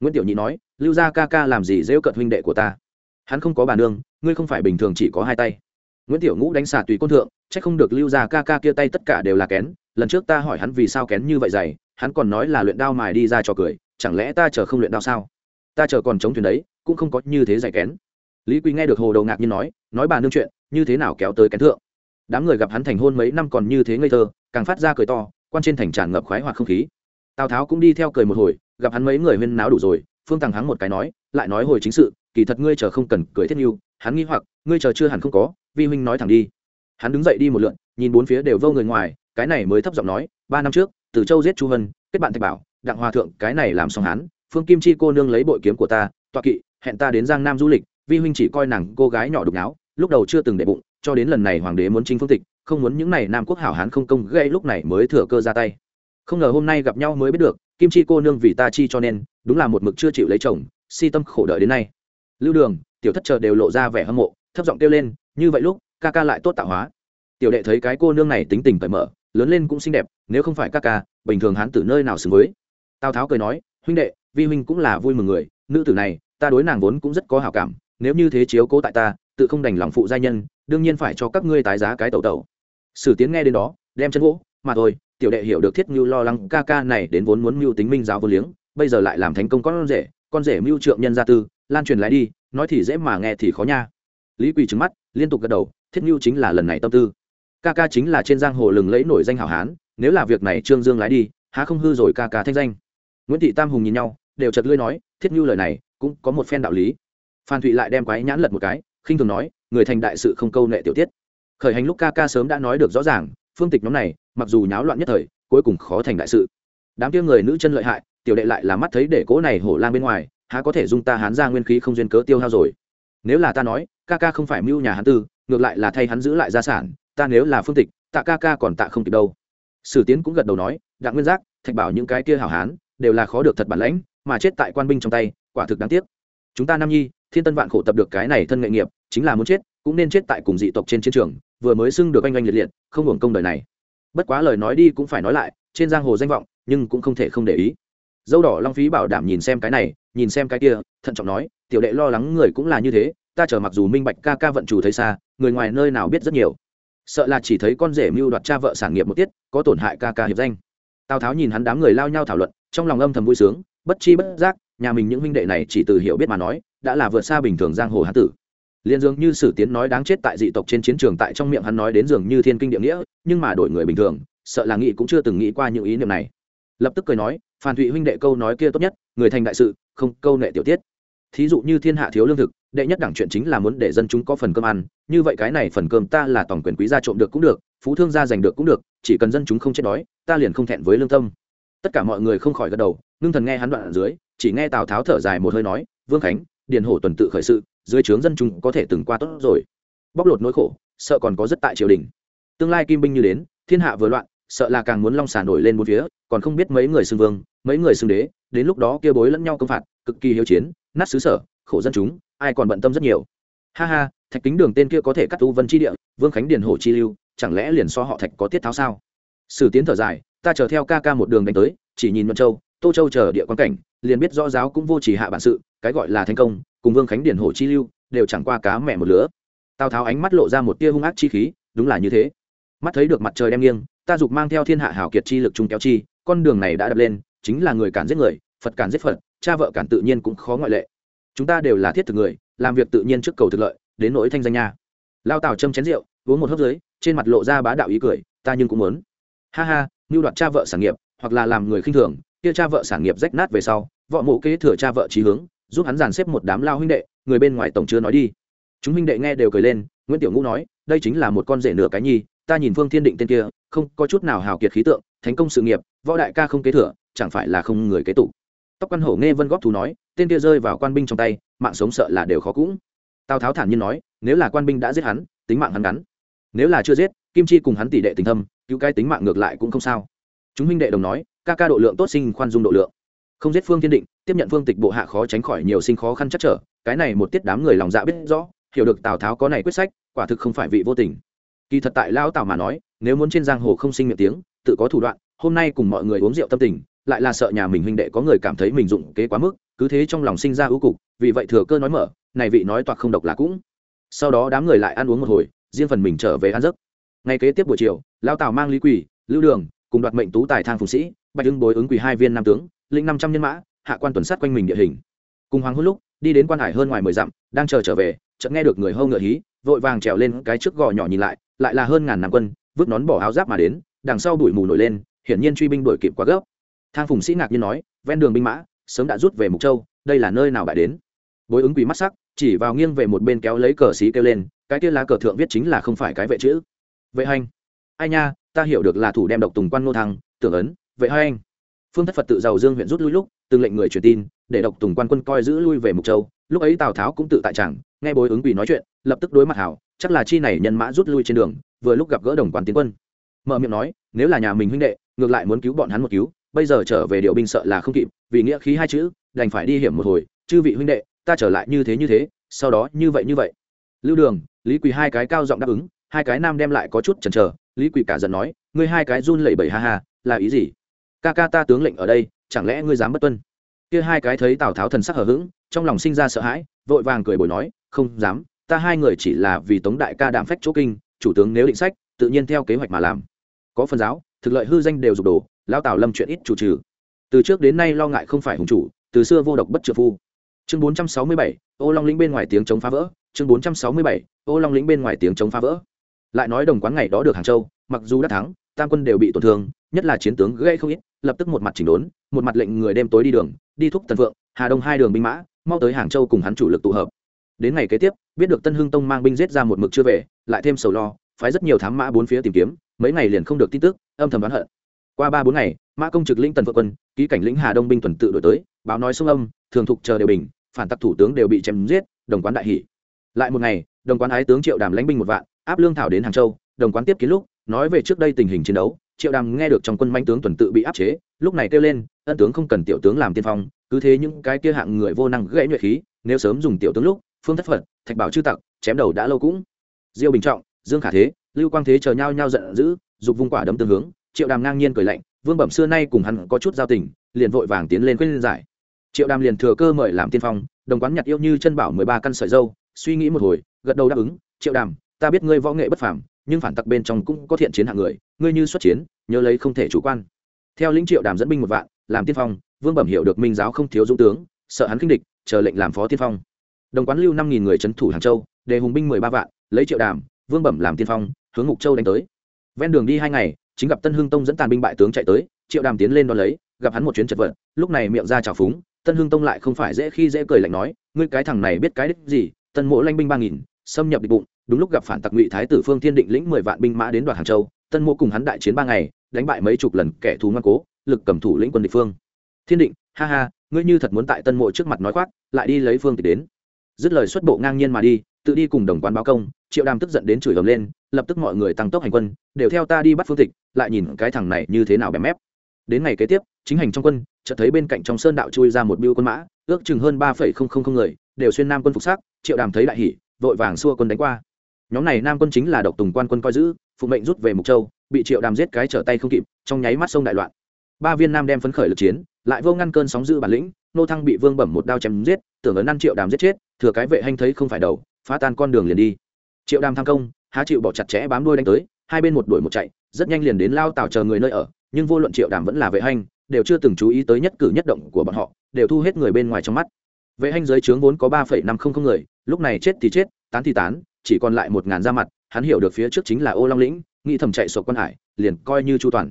Nguyễn tiểu nhị nói, lưu gia ca ca làm gì rêu cận huynh đệ của ta? Hắn không có bà nương, ngươi không phải bình thường chỉ có hai tay nguyễn tiểu ngũ đánh xả tùy côn thượng c h ắ c không được lưu ra ca ca kia tay tất cả đều là kén. Lần trước ta hỏi hắn vì sao kén như vậy dày, hắn còn nói là luyện đao mài đi ra cho cười, chẳng lẽ ta chờ không luyện đao sao? Ta chờ còn chống thuyền đấy, cũng không có như thế dày kén. Lý quý nghe được hồ đầu ngạc nhiên nói nói bà nương chuyện, như thế nào kéo tới kén thượng? Đám người gặp hắn thành hôn mấy năm còn như thế ngây thơ, càng phát ra cười to, quan trên thành tràn ngập khoái hoạt không khí. Tào tháo cũng đi theo cười một hồi, gặp hắn mấy người huyên náo đủ rồi, phương tàng hắng một cái nói, lại nói hồi chính sự, kỳ thật ngươi chờ không cần cười thiết nhiêu hắn nghi hoặc, ngươi chờ chưa hẳn không có vi huynh nói thẳng đi. Hắn đứng dậy đi một lượn nhìn bốn phía đều vô người ngoài cái này mới thấp giọng nói ba năm trước từ châu giết chu hân kết bạn thạch bảo đặng hòa thượng cái này làm xong hắn phương kim chi cô nương lấy bội kiếm của ta toa kỵ hẹn ta đến giang nam du lịch vi huynh chỉ coi nàng cô gái nhỏ đục ngáo, lúc đầu chưa từng để bụng cho đến lần này hoàng đế muốn chính phương tịch không muốn những này nam quốc hảo hán không công gây lúc này mới thừa cơ ra tay. Không ngờ hôm nay gặp nhau mới biết được kim chi cô nương vì ta chi cho nên đúng là một mực chưa chịu lấy chồng si tâm khổ đợi đến nay. Lưu đường tiểu thất chờ đều lộ ra vẻ hâm mộ thấp giọng kêu lên như vậy lúc, ca ca lại tốt tạo hóa. Tiểu đệ thấy cái cô nương này tính tình cởi mở, lớn lên cũng xinh đẹp, nếu không phải ca ca, bình thường hán tử nơi nào xứng với? Tào tháo cười nói, huynh đệ, vi huynh cũng là vui mừng người, nữ tử này, ta đối nàng vốn cũng rất có hảo cảm, nếu như thế chiếu cố tại ta, tự không đành lòng phụ gia nhân, đương nhiên phải cho các ngươi tái giá cái tẩu tẩu. Sử tiến nghe đến đó, đem chân gỗ mà thôi, tiểu đệ hiểu được thiết mưu lo lắng ca ca này đến vốn muốn mưu tính minh giáo vô liếng, bây giờ lại làm thành công con rể con rể mưu trượng nhân gia tư, lan truyền lại đi, nói thì dễ mà nghe thì khó nha. Lý quỳ trứng mắt liên tục gật đầu, thiết ngưu chính là lần này tâm tư. Ca ca chính là trên giang hồ lừng lẫy nổi danh hảo hán, nếu là việc này trương dương lái đi, há không hư rồi ca ca thanh danh. Nguyễn thị tam hùng nhìn nhau, đều chật lưỡi nói, thiết ngưu lời này cũng có một phen đạo lý. Phan thụy lại đem quái nhãn lật một cái, khinh thường nói, người thành đại sự không câu nệ tiểu tiết. Khởi hành lúc ca ca sớm đã nói được rõ ràng, phương tịch nhóm này, mặc dù nháo loạn nhất thời, cuối cùng khó thành đại sự. Đám kia người nữ chân lợi hại, tiểu đệ lại là mắt thấy để cố này hổ lang bên ngoài, há có thể dung ta hán ra nguyên khí không duyên cớ tiêu hao rồi. Nếu là ta nói ca ca không phải mưu nhà hán tư, ngược lại là thay hắn giữ lại gia sản, ta nếu là phương tịch, tạ ca ca còn tạ không kịp đâu. Sử tiến cũng gật đầu nói, đặng nguyên giác, thạch bảo những cái kia hảo hán, đều là khó được thật bản lãnh, mà chết tại quan binh trong tay, quả thực đáng tiếc. Chúng ta nam nhi, thiên tân vạn khổ tập được cái này thân nghệ nghiệp, chính là muốn chết, cũng nên chết tại cùng dị tộc trên chiến trường, vừa mới xưng được oanh oanh liệt liệt, không hưởng công đời này. Bất quá lời nói đi cũng phải nói lại, trên giang hồ danh vọng, nhưng cũng không thể không để ý. Dâu đỏ long phí bảo đảm nhìn xem cái này, nhìn xem cái kia, thận trọng nói, tiểu đệ lo lắng người cũng là như thế ta chờ mặc dù minh bạch ca ca vận chủ thấy xa, người ngoài nơi nào biết rất nhiều. Sợ là chỉ thấy con rể mưu đoạt cha vợ sản nghiệp một tiết, có tổn hại ca ca hiệp danh. Tào tháo nhìn hắn đám người lao nhau thảo luận, trong lòng âm thầm vui sướng, bất chi bất giác, nhà mình những huynh đệ này chỉ từ hiểu biết mà nói, đã là vượt xa bình thường giang hồ hán tử. Liền dường như sử tiến nói đáng chết tại dị tộc trên chiến trường tại trong miệng hắn nói đến dường như thiên kinh địa nghĩa, nhưng mà đổi người bình thường, sợ là nghĩ cũng chưa từng nghĩ qua những ý niệm này. Lập tức cười nói, phan thụy huynh đệ câu nói kia tốt nhất, người thành đại sự, không câu nệ tiểu tiết. Thí dụ như thiên hạ thiếu lương thực đệ nhất đẳng chuyện chính là muốn để dân chúng có phần cơm ăn, như vậy cái này phần cơm ta là tổng quyền quý gia trộm được cũng được, phú thương gia giành được cũng được, chỉ cần dân chúng không chết đói, ta liền không thẹn với lương tâm. Tất cả mọi người không khỏi gật đầu, ngưng thần nghe hắn đoạn ở dưới, chỉ nghe tào tháo thở dài một hơi nói, vương khánh, điền hổ tuần tự khởi sự, dưới trướng dân chúng có thể từng qua tốt rồi. Bóc lột nỗi khổ, sợ còn có rất tại triều đình. Tương lai kim binh như đến, thiên hạ vừa loạn, sợ là càng muốn long xà nổi lên một phía, còn không biết mấy người xưng vương, mấy người xưng đế, đến lúc đó kia bối lẫn nhau công phạt, cực kỳ hiếu chiến, nát xứ sở, khổ dân chúng ai còn bận tâm rất nhiều. Ha ha, thạch kính đường tên kia có thể cắt tu vân chi địa, vương khánh điền hồ chi lưu, chẳng lẽ liền so họ thạch có tiết tháo sao? Sử tiến thở dài, ta chờ theo ca ca một đường đánh tới, chỉ nhìn luận châu, tô châu chờ địa quan cảnh, liền biết rõ giáo cũng vô chỉ hạ bản sự, cái gọi là thành công, cùng vương khánh điền hồ chi lưu, đều chẳng qua cá mẹ một lứa. Tào tháo ánh mắt lộ ra một tia hung ác chi khí, đúng là như thế. Mắt thấy được mặt trời đem nghiêng, ta dục mang theo thiên hạ hảo kiệt chi lực trung kéo chi, con đường này đã đập lên, chính là người cản giết người, phật cản giết phật, cha vợ cản tự nhiên cũng khó ngoại lệ chúng ta đều là thiết thực người, làm việc tự nhiên trước cầu thực lợi, đến nỗi thanh danh nha. Lao tào châm chén rượu, uống một hớp dưới, trên mặt lộ ra bá đạo ý cười, ta nhưng cũng muốn. Ha ha, mưu đoạt cha vợ sản nghiệp, hoặc là làm người khinh thường, kia cha vợ sản nghiệp rách nát về sau, vợ mộ kế thừa cha vợ trí hướng, giúp hắn dàn xếp một đám lao huynh đệ, người bên ngoài tổng chưa nói đi. Chúng huynh đệ nghe đều cười lên, nguyễn tiểu ngũ nói, đây chính là một con rể nửa cái nhi, ta nhìn phương thiên định tên kia, không có chút nào hào kiệt khí tượng thành công sự nghiệp, võ đại ca không kế thừa, chẳng phải là không người kế tụ tóc quan hổ nghe vân góp thú nói, tên kia rơi vào quan binh trong tay, mạng sống sợ là đều khó cũng. Tào tháo thản nhiên nói, nếu là quan binh đã giết hắn, tính mạng hắn ngắn. Nếu là chưa giết, kim chi cùng hắn tỷ đệ tình thâm, cứu cái tính mạng ngược lại cũng không sao. Chúng huynh đệ đồng nói, ca ca độ lượng tốt sinh khoan dung độ lượng. Không giết phương thiên định, tiếp nhận phương tịch bộ hạ khó tránh khỏi nhiều sinh khó khăn chắc trở, cái này một tiết đám người lòng dạ biết rõ, hiểu được tào tháo có này quyết sách, quả thực không phải vị vô tình. Kỳ thật tại lão tào mà nói, nếu muốn trên giang hồ không sinh miệng tiếng, tự có thủ đoạn, hôm nay cùng mọi người uống rượu tâm tình lại là sợ nhà mình huynh đệ có người cảm thấy mình dụng kế quá mức, cứ thế trong lòng sinh ra ưu cục, vì vậy thừa cơ nói mở, này vị nói toạc không độc là cũng. Sau đó đám người lại ăn uống một hồi, riêng phần mình trở về ăn giấc. Ngay kế tiếp buổi chiều lao tào mang lý quỳ, lưu đường cùng đoạt mệnh tú tài thang phùng sĩ, bạch ưng bối ứng quỳ hai viên nam tướng, lĩnh năm trăm nhân mã, hạ quan tuần sát quanh mình địa hình. Cùng hoàng hôn lúc, đi đến quan hải hơn ngoài mười dặm, đang chờ trở về, chợt nghe được người hâu ngựa hí, vội vàng trèo lên cái trước gò nhỏ nhìn lại lại là hơn ngàn nam quân, vứt nón bỏ áo giáp mà đến, đằng sau đuổi mù nổi lên, hiển nhiên truy binh đuổi kịp quá gấp thang phùng sĩ ngạc nhiên nói, ven đường binh mã, sớm đã rút về mục châu, đây là nơi nào bại đến? Bối ứng quỷ mắt sắc, chỉ vào nghiêng về một bên kéo lấy cờ xí kêu lên, cái kia lá cờ thượng viết chính là không phải cái vệ chữ. Vệ hành. Ai nha, ta hiểu được là thủ đem độc tùng quan nô thăng, tưởng ấn, vệ hành phương thất phật tự giàu dương huyện rút lui lúc, từng lệnh người truyền tin, để độc tùng quan quân coi giữ lui về mục châu. Lúc ấy tào tháo cũng tự tại chẳng, nghe bối ứng quỷ nói chuyện, lập tức đối mặt hảo, chắc là chi này nhân mã rút lui trên đường, vừa lúc gặp gỡ đồng quan tiến quân. Mở miệng nói, nếu là nhà mình huynh đệ, ngược lại muốn cứu bọn hắn một cứu bây giờ trở về điều binh sợ là không kịp, vì nghĩa khí hai chữ, đành phải đi hiểm một hồi. Chư vị huynh đệ, ta trở lại như thế như thế, sau đó như vậy như vậy. Lưu đường, lý quỳ hai cái cao giọng đáp ứng, hai cái nam đem lại có chút chần chờ. Lý quỳ cả giận nói, ngươi hai cái run lẩy bẩy ha ha, là ý gì? Ca ca ta tướng lệnh ở đây, chẳng lẽ ngươi dám bất tuân? Kia hai cái thấy tào tháo thần sắc hở h ữ g trong lòng sinh ra sợ hãi, vội vàng cười bồi nói, không dám, ta hai người chỉ là vì tống đại ca đạm phách chỗ kinh, chủ tướng nếu định sách, tự nhiên theo kế hoạch mà làm. Có phần giáo, thực lợi hư danh đều dục đổ lao tào lâm chuyện ít chủ trừ. Từ trước đến nay lo ngại không phải hùng chủ, từ xưa vô độc bất trợ phu. Chương bốn trăm sáu mươi bảy, ô long lĩnh bên ngoài tiếng chống phá vỡ. Chương bốn trăm sáu mươi bảy, ô long lĩnh bên ngoài tiếng chống phá vỡ. Lại nói đồng quán ngày đó được hàng châu, mặc dù đã thắng, tam quân đều bị tổn thương, nhất là chiến tướng gây không ít, lập tức một mặt chỉnh đốn, một mặt lệnh người đêm tối đi đường, đi thúc tần phượng, hà đông hai đường binh mã, mau tới hàng châu cùng hắn chủ lực tụ hợp. Đến ngày kế tiếp, biết được tân hưng tông mang binh giết ra một mực chưa về, lại thêm sầu lo, phái rất nhiều thám mã bốn phía tìm kiếm, mấy ngày liền không được tin tức, âm thầm đoán hận qua ba bốn ngày, mã công trực lĩnh tần vượng quân, ký cảnh lĩnh hà đông binh tuần tự đổi tới, báo nói sông âm, thường thục chờ đều bình, phản tặc thủ tướng đều bị chém giết, đồng quán đại hỷ lại một ngày, đồng quán ái tướng triệu đàm lãnh binh một vạn, áp lương thảo đến hàng châu, đồng quán tiếp kiến lúc, nói về trước đây tình hình chiến đấu, triệu đàm nghe được trong quân manh tướng tuần tự bị áp chế, lúc này kêu lên, ân tướng không cần tiểu tướng làm tiên phong, cứ thế những cái kia hạng người vô năng gãy nhuệ khí, nếu sớm dùng tiểu tướng lúc, phương thất phật, thạch bảo chư tặc, chém đầu đã lâu cũng. Diêu bình trọng, dương khả thế, lưu quang thế chờ nhau nhau giận dữ, dục vung quả đấm tương hướng triệu đàm ngang nhiên cười lạnh, vương bẩm xưa nay cùng hắn có chút giao tình, liền vội vàng tiến lên khuyên giải. triệu đàm liền thừa cơ mời làm tiên phong, đồng quán nhặt yêu như chân bảo mười ba căn sợi dâu, suy nghĩ một hồi, gật đầu đáp ứng, triệu đàm, ta biết ngươi võ nghệ bất phàm, nhưng phản tặc bên trong cũng có thiện chiến hạng người, ngươi như xuất chiến, nhớ lấy không thể chủ quan. theo lĩnh triệu đàm dẫn binh một vạn, làm tiên phong, vương bẩm hiểu được minh giáo không thiếu dũng tướng, sợ hắn kinh địch, chờ lệnh làm phó tiên phong. đồng quán lưu năm nghìn người trấn thủ hàng châu, đề hùng binh mười ba vạn, lấy triệu đàm, vương bẩm làm tiên phong, hướng mục châu đánh tới. ven đường đi hai ngày chính gặp tân hưng tông dẫn tàn binh bại tướng chạy tới triệu đàm tiến lên đón lấy gặp hắn một chuyến chật vật lúc này miệng ra trào phúng tân hưng tông lại không phải dễ khi dễ cười lạnh nói ngươi cái thằng này biết cái đích gì tân mộ lanh binh ba nghìn xâm nhập địch bụng đúng lúc gặp phản tặc ngụy thái tử phương thiên định lĩnh mười vạn binh mã đến đoạt hàng châu tân mộ cùng hắn đại chiến ba ngày đánh bại mấy chục lần kẻ thù ngoan cố lực cầm thủ lĩnh quân địch phương thiên định ha ha ngươi như thật muốn tại tân mộ trước mặt nói khoác lại đi lấy phương tịch đến dứt lời xuất bộ ngang nhiên mà đi tự đi cùng đồng quán báo công triệu đàm tức giận đến chửi ầm lên, lập tức mọi người tăng tốc hành quân, đều theo ta đi bắt phương tịch, lại nhìn cái thằng này như thế nào bẻ mép. Đến ngày kế tiếp, chính hành trong quân, chợt thấy bên cạnh trong sơn đạo chui ra một biêu quân mã, ước chừng hơn ba phẩy không không không người, đều xuyên nam quân phục sắc, triệu đàm thấy đại hỉ, vội vàng xua quân đánh qua. Nhóm này nam quân chính là độc tùng quan quân coi giữ phụ mệnh rút về mục châu, bị triệu đàm giết cái trở tay không kịp, trong nháy mắt sông đại loạn. Ba viên nam đem phấn khởi lực chiến, lại vô ngăn cơn sóng dữ bản lĩnh, nô thăng bị vương bẩm một đao chém giết, tưởng ấn ăn triệu đàm giết chết, thừa cái vệ hanh thấy không phải đầu, phá tan con đường liền đi triệu đàm tham công, há chịu bỏ chặt chẽ bám đuôi đánh tới, hai bên một đuổi một chạy, rất nhanh liền đến lao tàu chờ người nơi ở, nhưng vô luận triệu đàm vẫn là vệ hanh, đều chưa từng chú ý tới nhất cử nhất động của bọn họ, đều thu hết người bên ngoài trong mắt. Vệ hanh giới trướng vốn có ba phẩy năm không không người, lúc này chết thì chết, tán thì tán, chỉ còn lại một ngàn ra mặt, hắn hiểu được phía trước chính là ô long lĩnh, nghĩ thầm chạy sổ quân hải, liền coi như chu toàn.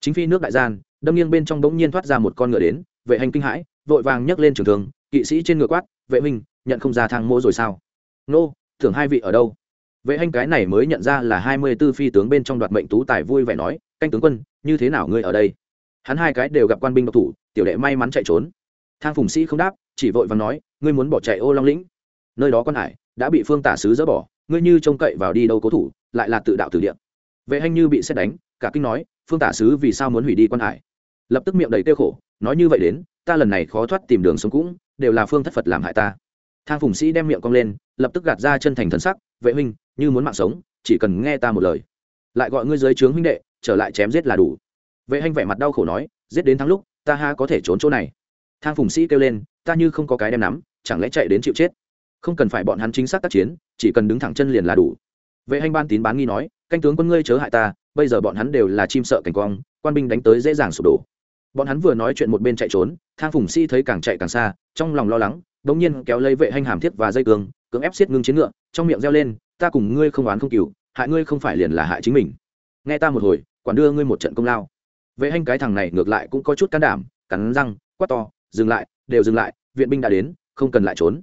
Chính phi nước đại gian, đâm nghiêng bên trong bỗng nhiên thoát ra một con ngựa đến, vệ hành kinh hãi, vội vàng nhấc lên trường thường kỵ sĩ trên ngựa quát, vệ minh nhận không ra thang mỗ rồi sao? Nô, thưởng hai vị ở đâu? Vệ hành cái này mới nhận ra là hai mươi b ố phi tướng bên trong đoạt mệnh tú tài vui vẻ nói, canh tướng quân, như thế nào ngươi ở đây? Hắn hai cái đều gặp quan binh độc thủ, tiểu đệ may mắn chạy trốn. Thang phùng sĩ không đáp, chỉ vội và nói, ngươi muốn bỏ chạy ô long lĩnh. Nơi đó con hải đã bị phương tả sứ dỡ bỏ, ngươi như trông cậy vào đi đâu cố thủ, lại là tự đạo tử điện vệ hành như bị xét đánh, cả kinh nói, phương tả sứ vì sao muốn hủy đi quan hải? Lập tức miệng đầy tiêu khổ, nói như vậy đến, ta lần này khó thoát tìm đường sống cũng, đều là phương thất phật làm hại ta thang phùng sĩ đem miệng cong lên, lập tức gạt ra chân thành thân sắc, vệ huynh, như muốn mạng sống, chỉ cần nghe ta một lời. Lại gọi ngươi dưới trướng huynh đệ, trở lại chém giết là đủ. Vệ hanh vẻ mặt đau khổ nói, giết đến thắng lúc, ta ha có thể trốn chỗ này. Thang phùng sĩ kêu lên, ta như không có cái đem nắm, chẳng lẽ chạy đến chịu chết? Không cần phải bọn hắn chính xác tác chiến, chỉ cần đứng thẳng chân liền là đủ. Vệ hanh ban tín bán nghi nói, canh tướng quân ngươi chớ hại ta, bây giờ bọn hắn đều là chim sợ cảnh quang, quan binh đánh tới dễ dàng sụp đổ. Bọn hắn vừa nói chuyện một bên chạy trốn, thang phùng sĩ thấy càng chạy càng xa, trong lòng lo lắng đ nhiên kéo lấy vệ hành hàm thiết và dây cương, cưỡng ép xiết ngưng chiến ngựa, trong miệng reo lên, ta cùng ngươi không oán không cừu, hại ngươi không phải liền là hại chính mình. Nghe ta một hồi, quản đưa ngươi một trận công lao. Vệ hành cái thằng này ngược lại cũng có chút can đảm, cắn răng, quát to, dừng lại, đều dừng lại, viện binh đã đến, không cần lại trốn.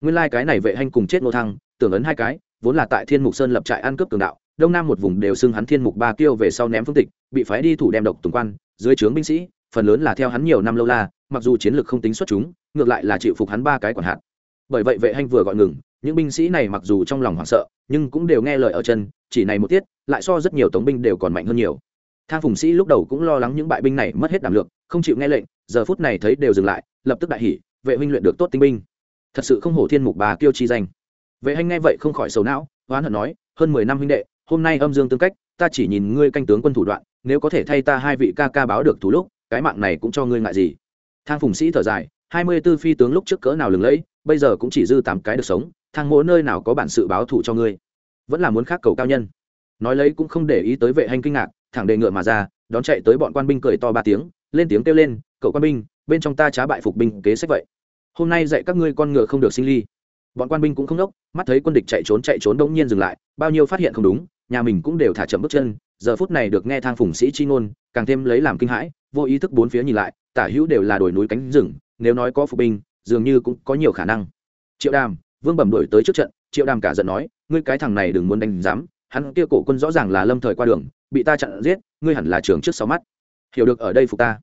Nguyên lai cái này vệ hành cùng chết nô thăng, tưởng ấn hai cái, vốn là tại thiên mục sơn lập trại ăn cướp tường đạo, đông nam một vùng đều xưng hắn thiên mục ba kiêu về sau ném phương tịch, bị phái đi thủ đem độc tùng quan, dưới trướng binh sĩ, phần lớn là theo hắn nhiều năm lâu la mặc dù chiến lược không tính xuất chúng, ngược lại là chịu phục hắn ba cái quản hạt. Bởi vậy vệ hanh vừa gọi ngừng, những binh sĩ này mặc dù trong lòng hoảng sợ, nhưng cũng đều nghe lời ở chân, chỉ này một tiết, lại so rất nhiều tống binh đều còn mạnh hơn nhiều. Thang phùng sĩ lúc đầu cũng lo lắng những bại binh này mất hết đảm lượng, không chịu nghe lệnh, giờ phút này thấy đều dừng lại, lập tức đại hỉ, vệ huynh luyện được tốt tinh binh. Thật sự không hổ thiên mục bà kiêu chi danh. Vệ hanh nghe vậy không khỏi sầu não hoán hận nói, hơn mười năm huynh đệ, hôm nay âm dương tương cách, ta chỉ nhìn ngươi canh tướng quân thủ đoạn, nếu có thể thay ta hai vị ca ca báo được thủ lúc, cái mạng này cũng cho ngươi ngại gì thang phùng sĩ thở dài, hai mươi b ố phi tướng lúc trước cỡ nào lừng lẫy, bây giờ cũng chỉ dư tám cái được sống, thang mỗ nơi nào có bản sự báo thù cho ngươi? Vẫn là muốn khác cầu cao nhân. Nói lấy cũng không để ý tới vệ hành kinh ngạc, thẳng đề ngựa mà ra, đón chạy tới bọn quan binh cười to ba tiếng, lên tiếng kêu lên, cậu quan binh, bên trong ta trá bại phục binh kế sách vậy. Hôm nay dạy các ngươi con ngựa không được sinh ly. Bọn quan binh cũng không đốc, mắt thấy quân địch chạy trốn chạy trốn đông nhiên dừng lại, bao nhiêu phát hiện không đúng, nhà mình cũng đều thả chậm bước chân, giờ phút này được nghe thang phùng sĩ chi ngôn, càng thêm lấy làm kinh hãi, vô ý thức bốn phía nhìn lại tả hữu đều là đồi núi cánh rừng, nếu nói có phục binh, dường như cũng có nhiều khả năng. Triệu đàm, vương bẩm đổi tới trước trận, triệu đàm cả giận nói, ngươi cái thằng này đừng muốn đánh giám, hắn kia cổ quân rõ ràng là lâm thời qua đường, bị ta chặn giết, ngươi hẳn là trường trước sáu mắt. Hiểu được ở đây phục ta.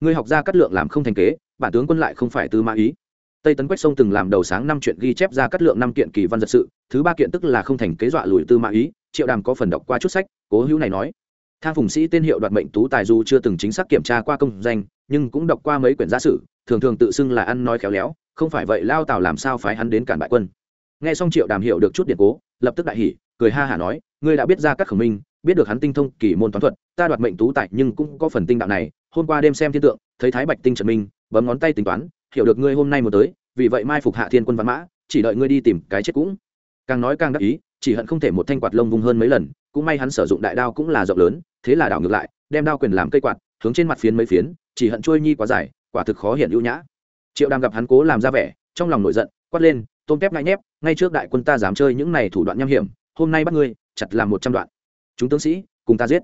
Ngươi học ra cắt lượng làm không thành kế, bản tướng quân lại không phải tư mã ý. Tây tấn quách sông từng làm đầu sáng năm chuyện ghi chép ra cắt lượng năm kiện kỳ văn giật sự, thứ ba kiện tức là không thành kế dọa lùi tư mã ý. Triệu đàm có phần đọc qua chút sách, cố hữu này nói thang phùng sĩ tên hiệu đoạt mệnh tú tài dù chưa từng chính xác kiểm tra qua công danh, nhưng cũng đọc qua mấy quyển gia sử, thường thường tự xưng là ăn nói khéo léo, không phải vậy lao tào làm sao phái hắn đến cản bại quân. Nghe xong triệu đàm hiểu được chút điện cố, lập tức đại hỉ, cười ha hả nói, ngươi đã biết ra các khẩu minh, biết được hắn tinh thông kỳ môn toán thuật, ta đoạt mệnh tú tại nhưng cũng có phần tinh đạo này, hôm qua đêm xem thiên tượng, thấy thái bạch tinh trần minh, bấm ngón tay tính toán, hiểu được ngươi hôm nay một tới, vì vậy mai phục hạ thiên quân văn mã, chỉ đợi ngươi đi tìm cái chết cũng. Càng nói càng đắc ý, chỉ hận không thể một thanh quạt lông vung hơn mấy lần, cũng may hắn sử dụng đại đao cũng là rộng lớn thế là đảo ngược lại, đem đao quyền làm cây quạt, hướng trên mặt phiến mấy phiến, chỉ hận trôi nhi quá dài, quả thực khó hiện ưu nhã. Triệu đàm gặp hắn cố làm ra vẻ, trong lòng nổi giận, quát lên, tôm tép ngại nhép, ngay trước đại quân ta dám chơi những này thủ đoạn nham hiểm, hôm nay bắt ngươi, chặt làm một trăm đoạn. Chúng tướng sĩ, cùng ta giết.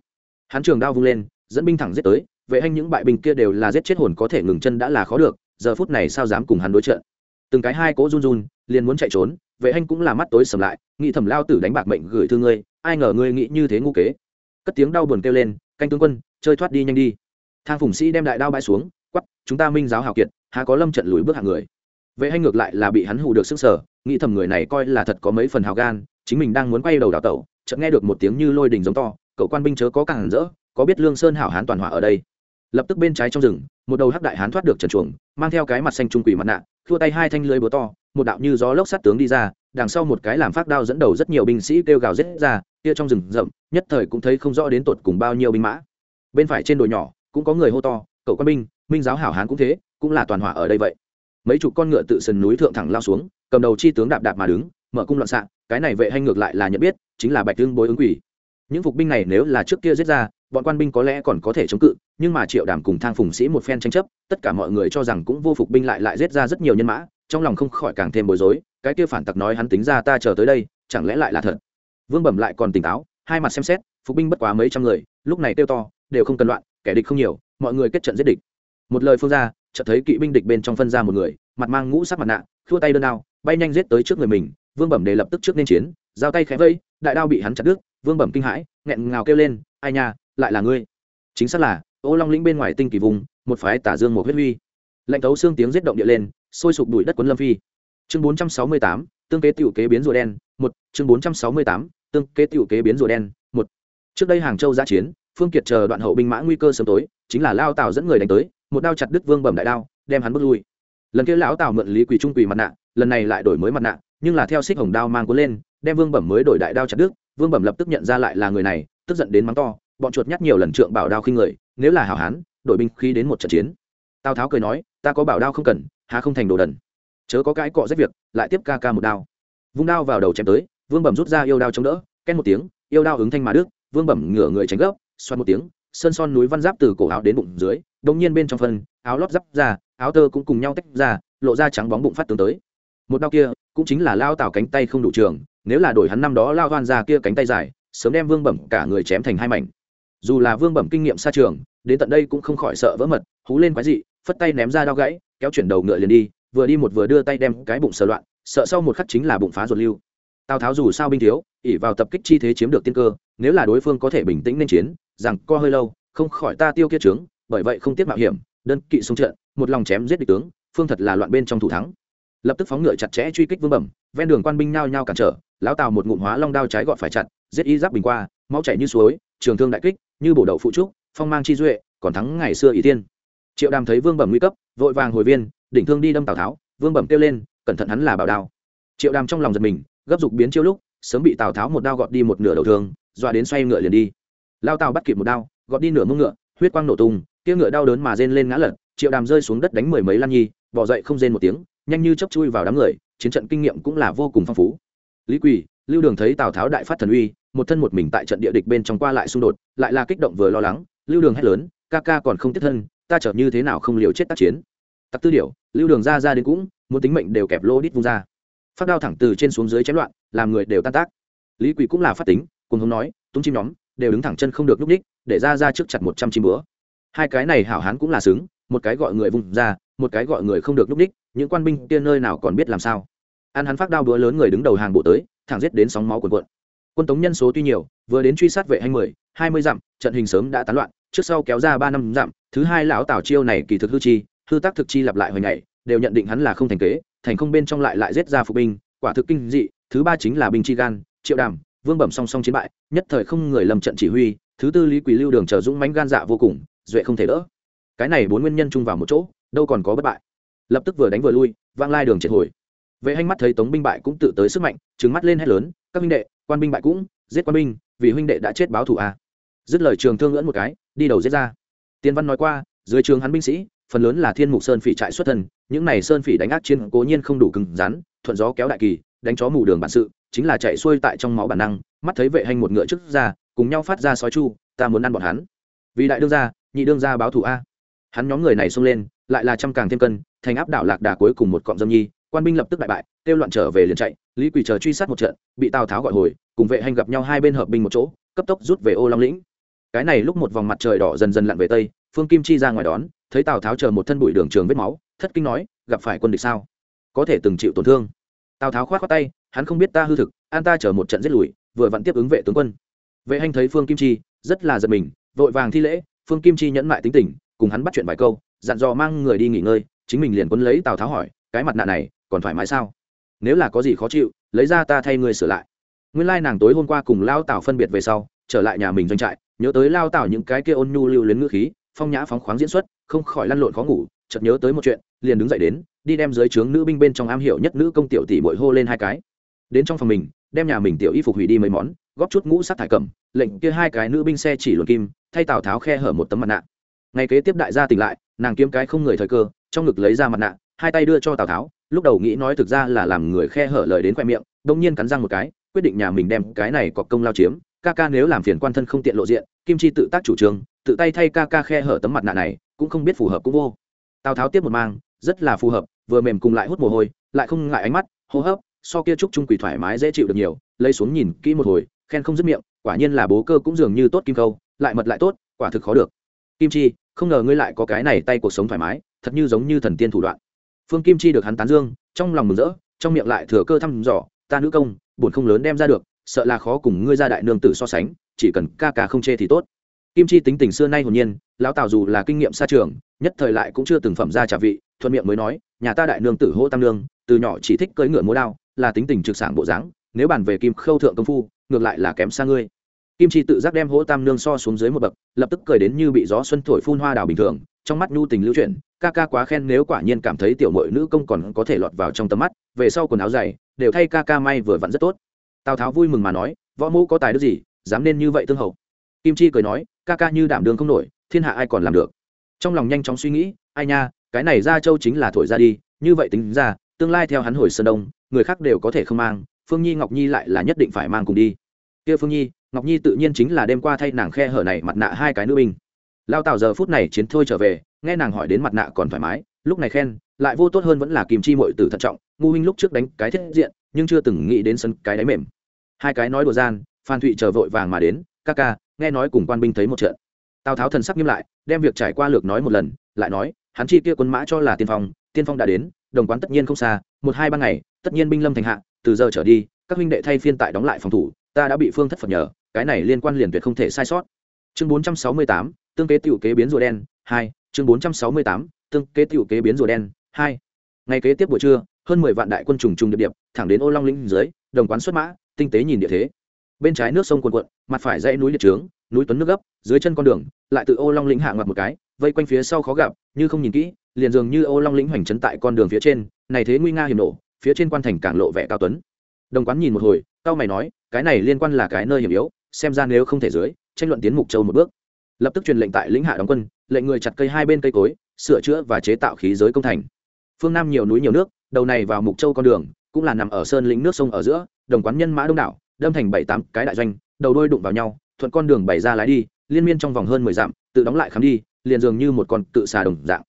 Hắn trường đao vung lên, dẫn binh thẳng giết tới, vệ anh những bại binh kia đều là giết chết hồn có thể ngừng chân đã là khó được, giờ phút này sao dám cùng hắn đối trận? Từng cái hai cố run run, liền muốn chạy trốn, vệ anh cũng là mắt tối sầm lại, nghĩ thầm lao tử đánh bạc mệnh gửi thư ngươi, ai ngờ ngươi nghĩ như thế ngu kế cất tiếng đau buồn kêu lên, canh tướng quân, chơi thoát đi nhanh đi. Thang phùng sĩ đem đại đao bãi xuống quắp chúng ta minh giáo hào kiệt, há có lâm trận lùi bước hạng người? Vệ hay ngược lại là bị hắn hù được sức sở nghĩ thầm người này coi là thật có mấy phần hào gan, chính mình đang muốn quay đầu đào tẩu, chợt nghe được một tiếng như lôi đình giống to, cậu quan binh chớ có càng rỡ, có biết lương sơn hảo hán toàn hỏa ở đây. Lập tức bên trái trong rừng, một đầu hắc đại hán thoát được trần chuồng, mang theo cái mặt xanh trung quỷ mặt nạ, thua tay hai thanh lưới búa to, một đạo như gió lốc sát tướng đi ra, đằng sau một cái làm phát đao dẫn đầu rất nhiều binh sĩ kêu gào rết ra kia trong rừng rậm, nhất thời cũng thấy không rõ đến tột cùng bao nhiêu binh mã. Bên phải trên đồi nhỏ, cũng có người hô to, cậu quan binh, minh giáo hảo hán cũng thế, cũng là toàn hỏa ở đây vậy. Mấy chục con ngựa tự sườn núi thượng thẳng lao xuống, cầm đầu chi tướng đạp đạp mà đứng, mở cung loạn xạ, cái này vệ hay ngược lại là nhận biết, chính là bạch tương bối ứng quỷ. Những phục binh này nếu là trước kia giết ra, bọn quan binh có lẽ còn có thể chống cự, nhưng mà triệu đàm cùng thang phùng sĩ một phen tranh chấp, tất cả mọi người cho rằng cũng vô phục binh lại lại giết ra rất nhiều nhân mã, trong lòng không khỏi càng thêm bối rối, cái kia phản tặc nói hắn tính ra ta chờ tới đây, chẳng lẽ lại là thật? Vương bẩm lại còn tỉnh táo, hai mặt xem xét, phục binh bất quá mấy trăm người, lúc này kêu to, đều không cần loạn, kẻ địch không nhiều, mọi người kết trận giết địch. Một lời phương ra, chợt thấy kỵ binh địch bên trong phân ra một người, mặt mang ngũ sắc mặt nạ thua tay đơn đao, bay nhanh giết tới trước người mình, vương bẩm đề lập tức trước nên chiến, giao tay khẽ vây, đại đao bị hắn chặt đứt, vương bẩm kinh hãi, nghẹn ngào kêu lên, ai nha, lại là ngươi? Chính xác là, ô long lĩnh bên ngoài tinh kỳ vùng, một phái tả dương một huyết huy. Lệnh thấu xương tiếng giết động địa lên, sôi sụp đuổi đất quấn lâm phi. Chương bốn trăm sáu mươi tám, tương kế tiểu kế biến rùa đen, một, chương bốn trăm sáu mươi tám tương kế tiểu kế biến rùa đen, một. Trước đây hàng châu giã chiến, phương kiệt chờ đoạn hậu binh mã nguy cơ sớm tối, chính là lao tào dẫn người đánh tới, một đao chặt đứt vương bẩm đại đao, đem hắn bước lui. Lần kia lão tào mượn lý quỳ trung quỳ mặt nạ, lần này lại đổi mới mặt nạ, nhưng là theo xích hồng đao mang cuốn lên, đem vương bẩm mới đổi đại đao chặt đứt, vương bẩm lập tức nhận ra lại là người này, tức giận đến mắng to, bọn chuột nhắc nhiều lần trượng bảo đao khi người, nếu là hảo hán, đội binh khi đến một trận chiến. Tào tháo cười nói, ta có bảo đao không cần, há không thành đồ đần. Chớ có cái cọ rách việc, lại tiếp ca ca một đao. Vung đao vào đầu chém tới vương bẩm rút ra yêu đao chống đỡ ken một tiếng, yêu đao ứng thanh mà đức vương bẩm ngửa người tránh gốc xoan một tiếng, sơn son núi văn giáp từ cổ áo đến bụng dưới đông nhiên bên trong phân, áo lót giáp ra, áo tơ cũng cùng nhau tách ra, lộ ra trắng bóng bụng phát tướng tới. Một đao kia cũng chính là lao tào cánh tay không đủ trường, nếu là đổi hắn năm đó lao hoan ra kia cánh tay dài, sớm đem vương bẩm cả người chém thành hai mảnh. Dù là vương bẩm kinh nghiệm xa trường, đến tận đây cũng không khỏi sợ vỡ mật, hú lên quái dị, phất tay ném ra đao gãy, kéo chuyển đầu ngựa liền đi, vừa đi một vừa đưa tay đem cái bụng sờ loạn, sợ sau một khắc chính là bụng phá ruột lưu tào tháo dù sao binh thiếu ỉ vào tập kích chi thế chiếm được tiên cơ, nếu là đối phương có thể bình tĩnh nên chiến, rằng co hơi lâu, không khỏi ta tiêu kiết trướng bởi vậy không tiếc mạo hiểm, đơn kỵ xuống trận, một lòng chém giết địch tướng, phương thật là loạn bên trong thủ thắng. Lập tức phóng ngựa chặt chẽ truy kích vương bẩm, ven đường quan binh nhao nhao cản trở, lão tào một ngụm hóa long đao trái gọn phải chặt, giết y giáp bình qua, máu chảy như suối, trường thương đại kích, như bổ đậu phụ trúc, phong mang chi duệ, còn thắng ngày xưa ý tiên. Triệu đàm thấy vương bẩm nguy cấp, vội vàng hồi viên, đỉnh thương đi đâm tào tháo, vương bẩm kêu lên, cẩn thận hắn là bảo đao. Triệu đàm trong lòng giật mình gấp dục biến chiêu lúc, sớm bị tào tháo một đao gọt đi một nửa đầu thường dọa đến xoay ngựa liền đi. Lao tào bắt kịp một đao, gọt đi nửa mông ngựa, huyết quang nổ tung, kia ngựa đau đớn mà rên lên ngã lật, triệu đàm rơi xuống đất đánh mười mấy lan nhi, bỏ dậy không rên một tiếng, nhanh như chấp chui vào đám người, chiến trận kinh nghiệm cũng là vô cùng phong phú. Lý quỳ, lưu đường thấy tào tháo đại phát thần uy, một thân một mình tại trận địa địch bên trong qua lại xung đột, lại là kích động vừa lo lắng, lưu đường hét lớn, ca ca còn không tiếp thân, ta chở như thế nào không liều chết tác chiến? Tặc tư điệu lưu đường ra ra đến cũng, muốn tính mệnh đều kẹp lô đít vung ra phát đao thẳng từ trên xuống dưới chém loạn, làm người đều tan tác. Lý quỳ cũng là phát tính cùng hống nói tung chim nhóm, đều đứng thẳng chân không được núp ních, để ra ra trước chặt một trăm chim bữa. Hai cái này hảo hán cũng là xứng, một cái gọi người vùng ra, một cái gọi người không được núp ních, những quan binh kia nơi nào còn biết làm sao. Ăn hắn phát đao đũa lớn người đứng đầu hàng bộ tới, thẳng giết đến sóng máu cuồn cuộn. Quân tống nhân số tuy nhiều, vừa đến truy sát vệ hai mươi hai mươi dặm, trận hình sớm đã tán loạn, trước sau kéo ra ba năm dặm, thứ hai lão tào chiêu này kỳ thực hư chi, hư tác thực chi lặp lại hồi ngày đều nhận định hắn là không thành kế, thành không bên trong lại lại giết ra phục binh, quả thực kinh dị, thứ ba chính là binh chi gan, triệu đàm, vương bẩm song song chiến bại, nhất thời không người lầm trận chỉ huy, thứ tư lý quỳ lưu đường chờ dũng mánh gan dạ vô cùng, duệ không thể đỡ. Cái này bốn nguyên nhân chung vào một chỗ, đâu còn có bất bại. Lập tức vừa đánh vừa lui, vang lai đường triệt hồi. Vệ hanh mắt thấy tống binh bại cũng tự tới sức mạnh, trừng mắt lên hét lớn, các huynh đệ, quan binh bại cũng, giết quan binh, vì huynh đệ đã chết báo thù a à. dứt lời trường thương ngưỡng một cái, đi đầu giết ra. Tiên văn nói qua, dưới trường hắn binh sĩ, phần lớn là thiên mục sơn phỉ trại xuất thân những này sơn phỉ đánh ác chiến cố nhiên không đủ cứng rắn, thuận gió kéo đại kỳ, đánh chó mù đường bản sự, chính là chạy xuôi tại trong máu bản năng, mắt thấy vệ hành một ngựa trước ra, cùng nhau phát ra sói chu, ta muốn ăn bọn hắn. Vì đại đương gia, nhị đương gia báo thù a. Hắn nhóm người này xông lên, lại là trăm càng thêm cân, thành áp đảo lạc đà cuối cùng một cọng dâm nhi, quan binh lập tức đại bại, kêu loạn trở về liền chạy, lý quỳ chờ truy sát một trận, bị tào tháo gọi hồi, cùng vệ hành gặp nhau hai bên hợp binh một chỗ, cấp tốc rút về ô long lĩnh. Cái này lúc một vòng mặt trời đỏ dần dần lặn về tây, phương kim chi ra ngoài đón thấy tào tháo chờ một thân bụi đường trường vết máu thất kinh nói gặp phải quân địch sao có thể từng chịu tổn thương tào tháo khoát khoát tay hắn không biết ta hư thực an ta chở một trận giết lùi vừa vặn tiếp ứng vệ tướng quân vệ hành thấy phương kim chi rất là giật mình vội vàng thi lễ phương kim chi nhẫn mại tính tình cùng hắn bắt chuyện vài câu dặn dò mang người đi nghỉ ngơi chính mình liền quân lấy tào tháo hỏi cái mặt nạ này còn thoải mái sao nếu là có gì khó chịu lấy ra ta thay người sửa lại nguyên lai nàng tối hôm qua cùng lao tào phân biệt về sau trở lại nhà mình doanh trại nhớ tới lao tào những cái kia ôn nhu lưu luyến ngữ khí phong nhã phóng khoáng diễn xuất, không khỏi lăn lộn khó ngủ, chợt nhớ tới một chuyện, liền đứng dậy đến, đi đem dưới trướng nữ binh bên trong am hiểu nhất nữ công tiểu tỷ bội hô lên hai cái. Đến trong phòng mình, đem nhà mình tiểu y phục hủy đi mấy món, góp chút ngũ sắc thải cẩm, lệnh kia hai cái nữ binh xe chỉ luồn kim, thay tào tháo khe hở một tấm mặt nạ. Ngày kế tiếp đại gia tỉnh lại, nàng kiếm cái không người thời cơ, trong ngực lấy ra mặt nạ, hai tay đưa cho tào tháo, lúc đầu nghĩ nói thực ra là làm người khe hở lời đến khoe miệng đông nhiên cắn răng một cái, quyết định nhà mình đem cái này có công lao chiếm, ca ca nếu làm phiền quan thân không tiện lộ diện, kim chi tự tác chủ trương tự tay thay ca ca khe hở tấm mặt nạ này, cũng không biết phù hợp cũng vô. Tào tháo tiếp một mang, rất là phù hợp, vừa mềm cùng lại hút mồ hôi, lại không ngại ánh mắt, hô hấp, so kia trúc trung quỳ thoải mái dễ chịu được nhiều, lấy xuống nhìn kỹ một hồi, khen không dứt miệng, quả nhiên là bố cơ cũng dường như tốt kim câu lại mật lại tốt, quả thực khó được. Kim chi, không ngờ ngươi lại có cái này tay cuộc sống thoải mái, thật như giống như thần tiên thủ đoạn. Phương kim chi được hắn tán dương, trong lòng mừng rỡ, trong miệng lại thừa cơ thăm dò, ta nữ công, buồn không lớn đem ra được, sợ là khó cùng ngươi ra đại nương tử so sánh, chỉ cần ca ca không chê thì tốt kim chi tính tình xưa nay hồn nhiên, lão tào dù là kinh nghiệm xa trường, nhất thời lại cũng chưa từng phẩm ra trả vị, thuận miệng mới nói, nhà ta đại nương tử hô tam nương, từ nhỏ chỉ thích cưỡi ngựa múa đao, là tính tình trực sảng bộ dáng, nếu bàn về kim khâu thượng công phu, ngược lại là kém xa ngươi. Kim chi tự giác đem hỗ tam nương so xuống dưới một bậc, lập tức cười đến như bị gió xuân thổi phun hoa đào bình thường, trong mắt nhu tình lưu chuyển, ca ca quá khen nếu quả nhiên cảm thấy tiểu mội nữ công còn có thể lọt vào trong tầm mắt, về sau quần áo dày, đều thay ca ca may vừa vặn rất tốt. Tào tháo vui mừng mà nói, võ mẫu có tài đức gì, dám nên như vậy tương hậu? Kim chi cười nói, ca ca như đảm đường không nổi, thiên hạ ai còn làm được? Trong lòng nhanh chóng suy nghĩ, ai nha, cái này ra châu chính là thổi ra đi, như vậy tính ra, tương lai theo hắn hồi sơn đông, người khác đều có thể không mang, phương nhi, ngọc nhi lại là nhất định phải mang cùng đi. Kia phương nhi, ngọc nhi tự nhiên chính là đêm qua thay nàng khe hở này mặt nạ hai cái nữ binh. Lao tào giờ phút này chiến thôi trở về, nghe nàng hỏi đến mặt nạ còn thoải mái, lúc này khen, lại vô tốt hơn vẫn là kìm chi mội tử thận trọng, ngu huynh lúc trước đánh cái thiết diện, nhưng chưa từng nghĩ đến sân cái đáy mềm. Hai cái nói đùa gian, phan thụy chờ vội vàng mà đến, ca ca nghe nói cùng quan binh thấy một trận. Tào tháo thần sắc nghiêm lại, đem việc trải qua lược nói một lần, lại nói, hắn chi kia quân mã cho là tiên phong tiên phong đã đến, đồng quán tất nhiên không xa, một hai ba ngày, tất nhiên binh lâm thành hạ, từ giờ trở đi, các huynh đệ thay phiên tại đóng lại phòng thủ, ta đã bị phương thất phật nhờ, cái này liên quan liền tuyệt không thể sai sót. Chương bốn trăm sáu mươi tám, tương kế tiểu kế biến rùa đen, hai, chương bốn trăm sáu mươi tám, tương kế tiểu kế biến rùa đen, hai. Ngày kế tiếp buổi trưa, hơn mười vạn đại quân trùng trùng điệp điệp, thẳng đến ô long lĩnh dưới, đồng quán xuất mã, tinh tế nhìn địa thế bên trái nước sông cuồn cuộn, mặt phải dãy núi liệt trướng, núi tuấn nước gấp, dưới chân con đường, lại từ ô long lĩnh hạ ngoặt một cái, vây quanh phía sau khó gặp, như không nhìn kỹ, liền dường như ô long lĩnh hoành trấn tại con đường phía trên, này thế nguy nga hiểm nổ, phía trên quan thành cảng lộ vẻ cao tuấn. Đồng quán nhìn một hồi, cao mày nói, cái này liên quan là cái nơi hiểm yếu, xem ra nếu không thể dưới, tranh luận tiến mục châu một bước. Lập tức truyền lệnh tại lĩnh hạ đóng quân, lệnh người chặt cây hai bên cây cối, sửa chữa và chế tạo khí giới công thành. Phương nam nhiều núi nhiều nước, đầu này vào mục châu con đường, cũng là nằm ở sơn lĩnh nước sông ở giữa, đồng quán nhân mã đông đảo đâm thành bảy tám cái đại doanh đầu đôi đụng vào nhau thuận con đường bày ra lái đi liên miên trong vòng hơn mười dặm tự đóng lại khám đi liền dường như một con tự xà đồng dạng.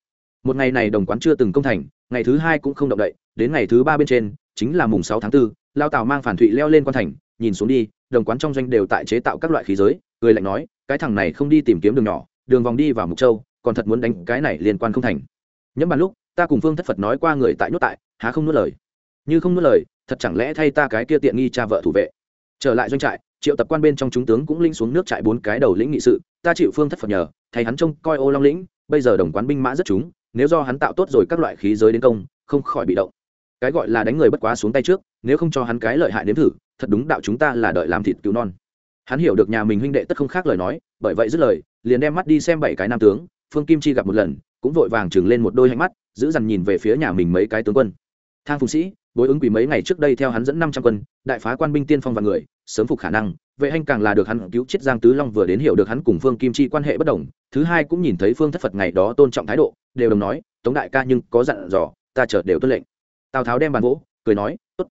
Một ngày này đồng quán chưa từng công thành ngày thứ hai cũng không động đậy đến ngày thứ ba bên trên chính là mùng sáu tháng 4, lao tào mang phản thụy leo lên quan thành nhìn xuống đi đồng quán trong doanh đều tại chế tạo các loại khí giới người lạnh nói cái thằng này không đi tìm kiếm đường nhỏ đường vòng đi vào mục châu còn thật muốn đánh cái này liên quan không thành. Nhẫm bàn lúc ta cùng phương thất phật nói qua người tại nhốt tại há không nuốt lời. Như không nuốt lời thật chẳng lẽ thay ta cái kia tiện nghi cha vợ thủ vệ? Trở lại doanh trại, triệu tập quan bên trong chúng tướng cũng linh xuống nước trại bốn cái đầu lĩnh nghị sự. Ta chịu phương thất phật nhờ thay hắn trông coi ô long lĩnh, bây giờ đồng quán binh mã rất chúng, nếu do hắn tạo tốt rồi các loại khí giới đến công, không khỏi bị động. Cái gọi là đánh người bất quá xuống tay trước, nếu không cho hắn cái lợi hại nếm thử, thật đúng đạo chúng ta là đợi làm thịt cứu non. Hắn hiểu được nhà mình huynh đệ tất không khác lời nói, bởi vậy dứt lời, liền đem mắt đi xem bảy cái nam tướng, phương kim chi gặp một lần, cũng vội vàng chừng lên một đôi hạnh mắt, giữ dằn nhìn về phía nhà mình mấy cái tướng quân. Thang phùng sĩ bối ứng quỷ mấy ngày trước đây theo hắn dẫn năm trăm quân, đại phá quan binh tiên phong và người, sớm phục khả năng, vệ hành càng là được hắn cứu chết giang tứ long vừa đến hiểu được hắn cùng phương kim chi quan hệ bất đồng, thứ hai cũng nhìn thấy phương thất phật ngày đó tôn trọng thái độ, đều đồng nói, tống đại ca nhưng có dặn dò, ta chợt đều tuân lệnh. Tào tháo đem bàn gỗ cười nói, tốt.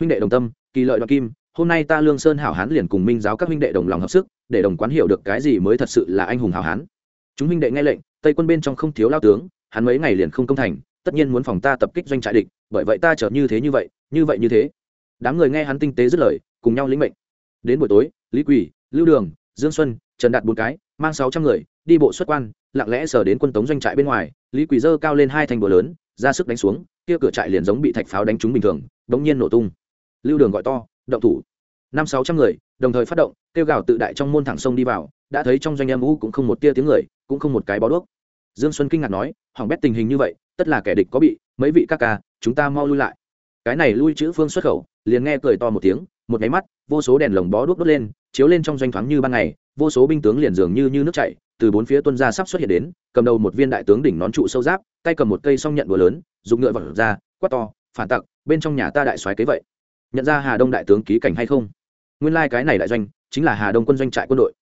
Huynh đệ đồng tâm, kỳ lợi đoạt kim, hôm nay ta lương sơn hảo hán liền cùng minh giáo các huynh đệ đồng lòng hợp sức, để đồng quán hiểu được cái gì mới thật sự là anh hùng hảo hán. Chúng huynh đệ nghe lệnh, tây quân bên trong không thiếu lao tướng, hắn mấy ngày liền không công thành tất nhiên muốn phòng ta tập kích doanh trại địch, bởi vậy ta trở như thế như vậy như vậy như thế. Đám người nghe hắn tinh tế dứt lời, cùng nhau lĩnh mệnh. Đến buổi tối, lý quỳ, lưu đường, dương xuân, trần đạt bốn cái, mang sáu trăm người, đi bộ xuất quan, lặng lẽ sờ đến quân tống doanh trại bên ngoài, lý quỳ dơ cao lên hai thành bờ lớn, ra sức đánh xuống, kia cửa trại liền giống bị thạch pháo đánh trúng bình thường đống nhiên nổ tung. Lưu đường gọi to, động thủ! Năm sáu trăm người, đồng thời phát động, kêu gào tự đại trong môn thẳng sông đi vào, đã thấy trong doanh em u cũng không một tia tiếng người, cũng không một cái bó đuốc. Dương xuân kinh ngạc nói hỏng bét tình hình như vậy tất là kẻ địch có bị, mấy vị ca ca, chúng ta mau lui lại. Cái này lui chữ phương xuất khẩu, liền nghe cười to một tiếng, một máy mắt, vô số đèn lồng bó đuốc đốt lên, chiếu lên trong doanh thoáng như ban ngày, vô số binh tướng liền dường như như nước chảy, từ bốn phía tuân ra sắp xuất hiện đến, cầm đầu một viên đại tướng đỉnh nón trụ sâu giáp, tay cầm một cây song nhận búa lớn, dùng ngựa vật ra, quát to, phản tặc, bên trong nhà ta đại soái kế vậy? Nhận ra hà đông đại tướng ký cảnh hay không? Nguyên lai cái này đại doanh chính là hà đông quân doanh trại quân đội.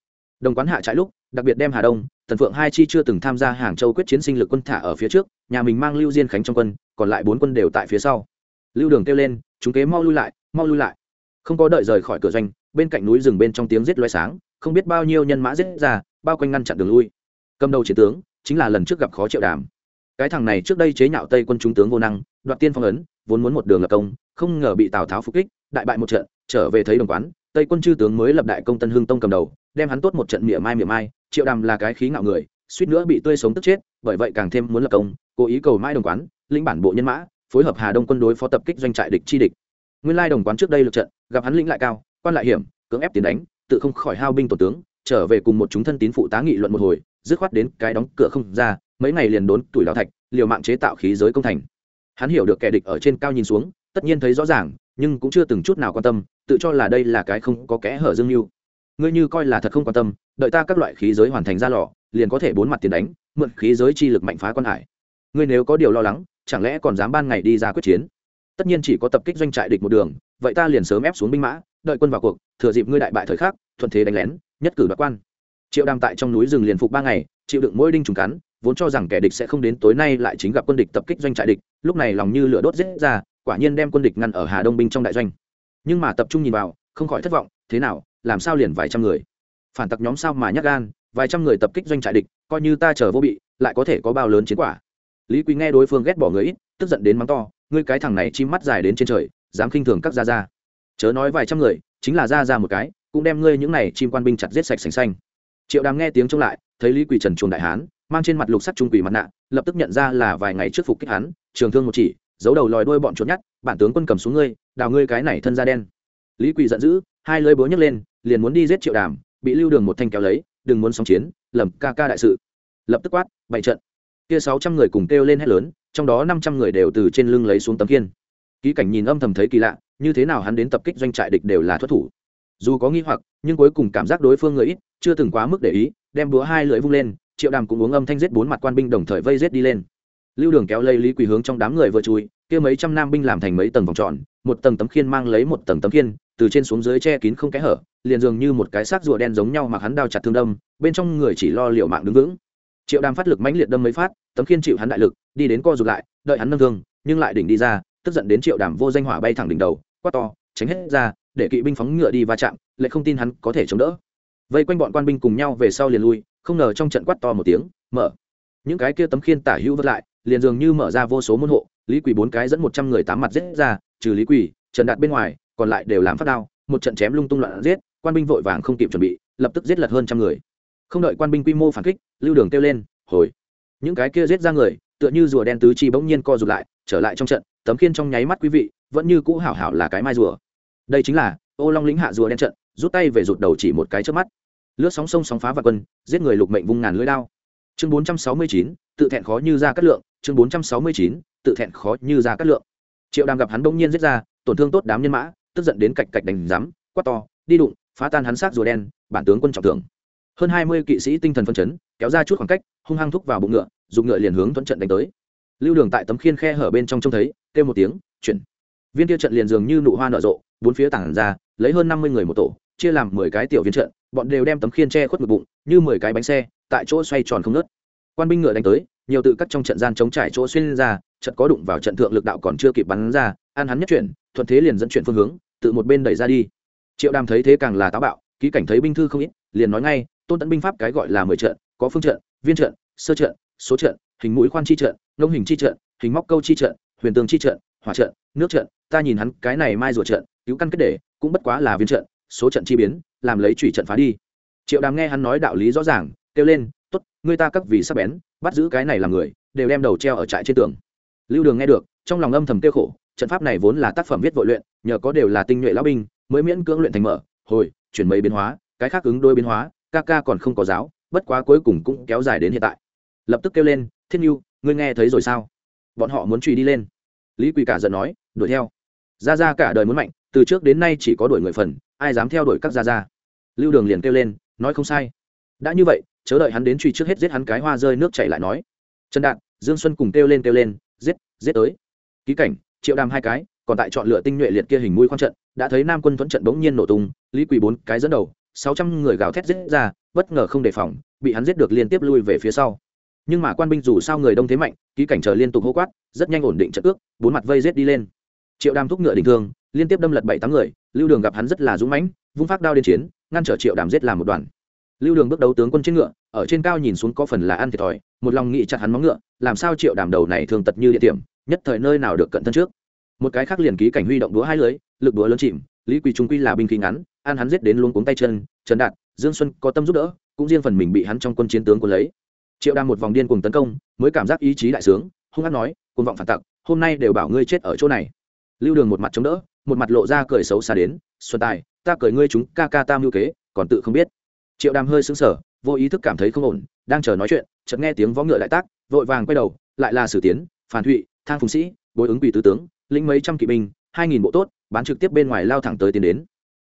Đồng quán hạ trại lúc, đặc biệt đem hà đông tần phượng hai chi chưa từng tham gia hàng châu quyết chiến sinh lực quân thả ở phía trước, nhà mình mang lưu diên khánh trong quân, còn lại bốn quân đều tại phía sau. Lưu đường kêu lên, chúng kế mau lui lại, mau lui lại. Không có đợi rời khỏi cửa doanh, bên cạnh núi rừng bên trong tiếng rết loé sáng, không biết bao nhiêu nhân mã rết ra, bao quanh ngăn chặn đường lui. Cầm đầu chiến tướng, chính là lần trước gặp khó triệu đàm. Cái thằng này trước đây chế nhạo tây quân trung tướng vô năng, đoạt tiên phong ấn, vốn muốn một đường lập công, không ngờ bị tào tháo phục kích, đại bại một trận, trở về thấy đồng quán, tây quân chư tướng mới lập đại công tân hưng tông cầm đầu, đem hắn tốt một trận miệng mai miệng mai triệu đàm là cái khí ngạo người, suýt nữa bị tươi sống tức chết, bởi vậy càng thêm muốn lập công, cố ý cầu mai đồng quán, lĩnh bản bộ nhân mã, phối hợp hà đông quân đối phó tập kích doanh trại địch chi địch. Nguyên lai đồng quán trước đây lượt trận, gặp hắn lĩnh lại cao, quan lại hiểm, cưỡng ép tiến đánh, tự không khỏi hao binh tổ tướng, trở về cùng một chúng thân tín phụ tá nghị luận một hồi, dứt khoát đến cái đóng cửa không ra, mấy ngày liền đốn tuổi đào thạch, liều mạng chế tạo khí giới công thành. Hắn hiểu được kẻ địch ở trên cao nhìn xuống, tất nhiên thấy rõ ràng, nhưng cũng chưa từng chút nào quan tâm, tự cho là đây là cái không có kẽ hở dương mưu ngươi như coi là thật không quan tâm, đợi ta các loại khí giới hoàn thành ra lò, liền có thể bốn mặt tiền đánh, mượn khí giới chi lực mạnh phá quan hải. Ngươi nếu có điều lo lắng, chẳng lẽ còn dám ban ngày đi ra quyết chiến? Tất nhiên chỉ có tập kích doanh trại địch một đường, vậy ta liền sớm ép xuống binh mã, đợi quân vào cuộc, thừa dịp ngươi đại bại thời khắc, thuận thế đánh lén, nhất cử đoạt quan. Triệu đàm tại trong núi rừng liền phục ba ngày, chịu đựng mỗi đinh trùng cắn, vốn cho rằng kẻ địch sẽ không đến tối nay lại chính gặp quân địch tập kích doanh trại địch, lúc này lòng như lửa đốt rết ra, quả nhiên đem quân địch ngăn ở hà đông binh trong đại doanh. Nhưng mà tập trung nhìn vào, không khỏi thất vọng, thế nào làm sao liền vài trăm người? Phản tặc nhóm sao mà nhắc gan, vài trăm người tập kích doanh trại địch, coi như ta chờ vô bị, lại có thể có bao lớn chiến quả. Lý quý nghe đối phương ghét bỏ người ít, tức giận đến mắng to, ngươi cái thằng này chim mắt dài đến trên trời, dám khinh thường các gia gia. Chớ nói vài trăm người, chính là gia gia một cái, cũng đem ngươi những này chim quan binh chặt giết sạch sành xanh. Triệu đàm nghe tiếng trông lại, thấy lý quỳ trần chuồng đại hán, mang trên mặt lục sắt trung quỷ mặt nạ, lập tức nhận ra là vài ngày trước phục kích hắn, trường thương một chỉ, giấu đầu lòi đuôi bọn trốn nhát bản tướng quân cầm xuống ngươi, đào ngươi cái này thân da đen lý quỳ giận dữ, hai lưỡi búa nhấc lên, liền muốn đi giết triệu đàm, bị lưu đường một thanh kéo lấy, đừng muốn sóng chiến, lầm ca ca đại sự. Lập tức quát, bày trận. Kia sáu trăm người cùng kêu lên hét lớn, trong đó năm trăm người đều từ trên lưng lấy xuống tấm kiên ký cảnh nhìn âm thầm thấy kỳ lạ, như thế nào hắn đến tập kích doanh trại địch đều là thuật thủ. Dù có nghi hoặc, nhưng cuối cùng cảm giác đối phương người ít, chưa từng quá mức để ý, đem búa hai lưỡi vung lên, triệu đàm cũng uống âm thanh giết bốn mặt quan binh đồng thời vây giết đi lên. Lưu đường kéo lây lý quỳ hướng trong đám người vừa chui, kia mấy trăm nam binh làm thành mấy tầng vòng tròn, một tầng tấm khiên mang lấy một tầng tấm khiên từ trên xuống dưới che kín không kẽ hở, liền dường như một cái xác rùa đen giống nhau mà hắn đao chặt thương đâm, bên trong người chỉ lo liệu mạng đứng vững. Triệu đàm phát lực mãnh liệt đâm mấy phát, tấm khiên chịu hắn đại lực, đi đến co rụt lại, đợi hắn nâng thương, nhưng lại đỉnh đi ra, tức giận đến triệu đàm vô danh hỏa bay thẳng đỉnh đầu, quát to, tránh hết ra, để kỵ binh phóng ngựa đi va chạm, lại không tin hắn có thể chống đỡ. Vây quanh bọn quan binh cùng nhau về sau liền lui, không ngờ trong trận quát to một tiếng, mở. Những cái kia tấm khiên tả hữu vất lại, liền dường như mở ra vô số môn hộ, lý quỳ bốn cái dẫn một trăm người tám mặt giết ra, trừ lý quỳ, trần đạt bên ngoài còn lại đều làm phát đao, một trận chém lung tung loạn giết, quan binh vội vàng không kịp chuẩn bị, lập tức giết lật hơn trăm người. Không đợi quan binh quy mô phản kích, lưu đường kêu lên, hồi! Những cái kia giết ra người, tựa như rùa đen tứ chi bỗng nhiên co rụt lại, trở lại trong trận, tấm khiên trong nháy mắt quý vị, vẫn như cũ hảo hảo là cái mai rùa. Đây chính là ô long lĩnh hạ rùa đen trận, rút tay về rụt đầu chỉ một cái trước mắt. Lướt sóng sông sóng phá và quân, giết người lục mệnh vung ngàn lưỡi đao. Chương bốn trăm sáu mươi chín, tự thẹn khó như ra cát lượng, chương bốn trăm sáu mươi chín, tự thẹn khó như ra cát lượng. Triệu đàm gặp hắn bỗng nhiên giết ra, tổn thương tốt đám nhân mã tức giận đến cạch cạch đánh rắm quát to, đi đụng, phá tan hắn xác rùa đen, bản tướng quân trọng thưởng. Hơn hai mươi kỵ sĩ tinh thần phân chấn, kéo ra chút khoảng cách, hung hăng thúc vào bụng ngựa, dùng ngựa liền hướng thuận trận đánh tới. Lưu đường tại tấm khiên khe hở bên trong trông thấy, kêu một tiếng, chuyển. Viên kia trận liền dường như nụ hoa nở rộ, bốn phía tảng ra, lấy hơn năm mươi người một tổ, chia làm mười cái tiểu viên trận, bọn đều đem tấm khiên che khuất ngực bụng, như mười cái bánh xe, tại chỗ xoay tròn không nớt quan binh ngựa đánh tới, nhiều tự cắt trong trận gian chống trải chỗ xuyên ra, trận có đụng vào trận thượng lực đạo còn chưa kịp bắn ra, an hắn nhất chuyển, thuận thế liền dẫn chuyển phương hướng tự một bên đẩy ra đi. Triệu đàm thấy thế càng là táo bạo, ký cảnh thấy binh thư không ít, liền nói ngay, tôn tẫn binh pháp cái gọi là mười trận, có phương trận, viên trận, sơ trận, số trận, hình mũi khoan chi trận, ngông hình chi trận, hình móc câu chi trận, huyền tường chi trận, hỏa trận, nước trận. Ta nhìn hắn, cái này mai rùa trận, cứu căn kết để, cũng bất quá là viên trận, số trận chi biến, làm lấy chủy trận phá đi. Triệu đàm nghe hắn nói đạo lý rõ ràng, kêu lên, tốt người ta các vì sắp bén, bắt giữ cái này làm người, đều đem đầu treo ở trại trên tường. Lưu đường nghe được, trong lòng âm thầm kêu khổ trận pháp này vốn là tác phẩm viết vội luyện nhờ có đều là tinh nhuệ lão binh mới miễn cưỡng luyện thành mở hồi chuyển mấy biến hóa cái khác ứng đôi biến hóa ca ca còn không có giáo bất quá cuối cùng cũng kéo dài đến hiện tại. Lập tức kêu lên thiên nhu, ngươi nghe thấy rồi sao? Bọn họ muốn truy đi lên. Lý quỳ cả giận nói đuổi theo. Ra ra cả đời muốn mạnh từ trước đến nay chỉ có đuổi người phần ai dám theo đuổi các gia gia. Lưu đường liền kêu lên nói không sai. Đã như vậy chớ đợi hắn đến truy trước hết giết hắn cái hoa rơi nước chảy lại nói. Trần đạn dương xuân cùng kêu lên kêu lên giết giết tới. Ký cảnh triệu đàm hai cái, còn tại chọn lựa tinh nhuệ liệt kia hình mũi khoan trận, đã thấy nam quân thuẫn trận bỗng nhiên nổ tung, lý quỳ bốn cái dẫn đầu, sáu trăm người gào thét giết ra, bất ngờ không đề phòng, bị hắn giết được liên tiếp lui về phía sau. Nhưng mà quan binh dù sao người đông thế mạnh, ký cảnh chờ liên tục hô quát, rất nhanh ổn định trận ước, bốn mặt vây giết đi lên. Triệu đàm thúc ngựa đình thương, liên tiếp đâm lật bảy tám người, lưu đường gặp hắn rất là dũng mãnh, vung phát đao đến chiến, ngăn trở triệu đàm giết làm một đoàn. Lưu đường bước đầu tướng quân trên ngựa, ở trên cao nhìn xuống có phần là ăn thiệt thòi, một lòng nghĩ chặt hắn móng ngựa, làm sao triệu đàm đầu này thường tật như địa điểm nhất thời nơi nào được cận thân trước. Một cái khác liền ký cảnh huy động đũa hai lưới, lực đũa lớn chìm, lý quỳ trung quy là binh khí ngắn, an hắn giết đến luôn cuống tay chân, trần đạt, dương xuân có tâm giúp đỡ, cũng riêng phần mình bị hắn trong quân chiến tướng quân lấy. Triệu đang một vòng điên cùng tấn công, mới cảm giác ý chí đại sướng, hung hát nói côn vọng phản tặc, hôm nay đều bảo ngươi chết ở chỗ này. Lưu đường một mặt chống đỡ, một mặt lộ ra cười xấu xa đến, xuân tài, ta cười ngươi chúng ca ca tam lưu kế, còn tự không biết. Triệu đàm hơi sững sở vô ý thức cảm thấy không ổn, đang chờ nói chuyện, chợt nghe tiếng võ ngựa lại tác, vội vàng quay đầu, lại là sử tiến phản thụy thang phùng sĩ bối ứng quỷ tứ tướng, lĩnh mấy trăm kỵ binh, hai nghìn bộ tốt, bán trực tiếp bên ngoài lao thẳng tới tiến đến.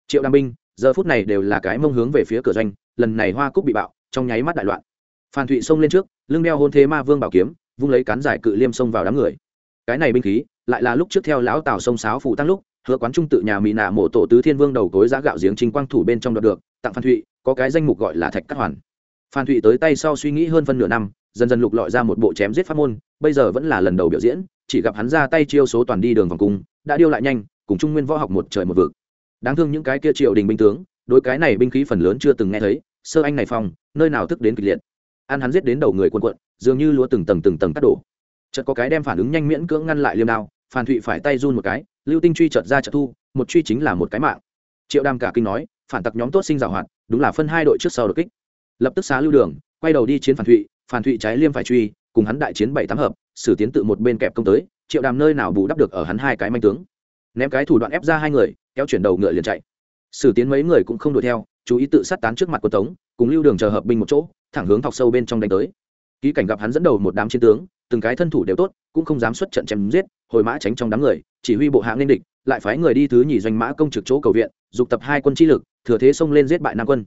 Triệu đàm binh, giờ phút này đều là cái mông hướng về phía cửa doanh, lần này hoa cúc bị bạo, trong nháy mắt đại loạn. Phan thụy xông lên trước, lưng đeo hôn thế ma vương bảo kiếm, vung lấy cán giải cự liêm xông vào đám người. Cái này binh khí, lại là lúc trước theo lão tào sông sáo phủ tăng lúc, hứa quán trung tự nhà mỹ nạ mộ tổ tứ thiên vương đầu cối giá gạo giếng trình quang thủ bên trong đoạt được, tặng phan thụy, có cái danh mục gọi là thạch cát hoàn. Phan thụy tới tay sau suy nghĩ hơn phân nửa năm dần dần lục lọi ra một bộ chém giết pháp môn, bây giờ vẫn là lần đầu biểu diễn, chỉ gặp hắn ra tay chiêu số toàn đi đường vòng cung, đã điêu lại nhanh, cùng trung nguyên võ học một trời một vực. Đáng thương những cái kia triều đình binh tướng, đối cái này binh khí phần lớn chưa từng nghe thấy, sơ anh này phong, nơi nào thức đến kịch liệt. Ăn hắn giết đến đầu người quân quận dường như lúa từng tầng từng tầng cắt đổ. Chợt có cái đem phản ứng nhanh miễn cưỡng ngăn lại liêm đao, phan thụy phải tay run một cái, lưu tinh truy chợt ra chợt thu, một truy chính là một cái mạng. Triệu đam cả kinh nói, phản tặc nhóm tốt sinh giảo hoạt, đúng là phân hai đội trước sau đột kích. Lập tức xá lưu đường, quay đầu đi chiến phản thụy phản thụy trái liêm phải truy, cùng hắn đại chiến bảy tám hợp, sử tiến tự một bên kẹp công tới, triệu đàm nơi nào bù đắp được ở hắn hai cái manh tướng. Ném cái thủ đoạn ép ra hai người, kéo chuyển đầu ngựa liền chạy. Sử tiến mấy người cũng không đuổi theo, chú ý tự sát tán trước mặt quân tống, cùng lưu đường chờ hợp binh một chỗ, thẳng hướng thọc sâu bên trong đánh tới. Ký cảnh gặp hắn dẫn đầu một đám chiến tướng, từng cái thân thủ đều tốt, cũng không dám xuất trận chém giết, hồi mã tránh trong đám người, chỉ huy bộ hạng nên địch, lại phái người đi thứ nhì doanh mã công trực chỗ cầu viện, dục tập hai quân chi lực, thừa thế xông lên giết bại nam quân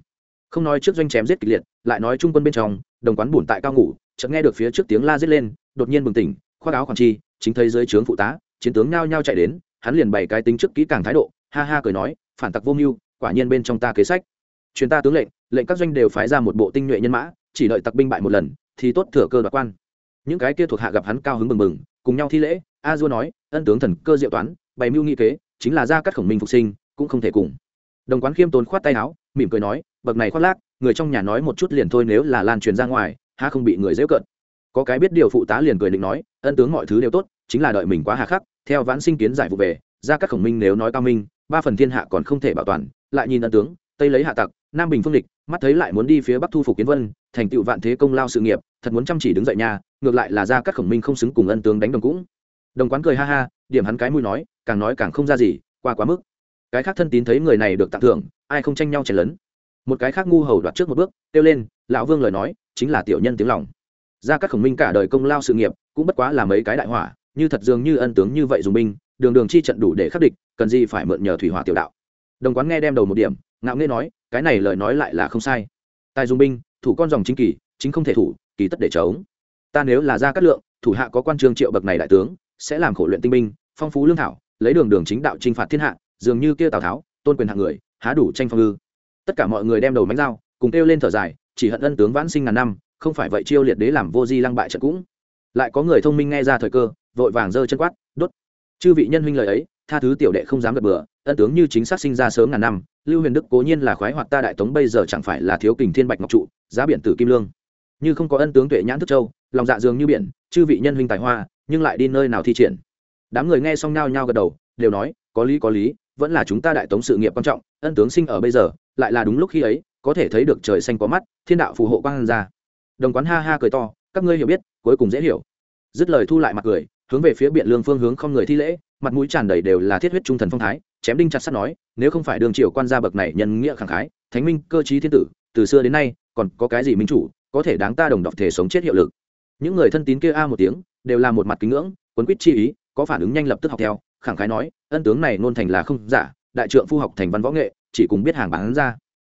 không nói trước doanh chém giết kịch liệt, lại nói trung quân bên trong, đồng quán bùn tại cao ngủ, chợt nghe được phía trước tiếng la giết lên, đột nhiên bừng tỉnh, khoác áo khoản chi, chính thấy dưới trướng phụ tá, chiến tướng nhao nhao chạy đến, hắn liền bày cái tính trước kỹ càng thái độ, ha ha cười nói, phản tặc vô mưu, quả nhiên bên trong ta kế sách. Chuyến ta tướng lệnh lệnh các doanh đều phái ra một bộ tinh nhuệ nhân mã, chỉ đợi tặc binh bại một lần, thì tốt thừa cơ đoạt quan. Những cái kia thuộc hạ gặp hắn cao hứng mừng mừng cùng nhau thi lễ, a dua nói, ân tướng thần cơ diệu toán, bày mưu nghị kế, chính là ra cắt khổng minh phục sinh, cũng không thể cùng. Đồng quán khiêm tốn khoát tay áo mỉm cười nói, bậc này khoác lác, người trong nhà nói một chút liền thôi nếu là lan truyền ra ngoài ha không bị người dễ cận có cái biết điều phụ tá liền cười định nói, ân tướng mọi thứ đều tốt, chính là đợi mình quá hà khắc, theo vãn sinh kiến giải vụ về, ra các khổng minh nếu nói cao minh, ba phần thiên hạ còn không thể bảo toàn. Lại nhìn ân tướng, tây lấy hạ tặc, nam bình phương địch mắt thấy lại muốn đi phía bắc thu phục kiến vân, thành tựu vạn thế công lao sự nghiệp, thật muốn chăm chỉ đứng dậy nha ngược lại là ra các khổng minh không xứng cùng ân tướng đánh đồng cũng. Đồng quán cười ha ha, điểm hắn cái mũi nói, càng nói càng không ra gì, qua quá mức. Cái khác thân tín thấy người này được tặng thưởng ai không tranh nhau chèn lớn một cái khác ngu hầu đoạt trước một bước, kêu lên, lão vương lời nói, chính là tiểu nhân tiếng lòng. Ra các khổng minh cả đời công lao sự nghiệp, cũng bất quá là mấy cái đại hỏa, như thật dường như ân tướng như vậy dùng binh, đường đường chi trận đủ để khắc địch, cần gì phải mượn nhờ thủy hỏa tiểu đạo. Đồng quán nghe đem đầu một điểm, ngạo nghễ nói, cái này lời nói lại là không sai. Tài dùng binh, thủ con dòng chính kỳ, chính không thể thủ, kỳ tất để chống ta nếu là ra cát lượng, thủ hạ có quan trương triệu bậc này đại tướng, sẽ làm khổ luyện tinh binh, phong phú lương thảo, lấy đường đường chính đạo chinh phạt thiên hạ, dường như kia tào tháo, tôn quyền hạng người há đủ tranh phong ư? Tất cả mọi người đem đầu mánh dao, cùng kêu lên thở dài, chỉ hận ân tướng vãn sinh ngàn năm, không phải vậy chiêu liệt đế làm vô di lăng bại trận cũng. Lại có người thông minh nghe ra thời cơ, vội vàng giơ chân quát, đốt! Chư vị nhân huynh lời ấy, tha thứ tiểu đệ không dám gật bừa, ân tướng như chính xác sinh ra sớm ngàn năm, lưu huyền đức cố nhiên là khoái hoạt ta đại tống bây giờ chẳng phải là thiếu kình thiên bạch ngọc trụ, giá biển tử kim lương. Như không có ân tướng tuệ nhãn thức châu, lòng dạ dường như biển, chư vị nhân huynh tài hoa, nhưng lại đi nơi nào thi triển? Đám người nghe xong nhao nhao gật đầu, đều nói, có lý có lý vẫn là chúng ta đại tống sự nghiệp quan trọng, ân tướng sinh ở bây giờ, lại là đúng lúc khi ấy, có thể thấy được trời xanh có mắt, thiên đạo phù hộ quang ra. Đồng quán ha ha cười to, các ngươi hiểu biết, cuối cùng dễ hiểu. Dứt lời thu lại mặt cười, hướng về phía biện lương phương hướng không người thi lễ, mặt mũi tràn đầy đều là thiết huyết trung thần phong thái, chém đinh chặt sắt nói, nếu không phải đường triều quan gia bậc này nhân nghĩa khẳng khái, thánh minh, cơ chí thiên tử, từ xưa đến nay, còn có cái gì minh chủ, có thể đáng ta đồng đọc thể sống chết hiệu lực. Những người thân tín kia a một tiếng, đều là một mặt kính ngưỡng, quấn quýt chi ý, có phản ứng nhanh lập tức học theo khẳng khái nói ân tướng này nôn thành là không giả đại trượng phu học thành văn võ nghệ chỉ cùng biết hàng bán ra.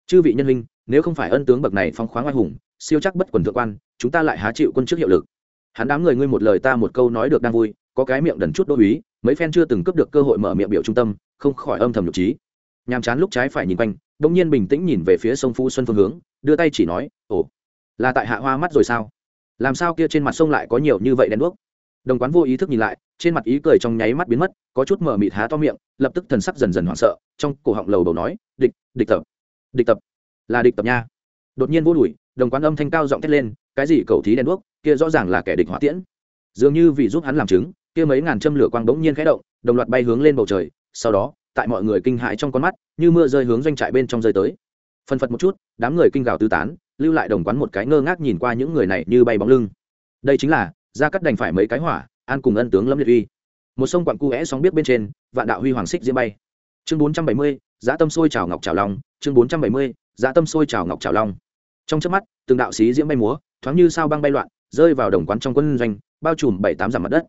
Chư vị nhân linh, nếu không phải ân tướng bậc này phong khoáng oai hùng siêu chắc bất quần thượng quan chúng ta lại há chịu quân trước hiệu lực. Hắn đám người ngươi một lời ta một câu nói được đang vui có cái miệng đần chút đô uý mấy phen chưa từng cướp được cơ hội mở miệng biểu trung tâm không khỏi âm thầm nhục trí nhàm chán lúc trái phải nhìn quanh bỗng nhiên bình tĩnh nhìn về phía sông phu xuân phương hướng đưa tay chỉ nói ồ là tại hạ hoa mắt rồi sao? Làm sao kia trên mặt sông lại có nhiều như vậy đen đuốc? Đồng quán vô ý thức nhìn lại, trên mặt ý cười trong nháy mắt biến mất, có chút mở mịt há to miệng, lập tức thần sắc dần dần hoảng sợ, trong cổ họng lầu đầu nói, địch địch tập địch tập, là địch tập nha. Đột nhiên vô đùi đồng quán âm thanh cao giọng thét lên, cái gì cầu thí đen đuốc, kia rõ ràng là kẻ địch hỏa tiễn. Dường như vì giúp hắn làm chứng, kia mấy ngàn châm lửa quang bỗng nhiên khẽ động, đồng loạt bay hướng lên bầu trời, sau đó, tại mọi người kinh hãi trong con mắt, như mưa rơi hướng doanh trại bên trong rơi tới. Phân phật một chút, đám người kinh gào tứ tán, lưu lại đồng quán một cái ngơ ngác nhìn qua những người này như bay bóng lưng. Đây chính là ra cắt đành phải mấy cái hỏa, an cùng ân tướng lâm liệt uy. Một sông quặng cu vẽ sóng biết bên trên, vạn đạo huy hoàng xích diễm bay. Chương bốn trăm bảy mươi giá tâm sôi trào ngọc trào long, chương bốn trăm bảy mươi giá tâm sôi trào ngọc trào long. Trong trước mắt, từng đạo sĩ diễm bay múa, thoáng như sao băng bay loạn, rơi vào đồng quán trong quân doanh, bao trùm bảy tám dặm mặt đất.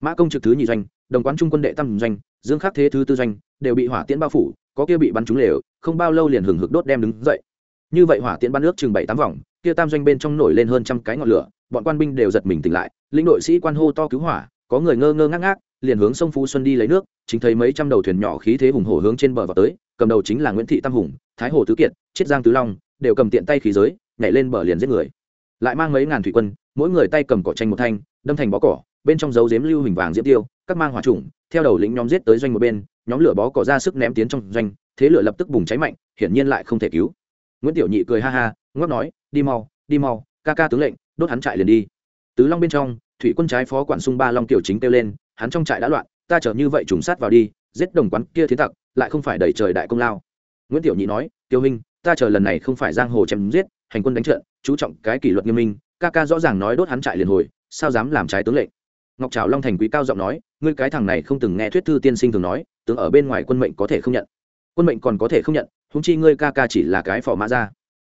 Mã công trực thứ nhị doanh, đồng quán trung quân đệ tam doanh, dương khắc thế thứ tư doanh, đều bị hỏa tiễn bao phủ, có kia bị bắn trúng lều, không bao lâu liền hừng hực đốt đem đứng dậy. Như vậy hỏa tiễn bắn nước chừng bảy tám vòng, kia tam doanh bên trong nổi lên hơn trăm cái ngọn lửa bọn quan binh đều giật mình tỉnh lại, lĩnh đội sĩ quan hô to cứu hỏa, có người ngơ ngơ ngác ngác, liền hướng sông phú xuân đi lấy nước, chính thấy mấy trăm đầu thuyền nhỏ khí thế hùng hổ hướng trên bờ vào tới, cầm đầu chính là nguyễn thị tam hùng, thái hồ tứ kiệt, chiết giang tứ long, đều cầm tiện tay khí giới, nhảy lên bờ liền giết người. Lại mang mấy ngàn thủy quân, mỗi người tay cầm cỏ tranh một thanh, đâm thành bó cỏ, bên trong dấu dếm lưu hình vàng diễm tiêu, các mang hỏa trùng theo đầu lĩnh nhóm giết tới doanh một bên, nhóm lửa bó cỏ ra sức ném tiến trong doanh, thế lửa lập tức bùng cháy mạnh, hiển nhiên lại không thể cứu. Nguyễn tiểu nhị cười ha ha ngóc nói, đi mau đi mau, ca ca tướng lệnh đốt hắn trại liền đi. Tứ long bên trong, thủy quân trái phó quản sung ba long tiểu chính kêu lên, hắn trong trại đã loạn, ta chở như vậy trùng sát vào đi, giết đồng quán kia thiến tặc, lại không phải đẩy trời đại công lao. Nguyễn tiểu nhị nói, tiêu hình ta chờ lần này không phải giang hồ chém giết, hành quân đánh trận, chú trọng cái kỷ luật nghiêm minh, ca ca rõ ràng nói đốt hắn trại liền hồi, sao dám làm trái tướng lệnh? Ngọc trào long thành quý cao giọng nói, ngươi cái thằng này không từng nghe thuyết thư tiên sinh thường nói, tướng ở bên ngoài quân mệnh có thể không nhận. Quân mệnh còn có thể không nhận húng chi ngươi ca ca chỉ là cái phò mã ra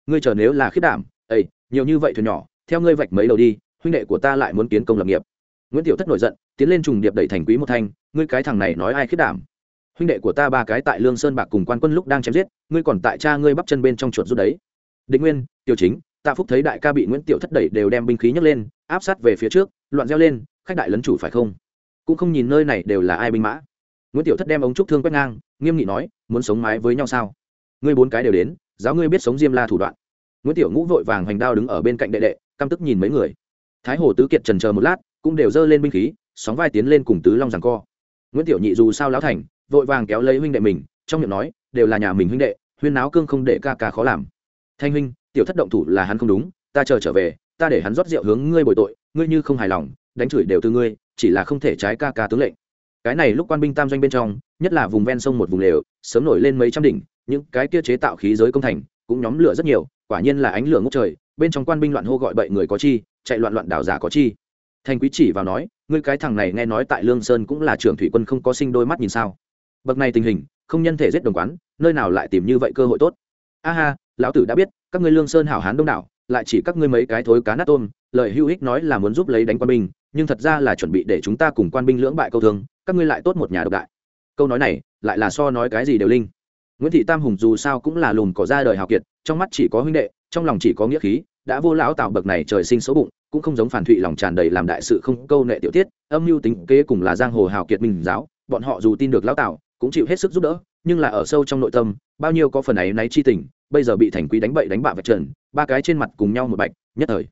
ngươi chờ nếu là khiết đảm ây nhiều như vậy thuyền nhỏ theo ngươi vạch mấy đầu đi, huynh đệ của ta lại muốn kiến công lập nghiệp. Nguyễn tiểu thất nổi giận, tiến lên trùng điệp đẩy thành quý một thanh, ngươi cái thằng này nói ai khiết đảm. Huynh đệ của ta ba cái tại lương sơn bạc cùng quan quân lúc đang chém giết, ngươi còn tại cha ngươi bắp chân bên trong chuột rút đấy. Định nguyên, tiểu chính, tạ phúc thấy đại ca bị nguyễn tiểu thất đẩy đều đem binh khí nhấc lên, áp sát về phía trước, loạn reo lên, khách đại lấn chủ phải không? Cũng không nhìn nơi này đều là ai binh mã. Nguyễn tiểu thất đem ống trúc thương quét ngang, nghiêm nghị nói, muốn sống mái với nhau sao? Ngươi bốn cái đều đến, giáo ngươi biết sống diêm la thủ đoạn. Nguyễn tiểu ngũ vội vàng hoành đao đứng ở bên cạnh đệ đệ căm tức nhìn mấy người. Thái hồ tứ kiệt trần chờ một lát, cũng đều giơ lên binh khí, sóng vai tiến lên cùng tứ long rằng co. Nguyễn tiểu nhị dù sao lão thành, vội vàng kéo lấy huynh đệ mình, trong miệng nói, đều là nhà mình huynh đệ, huyên náo cương không để ca ca khó làm. Thanh huynh, tiểu thất động thủ là hắn không đúng, ta chờ trở về, ta để hắn rót rượu hướng ngươi bồi tội, ngươi như không hài lòng, đánh chửi đều từ ngươi, chỉ là không thể trái ca ca tướng lệnh. Cái này lúc quan binh tam doanh bên trong, nhất là vùng ven sông một vùng lều, sớm nổi lên mấy trăm đỉnh, những cái kia chế tạo khí giới công thành, cũng nhóm lửa rất nhiều, quả nhiên là ánh lửa ngốc trời bên trong quan binh loạn hô gọi bậy người có chi, chạy loạn loạn đảo giả có chi. Thành quý chỉ vào nói, ngươi cái thằng này nghe nói tại lương sơn cũng là trưởng thủy quân không có sinh đôi mắt nhìn sao? Bậc này tình hình, không nhân thể giết đồng quán, nơi nào lại tìm như vậy cơ hội tốt? A ha, lão tử đã biết, các ngươi lương sơn hảo hán đông đảo, lại chỉ các ngươi mấy cái thối cá nát tôm, lời hữu ích nói là muốn giúp lấy đánh quan binh, nhưng thật ra là chuẩn bị để chúng ta cùng quan binh lưỡng bại câu thương, các ngươi lại tốt một nhà độc đại. Câu nói này, lại là so nói cái gì đều linh. Nguyễn thị tam hùng dù sao cũng là lùn cỏ ra đời hào kiệt trong mắt chỉ có huynh đệ, trong lòng chỉ có nghĩa khí, đã vô lão tạo bậc này trời sinh xấu bụng, cũng không giống phản thụy lòng tràn đầy làm đại sự không câu nệ tiểu tiết, âm mưu tính kế cùng là giang hồ hào kiệt minh giáo, bọn họ dù tin được lão tạo cũng chịu hết sức giúp đỡ, nhưng là ở sâu trong nội tâm, bao nhiêu có phần ấy náy chi tình, bây giờ bị thành quý đánh bậy đánh bạ vạch trần, ba cái trên mặt cùng nhau một bạch, nhất thời,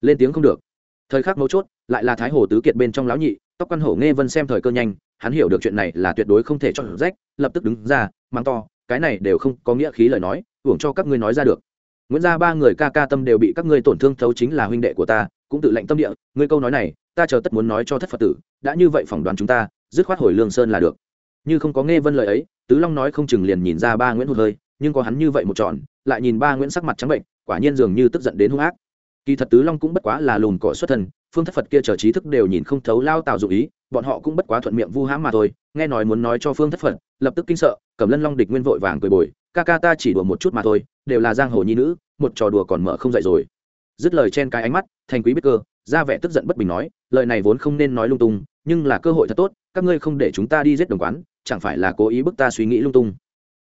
lên tiếng không được. Thời khắc mấu chốt, lại là thái hồ tứ kiệt bên trong lão nhị, tóc căn hổ nghe vân xem thời cơ nhanh, hắn hiểu được chuyện này là tuyệt đối không thể cho rách, lập tức đứng ra mang to cái này đều không có nghĩa khí lời nói, hưởng cho các ngươi nói ra được. Nguyễn gia ba người ca ca tâm đều bị các ngươi tổn thương thấu chính là huynh đệ của ta, cũng tự lệnh tâm địa, ngươi câu nói này, ta chờ tất muốn nói cho thất phật tử, đã như vậy phỏng đoán chúng ta, dứt khoát hồi lương sơn là được. Như không có nghe vân lời ấy, tứ long nói không chừng liền nhìn ra ba nguyễn hụt hơi, nhưng có hắn như vậy một tròn, lại nhìn ba nguyễn sắc mặt trắng bệnh, quả nhiên dường như tức giận đến hung ác. Kỳ thật tứ long cũng bất quá là lùn cỏ xuất thân, phương thất phật kia chờ trí thức đều nhìn không thấu lao tào dụ ý, bọn họ cũng bất quá thuận miệng vu hãm mà thôi, nghe nói muốn nói cho phương thất phật, lập tức kinh sợ Cẩm lân long địch nguyên vội vàng cười bồi, ca ca ta chỉ đùa một chút mà thôi, đều là giang hồ nhi nữ, một trò đùa còn mở không dậy rồi. Dứt lời chen cái ánh mắt, thành quý biết cơ, ra vẻ tức giận bất bình nói, lời này vốn không nên nói lung tung, nhưng là cơ hội thật tốt, các ngươi không để chúng ta đi giết đồng quán, chẳng phải là cố ý bức ta suy nghĩ lung tung?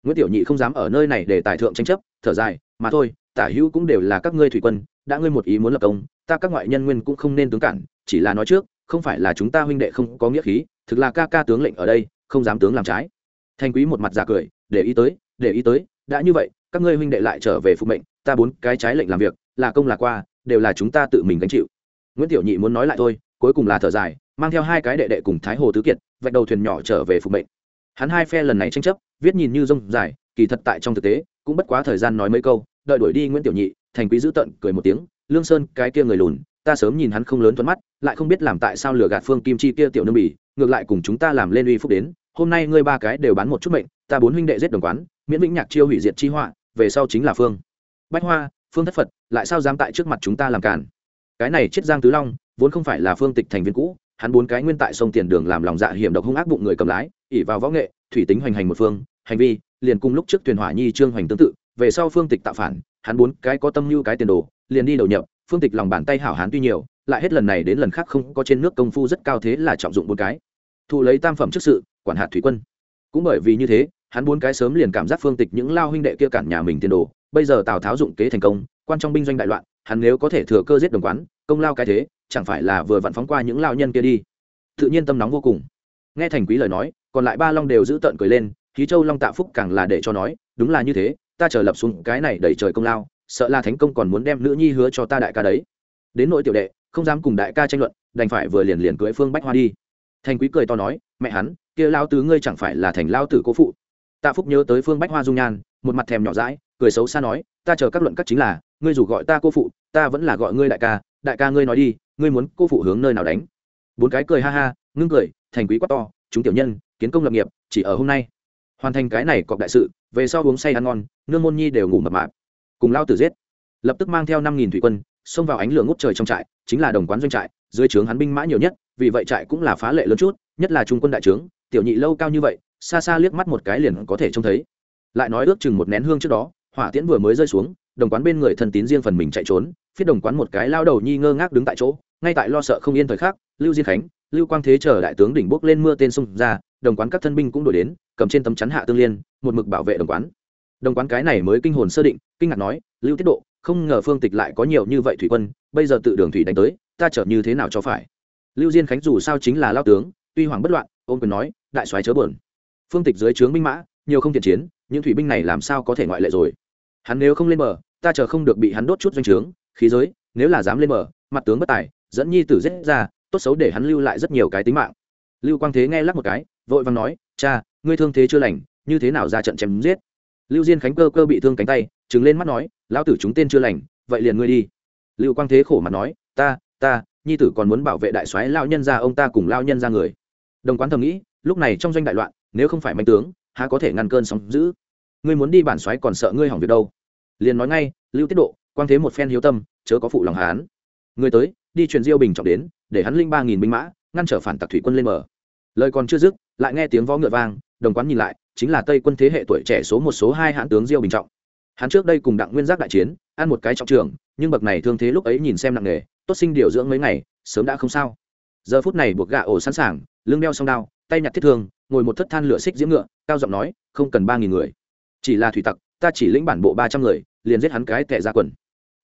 Nguyễn tiểu nhị không dám ở nơi này để tài thượng tranh chấp, thở dài, mà thôi, tả hữu cũng đều là các ngươi thủy quân, đã ngươi một ý muốn lập công, ta các ngoại nhân nguyên cũng không nên tướng cản, chỉ là nói trước, không phải là chúng ta huynh đệ không có nghĩa khí, thực là ca ca tướng lệnh ở đây, không dám tướng làm trái thanh quý một mặt giả cười, để ý tới, để ý tới, đã như vậy, các ngươi huynh đệ lại trở về phục mệnh, ta bốn cái trái lệnh làm việc, là công là qua, đều là chúng ta tự mình gánh chịu. Nguyễn tiểu nhị muốn nói lại thôi, cuối cùng là thở dài, mang theo hai cái đệ đệ cùng thái hồ tứ kiệt, vạch đầu thuyền nhỏ trở về phục mệnh. Hắn hai phe lần này tranh chấp, viết nhìn như rông dài, kỳ thật tại trong thực tế, cũng bất quá thời gian nói mấy câu, đợi đuổi đi nguyễn tiểu nhị thành quý giữ tận, cười một tiếng, lương sơn, cái kia người lùn, ta sớm nhìn hắn không lớn thuận mắt, lại không biết làm tại sao lừa gạt phương kim chi kia tiểu nương bỉ, ngược lại cùng chúng ta làm lên uy phúc đến hôm nay ngươi ba cái đều bán một chút mệnh, ta bốn huynh đệ giết đồng quán, miễn vĩnh nhạc chiêu hủy diệt chi họa, về sau chính là phương. Bách hoa, phương thất phật, lại sao dám tại trước mặt chúng ta làm cản cái này chết giang tứ long, vốn không phải là phương tịch thành viên cũ, hắn bốn cái nguyên tại sông tiền đường làm lòng dạ hiểm độc hung ác bụng người cầm lái ỉ vào võ nghệ, thủy tính hoành hành một phương, hành vi, liền cùng lúc trước thuyền hỏa nhi, trương hoành tương tự, về sau phương tịch tạo phản, hắn bốn cái có tâm như cái tiền đồ, liền đi đầu nhập, phương tịch lòng bàn tay hảo hán tuy nhiều, lại hết lần này đến lần khác không có trên nước công phu rất cao thế là trọng dụng bốn cái. Thụ lấy tam phẩm trước sự quản hạt thủy quân. Cũng bởi vì như thế, hắn bốn cái sớm liền cảm giác phương tịch những lao huynh đệ kia cản nhà mình tiền đồ, bây giờ tào tháo dụng kế thành công, quan trong binh doanh đại loạn, hắn nếu có thể thừa cơ giết đồng quán, công lao cái thế, chẳng phải là vừa vặn phóng qua những lao nhân kia đi. Tự nhiên tâm nóng vô cùng. Nghe thành quý lời nói, còn lại ba long đều giữ tợn cười lên khí châu long tạ phúc càng là để cho nói, đúng là như thế, ta chờ lập xuống cái này đẩy trời công lao, sợ là thánh công còn muốn đem nữ nhi hứa cho ta đại ca đấy. Đến nội tiểu đệ, không dám cùng đại ca tranh luận, đành phải vừa liền liền cưới phương bách hoa đi. Thành quý cười to nói, mẹ hắn kia lao tứ ngươi chẳng phải là thành lao tử cố phụ. Tạ phúc nhớ tới phương bách hoa dung nhan, một mặt thèm nhỏ dãi, cười xấu xa nói, ta chờ các luận các chính là, ngươi dù gọi ta cô phụ, ta vẫn là gọi ngươi đại ca đại ca ngươi nói đi, ngươi muốn cô phụ hướng nơi nào đánh? Bốn cái cười ha ha, ngưng cười, thành quý quá to, chúng tiểu nhân, kiến công lập nghiệp, chỉ ở hôm nay. Hoàn thành cái này cọc đại sự, về sau uống say ăn ngon, nương môn nhi đều ngủ mập mạp. Cùng lao tử giết. Lập tức mang theo năm nghìn thủy quân, xông vào ánh lửa ngút trời trong trại, chính là đồng quán doanh trại, dưới trướng hắn binh mã nhiều nhất, vì vậy trại cũng là phá lệ lớn chút, nhất là trung quân đại trướng tiểu nhị lâu cao như vậy, xa xa liếc mắt một cái liền có thể trông thấy. Lại nói ước chừng một nén hương trước đó, hỏa tiễn vừa mới rơi xuống, đồng quán bên người thân tín riêng phần mình chạy trốn, phía đồng quán một cái lao đầu nhi ngơ ngác đứng tại chỗ, ngay tại lo sợ không yên thời khắc, lưu diên khánh, lưu quang thế chờ đại tướng đỉnh bốc lên mưa tên sông ra, đồng quán các thân binh cũng đổi đến, cầm trên tấm chắn hạ tương liên, một mực bảo vệ đồng quán. Đồng quán cái này mới kinh hồn sơ định, kinh ngạc nói, lưu tiết độ, không ngờ phương tịch lại có nhiều như vậy thủy quân, bây giờ tự đường thủy đánh tới, ta chở như thế nào cho phải? Lưu diên khánh dù sao chính là lao tướng, tuy hoàng bất loạn ôm quyền nói, đại soái chớ buồn. Phương tịch dưới trướng binh mã, nhiều không thiện chiến, những thủy binh này làm sao có thể ngoại lệ rồi? Hắn nếu không lên bờ, ta chờ không được bị hắn đốt chút doanh trướng, khí giới, nếu là dám lên bờ, mặt tướng bất tài, dẫn nhi tử giết ra, tốt xấu để hắn lưu lại rất nhiều cái tính mạng. Lưu quang thế nghe lắc một cái, vội vàng nói, cha, ngươi thương thế chưa lành, như thế nào ra trận chém giết? Lưu diên khánh cơ cơ bị thương cánh tay, trừng lên mắt nói, lão tử chúng tên chưa lành, vậy liền ngươi đi. Lưu quang thế khổ mặt nói, ta ta, nhi tử còn muốn bảo vệ đại soái lao nhân ra ông ta cùng lao nhân ra người đồng quán thầm nghĩ, lúc này trong doanh đại loạn, nếu không phải manh tướng, há có thể ngăn cơn sóng giữ ngươi muốn đi bản xoáy còn sợ ngươi hỏng việc đâu. Liền nói ngay, lưu tiết độ, quang thế một phen hiếu tâm, chớ có phụ lòng hán người tới, đi truyền diêu bình trọng đến, để hắn linh ba nghìn binh mã, ngăn trở phản tặc thủy quân lên mở lời còn chưa dứt, lại nghe tiếng vó ngựa vang, đồng quán nhìn lại, chính là tây quân thế hệ tuổi trẻ số một số hai hãn tướng diêu bình trọng. Hắn trước đây cùng đặng nguyên giác đại chiến, ăn một cái trọng trường nhưng bậc này thương thế lúc ấy nhìn xem nặng nề, tốt sinh điều dưỡng mấy ngày, sớm đã không sao giờ phút này buộc gạ ổ sẵn sàng, lưng đeo song đao, tay nhặt thiết thương, ngồi một thất than lửa xích diễm ngựa, cao giọng nói, không cần ba nghìn người. Chỉ là thủy tặc, ta chỉ lĩnh bản bộ ba trăm người, liền giết hắn cái tẻ ra quần.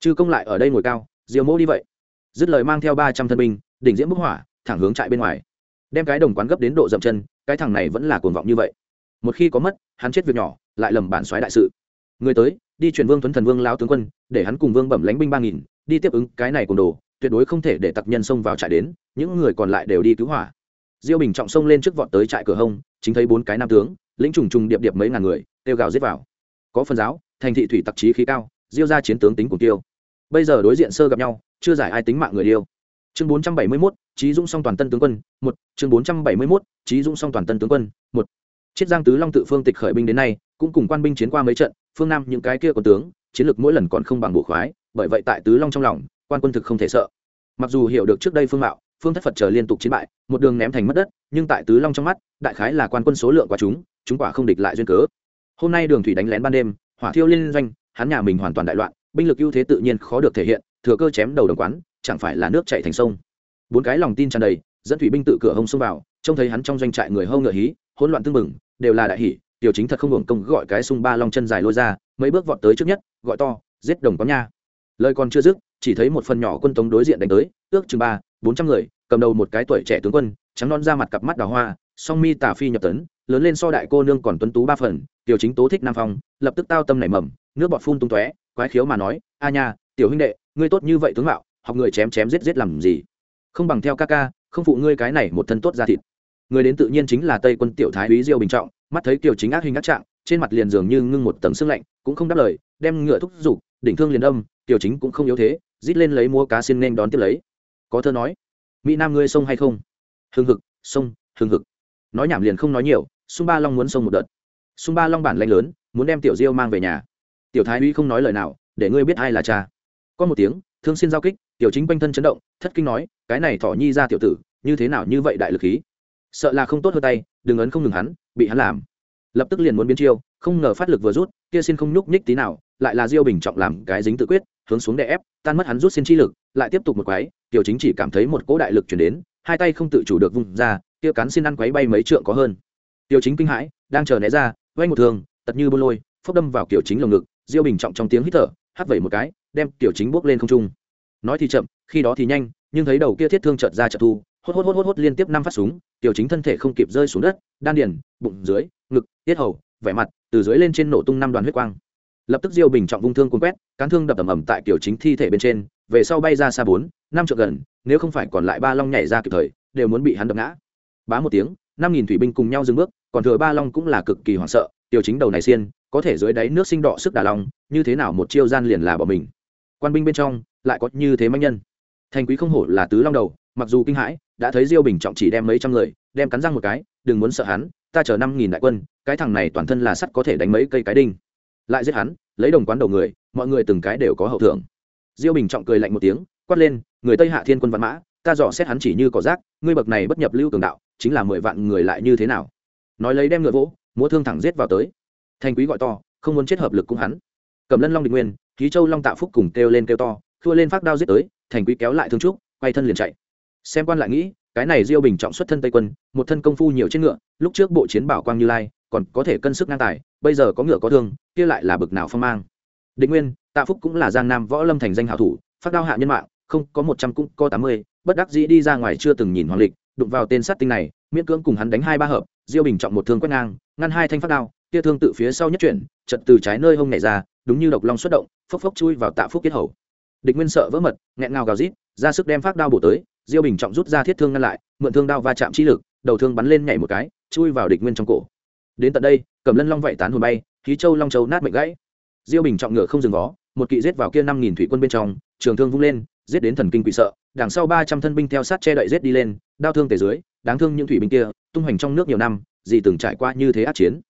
Chư công lại ở đây ngồi cao, diều mô đi vậy. Dứt lời mang theo ba trăm thân binh, đỉnh diễm bức hỏa, thẳng hướng trại bên ngoài. Đem cái đồng quán gấp đến độ dậm chân, cái thằng này vẫn là cuồng vọng như vậy. Một khi có mất, hắn chết việc nhỏ, lại lầm bản soái đại sự. Người tới, đi chuyển vương tuấn thần vương lao tướng quân, để hắn cùng vương bẩm lánh binh ba nghìn, đi tiếp ứng cái này cùng đồ tuyệt đối không thể để tặc nhân xông vào trại đến những người còn lại đều đi cứu hỏa. Diêu bình trọng xông lên trước vọt tới trại cửa hông chính thấy bốn cái nam tướng lĩnh trùng trùng điệp điệp mấy ngàn người tiêu gào giết vào. Có phần giáo thành thị thủy tặc trí khí cao diêu ra chiến tướng tính cùng tiêu. Bây giờ đối diện sơ gặp nhau chưa giải ai tính mạng người điêu. Chương bốn trăm bảy mươi 471, trí dũng song toàn tân tướng quân một. Chương bốn trăm bảy mươi 471, trí dũng song toàn tân tướng quân một. Chiết giang tứ long tự phương tịch khởi binh đến nay cũng cùng quan binh chiến qua mấy trận phương nam những cái kia của tướng chiến lược mỗi lần còn không bằng bộ khoái bởi vậy tại tứ long trong lòng quan quân thực không thể sợ. Mặc dù hiểu được trước đây phương mạo, phương thất phật chờ liên tục chiến bại, một đường ném thành mất đất, nhưng tại tứ long trong mắt, đại khái là quan quân số lượng quá chúng chúng quả không địch lại duyên cớ. Hôm nay đường thủy đánh lén ban đêm, hỏa thiêu liên doanh, hắn nhà mình hoàn toàn đại loạn, binh lực ưu thế tự nhiên khó được thể hiện, thừa cơ chém đầu đồng quán, chẳng phải là nước chạy thành sông. Bốn cái lòng tin tràn đầy, dẫn thủy binh tự cửa hông xông vào, trông thấy hắn trong doanh trại người hâu ngựa hí, hỗn loạn tương mừng đều là đại hỷ tiểu chính thật không hưởng công gọi cái sung ba long chân dài lôi ra, mấy bước vọt tới trước nhất, gọi to, giết đồng có nha. Lời còn chưa dứt chỉ thấy một phần nhỏ quân tống đối diện đánh tới, ước chừng ba, bốn trăm người, cầm đầu một cái tuổi trẻ tướng quân, trắng non ra mặt cặp mắt đào hoa, song mi tả phi nhập tấn, lớn lên so đại cô nương còn tuấn tú ba phần, tiểu chính tố thích nam phong, lập tức tao tâm nảy mầm, nước bọt phun tung tóe, quái khiếu mà nói, a nha, tiểu huynh đệ, ngươi tốt như vậy tướng mạo, học người chém chém giết giết làm gì? Không bằng theo ca ca, không phụ ngươi cái này một thân tốt ra thịt. Người đến tự nhiên chính là tây quân tiểu thái úy diêu bình trọng, mắt thấy tiểu chính ác hình ác trạng, trên mặt liền dường như ngưng một tầng sương lạnh, cũng không đáp lời, đem ngựa thúc giục, đỉnh thương liền âm, tiểu chính cũng không yếu thế rít lên lấy mua cá xin nên đón tiếp lấy. Có thơ nói, mỹ nam ngươi sông hay không? Hưng hực, sông, hưng hực. Nói nhảm liền không nói nhiều, sung ba long muốn sông một đợt. Sung ba long bản lanh lớn, muốn đem tiểu diêu mang về nhà. Tiểu thái uy không nói lời nào, để ngươi biết ai là cha. Có một tiếng, thương xin giao kích, tiểu chính quanh thân chấn động, thất kinh nói, cái này thỏ nhi ra tiểu tử, như thế nào như vậy đại lực khí? Sợ là không tốt hơn tay, đừng ấn không ngừng hắn, bị hắn làm. Lập tức liền muốn biến chiêu, không ngờ phát lực vừa rút, kia xin không nhúc nhích tí nào, lại là diêu bình trọng làm cái dính tự quyết hướng xuống đè ép, tan mất hắn rút xin chi lực, lại tiếp tục một quái, tiểu chính chỉ cảm thấy một cỗ đại lực chuyển đến, hai tay không tự chủ được vùng ra, kia cắn xin ăn quấy bay mấy trượng có hơn. Tiểu chính kinh hãi, đang chờ né ra vay một thường tật như bôn lôi, phốc đâm vào kiểu chính lồng ngực, diêu bình trọng trong tiếng hít thở, hắt vẩy một cái, đem tiểu chính bước lên không trung. Nói thì chậm, khi đó thì nhanh, nhưng thấy đầu kia thiết thương chợt ra chợt thu, hốt hốt hốt hốt hốt liên tiếp năm phát súng, tiểu chính thân thể không kịp rơi xuống đất, đan điền, bụng dưới, ngực, tiết hầu, vẻ mặt, từ dưới lên trên nổ tung năm đoàn huyết quang lập tức diêu bình trọng vung thương cuốn quét, cán thương đập ầm ầm tại kiểu chính thi thể bên trên, về sau bay ra xa bốn, năm trượng gần, nếu không phải còn lại ba long nhảy ra kịp thời, đều muốn bị hắn đập ngã. Bá một tiếng, năm nghìn thủy binh cùng nhau dừng bước, còn thừa ba long cũng là cực kỳ hoảng sợ, tiểu chính đầu này xiên, có thể dưới đáy nước sinh đỏ sức đà long, như thế nào một chiêu gian liền là bỏ mình. Quan binh bên trong, lại có như thế manh nhân. Thành quý không hổ là tứ long đầu, mặc dù kinh hãi, đã thấy diêu bình trọng chỉ đem mấy trăm người, đem cắn răng một cái, đừng muốn sợ hắn, ta chờ năm nghìn đại quân, cái thằng này toàn thân là sắt có thể đánh mấy cây cái đinh lại giết hắn, lấy đồng quán đầu người, mọi người từng cái đều có hậu thưởng. Diêu bình trọng cười lạnh một tiếng, quát lên, người tây hạ thiên quân văn mã, ta dò xét hắn chỉ như cỏ rác, ngươi bậc này bất nhập lưu cường đạo, chính là mười vạn người lại như thế nào? Nói lấy đem ngựa vỗ, múa thương thẳng giết vào tới. Thành quý gọi to, không muốn chết hợp lực cũng hắn. Cầm lân long định nguyên, ký châu long tạ phúc cùng kêu lên kêu to, thua lên phát đao giết tới thành quý kéo lại thương trúc, quay thân liền chạy. Xem quan lại nghĩ, cái này diêu bình trọng xuất thân tây quân, một thân công phu nhiều trên ngựa, lúc trước bộ chiến bảo quang như lai, còn có thể cân sức ngang tài bây giờ có ngựa có thương, kia lại là bực nào phong mang. Định nguyên, tạ phúc cũng là giang nam võ lâm thành danh hảo thủ, phát đao hạ nhân mạng, không, có một trăm cũng có tám mươi, bất đắc dĩ đi ra ngoài chưa từng nhìn hoàng lịch, đụng vào tên sát tinh này, miễn cưỡng cùng hắn đánh hai ba hợp, diêu bình trọng một thương quét ngang, ngăn hai thanh phát đao, kia thương tự phía sau nhất chuyển, chật từ trái nơi hông nhảy ra, đúng như độc long xuất động, phốc phốc chui vào tạ phúc kết hầu. Địch nguyên sợ vỡ mật, nghẹn ngào gào rít, ra sức đem phát đao bổ tới, diêu bình trọng rút ra thiết thương ngăn lại, mượn thương đao va chạm chi lực, đầu thương bắn lên nhảy một cái, chui vào địch nguyên trong cổ đến tận đây cầm lân long vạy tán hồn bay, khí châu long châu nát mệnh gãy. Diêu bình trọng ngựa không dừng vó, một kỵ giết vào kia năm nghìn thủy quân bên trong, trường thương vung lên, giết đến thần kinh quỷ sợ, đằng sau ba trăm thân binh theo sát che đậy giết đi lên đao thương tề dưới, đáng thương những thủy binh kia, tung hoành trong nước nhiều năm, gì từng trải qua như thế át chiến.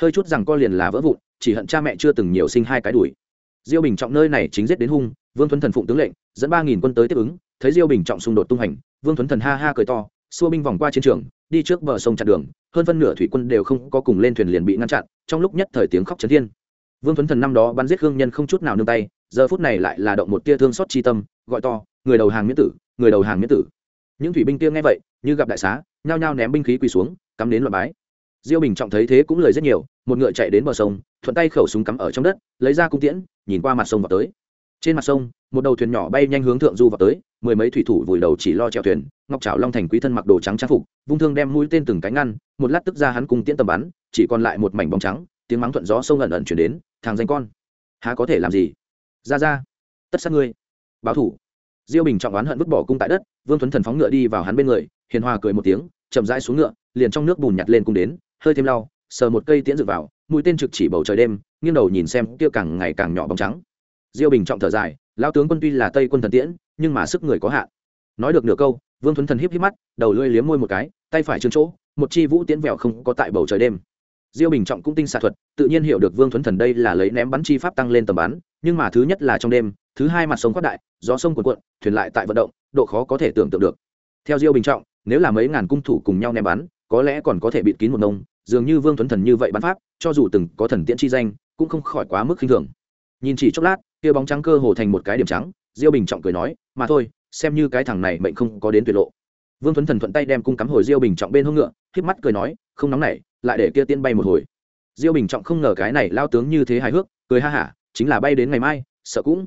Hơi chút rằng co liền là vỡ vụn, chỉ hận cha mẹ chưa từng nhiều sinh hai cái đuổi. Diêu bình trọng nơi này chính giết đến hung, vương thuấn thần phụng tướng lệnh, dẫn ba nghìn quân tới tiếp ứng, thấy diêu bình trọng xung đột tung hành vương thuấn thần ha ha cười to, xua binh vòng qua chiến trường, đi trước bờ sông chặn đường hơn phân nửa thủy quân đều không có cùng lên thuyền liền bị ngăn chặn, trong lúc nhất thời tiếng khóc chấn thiên. Vương tuấn thần năm đó bắn giết hương nhân không chút nào nương tay, giờ phút này lại là động một tia thương xót chi tâm, gọi to, người đầu hàng miễn tử, người đầu hàng miễn tử. Những thủy binh kia nghe vậy, như gặp đại xá, nhao nhao ném binh khí quỳ xuống, cắm đến loại bái. Diêu bình trọng thấy thế cũng lời rất nhiều, một ngựa chạy đến bờ sông, thuận tay khẩu súng cắm ở trong đất, lấy ra cung tiễn, nhìn qua mặt sông vào tới trên mặt sông, một đầu thuyền nhỏ bay nhanh hướng thượng du vào tới, mười mấy thủy thủ vùi đầu chỉ lo chèo thuyền, ngọc trảo long thành quý thân mặc đồ trắng trang phục, vung thương đem mũi tên từng cánh ngăn, một lát tức ra hắn cung tiễn tầm bắn, chỉ còn lại một mảnh bóng trắng, tiếng mắng thuận gió sông ẩn ẩn chuyển đến, thằng danh con, há có thể làm gì? Ra ra, tất sát ngươi. Báo thủ. Diêu bình trọng oán hận vứt bỏ cung tại đất, vương tuấn thần phóng ngựa đi vào hắn bên người, hiền hòa cười một tiếng, chậm rãi xuống ngựa, liền trong nước bùn nhặt lên cung đến, hơi thêm lau, sờ một cây tiễn dựng vào, mũi tên trực chỉ bầu trời đêm, nghiêng đầu nhìn xem, kia càng ngày càng nhỏ bóng trắng diêu bình trọng thở dài lao tướng quân tuy là tây quân thần tiễn, nhưng mà sức người có hạn. Nói được nửa câu, vương thuấn thần híp híp mắt, đầu lưỡi liếm môi một cái, tay phải trương chỗ, một chi vũ tiễn vẹo không có tại bầu trời đêm. Diêu bình trọng cũng tinh xạ thuật, tự nhiên hiểu được vương thuấn thần đây là lấy ném bắn chi pháp tăng lên tầm bắn, nhưng mà thứ nhất là trong đêm, thứ hai mặt sông quát đại, gió sông cuồn cuộn, thuyền lại tại vận động, độ khó có thể tưởng tượng được. Theo diêu bình trọng, nếu là mấy ngàn cung thủ cùng nhau ném bắn, có lẽ còn có thể bịt kín một nông dường như vương thuấn thần như vậy bắn pháp, cho dù từng có thần tiễn chi danh, cũng không khỏi quá mức khinh thường. Nhìn chỉ chốc lát kia bóng trắng cơ hồ thành một cái điểm trắng diêu bình trọng cười nói mà thôi xem như cái thằng này mệnh không có đến tuyệt lộ. Vương tuấn thần thuận tay đem cung cắm hồi diêu bình trọng bên hông ngựa k mắt cười nói không nóng này, lại để kia tiên bay một hồi. Diêu bình trọng không ngờ cái này lao tướng như thế hài hước cười ha hả chính là bay đến ngày mai sợ cũng.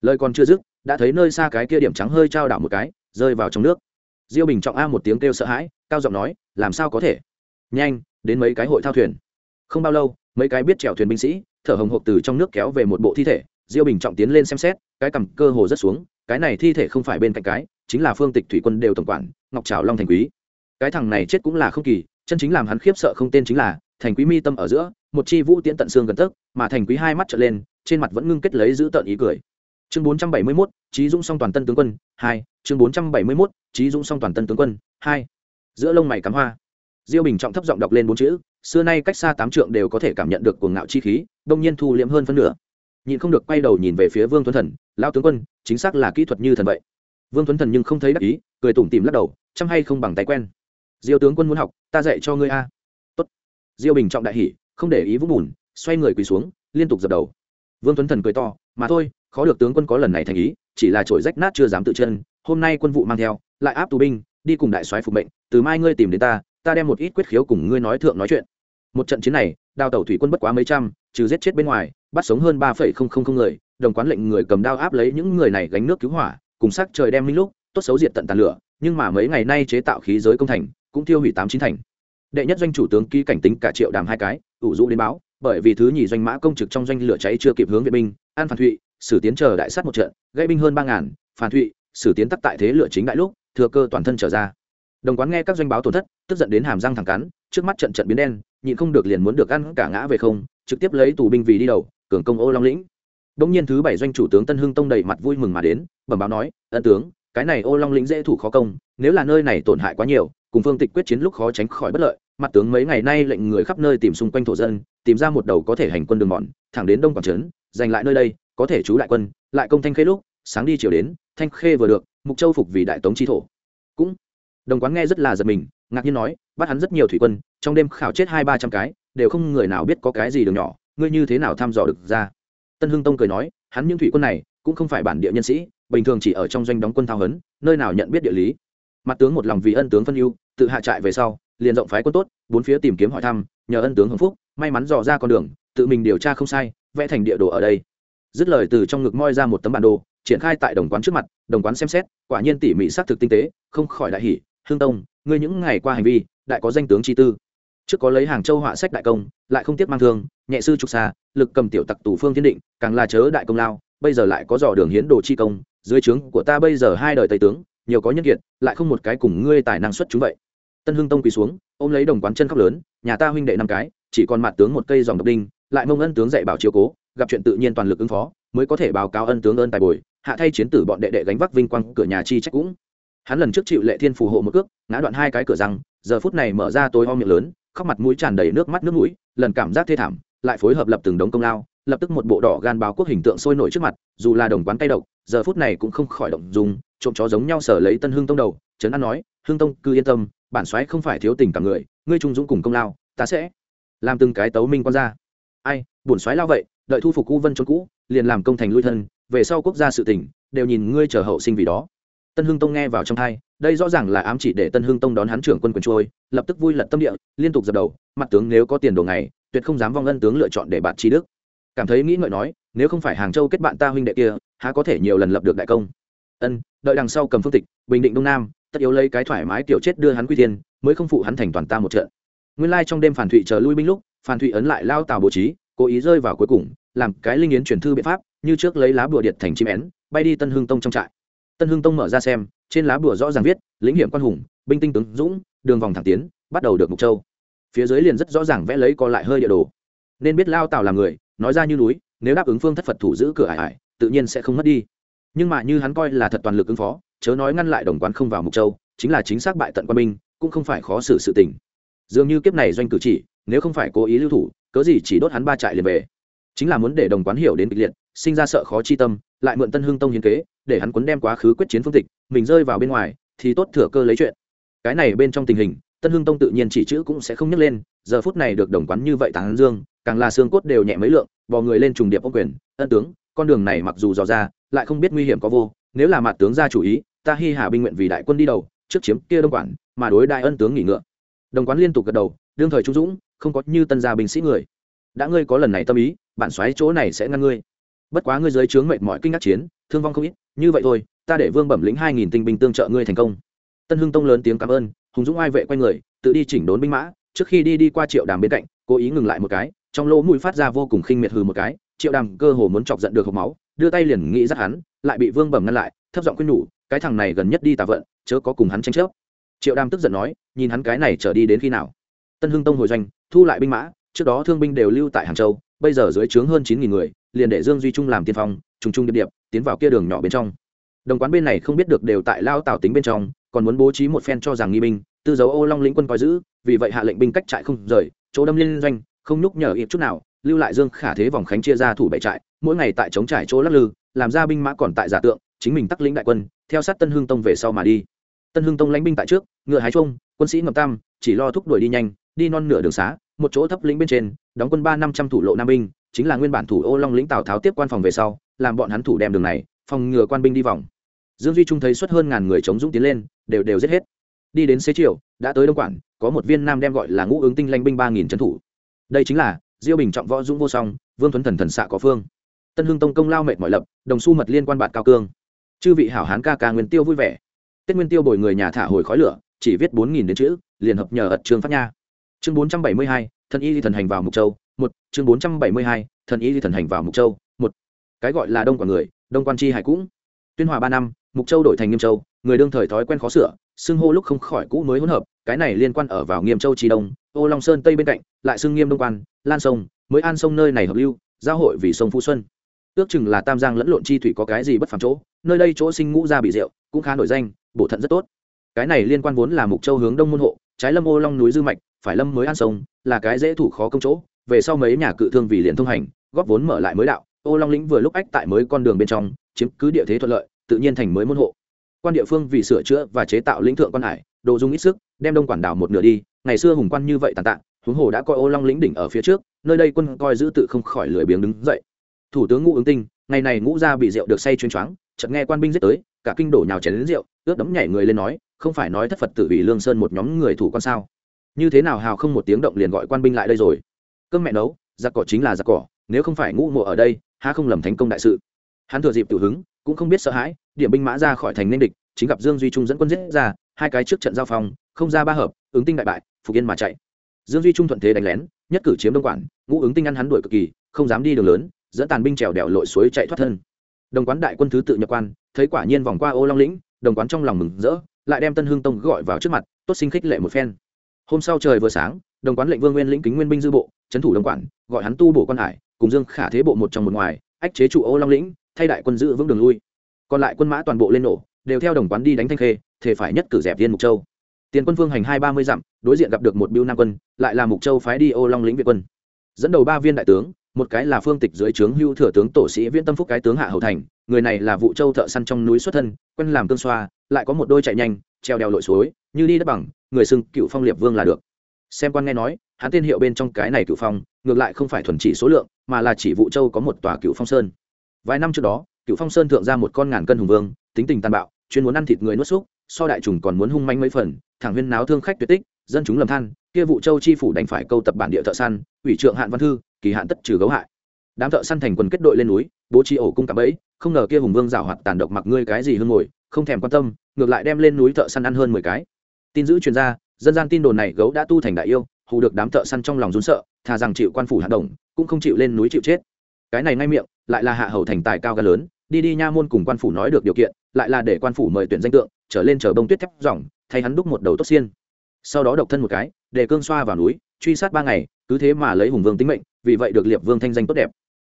Lời còn chưa dứt đã thấy nơi xa cái kia điểm trắng hơi trao đảo một cái rơi vào trong nước. Diêu bình trọng a một tiếng kêu sợ hãi cao giọng nói làm sao có thể? Nhanh đến mấy cái hội thao thuyền. Không bao lâu mấy cái biết chèo thuyền binh sĩ thở hồng hộc từ trong nước kéo về một bộ thi thể diêu bình trọng tiến lên xem xét cái cầm cơ hồ rất xuống cái này thi thể không phải bên cạnh cái chính là phương tịch thủy quân đều tổng quản ngọc trào long thành quý. Cái thằng này chết cũng là không kỳ chân chính làm hắn khiếp sợ không tên chính là thành quý mi tâm ở giữa một chi vũ tiễn tận xương gần tấc mà thành quý hai mắt trở lên trên mặt vẫn ngưng kết lấy giữ tợn ý cười. Chương bốn trăm bảy mươi 471, trí dũng song toàn tân tướng quân hai chương bốn trăm bảy mươi 471, trí dũng song toàn tân tướng quân hai. Giữa lông mày cắm hoa. Diêu bình trọng thấp giọng đọc lên bốn chữ xưa nay cách xa tám trượng đều có thể cảm nhận được cuồng ngạo chi khí đông nhiên thu liễm hơn phân nửa nhịn không được quay đầu nhìn về phía vương tuấn thần lao tướng quân, chính xác là kỹ thuật như thần vậy. Vương tuấn thần nhưng không thấy đắc ý, cười tủm tìm lắc đầu, chăm hay không bằng tay quen. Diêu tướng quân muốn học, ta dạy cho ngươi a. Tốt. Diêu bình trọng đại hỉ, không để ý vũng bùn, xoay người quỳ xuống, liên tục dập đầu. Vương tuấn thần cười to, mà thôi, khó được tướng quân có lần này thành ý, chỉ là trổi rách nát chưa dám tự chân, hôm nay quân vụ mang theo, lại áp tù binh, đi cùng đại soái phục mệnh, từ mai ngươi tìm đến ta ta đem một ít quyết khiếu cùng ngươi nói thượng nói chuyện. Một trận chiến này, đào tẩu thủy quân bất quá mấy trăm, trừ giết chết bên ngoài bắt sống hơn ba phẩy không không không người, đồng quán lệnh người cầm đao áp lấy những người này gánh nước cứu hỏa, cùng sắc trời đem minh lúc, tốt xấu diệt tận tàn lửa, nhưng mà mấy ngày nay chế tạo khí giới công thành, cũng tiêu hủy tám chín thành. Đệ nhất doanh chủ tướng ký cảnh tính cả triệu đàm hai cái, ủ rũ đến báo, bởi vì thứ nhì doanh mã công trực trong doanh lửa cháy chưa kịp hướng viện binh, an phản thụy, sử tiến chờ đại sát một trận, gây binh hơn ba ngàn, phản thụy, sử tiến tắc tại thế lửa chính đại lúc, thừa cơ toàn thân trở ra. Đồng quán nghe các doanh báo tổn thất, tức giận đến hàm răng thẳng cắn, trước mắt trận trận biến đen, nhịn không được liền muốn được ăn cả ngã về không, trực tiếp lấy tù binh vì đi đầu cường công ô long lĩnh. Đông nhiên thứ bảy doanh chủ tướng tân hưng tông đầy mặt vui mừng mà đến, bẩm báo nói, ân tướng, cái này ô long lĩnh dễ thủ khó công, nếu là nơi này tổn hại quá nhiều, cùng phương tịch quyết chiến lúc khó tránh khỏi bất lợi, mặt tướng mấy ngày nay lệnh người khắp nơi tìm xung quanh thổ dân, tìm ra một đầu có thể hành quân đường mòn, thẳng đến đông quảng trấn, giành lại nơi đây, có thể trú đại quân, lại công thanh khê lúc, sáng đi chiều đến, thanh khê vừa được, mục châu phục vì đại tống chi thổ. Cũng, đồng quán nghe rất là giật mình, ngạc nhiên nói, bắt hắn rất nhiều thủy quân, trong đêm khảo chết hai ba trăm cái, đều không người nào biết có cái gì đường nhỏ ngươi như thế nào thăm dò được ra? Tân hưng tông cười nói, hắn những thủy quân này cũng không phải bản địa nhân sĩ, bình thường chỉ ở trong doanh đóng quân thao hấn nơi nào nhận biết địa lý. Mặt tướng một lòng vì ân tướng phân ưu, tự hạ trại về sau, liền rộng phái quân tốt, bốn phía tìm kiếm hỏi thăm, nhờ ân tướng hưng phúc, may mắn dò ra con đường, tự mình điều tra không sai, vẽ thành địa đồ ở đây. Dứt lời từ trong ngực moi ra một tấm bản đồ, triển khai tại đồng quán trước mặt, đồng quán xem xét, quả nhiên tỉ mỉ xác thực tinh tế, không khỏi đại hỷ hương tông, ngươi những ngày qua hành vi, đại có danh tướng chi tư trước có lấy hàng châu họa sách đại công, lại không tiếc mang thương, nhẹ sư trục xa, lực cầm tiểu tặc tù phương thiên định, càng là chớ đại công lao, bây giờ lại có dò đường hiến đồ chi công, dưới trướng của ta bây giờ hai đời tây tướng, nhiều có nhân kiệt, lại không một cái cùng ngươi tài năng xuất chúng vậy. Tân hưng tông quỳ xuống, ôm lấy đồng quán chân khóc lớn, nhà ta huynh đệ năm cái, chỉ còn mặt tướng một cây dòng độc đinh, lại mông ân tướng dạy bảo chiếu cố, gặp chuyện tự nhiên toàn lực ứng phó, mới có thể báo cáo ân tướng ơn tài bồi, hạ thay chiến tử bọn đệ đệ gánh vác vinh quang, cửa nhà chi trách cũng. Hắn lần trước chịu lệ thiên phù hộ một cước, ngã đoạn hai cái cửa răng, giờ phút này mở ra tối ho miệng lớn khóc mặt mũi tràn đầy nước mắt nước mũi, lần cảm giác thê thảm, lại phối hợp lập từng đống công lao, lập tức một bộ đỏ gan báo quốc hình tượng sôi nổi trước mặt, dù là đồng quán tay độc, giờ phút này cũng không khỏi động dùng trộm chó giống nhau sở lấy tân hương tông đầu, trấn an nói, hương tông, cứ yên tâm, bản soái không phải thiếu tình cả người, ngươi trung dũng cùng công lao, ta sẽ làm từng cái tấu minh quan ra ai, bổn soái lao vậy, đợi thu phục u vân trốn cũ, liền làm công thành lui thân, về sau quốc gia sự tỉnh đều nhìn ngươi chờ hậu sinh vì đó tân hưng tông nghe vào trong thai, đây rõ ràng là ám chỉ để tân hưng tông đón hắn trưởng quân quyền trôi, lập tức vui lật tâm địa, liên tục dập đầu, mặt tướng nếu có tiền đồ ngày, tuyệt không dám vong ân tướng lựa chọn để bạn chi đức. Cảm thấy nghĩ ngợi nói, nếu không phải hàng châu kết bạn ta huynh đệ kia, há có thể nhiều lần lập được đại công? Ân, đợi đằng sau cầm phương tịch, bình định đông nam, tất yếu lấy cái thoải mái tiểu chết đưa hắn quy thiên, mới không phụ hắn thành toàn ta một trận. Nguyên lai trong đêm phản thụy chờ lui binh lúc, phản thụy ấn lại lao tào bố trí, cố ý rơi vào cuối cùng, làm cái linh yến truyền thư biện pháp, như trước lấy lá bùa điệt thành chim én, bay đi tân hương tông trong trại tân hương tông mở ra xem, trên lá bùa rõ ràng viết, lĩnh hiểm quan hùng, binh tinh tướng dũng, đường vòng thẳng tiến, bắt đầu được mục châu. Phía dưới liền rất rõ ràng vẽ lấy co lại hơi địa đồ. Nên biết lao Tào làm người, nói ra như núi, nếu đáp ứng phương thất phật thủ giữ cửa ải ải tự nhiên sẽ không mất đi. Nhưng mà như hắn coi là thật toàn lực ứng phó, chớ nói ngăn lại đồng quán không vào mục châu, chính là chính xác bại tận quan binh, cũng không phải khó xử sự tình. Dường như kiếp này doanh cử chỉ, nếu không phải cố ý lưu thủ, cớ gì chỉ đốt hắn ba trại liền về? Chính là muốn để đồng quán hiểu đến kịch liệt sinh ra sợ khó chi tâm, lại mượn tân hưng tông hiến kế, để hắn quấn đem quá khứ quyết chiến phương tịch, mình rơi vào bên ngoài, thì tốt thừa cơ lấy chuyện. Cái này bên trong tình hình, tân hưng tông tự nhiên chỉ chữ cũng sẽ không nhấc lên, giờ phút này được đồng quán như vậy tán dương, càng là xương cốt đều nhẹ mấy lượng, bò người lên trùng điệp ông quyền, ân tướng, con đường này mặc dù dò ra, lại không biết nguy hiểm có vô, nếu là mặt tướng ra chủ ý, ta hy hà binh nguyện vì đại quân đi đầu, trước chiếm kia đông quản, mà đối đại ân tướng nghỉ ngựa. Đồng quán liên tục gật đầu, đương thời trung dũng, không có như tân gia binh sĩ người. Đã ngươi có lần này tâm ý, bản xoáy chỗ này sẽ ngăn ngươi bất quá ngươi dưới trướng mệt mỏi kinh ngạc chiến, thương vong không ít, như vậy thôi, ta để vương bẩm lĩnh hai nghìn tinh binh tương trợ ngươi thành công. Tân hưng tông lớn tiếng cảm ơn, hùng dũng ai vệ quay người, tự đi chỉnh đốn binh mã, trước khi đi đi qua triệu đàm bên cạnh, cố ý ngừng lại một cái, trong lỗ mũi phát ra vô cùng khinh miệt hừ một cái, triệu đàm cơ hồ muốn chọc giận được hộp máu, đưa tay liền nghĩ dắt hắn, lại bị vương bẩm ngăn lại, thấp giọng khuyên nhủ, cái thằng này gần nhất đi tà vận, chớ có cùng hắn tranh chấp. Triệu đàm tức giận nói, nhìn hắn cái này trở đi đến khi nào. Tân hưng tông hồi doanh, thu lại binh mã, trước đó thương binh đều lưu tại hàng châu, bây giờ dưới trướng hơn chín nghìn người liền để dương duy trung làm tiên phong, trùng trung điệp điệp, tiến vào kia đường nhỏ bên trong. Đồng quán bên này không biết được đều tại lao tào tính bên trong, còn muốn bố trí một phen cho rằng nghi binh, tư dấu ô long lĩnh quân coi giữ, vì vậy hạ lệnh binh cách trại không rời, chỗ đâm liên doanh, không nhúc nhở ít chút nào, lưu lại dương khả thế vòng khánh chia ra thủ bệ trại, mỗi ngày tại chống trải chỗ lắc lư, làm ra binh mã còn tại giả tượng, chính mình tắc lĩnh đại quân, theo sát tân hương tông về sau mà đi. Tân hương tông lãnh binh tại trước, ngựa hái trung quân sĩ ngập tam, chỉ lo thúc đuổi đi nhanh, đi non nửa đường xá, một chỗ thấp lĩnh bên trên, đóng quân ba năm trăm thủ lộ nam binh chính là nguyên bản thủ ô long lĩnh tào tháo tiếp quan phòng về sau, làm bọn hắn thủ đem đường này, phòng ngừa quan binh đi vòng. Dương duy trung thấy xuất hơn ngàn người chống dũng tiến lên, đều đều giết hết. Đi đến xế chiều, đã tới đông quản có một viên nam đem gọi là ngũ ứng tinh lanh binh ba nghìn trấn thủ. Đây chính là, diêu bình trọng võ dũng vô song, vương thuấn thần thần xạ có phương. Tân hưng tông công lao mệt mọi lập, đồng xu mật liên quan bạt cao cương. Chư vị hảo hán ca ca nguyên tiêu vui vẻ. Tết nguyên tiêu bồi người nhà thả hồi khói lửa, chỉ viết bốn nghìn đến chữ, liền hợp nhờ ật trường phát nha. Chương bốn trăm bảy mươi hai, thần y đi thần hành vào mục châu một, chương bốn trăm bảy mươi hai, thần y di thần hành vào mục châu. Một, cái gọi là đông quản người, đông quan chi hải cũng. Tuyên hòa ba năm, mục châu đổi thành nghiêm châu, người đương thời thói quen khó sửa, xưng hô lúc không khỏi cũ mới hỗn hợp, cái này liên quan ở vào nghiêm châu tri đông, ô long sơn tây bên cạnh, lại xưng nghiêm đông quan, lan sông, mới an sông nơi này hợp lưu, giao hội vì sông phú xuân. Ước chừng là tam giang lẫn lộn chi thủy có cái gì bất phàm chỗ, nơi đây chỗ sinh ngũ gia bị rượu, cũng khá nổi danh, bổ thận rất tốt. Cái này liên quan vốn là mục châu hướng đông môn hộ, trái lâm ô long núi dư mạch, phải lâm mới an sông, là cái dễ thủ khó công chỗ về sau mấy nhà cự thương vì liền thông hành, góp vốn mở lại mới đạo, ô long lĩnh vừa lúc ách tại mới con đường bên trong, chiếm cứ địa thế thuận lợi, tự nhiên thành mới môn hộ. Quan địa phương vì sửa chữa và chế tạo lĩnh thượng quan hải, đồ dung ít sức, đem đông quản đảo một nửa đi, ngày xưa hùng quan như vậy tàn tạ, huống hồ đã coi ô long lĩnh đỉnh ở phía trước, nơi đây quân coi giữ tự không khỏi lười biếng đứng dậy. Thủ tướng ngũ ứng tinh, ngày này ngũ gia bị rượu được say chuyên choáng, chợt nghe quan binh giết tới, cả kinh đổ nhào chén đến rượu, ướt đấm nhảy người lên nói, không phải nói thất phật tử vì lương sơn một nhóm người thủ quan sao? Như thế nào hào không một tiếng động liền gọi quan binh lại đây rồi? Cơm mẹ nấu giặc cỏ chính là giặc cỏ, nếu không phải ngũ mộ ở đây, há không lầm thành công đại sự. Hắn thừa dịp tự hứng, cũng không biết sợ hãi, điểm binh mã ra khỏi thành nên địch, chính gặp dương duy trung dẫn quân giết ra, hai cái trước trận giao phong, không ra ba hợp, ứng tinh đại bại, phục yên mà chạy. Dương duy trung thuận thế đánh lén, nhất cử chiếm đông quản, ngũ ứng tinh ăn hắn đuổi cực kỳ, không dám đi đường lớn, dẫn tàn binh trèo đèo lội suối chạy thoát thân. Đồng quán đại quân thứ tự nhập quan, thấy quả nhiên vòng qua ô long lĩnh, đồng quán trong lòng mừng rỡ, lại đem tân hương tông gọi vào trước mặt, tốt sinh khích lệ một phen. Hôm sau trời vừa sáng, đồng quán lệnh vương nguyên lĩnh kính nguyên binh dư bộ trấn thủ đồng quản gọi hắn tu bổ quan hải, cùng dương khả thế bộ một trong một ngoài, ách chế trụ ô long lĩnh, thay đại quân giữ vững đường lui. Còn lại quân mã toàn bộ lên nổ, đều theo đồng quán đi đánh thanh khê thể phải nhất cử dẹp viên mục châu. Tiền quân phương hành hai ba mươi dặm, đối diện gặp được một biêu nam quân, lại là mục châu phái đi ô long lĩnh việt quân. Dẫn đầu ba viên đại tướng, một cái là phương tịch dưới trướng hưu thừa tướng tổ sĩ viễn tâm phúc cái tướng hạ hầu thành, người này là vụ châu thợ săn trong núi xuất thân, quen làm cương xoa, lại có một đôi chạy nhanh, treo đèo lội suối, như đi đất bằng, người xưng cựu phong liệp vương là được xem quan nghe nói, hắn tên hiệu bên trong cái này cựu phong, ngược lại không phải thuần chỉ số lượng, mà là chỉ vụ châu có một tòa cựu phong sơn. Vài năm trước đó, cựu phong sơn thượng ra một con ngàn cân hùng vương, tính tình tàn bạo, chuyên muốn ăn thịt người nuốt xúc so đại trùng còn muốn hung manh mấy phần, thẳng huyên náo thương khách tuyệt tích, dân chúng lầm than, kia vụ châu chi phủ đành phải câu tập bản địa thợ săn, ủy trượng hạn văn thư, kỳ hạn tất trừ gấu hại. Đám thợ săn thành quần kết đội lên núi, bố trí ổ cung cả bẫy, không ngờ kia hùng vương rào hoạt tàn độc mặc ngươi cái gì hương ngồi, không thèm quan tâm, ngược lại đem lên núi thợ săn ăn hơn mười cái. Tin giữ chuyên gia dân gian tin đồn này gấu đã tu thành đại yêu, hù được đám thợ săn trong lòng rún sợ, thà rằng chịu quan phủ hạ đồng cũng không chịu lên núi chịu chết. Cái này ngay miệng, lại là hạ hầu thành tài cao ca lớn, đi đi nha môn cùng quan phủ nói được điều kiện, lại là để quan phủ mời tuyển danh tượng, trở lên chờ bông tuyết thép dòng, thay hắn đúc một đầu tốt xiên. Sau đó độc thân một cái, để cương xoa vào núi, truy sát ba ngày, cứ thế mà lấy hùng vương tính mệnh, vì vậy được liệp vương thanh danh tốt đẹp.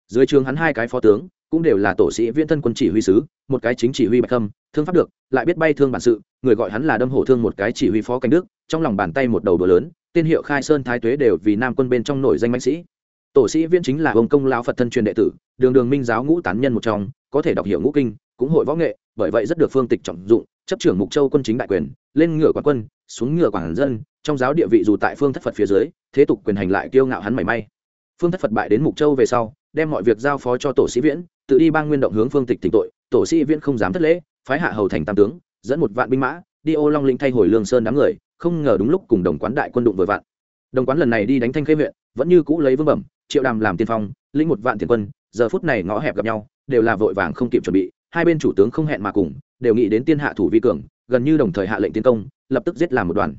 Dưới trường hắn hai cái phó tướng, cũng đều là tổ sĩ viễn thân quân chỉ huy sứ, một cái chính chỉ huy bạch khâm, thương pháp được, lại biết bay thương bản sự người gọi hắn là đâm hổ thương một cái chỉ huy phó cánh đức, trong lòng bàn tay một đầu đũa lớn, tên hiệu khai sơn thái tuế đều vì nam quân bên trong nổi danh mạnh sĩ. Tổ sĩ viễn chính là ông công lão phật thân truyền đệ tử, đường đường minh giáo ngũ tán nhân một trong, có thể đọc hiểu ngũ kinh, cũng hội võ nghệ, bởi vậy rất được phương tịch trọng dụng, chấp trưởng mục châu quân chính đại quyền, lên ngựa quản quân, xuống ngựa quản dân, trong giáo địa vị dù tại phương thất phật phía dưới, thế tục quyền hành lại kiêu ngạo hắn mảy may. Phương thất phật bại đến mục châu về sau, đem mọi việc giao phó cho tổ sĩ viễn, tự đi bang nguyên động hướng phương tịch tỉnh tội, tổ sĩ viễn không dám thất lễ, phái hạ hầu thành tam tướng dẫn một vạn binh mã, đi ô long lĩnh thay hồi lương sơn đám người, không ngờ đúng lúc cùng đồng quán đại quân đụng vừa vạn. Đồng quán lần này đi đánh thanh khê huyện, vẫn như cũ lấy vương bẩm, triệu đàm làm tiên phong, lĩnh một vạn tiền quân, giờ phút này ngõ hẹp gặp nhau, đều là vội vàng không kịp chuẩn bị, hai bên chủ tướng không hẹn mà cùng, đều nghĩ đến tiên hạ thủ vi cường, gần như đồng thời hạ lệnh tiến công, lập tức giết làm một đoàn.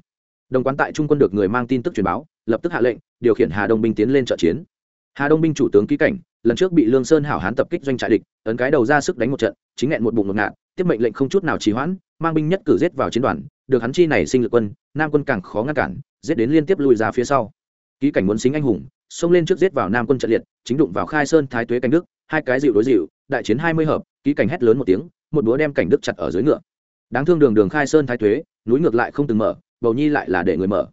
Đồng quán tại trung quân được người mang tin tức truyền báo, lập tức hạ lệnh, điều khiển hà đông binh tiến lên trợ chiến. Hà đông binh chủ tướng ký cảnh, lần trước bị lương sơn hảo hán tập kích doanh trại địch, ấn cái đầu ra sức đánh một trận, chính nghẹn một bụng một ngạn tiếp mệnh lệnh không chút nào trì hoãn mang binh nhất cử giết vào chiến đoàn, được hắn chi này sinh lực quân, nam quân càng khó ngăn cản, giết đến liên tiếp lùi ra phía sau. Ký cảnh muốn xính anh hùng, xông lên trước giết vào nam quân trận liệt, chính đụng vào khai sơn thái tuế cảnh đức, hai cái dịu đối dịu, đại chiến hai mươi hợp, ký cảnh hét lớn một tiếng, một búa đem cảnh đức chặt ở dưới ngựa. Đáng thương đường đường khai sơn thái tuế, núi ngược lại không từng mở, bầu nhi lại là để người mở.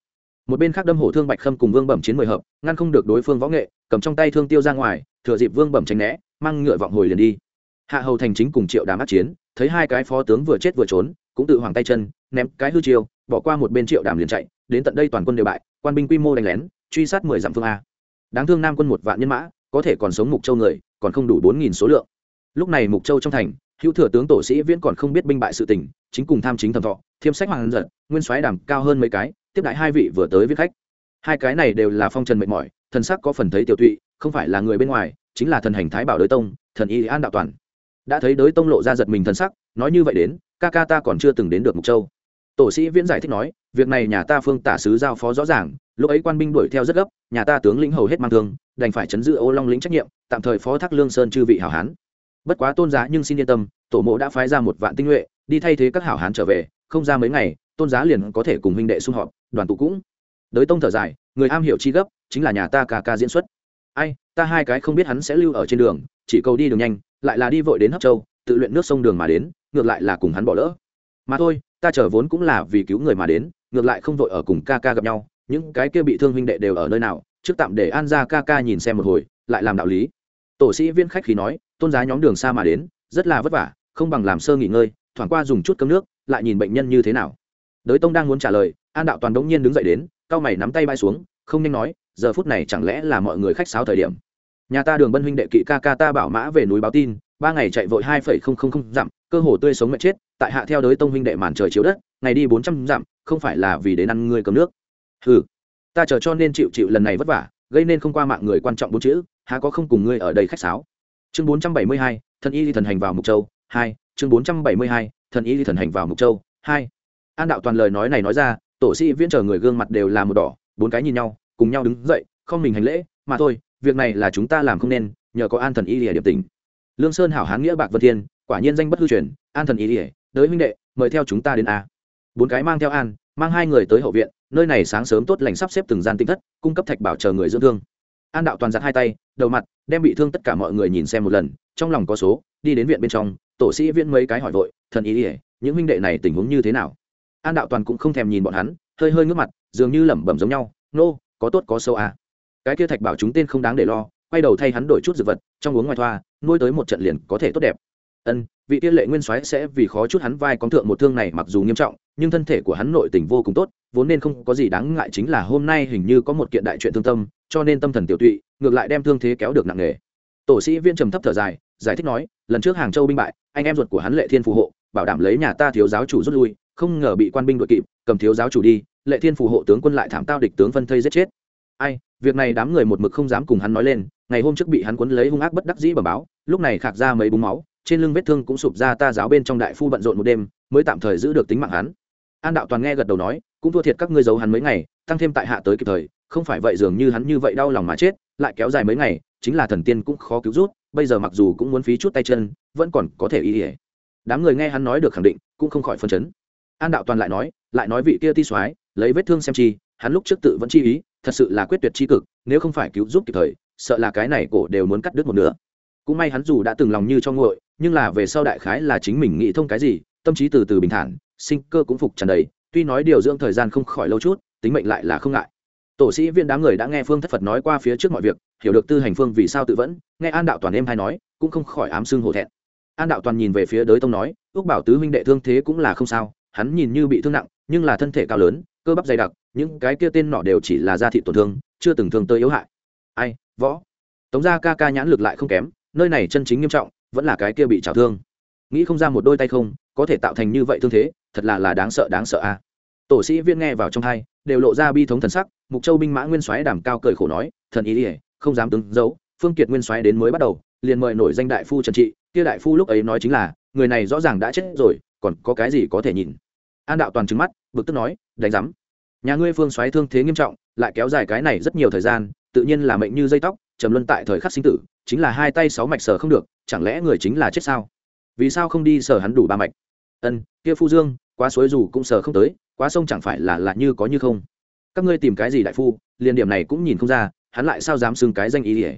Một bên khác đâm hổ thương bạch khâm cùng vương bẩm chiến mười hợp, ngăn không được đối phương võ nghệ, cầm trong tay thương tiêu ra ngoài, thừa dịp vương bẩm tránh né, mang ngựa vọng hồi liền đi. Hạ hầu thành chính cùng triệu đám át chiến thấy hai cái phó tướng vừa chết vừa trốn, cũng tự hoàng tay chân, ném cái hư chiêu, bỏ qua một bên triệu đàm liền chạy, đến tận đây toàn quân đều bại, quan binh quy mô đánh lén, truy sát mười dặm phương a. Đáng thương nam quân một vạn nhân mã, có thể còn sống mục châu người, còn không đủ bốn nghìn số lượng. Lúc này mục châu trong thành, hữu thừa tướng tổ sĩ viễn còn không biết binh bại sự tình, chính cùng tham chính thầm thọ, thiêm sách hoàng giật, nguyên soái đàm cao hơn mấy cái, tiếp đại hai vị vừa tới viết khách. Hai cái này đều là phong trần mệt mỏi, thần sắc có phần thấy tiểu tụy, không phải là người bên ngoài, chính là thần hành thái bảo đới tông, thần y an đạo toàn đã thấy đới tông lộ ra giật mình thần sắc, nói như vậy đến, ca ca ta còn chưa từng đến được mục châu. Tổ sĩ viễn giải thích nói, việc này nhà ta phương tả sứ giao phó rõ ràng, lúc ấy quan binh đuổi theo rất gấp, nhà ta tướng lĩnh hầu hết mang thương, đành phải chấn giữ ô long lĩnh trách nhiệm, tạm thời phó thác lương sơn chư vị hảo hán. Bất quá tôn giá nhưng xin yên tâm, tổ mộ đã phái ra một vạn tinh nhuệ, đi thay thế các hảo hán trở về, không ra mấy ngày, tôn giá liền có thể cùng huynh đệ xung họp, đoàn tụ cũng. Đới tông thở dài, người am hiểu chi gấp, chính là nhà ta ca ca diễn xuất. Ai, ta hai cái không biết hắn sẽ lưu ở trên đường, chỉ cầu đi đường nhanh lại là đi vội đến hấp châu, tự luyện nước sông đường mà đến, ngược lại là cùng hắn bỏ lỡ. Mà thôi, ta chở vốn cũng là vì cứu người mà đến, ngược lại không vội ở cùng ca ca gặp nhau, những cái kia bị thương huynh đệ đều ở nơi nào, trước tạm để an ra ca ca nhìn xem một hồi, lại làm đạo lý. Tổ sĩ viên khách khí nói, tôn giá nhóm đường xa mà đến, rất là vất vả, không bằng làm sơ nghỉ ngơi, thoảng qua dùng chút cơm nước, lại nhìn bệnh nhân như thế nào. Đới tông đang muốn trả lời, an đạo toàn đống nhiên đứng dậy đến cao mày nắm tay bay xuống, không nhanh nói, giờ phút này chẳng lẽ là mọi người khách sáo thời điểm nhà ta đường bân huynh đệ kỵ ca ca ta bảo mã về núi báo tin, ba ngày chạy vội hai phẩy không không không dặm, cơ hồ tươi sống mẹ chết, tại hạ theo đới tông huynh đệ màn trời chiếu đất, ngày đi bốn trăm dặm, không phải là vì đến ăn ngươi cầm nước. Ừ ta chờ cho nên chịu chịu lần này vất vả, gây nên không qua mạng người quan trọng bốn chữ, há có không cùng ngươi ở đây khách sáo. Chương bốn trăm bảy mươi hai, thần y thần hành vào mục châu, hai, chương bốn trăm bảy mươi hai, thần y thần hành vào mục châu, hai. An đạo toàn lời nói này nói ra, tổ sĩ viễn chờ người gương mặt đều là một đỏ, bốn cái nhìn nhau, cùng nhau đứng dậy, không mình hành lễ, mà thôi việc này là chúng ta làm không nên, nhờ có an thần y lìa điểm tình. Lương sơn hảo hán nghĩa bạc vân thiên, quả nhiên danh bất hư truyền, an thần y lìa, đới huynh đệ, mời theo chúng ta đến a. Bốn cái mang theo an, mang hai người tới hậu viện, nơi này sáng sớm tốt lành sắp xếp từng gian tinh thất, cung cấp thạch bảo chờ người dưỡng thương. An đạo toàn giặt hai tay, đầu mặt, đem bị thương tất cả mọi người nhìn xem một lần, trong lòng có số, đi đến viện bên trong, tổ sĩ viễn mấy cái hỏi vội, thần ý ỉa những huynh đệ này tình huống như thế nào? An đạo toàn cũng không thèm nhìn bọn hắn, hơi hơi ngước mặt, dường như lẩm bẩm giống nhau, nô, có tốt có sâu à cái kia thạch bảo chúng tên không đáng để lo, quay đầu thay hắn đổi chút dược vật, trong uống ngoài thoa, nuôi tới một trận liền có thể tốt đẹp. Ân, vị tiên lệ nguyên soái sẽ vì khó chút hắn vai con thượng một thương này mặc dù nghiêm trọng, nhưng thân thể của hắn nội tình vô cùng tốt, vốn nên không có gì đáng ngại chính là hôm nay hình như có một kiện đại chuyện thương tâm, cho nên tâm thần tiểu tụy, ngược lại đem thương thế kéo được nặng nề. Tổ sĩ viên trầm thấp thở dài, giải thích nói, lần trước hàng châu binh bại, anh em ruột của hắn lệ thiên phù hộ, bảo đảm lấy nhà ta thiếu giáo chủ rút lui, không ngờ bị quan binh đội kịp, cầm thiếu giáo chủ đi, lệ thiên phù hộ tướng quân lại thảm tao địch tướng phân thây giết chết. Ai việc này đám người một mực không dám cùng hắn nói lên, ngày hôm trước bị hắn quấn lấy hung ác bất đắc dĩ bẩm báo, lúc này khạc ra mấy búng máu, trên lưng vết thương cũng sụp ra ta giáo bên trong đại phu bận rộn một đêm, mới tạm thời giữ được tính mạng hắn. An đạo toàn nghe gật đầu nói, cũng thua thiệt các ngươi giấu hắn mấy ngày, tăng thêm tại hạ tới kịp thời, không phải vậy dường như hắn như vậy đau lòng mà chết, lại kéo dài mấy ngày, chính là thần tiên cũng khó cứu rút, bây giờ mặc dù cũng muốn phí chút tay chân, vẫn còn có thể ý ỉa đám người nghe hắn nói được khẳng định, cũng không khỏi phân chấn. An đạo toàn lại nói lại nói vị kia ti soái, lấy vết thương xem chi, hắn lúc trước tự vẫn chi ý thật sự là quyết tuyệt chi cực, nếu không phải cứu giúp kịp thời, sợ là cái này cổ đều muốn cắt đứt một nửa. Cũng may hắn dù đã từng lòng như cho nguội, nhưng là về sau đại khái là chính mình nghĩ thông cái gì, tâm trí từ từ bình thản, sinh cơ cũng phục tràn đầy, tuy nói điều dưỡng thời gian không khỏi lâu chút, tính mệnh lại là không ngại. Tổ sĩ viên đám người đã nghe phương thất phật nói qua phía trước mọi việc, hiểu được tư hành phương vì sao tự vẫn, nghe an đạo toàn em hay nói, cũng không khỏi ám xưng hổ thẹn. An đạo toàn nhìn về phía đới tông nói, ước bảo tứ huynh đệ thương thế cũng là không sao, hắn nhìn như bị thương nặng, nhưng là thân thể cao lớn, cơ bắp dày đặc những cái kia tên nọ đều chỉ là da thị tổn thương, chưa từng thương tới yếu hại. Ai, võ. Tống gia ca ca nhãn lực lại không kém, nơi này chân chính nghiêm trọng, vẫn là cái kia bị trào thương. Nghĩ không ra một đôi tay không, có thể tạo thành như vậy thương thế, thật là là đáng sợ đáng sợ a. Tổ sĩ viên nghe vào trong hai, đều lộ ra bi thống thần sắc, mục châu binh mã nguyên soái đảm cao cười khổ nói, thần ý ỉa không dám tướng giấu phương kiệt nguyên soái đến mới bắt đầu, liền mời nổi danh đại phu trần trị, kia đại phu lúc ấy nói chính là, người này rõ ràng đã chết rồi, còn có cái gì có thể nhìn? An đạo toàn trứng mắt, bực tức nói, đánh giám nhà ngươi phương xoáy thương thế nghiêm trọng, lại kéo dài cái này rất nhiều thời gian, tự nhiên là mệnh như dây tóc, trầm luân tại thời khắc sinh tử, chính là hai tay sáu mạch sở không được, chẳng lẽ người chính là chết sao? Vì sao không đi sở hắn đủ ba mạch? Ân, kia phu dương, quá suối dù cũng sở không tới, quá sông chẳng phải là là như có như không? Các ngươi tìm cái gì đại phu, liền điểm này cũng nhìn không ra, hắn lại sao dám xưng cái danh y ỉa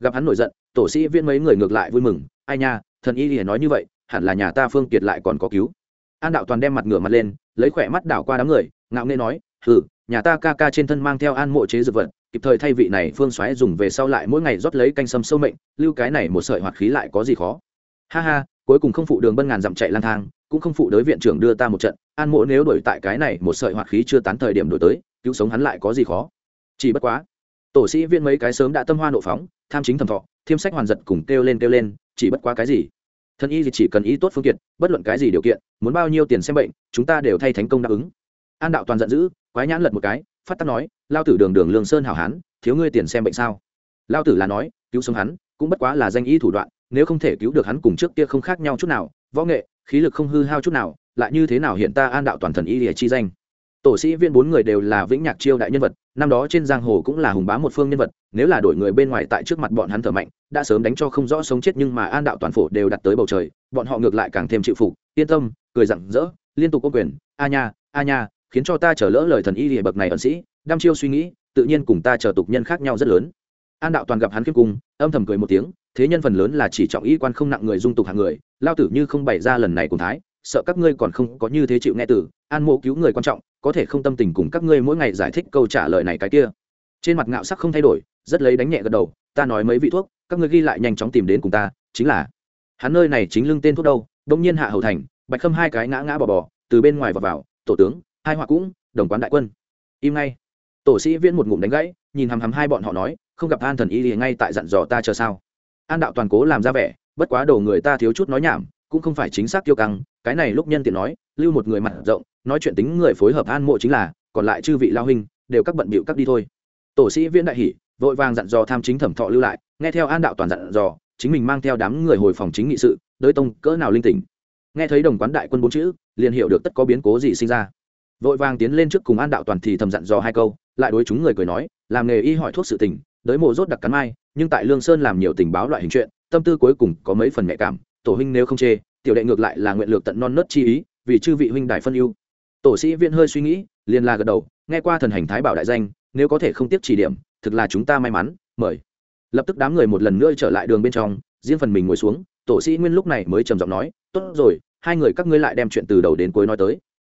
gặp hắn nổi giận, tổ sĩ viên mấy người ngược lại vui mừng, ai nha, thần y ỉa nói như vậy, hẳn là nhà ta phương kiệt lại còn có cứu. An đạo toàn đem mặt ngửa mặt lên, lấy khỏe mắt đảo qua đám người, ngạo nghê nói ừ nhà ta ca ca trên thân mang theo an mộ chế dược vật, kịp thời thay vị này phương xoáy dùng về sau lại mỗi ngày rót lấy canh sâm sâu mệnh, lưu cái này một sợi hoạt khí lại có gì khó. Ha ha, cuối cùng không phụ đường bân ngàn dặm chạy lang thang, cũng không phụ đới viện trưởng đưa ta một trận, an mộ nếu đổi tại cái này một sợi hoạt khí chưa tán thời điểm đổi tới, cứu sống hắn lại có gì khó? Chỉ bất quá, tổ sĩ viên mấy cái sớm đã tâm hoa nộ phóng, tham chính thầm thọ, thiêm sách hoàn giật cùng kêu lên kêu lên, chỉ bất quá cái gì? Thân y thì chỉ cần ý tốt phương tiện bất luận cái gì điều kiện, muốn bao nhiêu tiền xem bệnh, chúng ta đều thay thành công đáp ứng. An đạo toàn giận dữ quái nhãn lật một cái, phát tắc nói, lao tử đường đường lương sơn hảo hán, thiếu ngươi tiền xem bệnh sao? Lao tử là nói, cứu sống hắn, cũng bất quá là danh y thủ đoạn, nếu không thể cứu được hắn cùng trước kia không khác nhau chút nào, võ nghệ, khí lực không hư hao chút nào, lại như thế nào hiện ta an đạo toàn thần y địa chi danh? Tổ sĩ viên bốn người đều là vĩnh nhạc chiêu đại nhân vật, năm đó trên giang hồ cũng là hùng bá một phương nhân vật, nếu là đổi người bên ngoài tại trước mặt bọn hắn thở mạnh, đã sớm đánh cho không rõ sống chết nhưng mà an đạo toàn phổ đều đặt tới bầu trời, bọn họ ngược lại càng thêm chịu phục, yên tâm, cười rặng rỡ, liên tục có quyền, a nha a nha khiến cho ta trở lỡ lời thần y địa bậc này ẩn sĩ, đăm chiêu suy nghĩ, tự nhiên cùng ta chờ tục nhân khác nhau rất lớn an đạo toàn gặp hắn kiếp cung, âm thầm cười một tiếng, thế nhân phần lớn là chỉ trọng y quan không nặng người dung tục hạng người, lao tử như không bày ra lần này cùng thái, sợ các ngươi còn không có như thế chịu nghe tử. an mộ cứu người quan trọng, có thể không tâm tình cùng các ngươi mỗi ngày giải thích câu trả lời này cái kia trên mặt ngạo sắc không thay đổi, rất lấy đánh nhẹ gật đầu, ta nói mấy vị thuốc, các ngươi ghi lại nhanh chóng tìm đến cùng ta, chính là, hắn nơi này chính lưng tên thuốc đâu, đông nhiên hạ hầu thành, bạch khâm hai cái ngã ngã bò bò, từ bên ngoài vào vào, tổ tướng hai họa cũng, đồng quán đại quân. Im ngay. Tổ sĩ viễn một ngụm đánh gãy, nhìn hằm hằm hai bọn họ nói, không gặp an thần y thì ngay tại dặn dò ta chờ sao? An đạo toàn cố làm ra vẻ, bất quá đồ người ta thiếu chút nói nhảm, cũng không phải chính xác tiêu căng. Cái này lúc nhân tiện nói, lưu một người mặt rộng, nói chuyện tính người phối hợp an mộ chính là, còn lại chư vị lao huynh, đều các bận bịu các đi thôi. Tổ sĩ viễn đại hỷ vội vàng dặn dò tham chính thẩm thọ lưu lại, nghe theo an đạo toàn dặn dò, chính mình mang theo đám người hồi phòng chính nghị sự, đới tông cỡ nào linh tỉnh. Nghe thấy đồng quán đại quân bốn chữ, liền hiểu được tất có biến cố gì sinh ra vội vàng tiến lên trước cùng an đạo toàn thì thầm dặn dò hai câu, lại đối chúng người cười nói, làm nghề y hỏi thuốc sự tình, đới mộ rốt đặc cắn mai, nhưng tại lương sơn làm nhiều tình báo loại hình chuyện, tâm tư cuối cùng có mấy phần nhạy cảm, tổ huynh nếu không chê, tiểu đệ ngược lại là nguyện lược tận non nớt chi ý, vì chư vị huynh đại phân ưu. Tổ sĩ viên hơi suy nghĩ, liền là gật đầu, nghe qua thần hành thái bảo đại danh, nếu có thể không tiếp chỉ điểm, thực là chúng ta may mắn, mời. Lập tức đám người một lần nữa trở lại đường bên trong, riêng phần mình ngồi xuống, tổ sĩ nguyên lúc này mới trầm giọng nói, tốt rồi, hai người các ngươi lại đem chuyện từ đầu đến cuối nói tới.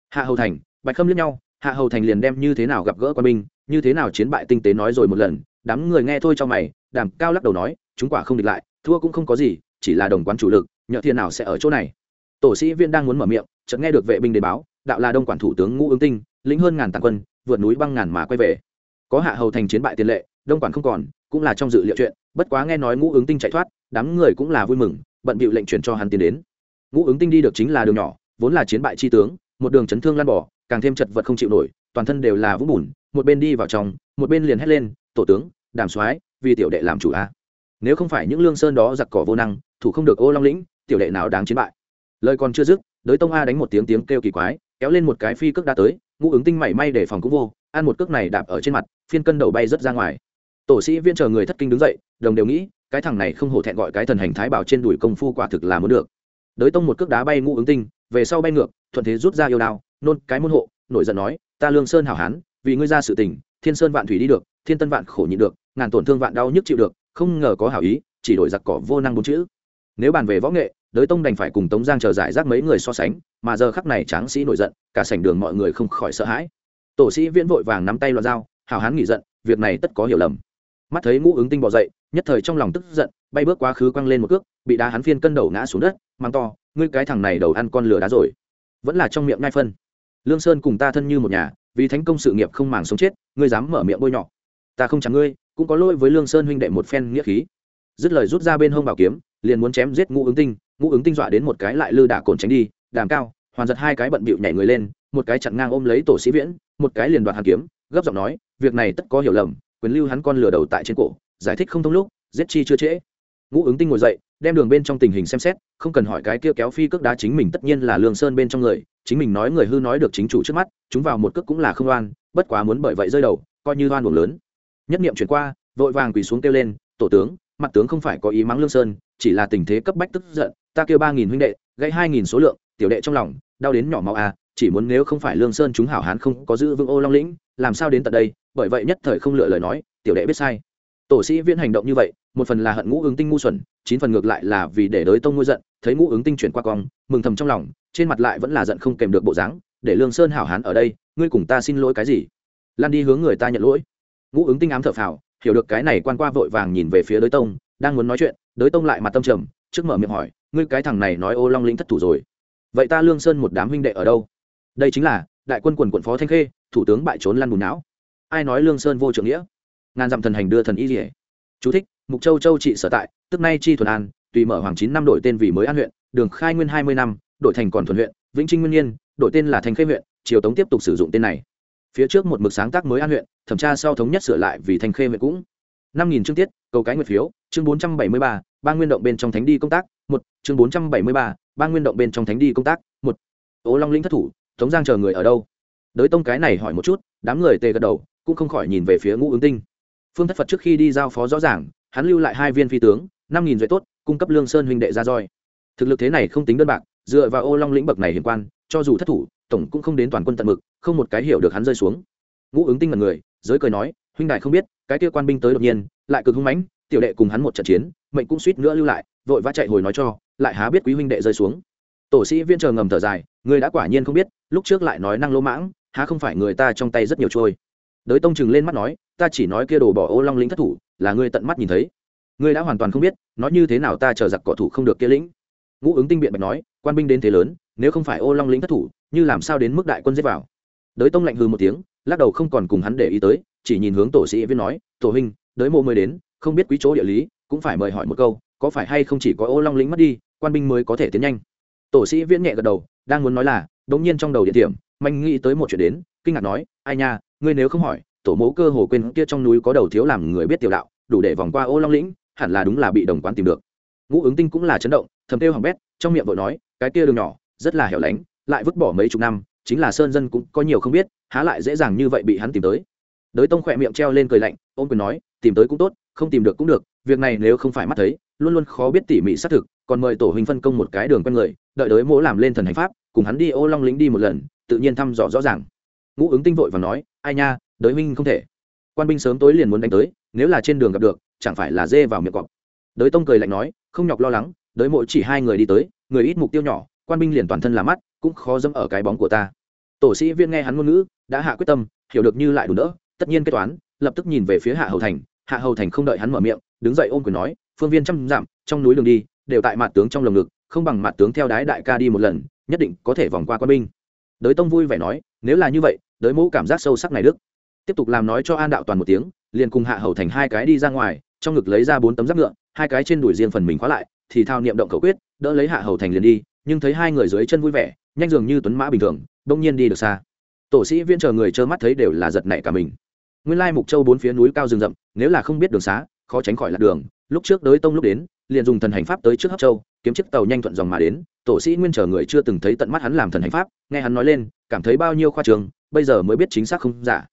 Hạ hầu thành bạch khâm liếc nhau, hạ hầu thành liền đem như thế nào gặp gỡ quan binh, như thế nào chiến bại tinh tế nói rồi một lần, đám người nghe thôi cho mày, đàm cao lắc đầu nói, chúng quả không địch lại, thua cũng không có gì, chỉ là đồng quán chủ lực nhợ thiên nào sẽ ở chỗ này? Tổ sĩ viên đang muốn mở miệng, chợt nghe được vệ binh đến báo, đạo là đông quản thủ tướng ngũ ứng tinh, lĩnh hơn ngàn tàn quân, vượt núi băng ngàn mà quay về. Có hạ hầu thành chiến bại tiền lệ, đông quản không còn, cũng là trong dự liệu chuyện, bất quá nghe nói ngũ ứng tinh chạy thoát, đám người cũng là vui mừng, bận bịu lệnh chuyển cho hắn tiến đến. Ngũ ứng tinh đi được chính là đường nhỏ, vốn là chiến bại chi tướng, một đường chấn thương lan bỏ càng thêm chật vật không chịu nổi, toàn thân đều là vũng bùn, một bên đi vào trong, một bên liền hét lên, tổ tướng, đàm soái, vì tiểu đệ làm chủ a. Nếu không phải những lương sơn đó giặc cỏ vô năng, thủ không được ô long lĩnh, tiểu đệ nào đáng chiến bại? Lời còn chưa dứt, đới tông a đánh một tiếng tiếng kêu kỳ quái, kéo lên một cái phi cước đã tới, ngũ ứng tinh mảy may để phòng cũng vô, ăn một cước này đạp ở trên mặt, phiên cân đầu bay rất ra ngoài. Tổ sĩ viên chờ người thất kinh đứng dậy, đồng đều nghĩ, cái thằng này không hổ thẹn gọi cái thần hành thái bảo trên đùi công phu quả thực là muốn được. Đới tông một cước đá bay ngũ ứng tinh, về sau bay ngược, thuận thế rút ra yêu đao nôn cái môn hộ, nổi giận nói, ta lương sơn hảo hán, vì ngươi ra sự tình, thiên sơn vạn thủy đi được, thiên tân vạn khổ nhịn được, ngàn tổn thương vạn đau nhức chịu được, không ngờ có hảo ý, chỉ đổi giặc cỏ vô năng bốn chữ. Nếu bàn về võ nghệ, đới tông đành phải cùng tống giang chờ giải rác mấy người so sánh, mà giờ khắc này tráng sĩ nổi giận, cả sảnh đường mọi người không khỏi sợ hãi. Tổ sĩ viễn vội vàng nắm tay loạn dao hào hán nghỉ giận, việc này tất có hiểu lầm. Mắt thấy ngũ ứng tinh bỏ dậy, nhất thời trong lòng tức giận, bay bước quá khứ quăng lên một cước, bị đá hắn phiên cân đầu ngã xuống đất mang to, ngươi cái thằng này đầu ăn con lừa đá rồi. Vẫn là trong miệng ngai phân lương sơn cùng ta thân như một nhà, vì thánh công sự nghiệp không màng sống chết, ngươi dám mở miệng bôi nhọ. Ta không chẳng ngươi, cũng có lỗi với lương sơn huynh đệ một phen nghĩa khí. Dứt lời rút ra bên hông bảo kiếm, liền muốn chém giết ngũ ứng tinh. Ngũ ứng tinh dọa đến một cái lại lư đả cồn tránh đi, đàm cao, hoàn giật hai cái bận bịu nhảy người lên, một cái chặn ngang ôm lấy tổ sĩ viễn, một cái liền đoạt hàn kiếm, gấp giọng nói, việc này tất có hiểu lầm, quyền lưu hắn con lửa đầu tại trên cổ, giải thích không thông lúc, giết chi chưa trễ. Ngũ ứng tinh ngồi dậy, đem đường bên trong tình hình xem xét, không cần hỏi cái kia kéo phi cước đá chính mình, tất nhiên là lương sơn bên trong người chính mình nói người hư nói được chính chủ trước mắt, chúng vào một cước cũng là không oan, bất quá muốn bởi vậy rơi đầu, coi như oan buồng lớn. Nhất niệm chuyển qua, vội vàng quỳ xuống kêu lên, tổ tướng, mặt tướng không phải có ý mắng lương sơn, chỉ là tình thế cấp bách tức giận, ta kêu ba nghìn huynh đệ gây hai nghìn số lượng, tiểu đệ trong lòng, đau đến nhỏ máu à chỉ muốn nếu không phải lương sơn chúng hảo hán không có giữ vững ô long lĩnh, làm sao đến tận đây? Bởi vậy nhất thời không lựa lời nói, tiểu đệ biết sai. Tổ sĩ viễn hành động như vậy một phần là hận ngũ ứng tinh ngu xuẩn, chín phần ngược lại là vì để đới tông ngôi giận, thấy ngũ ứng tinh chuyển qua cong, mừng thầm trong lòng, trên mặt lại vẫn là giận không kèm được bộ dáng, để lương sơn hảo hán ở đây, ngươi cùng ta xin lỗi cái gì? Lan đi hướng người ta nhận lỗi. Ngũ ứng tinh ám thở phào, hiểu được cái này quan qua vội vàng nhìn về phía đới tông, đang muốn nói chuyện, đới tông lại mặt tâm trầm, trước mở miệng hỏi, ngươi cái thằng này nói ô long lĩnh thất thủ rồi. Vậy ta lương sơn một đám huynh đệ ở đâu? Đây chính là đại quân quần quận phó thanh khê, thủ tướng bại trốn lăn bùn não. Ai nói lương sơn vô trưởng nghĩa? Ngàn dặm thần hành đưa thần y dỉa chú thích mục châu châu trị sở tại, tức nay chi thuần an, tùy mở hoàng chín năm đổi tên vì mới an huyện, đường khai nguyên hai mươi năm, đổi thành còn thuần huyện, vĩnh trinh nguyên nhiên đổi tên là thành khê huyện, triều tống tiếp tục sử dụng tên này. Phía trước một mực sáng tác mới an huyện, thẩm tra sau thống nhất sửa lại vì thành khê huyện cũng. Năm nghìn chương tiết cầu cái nguyệt phiếu, chương bốn trăm bảy mươi ba ba nguyên động bên trong thánh đi công tác, một, chương bốn trăm bảy mươi ba ba nguyên động bên trong thánh đi công tác, một. Ố long linh thất thủ, tống giang chờ người ở đâu? Đới tông cái này hỏi một chút, đám người tề gật đầu, cũng không khỏi nhìn về phía ngũ ứng tinh. Phương thất phật trước khi đi giao phó rõ ràng hắn lưu lại hai viên phi tướng, năm nghìn duệ tốt, cung cấp lương sơn huynh đệ ra roi. Thực lực thế này không tính đơn bạc, dựa vào ô long lĩnh bậc này hiền quan, cho dù thất thủ, tổng cũng không đến toàn quân tận mực, không một cái hiểu được hắn rơi xuống. Ngũ ứng tinh mật người, giới cười nói, huynh đại không biết, cái kia quan binh tới đột nhiên, lại cực hung mãnh, tiểu đệ cùng hắn một trận chiến, mệnh cũng suýt nữa lưu lại, vội vã chạy hồi nói cho, lại há biết quý huynh đệ rơi xuống. Tổ sĩ viên chờ ngầm thở dài, người đã quả nhiên không biết, lúc trước lại nói năng lỗ mãng, há không phải người ta trong tay rất nhiều trôi. Đới tông chừng lên mắt nói, ta chỉ nói kia đồ bỏ ô long lĩnh thất thủ là ngươi tận mắt nhìn thấy. Ngươi đã hoàn toàn không biết nói như thế nào ta chờ giặc cỏ thủ không được kia lĩnh. Ngũ ứng tinh biện bạch nói, quan binh đến thế lớn, nếu không phải ô long lĩnh thất thủ, như làm sao đến mức đại quân giết vào? Đới tông lạnh hư một tiếng, lắc đầu không còn cùng hắn để ý tới, chỉ nhìn hướng tổ sĩ viên nói, tổ huynh, đới mộ mới đến, không biết quý chỗ địa lý, cũng phải mời hỏi một câu, có phải hay không chỉ có ô long lĩnh mất đi, quan binh mới có thể tiến nhanh? Tổ sĩ viễn nhẹ gật đầu, đang muốn nói là, đống nhiên trong đầu địa điểm manh nghĩ tới một chuyện đến, kinh ngạc nói, ai nha, ngươi nếu không hỏi tổ mẫu cơ hồ quên kia trong núi có đầu thiếu làm người biết tiểu đạo, đủ để vòng qua ô long lĩnh, hẳn là đúng là bị đồng quán tìm được. Ngũ ứng tinh cũng là chấn động, thầm kêu hỏng bét, trong miệng vội nói, cái kia đường nhỏ, rất là hẻo lánh, lại vứt bỏ mấy chục năm, chính là sơn dân cũng có nhiều không biết, há lại dễ dàng như vậy bị hắn tìm tới. Đới tông khỏe miệng treo lên cười lạnh ôm quyền nói, tìm tới cũng tốt, không tìm được cũng được, việc này nếu không phải mắt thấy, luôn luôn khó biết tỉ mỉ xác thực, còn mời tổ huynh phân công một cái đường quen người, đợi đới mỗ làm lên thần hành pháp, cùng hắn đi ô long lĩnh đi một lần, tự nhiên thăm dò rõ ràng. Ngũ ứng tinh vội và nói, ai nha đới minh không thể. Quan binh sớm tối liền muốn đánh tới, nếu là trên đường gặp được, chẳng phải là dê vào miệng cọp. Đới tông cười lạnh nói, không nhọc lo lắng, đới mỗi chỉ hai người đi tới, người ít mục tiêu nhỏ, quan binh liền toàn thân là mắt, cũng khó dẫm ở cái bóng của ta. Tổ sĩ viên nghe hắn ngôn ngữ, đã hạ quyết tâm, hiểu được như lại đủ đỡ, tất nhiên kết toán, lập tức nhìn về phía hạ hầu thành. Hạ hầu thành không đợi hắn mở miệng, đứng dậy ôm quyền nói, phương viên trăm dặm, trong núi đường đi, đều tại mặt tướng trong lồng ngực, không bằng mặt tướng theo đái đại ca đi một lần, nhất định có thể vòng qua quan binh. Đới tông vui vẻ nói, nếu là như vậy, đới mẫu cảm giác sâu sắc này đức tiếp tục làm nói cho an đạo toàn một tiếng, liền cùng hạ hầu thành hai cái đi ra ngoài, trong ngực lấy ra bốn tấm giáp ngựa, hai cái trên đùi riêng phần mình khóa lại, thì thao niệm động khẩu quyết, đỡ lấy hạ hầu thành liền đi, nhưng thấy hai người dưới chân vui vẻ, nhanh dường như tuấn mã bình thường đông nhiên đi được xa. Tổ sĩ viên chờ người trơ mắt thấy đều là giật nảy cả mình. Nguyên lai mục châu bốn phía núi cao rừng rậm, nếu là không biết đường xá, khó tránh khỏi lạc đường, lúc trước đới tông lúc đến, liền dùng thần hành pháp tới trước hấp châu, kiếm chiếc tàu nhanh thuận dòng mà đến, tổ sĩ nguyên chờ người chưa từng thấy tận mắt hắn làm thần hành pháp, nghe hắn nói lên, cảm thấy bao nhiêu khoa trường, bây giờ mới biết chính xác không giả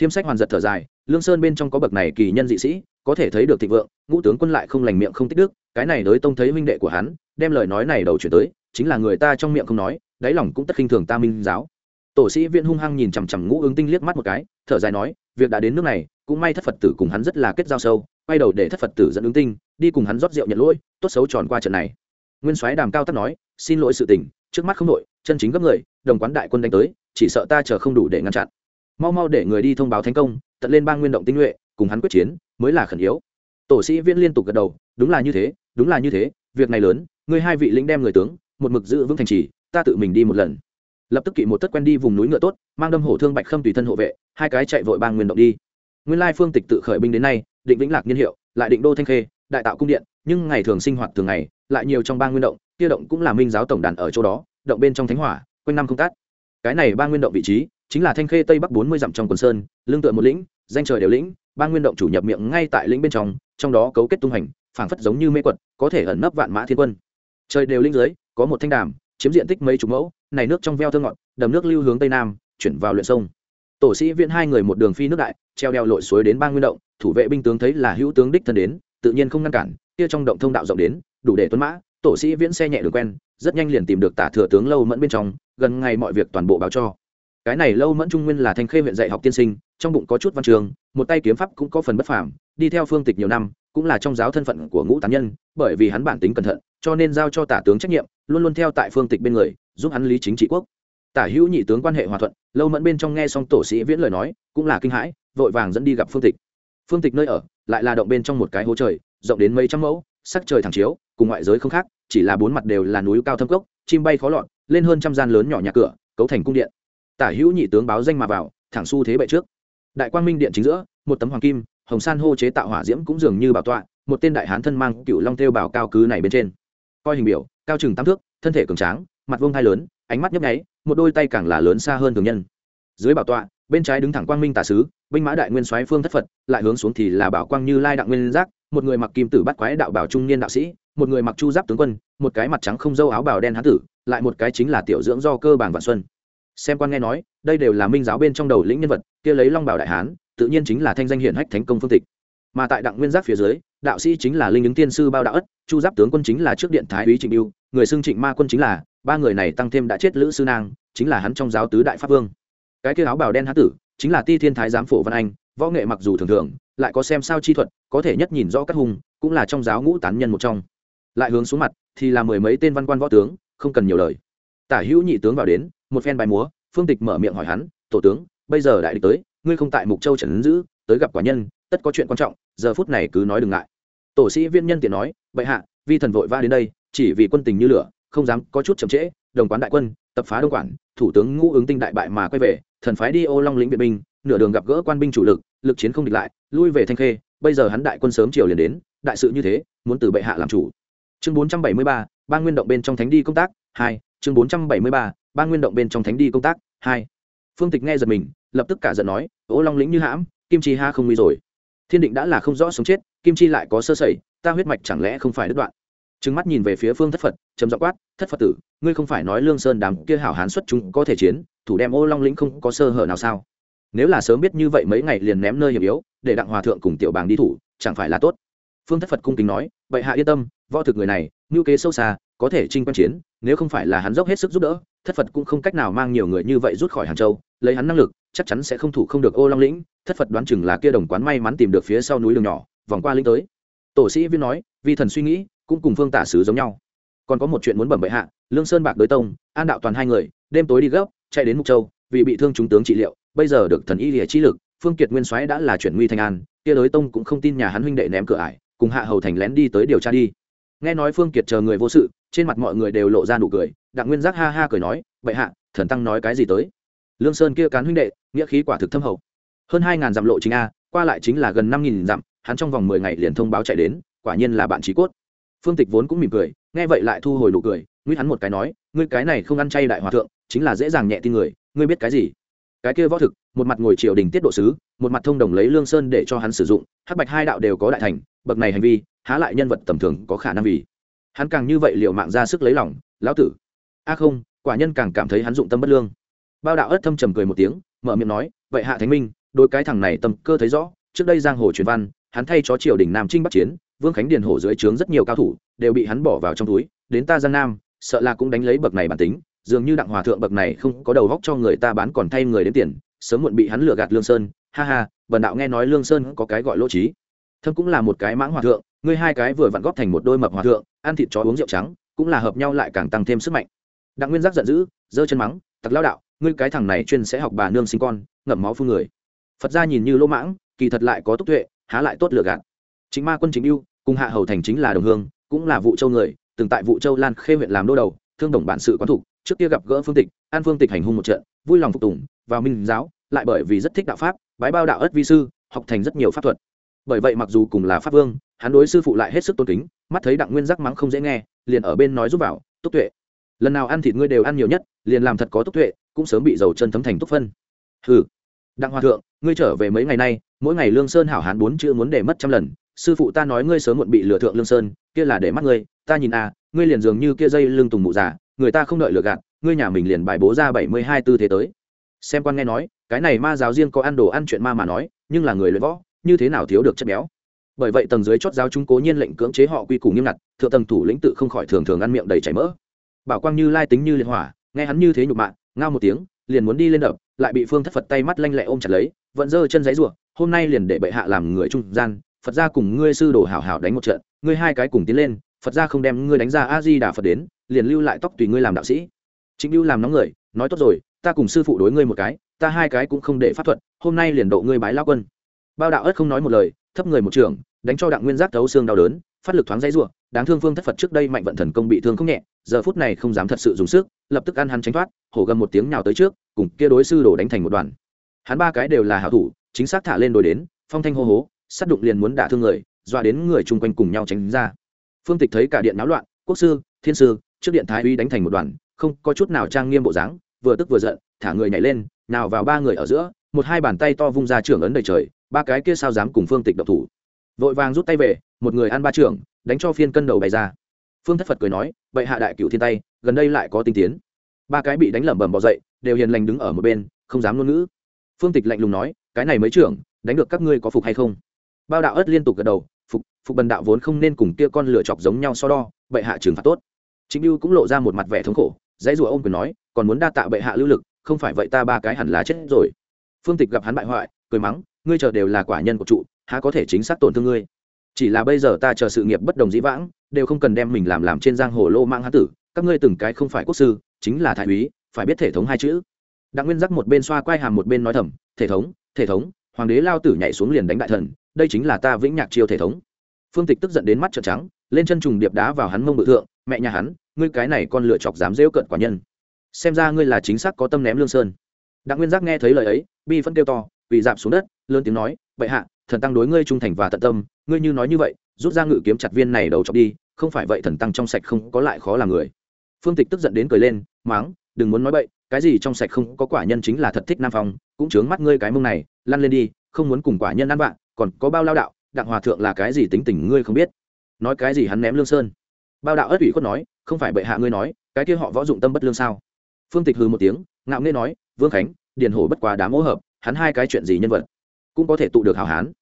thiêm sách hoàn giật thở dài, lương sơn bên trong có bậc này kỳ nhân dị sĩ, có thể thấy được thịnh vượng, ngũ tướng quân lại không lành miệng không tích đức, cái này đới tông thấy huynh đệ của hắn, đem lời nói này đầu chuyển tới, chính là người ta trong miệng không nói, đáy lòng cũng tất khinh thường ta minh giáo. Tổ sĩ viện hung hăng nhìn chằm chằm ngũ ứng tinh liếc mắt một cái, thở dài nói, việc đã đến nước này, cũng may thất phật tử cùng hắn rất là kết giao sâu, quay đầu để thất phật tử dẫn ứng tinh, đi cùng hắn rót rượu nhận lỗi, tốt xấu tròn qua trận này. Nguyên soái đàm cao tắt nói, xin lỗi sự tình, trước mắt không nội chân chính gấp người, đồng quán đại quân đánh tới, chỉ sợ ta chờ không đủ để ngăn chặn mau mau để người đi thông báo thành công, tận lên ba nguyên động tinh nhuệ, cùng hắn quyết chiến, mới là khẩn yếu. Tổ sĩ viễn liên tục gật đầu, đúng là như thế, đúng là như thế, việc này lớn ngươi hai vị lĩnh đem người tướng, một mực giữ vững thành trì, ta tự mình đi một lần. Lập tức kỵ một tất quen đi vùng núi ngựa tốt, mang đâm hổ thương bạch khâm tùy thân hộ vệ, hai cái chạy vội ba nguyên động đi. Nguyên lai phương tịch tự khởi binh đến nay, định vĩnh lạc niên hiệu, lại định đô thanh khê, đại tạo cung điện, nhưng ngày thường sinh hoạt thường ngày, lại nhiều trong ba nguyên động, kia động cũng là minh giáo tổng đàn ở chỗ đó, động bên trong thánh hỏa, quanh năm không tát cái này ba nguyên động vị trí chính là thanh khê tây bắc bốn mươi dặm trong quần sơn, lương tựa một lĩnh, danh trời đều lĩnh, ba nguyên động chủ nhập miệng ngay tại lĩnh bên trong trong đó cấu kết tung hành, phảng phất giống như mê quật, có thể ẩn nấp vạn mã thiên quân. Trời đều lĩnh dưới, có một thanh đàm, chiếm diện tích mấy chục mẫu, này nước trong veo thơ ngọt, đầm nước lưu hướng tây nam, chuyển vào luyện sông. Tổ sĩ viện hai người một đường phi nước đại, treo đeo lội suối đến ba nguyên động, thủ vệ binh tướng thấy là hữu tướng đích thân đến, tự nhiên không ngăn cản, kia trong động thông đạo rộng đến, đủ để tuấn mã, tổ sĩ viễn xe nhẹ đường quen, rất nhanh liền tìm được tả thừa tướng lâu mẫn bên trong, gần ngày mọi việc toàn bộ báo cho cái này lâu mẫn trung nguyên là thanh khê huyện dạy học tiên sinh, trong bụng có chút văn trường, một tay kiếm pháp cũng có phần bất phàm, đi theo phương tịch nhiều năm, cũng là trong giáo thân phận của ngũ tán nhân, bởi vì hắn bản tính cẩn thận, cho nên giao cho tả tướng trách nhiệm, luôn luôn theo tại phương tịch bên người, giúp hắn lý chính trị quốc. Tả hữu nhị tướng quan hệ hòa thuận, lâu mẫn bên trong nghe xong tổ sĩ viễn lời nói, cũng là kinh hãi, vội vàng dẫn đi gặp phương tịch. Phương tịch nơi ở, lại là động bên trong một cái hố trời, rộng đến mấy trăm mẫu, sắc trời thẳng chiếu, cùng ngoại giới không khác, chỉ là bốn mặt đều là núi cao thâm cốc, chim bay khó lọt, lên hơn trăm gian lớn nhỏ nhà cửa, cấu thành cung điện tả hữu nhị tướng báo danh mà vào, thẳng xu thế bệ trước. Đại quang minh điện chính giữa, một tấm hoàng kim, hồng san hô chế tạo hỏa diễm cũng dường như bảo tọa, một tên đại hán thân mang cựu long tiêu bảo cao cứ này bên trên. Coi hình biểu, cao chừng tám thước, thân thể cường tráng, mặt vuông hai lớn, ánh mắt nhấp nháy, một đôi tay càng là lớn xa hơn thường nhân. Dưới bảo tọa, bên trái đứng thẳng quang minh tả sứ, binh mã đại nguyên soái phương thất phật, lại hướng xuống thì là bảo quang như lai đặng nguyên giác, một người mặc kim tử bắt quái đạo bảo trung niên đạo sĩ, một người mặc chu giáp tướng quân, một cái mặt trắng không dâu áo bào đen hán tử, lại một cái chính là tiểu dưỡng do cơ bản vạn xuân xem quan nghe nói, đây đều là minh giáo bên trong đầu lĩnh nhân vật, kia lấy long bảo đại hán, tự nhiên chính là thanh danh hiển hách thánh công phương tịch. Mà tại đặng nguyên giáp phía dưới, đạo sĩ chính là linh ứng tiên sư bao đạo ất, chu giáp tướng quân chính là trước điện thái úy trịnh yêu người xưng trịnh ma quân chính là, ba người này tăng thêm đã chết lữ sư nang, chính là hắn trong giáo tứ đại pháp vương. Cái kia áo bào đen hán tử, chính là ti thiên thái giám phổ văn anh, võ nghệ mặc dù thường thường, lại có xem sao chi thuật, có thể nhất nhìn rõ các hùng, cũng là trong giáo ngũ tán nhân một trong. Lại hướng xuống mặt, thì là mười mấy tên văn quan võ tướng, không cần nhiều lời. Tả hữu nhị tướng vào đến một phen bài múa, phương tịch mở miệng hỏi hắn, tổ tướng, bây giờ đại địch tới, ngươi không tại mục châu trần giữ, tới gặp quả nhân, tất có chuyện quan trọng, giờ phút này cứ nói đừng ngại. Tổ sĩ viên nhân tiện nói, bệ hạ, vi thần vội va đến đây, chỉ vì quân tình như lửa, không dám có chút chậm trễ, đồng quán đại quân, tập phá đông quản, thủ tướng ngũ ứng tinh đại bại mà quay về, thần phái đi ô long lĩnh viện binh, nửa đường gặp gỡ quan binh chủ lực lực chiến không địch lại, lui về thanh khê, bây giờ hắn đại quân sớm chiều liền đến, đại sự như thế, muốn từ bệ hạ làm chủ. Chương bốn trăm bảy mươi ba ba nguyên động bên trong thánh đi công tác, hai, chương bốn trăm bảy mươi ba ba nguyên động bên trong thánh đi công tác, hai. Phương tịch nghe giật mình, lập tức cả giận nói, ô long lĩnh như hãm, kim chi ha không nguy rồi. Thiên định đã là không rõ sống chết, kim chi lại có sơ sẩy, ta huyết mạch chẳng lẽ không phải đứt đoạn? Trừng mắt nhìn về phía phương thất phật, trầm giọng quát, thất phật tử, ngươi không phải nói lương sơn đám kia hảo hán xuất chúng có thể chiến, thủ đem ô long lĩnh không có sơ hở nào sao? Nếu là sớm biết như vậy mấy ngày liền ném nơi hiểm yếu, để đặng hòa thượng cùng tiểu bàng đi thủ, chẳng phải là tốt? Phương thất phật cung kính nói, vậy hạ yên tâm, võ thực người này, ngưu kế sâu xa, có thể trinh quan chiến, nếu không phải là hắn dốc hết sức giúp đỡ thất phật cũng không cách nào mang nhiều người như vậy rút khỏi hàng châu, lấy hắn năng lực, chắc chắn sẽ không thủ không được ô long lĩnh, thất phật đoán chừng là kia đồng quán may mắn tìm được phía sau núi đường nhỏ, vòng qua lĩnh tới. Tổ sĩ viên nói, vi thần suy nghĩ, cũng cùng phương tả sứ giống nhau. Còn có một chuyện muốn bẩm bệ hạ, lương sơn bạc đối tông, an đạo toàn hai người, đêm tối đi gấp, chạy đến mục châu, vì bị thương chúng tướng trị liệu, bây giờ được thần y lìa chi lực, phương kiệt nguyên soái đã là chuyển nguy thành an, kia đối tông cũng không tin nhà hắn huynh đệ ném cửa ải, cùng hạ hầu thành lén đi tới điều tra đi nghe nói phương kiệt chờ người vô sự, trên mặt mọi người đều lộ ra nụ cười, đặng nguyên giác ha ha cười nói, bệ hạ, thần tăng nói cái gì tới? Lương sơn kia cán huynh đệ, nghĩa khí quả thực thâm hậu. Hơn hai ngàn dặm lộ chính a, qua lại chính là gần năm nghìn dặm, hắn trong vòng mười ngày liền thông báo chạy đến, quả nhiên là bạn trí cốt. Phương tịch vốn cũng mỉm cười, nghe vậy lại thu hồi nụ cười nguyễn hắn một cái nói, ngươi cái này không ăn chay đại hòa thượng, chính là dễ dàng nhẹ tin người, ngươi biết cái gì? Cái kia võ thực, một mặt ngồi triều đình tiết độ sứ, một mặt thông đồng lấy lương sơn để cho hắn sử dụng, hắc bạch hai đạo đều có đại thành, bậc này hành vi há lại nhân vật tầm thường có khả năng vì? Hắn càng như vậy liệu mạng ra sức lấy lòng, lão tử. A không, quả nhân càng cảm thấy hắn dụng tâm bất lương. Bao đạo ớt thâm trầm cười một tiếng, mở miệng nói, vậy hạ thánh minh đôi cái thằng này tâm cơ thấy rõ, trước đây giang hồ truyền văn, hắn thay cho triều đình nam trinh bắc chiến, vương khánh điền hổ dưới trướng rất nhiều cao thủ, đều bị hắn bỏ vào trong túi, đến ta giang nam, sợ là cũng đánh lấy bậc này bản tính, dường như đặng hòa thượng bậc này không có đầu góc cho người ta bán còn thay người đến tiền, sớm muộn bị hắn lừa gạt lương sơn, ha ha, bần đạo nghe nói lương sơn có cái gọi lỗ trí thâm cũng là một cái mãng hòa thượng, ngươi hai cái vừa vặn góp thành một đôi mập hòa thượng, ăn thịt chó uống rượu trắng, cũng là hợp nhau lại càng tăng thêm sức mạnh. Đặng nguyên giác giận dữ, giơ chân mắng, tặc lao đạo, ngươi cái thằng này chuyên sẽ học bà nương sinh con, ngậm máu phun người. Phật ra nhìn như lỗ mãng, kỳ thật lại có túc tuệ, há lại tốt lừa gạt. Chính ma quân chính yêu cùng hạ hầu thành chính là đồng hương, cũng là vụ châu người, từng tại vụ châu lan khê huyện làm đô đầu, thương đồng bản sự quán thủ trước kia gặp gỡ phương tịch, an phương tịch hành hung một trận, vui lòng phục tùng, vào minh giáo, lại bởi vì rất thích đạo pháp, bái bao đạo ất vi sư, học thành rất nhiều pháp thuật bởi vậy mặc dù cùng là pháp vương, hắn đối sư phụ lại hết sức tôn kính, mắt thấy đặng nguyên giác mắng không dễ nghe, liền ở bên nói giúp vào túc tuệ, lần nào ăn thịt ngươi đều ăn nhiều nhất, liền làm thật có túc tuệ, cũng sớm bị dầu chân thấm thành túc phân. Hừ, đặng hòa thượng, ngươi trở về mấy ngày nay, mỗi ngày lương sơn hảo hán bốn chữ muốn để mất trăm lần, sư phụ ta nói ngươi sớm muộn bị lừa thượng lương sơn, kia là để mắt ngươi, ta nhìn à ngươi liền dường như kia dây lưng tùng mụ già, người ta không đợi lừa gạt, ngươi nhà mình liền bài bố ra bảy mươi hai tư thế tới. Xem quan nghe nói, cái này ma giáo riêng có ăn đồ ăn chuyện ma mà nói, nhưng là người luyện võ như thế nào thiếu được chất béo? Bởi vậy tầng dưới chót giáo chúng cố nhiên lệnh cưỡng chế họ quy củ nghiêm ngặt, thượng tầng thủ lĩnh tự không khỏi thường thường ăn miệng đầy chảy mỡ. Bảo quang như lai tính như liệt hỏa, nghe hắn như thế nhục mạ, ngao một tiếng, liền muốn đi lên đập, lại bị phương thất phật tay mắt lanh lẹ ôm chặt lấy, vẫn giơ chân giấy ruộng hôm nay liền để bệ hạ làm người trung gian, phật gia cùng ngươi sư đồ hảo hảo đánh một trận, ngươi hai cái cùng tiến lên, phật gia không đem ngươi đánh ra a di đà phật đến, liền lưu lại tóc tùy ngươi làm đạo sĩ. Chính lưu làm nóng người, nói tốt rồi, ta cùng sư phụ đối ngươi một cái, ta hai cái cũng không để pháp thuật, hôm nay liền độ ngươi bái lao quân bao đạo ớt không nói một lời, thấp người một trường, đánh cho đặng nguyên giác thấu xương đau đớn, phát lực thoáng dãy rủa, đáng thương phương thất phật trước đây mạnh vận thần công bị thương không nhẹ, giờ phút này không dám thật sự dùng sức, lập tức ăn hắn tránh thoát, hổ gầm một tiếng nhào tới trước, cùng kia đối sư đổ đánh thành một đoàn. Hắn ba cái đều là hảo thủ, chính xác thả lên đồi đến, phong thanh hô hố, sát đụng liền muốn đả thương người, dọa đến người chung quanh cùng nhau tránh ra. Phương tịch thấy cả điện náo loạn, quốc sư, thiên sư, trước điện thái uy đánh thành một đoàn, không có chút nào trang nghiêm bộ dáng, vừa tức vừa giận, thả người nhảy lên, nào vào ba người ở giữa, một hai bàn tay to vung ra trưởng ấn đầy trời ba cái kia sao dám cùng phương tịch độc thủ. Vội vàng rút tay về, một người ăn ba trưởng, đánh cho phiên cân đầu bày ra. Phương thất phật cười nói vậy hạ đại cựu thiên tay, gần đây lại có tinh tiến. Ba cái bị đánh lẩm bẩm bỏ dậy, đều hiền lành đứng ở một bên, không dám ngôn ngữ. Phương tịch lạnh lùng nói, cái này mới trưởng, đánh được các ngươi có phục hay không? Bao đạo ớt liên tục gật đầu, phục phục bần đạo vốn không nên cùng kia con lửa chọc giống nhau so đo, bệ hạ trừng phạt tốt. Chính lưu cũng lộ ra một mặt vẻ thống khổ, dãy rùa ôm quyền nói, còn muốn đa tạ bệ hạ lưu lực, không phải vậy ta ba cái hẳn là chết rồi. Phương tịch gặp hắn bại hoại, cười mắng ngươi chờ đều là quả nhân của trụ, há có thể chính xác tổn thương ngươi? Chỉ là bây giờ ta chờ sự nghiệp bất đồng dĩ vãng, đều không cần đem mình làm làm trên giang hồ lô mang hán tử, các ngươi từng cái không phải quốc sư, chính là thái úy, phải biết thể thống hai chữ. Đặng nguyên giác một bên xoa quai hàm một bên nói thầm, thể thống thể thống, hoàng đế lao tử nhảy xuống liền đánh đại thần, đây chính là ta vĩnh nhạc chiêu thể thống. Phương tịch tức giận đến mắt trợn trắng, lên chân trùng điệp đá vào hắn mông bự thượng, mẹ nhà hắn, ngươi cái này con lựa chọc dám rêu cận quả nhân. Xem ra ngươi là chính xác có tâm ném lương sơn. Đặng nguyên giác nghe thấy lời ấy, bi phân kêu to bị dạp xuống đất lớn tiếng nói, bệ hạ, thần tăng đối ngươi trung thành và tận tâm, ngươi như nói như vậy, rút ra ngự kiếm chặt viên này đầu chọc đi, không phải vậy thần tăng trong sạch không có lại khó làm người. Phương tịch tức giận đến cười lên, máng, đừng muốn nói bậy, cái gì trong sạch không có quả nhân chính là thật thích nam phong, cũng chướng mắt ngươi cái mông này, lăn lên đi, không muốn cùng quả nhân ăn bạn còn có bao lao đạo, đặng hòa thượng là cái gì tính tình ngươi không biết. Nói cái gì hắn ném lương sơn. Bao đạo ất ủy khuất nói, không phải bệ hạ ngươi nói, cái kia họ võ dụng tâm bất lương sao? Phương tịch hừ một tiếng, ngạo nghê nói, vương khánh, điền hổ bất quá đám hỗ hợp, hắn hai cái chuyện gì nhân vật? Cũng có thể tụ được hảo hán.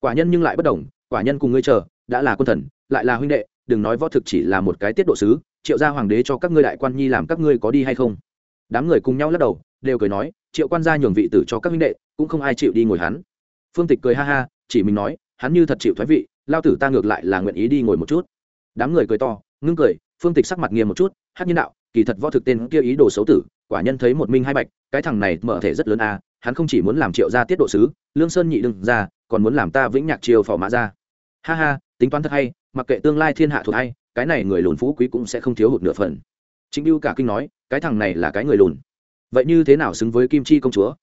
Quả nhân nhưng lại bất đồng, quả nhân cùng ngươi chờ, đã là quân thần, lại là huynh đệ, đừng nói võ thực chỉ là một cái tiết độ sứ, triệu gia hoàng đế cho các ngươi đại quan nhi làm các ngươi có đi hay không? Đám người cùng nhau lắc đầu, đều cười nói, triệu quan gia nhường vị tử cho các minh đệ, cũng không ai chịu đi ngồi hắn. Phương tịch cười ha ha, chỉ mình nói, hắn như thật chịu thoái vị, lao tử ta ngược lại là nguyện ý đi ngồi một chút. Đám người cười to, ngưng cười, phương tịch sắc mặt nghiêm một chút, hát nhân đạo, kỳ thật võ thực tên kia ý đồ xấu tử, quả nhân thấy một minh hai bạch, cái thằng này mở thể rất lớn a hắn không chỉ muốn làm triệu gia tiết độ sứ, lương sơn nhị đừng ra còn muốn làm ta vĩnh nhạc triều phò mã ra ha ha, tính toán thật hay, mặc kệ tương lai thiên hạ thuộc hay, cái này người lùn phú quý cũng sẽ không thiếu hụt nửa phần. Chính biêu cả kinh nói, cái thằng này là cái người lùn. Vậy như thế nào xứng với kim chi công chúa?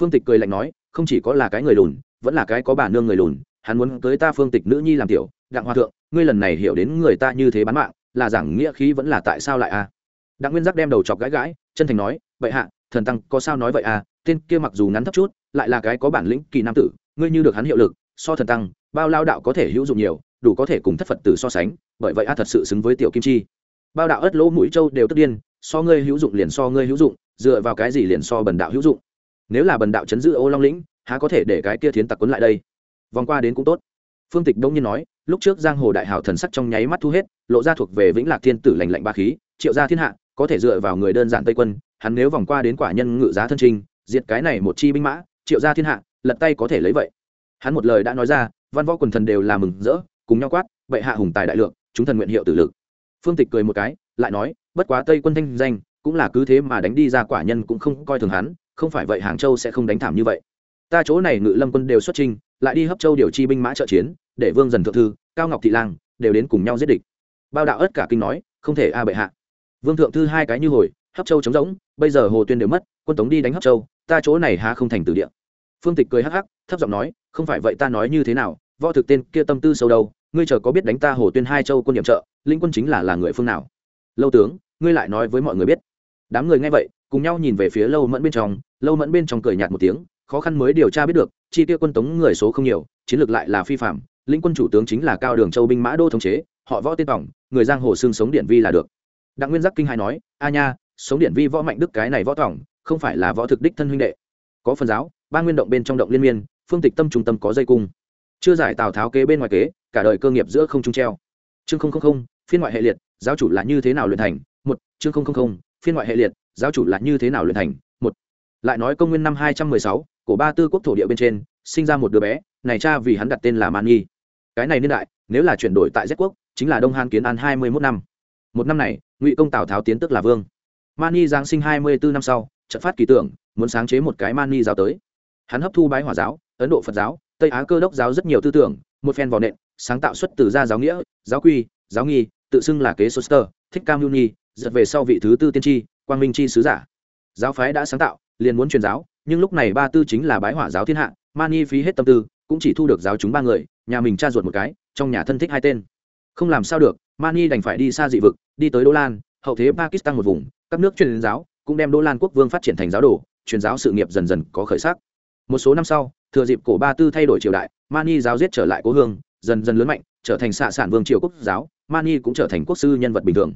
Phương tịch cười lạnh nói, không chỉ có là cái người lùn, vẫn là cái có bà nương người lùn, hắn muốn cưới ta phương tịch nữ nhi làm tiểu, đặng hoa thượng, ngươi lần này hiểu đến người ta như thế bán mạng, là giảng nghĩa khí vẫn là tại sao lại a? Đặng nguyên giác đem đầu chọc gãi gãi, chân thành nói, vậy hạ, thần tăng có sao nói vậy à tên kia mặc dù ngắn thấp chút, lại là cái có bản lĩnh kỳ nam tử, ngươi như được hắn hiệu lực, so thần tăng, bao lao đạo có thể hữu dụng nhiều, đủ có thể cùng thất phật tử so sánh, bởi vậy a thật sự xứng với tiểu kim chi. Bao đạo ớt lỗ mũi châu đều tức điên, so ngươi hữu dụng liền so ngươi hữu dụng, dựa vào cái gì liền so bần đạo hữu dụng? Nếu là bần đạo chấn giữ ô long lĩnh, há có thể để cái kia thiến tặc quấn lại đây? Vòng qua đến cũng tốt. Phương tịch đông nhiên nói, lúc trước giang hồ đại hào thần sắc trong nháy mắt thu hết, lộ ra thuộc về vĩnh lạc thiên tử lành lạnh ba khí, triệu gia thiên hạ, có thể dựa vào người đơn giản tây quân, hắn nếu vòng qua đến quả nhân ngự giá thân trinh diệt cái này một chi binh mã, triệu gia thiên hạ, lật tay có thể lấy vậy. Hắn một lời đã nói ra, văn võ quần thần đều là mừng rỡ, cùng nhau quát, bệ hạ hùng tài đại lượng, chúng thần nguyện hiệu tử lực. Phương tịch cười một cái, lại nói, bất quá tây quân thanh danh, cũng là cứ thế mà đánh đi ra quả nhân cũng không coi thường hắn, không phải vậy hàng châu sẽ không đánh thảm như vậy. Ta chỗ này ngự lâm quân đều xuất trình lại đi hấp châu điều chi binh mã trợ chiến, để vương dần thượng thư, cao ngọc thị lang, đều đến cùng nhau giết địch. Bao đạo ất cả kinh nói, không thể a bệ hạ. Vương thượng thư hai cái như hồi, hấp châu trống rỗng, bây giờ hồ tuyên đều mất quân tống đi đánh hấp châu, ta chỗ này há không thành từ địa. Phương tịch cười hắc hắc, thấp giọng nói, không phải vậy ta nói như thế nào, võ thực tên kia tâm tư sâu đâu, ngươi chờ có biết đánh ta hồ tuyên hai châu quân điểm trợ, linh quân chính là là người phương nào? Lâu tướng, ngươi lại nói với mọi người biết. Đám người nghe vậy, cùng nhau nhìn về phía lâu mẫn bên trong, lâu mẫn bên trong cười nhạt một tiếng, khó khăn mới điều tra biết được, chi tiêu quân tống người số không nhiều, chiến lược lại là phi phạm lĩnh quân chủ tướng chính là cao đường châu binh mã đô thống chế, họ võ tên tổng người giang hồ xương sống điện vi là được. Đặng nguyên giác kinh hai nói, a nha, sống điện vi võ mạnh đức cái này võ tổng không phải là võ thực đích thân huynh đệ. Có phần giáo, ba nguyên động bên trong động liên miên, phương tịch tâm trung tâm có dây cung. Chưa giải tào tháo kế bên ngoài kế, cả đời cơ nghiệp giữa không trung treo. Chương không không không, phiên ngoại hệ liệt, giáo chủ là như thế nào luyện thành? Một, chương không không không, phiên ngoại hệ liệt, giáo chủ là như thế nào luyện thành? Một, lại nói công nguyên năm hai trăm mười sáu của ba tư quốc thổ địa bên trên, sinh ra một đứa bé, này cha vì hắn đặt tên là man nhi. Cái này niên đại, nếu là chuyển đổi tại z quốc, chính là đông han kiến an hai mươi mốt năm. Một năm này, ngụy công tào tháo tiến tức là vương. Man nhi giáng sinh hai mươi bốn năm sau trận phát kỳ tưởng, muốn sáng chế một cái mani giáo tới. Hắn hấp thu bái hỏa giáo, ấn độ phật giáo, tây á cơ đốc giáo rất nhiều tư tưởng, một phen vò nện, sáng tạo xuất từ gia giáo nghĩa, giáo quy, giáo nghi, tự xưng là kế soster thích cam muni giật về sau vị thứ tư tiên tri, quang minh chi sứ giả. Giáo phái đã sáng tạo, liền muốn truyền giáo, nhưng lúc này ba tư chính là bái hỏa giáo thiên hạ, mani phí hết tâm tư, cũng chỉ thu được giáo chúng ba người, nhà mình cha ruột một cái, trong nhà thân thích hai tên. Không làm sao được, mani đành phải đi xa dị vực, đi tới đô lan, hậu thế pakistan một vùng, các nước truyền giáo cũng đem Đỗ lan quốc vương phát triển thành giáo đồ truyền giáo sự nghiệp dần dần có khởi sắc. Một số năm sau thừa dịp cổ ba tư thay đổi triều đại mani giáo giết trở lại cố hương dần dần lớn mạnh trở thành xạ sản vương triều quốc giáo mani cũng trở thành quốc sư nhân vật bình thường.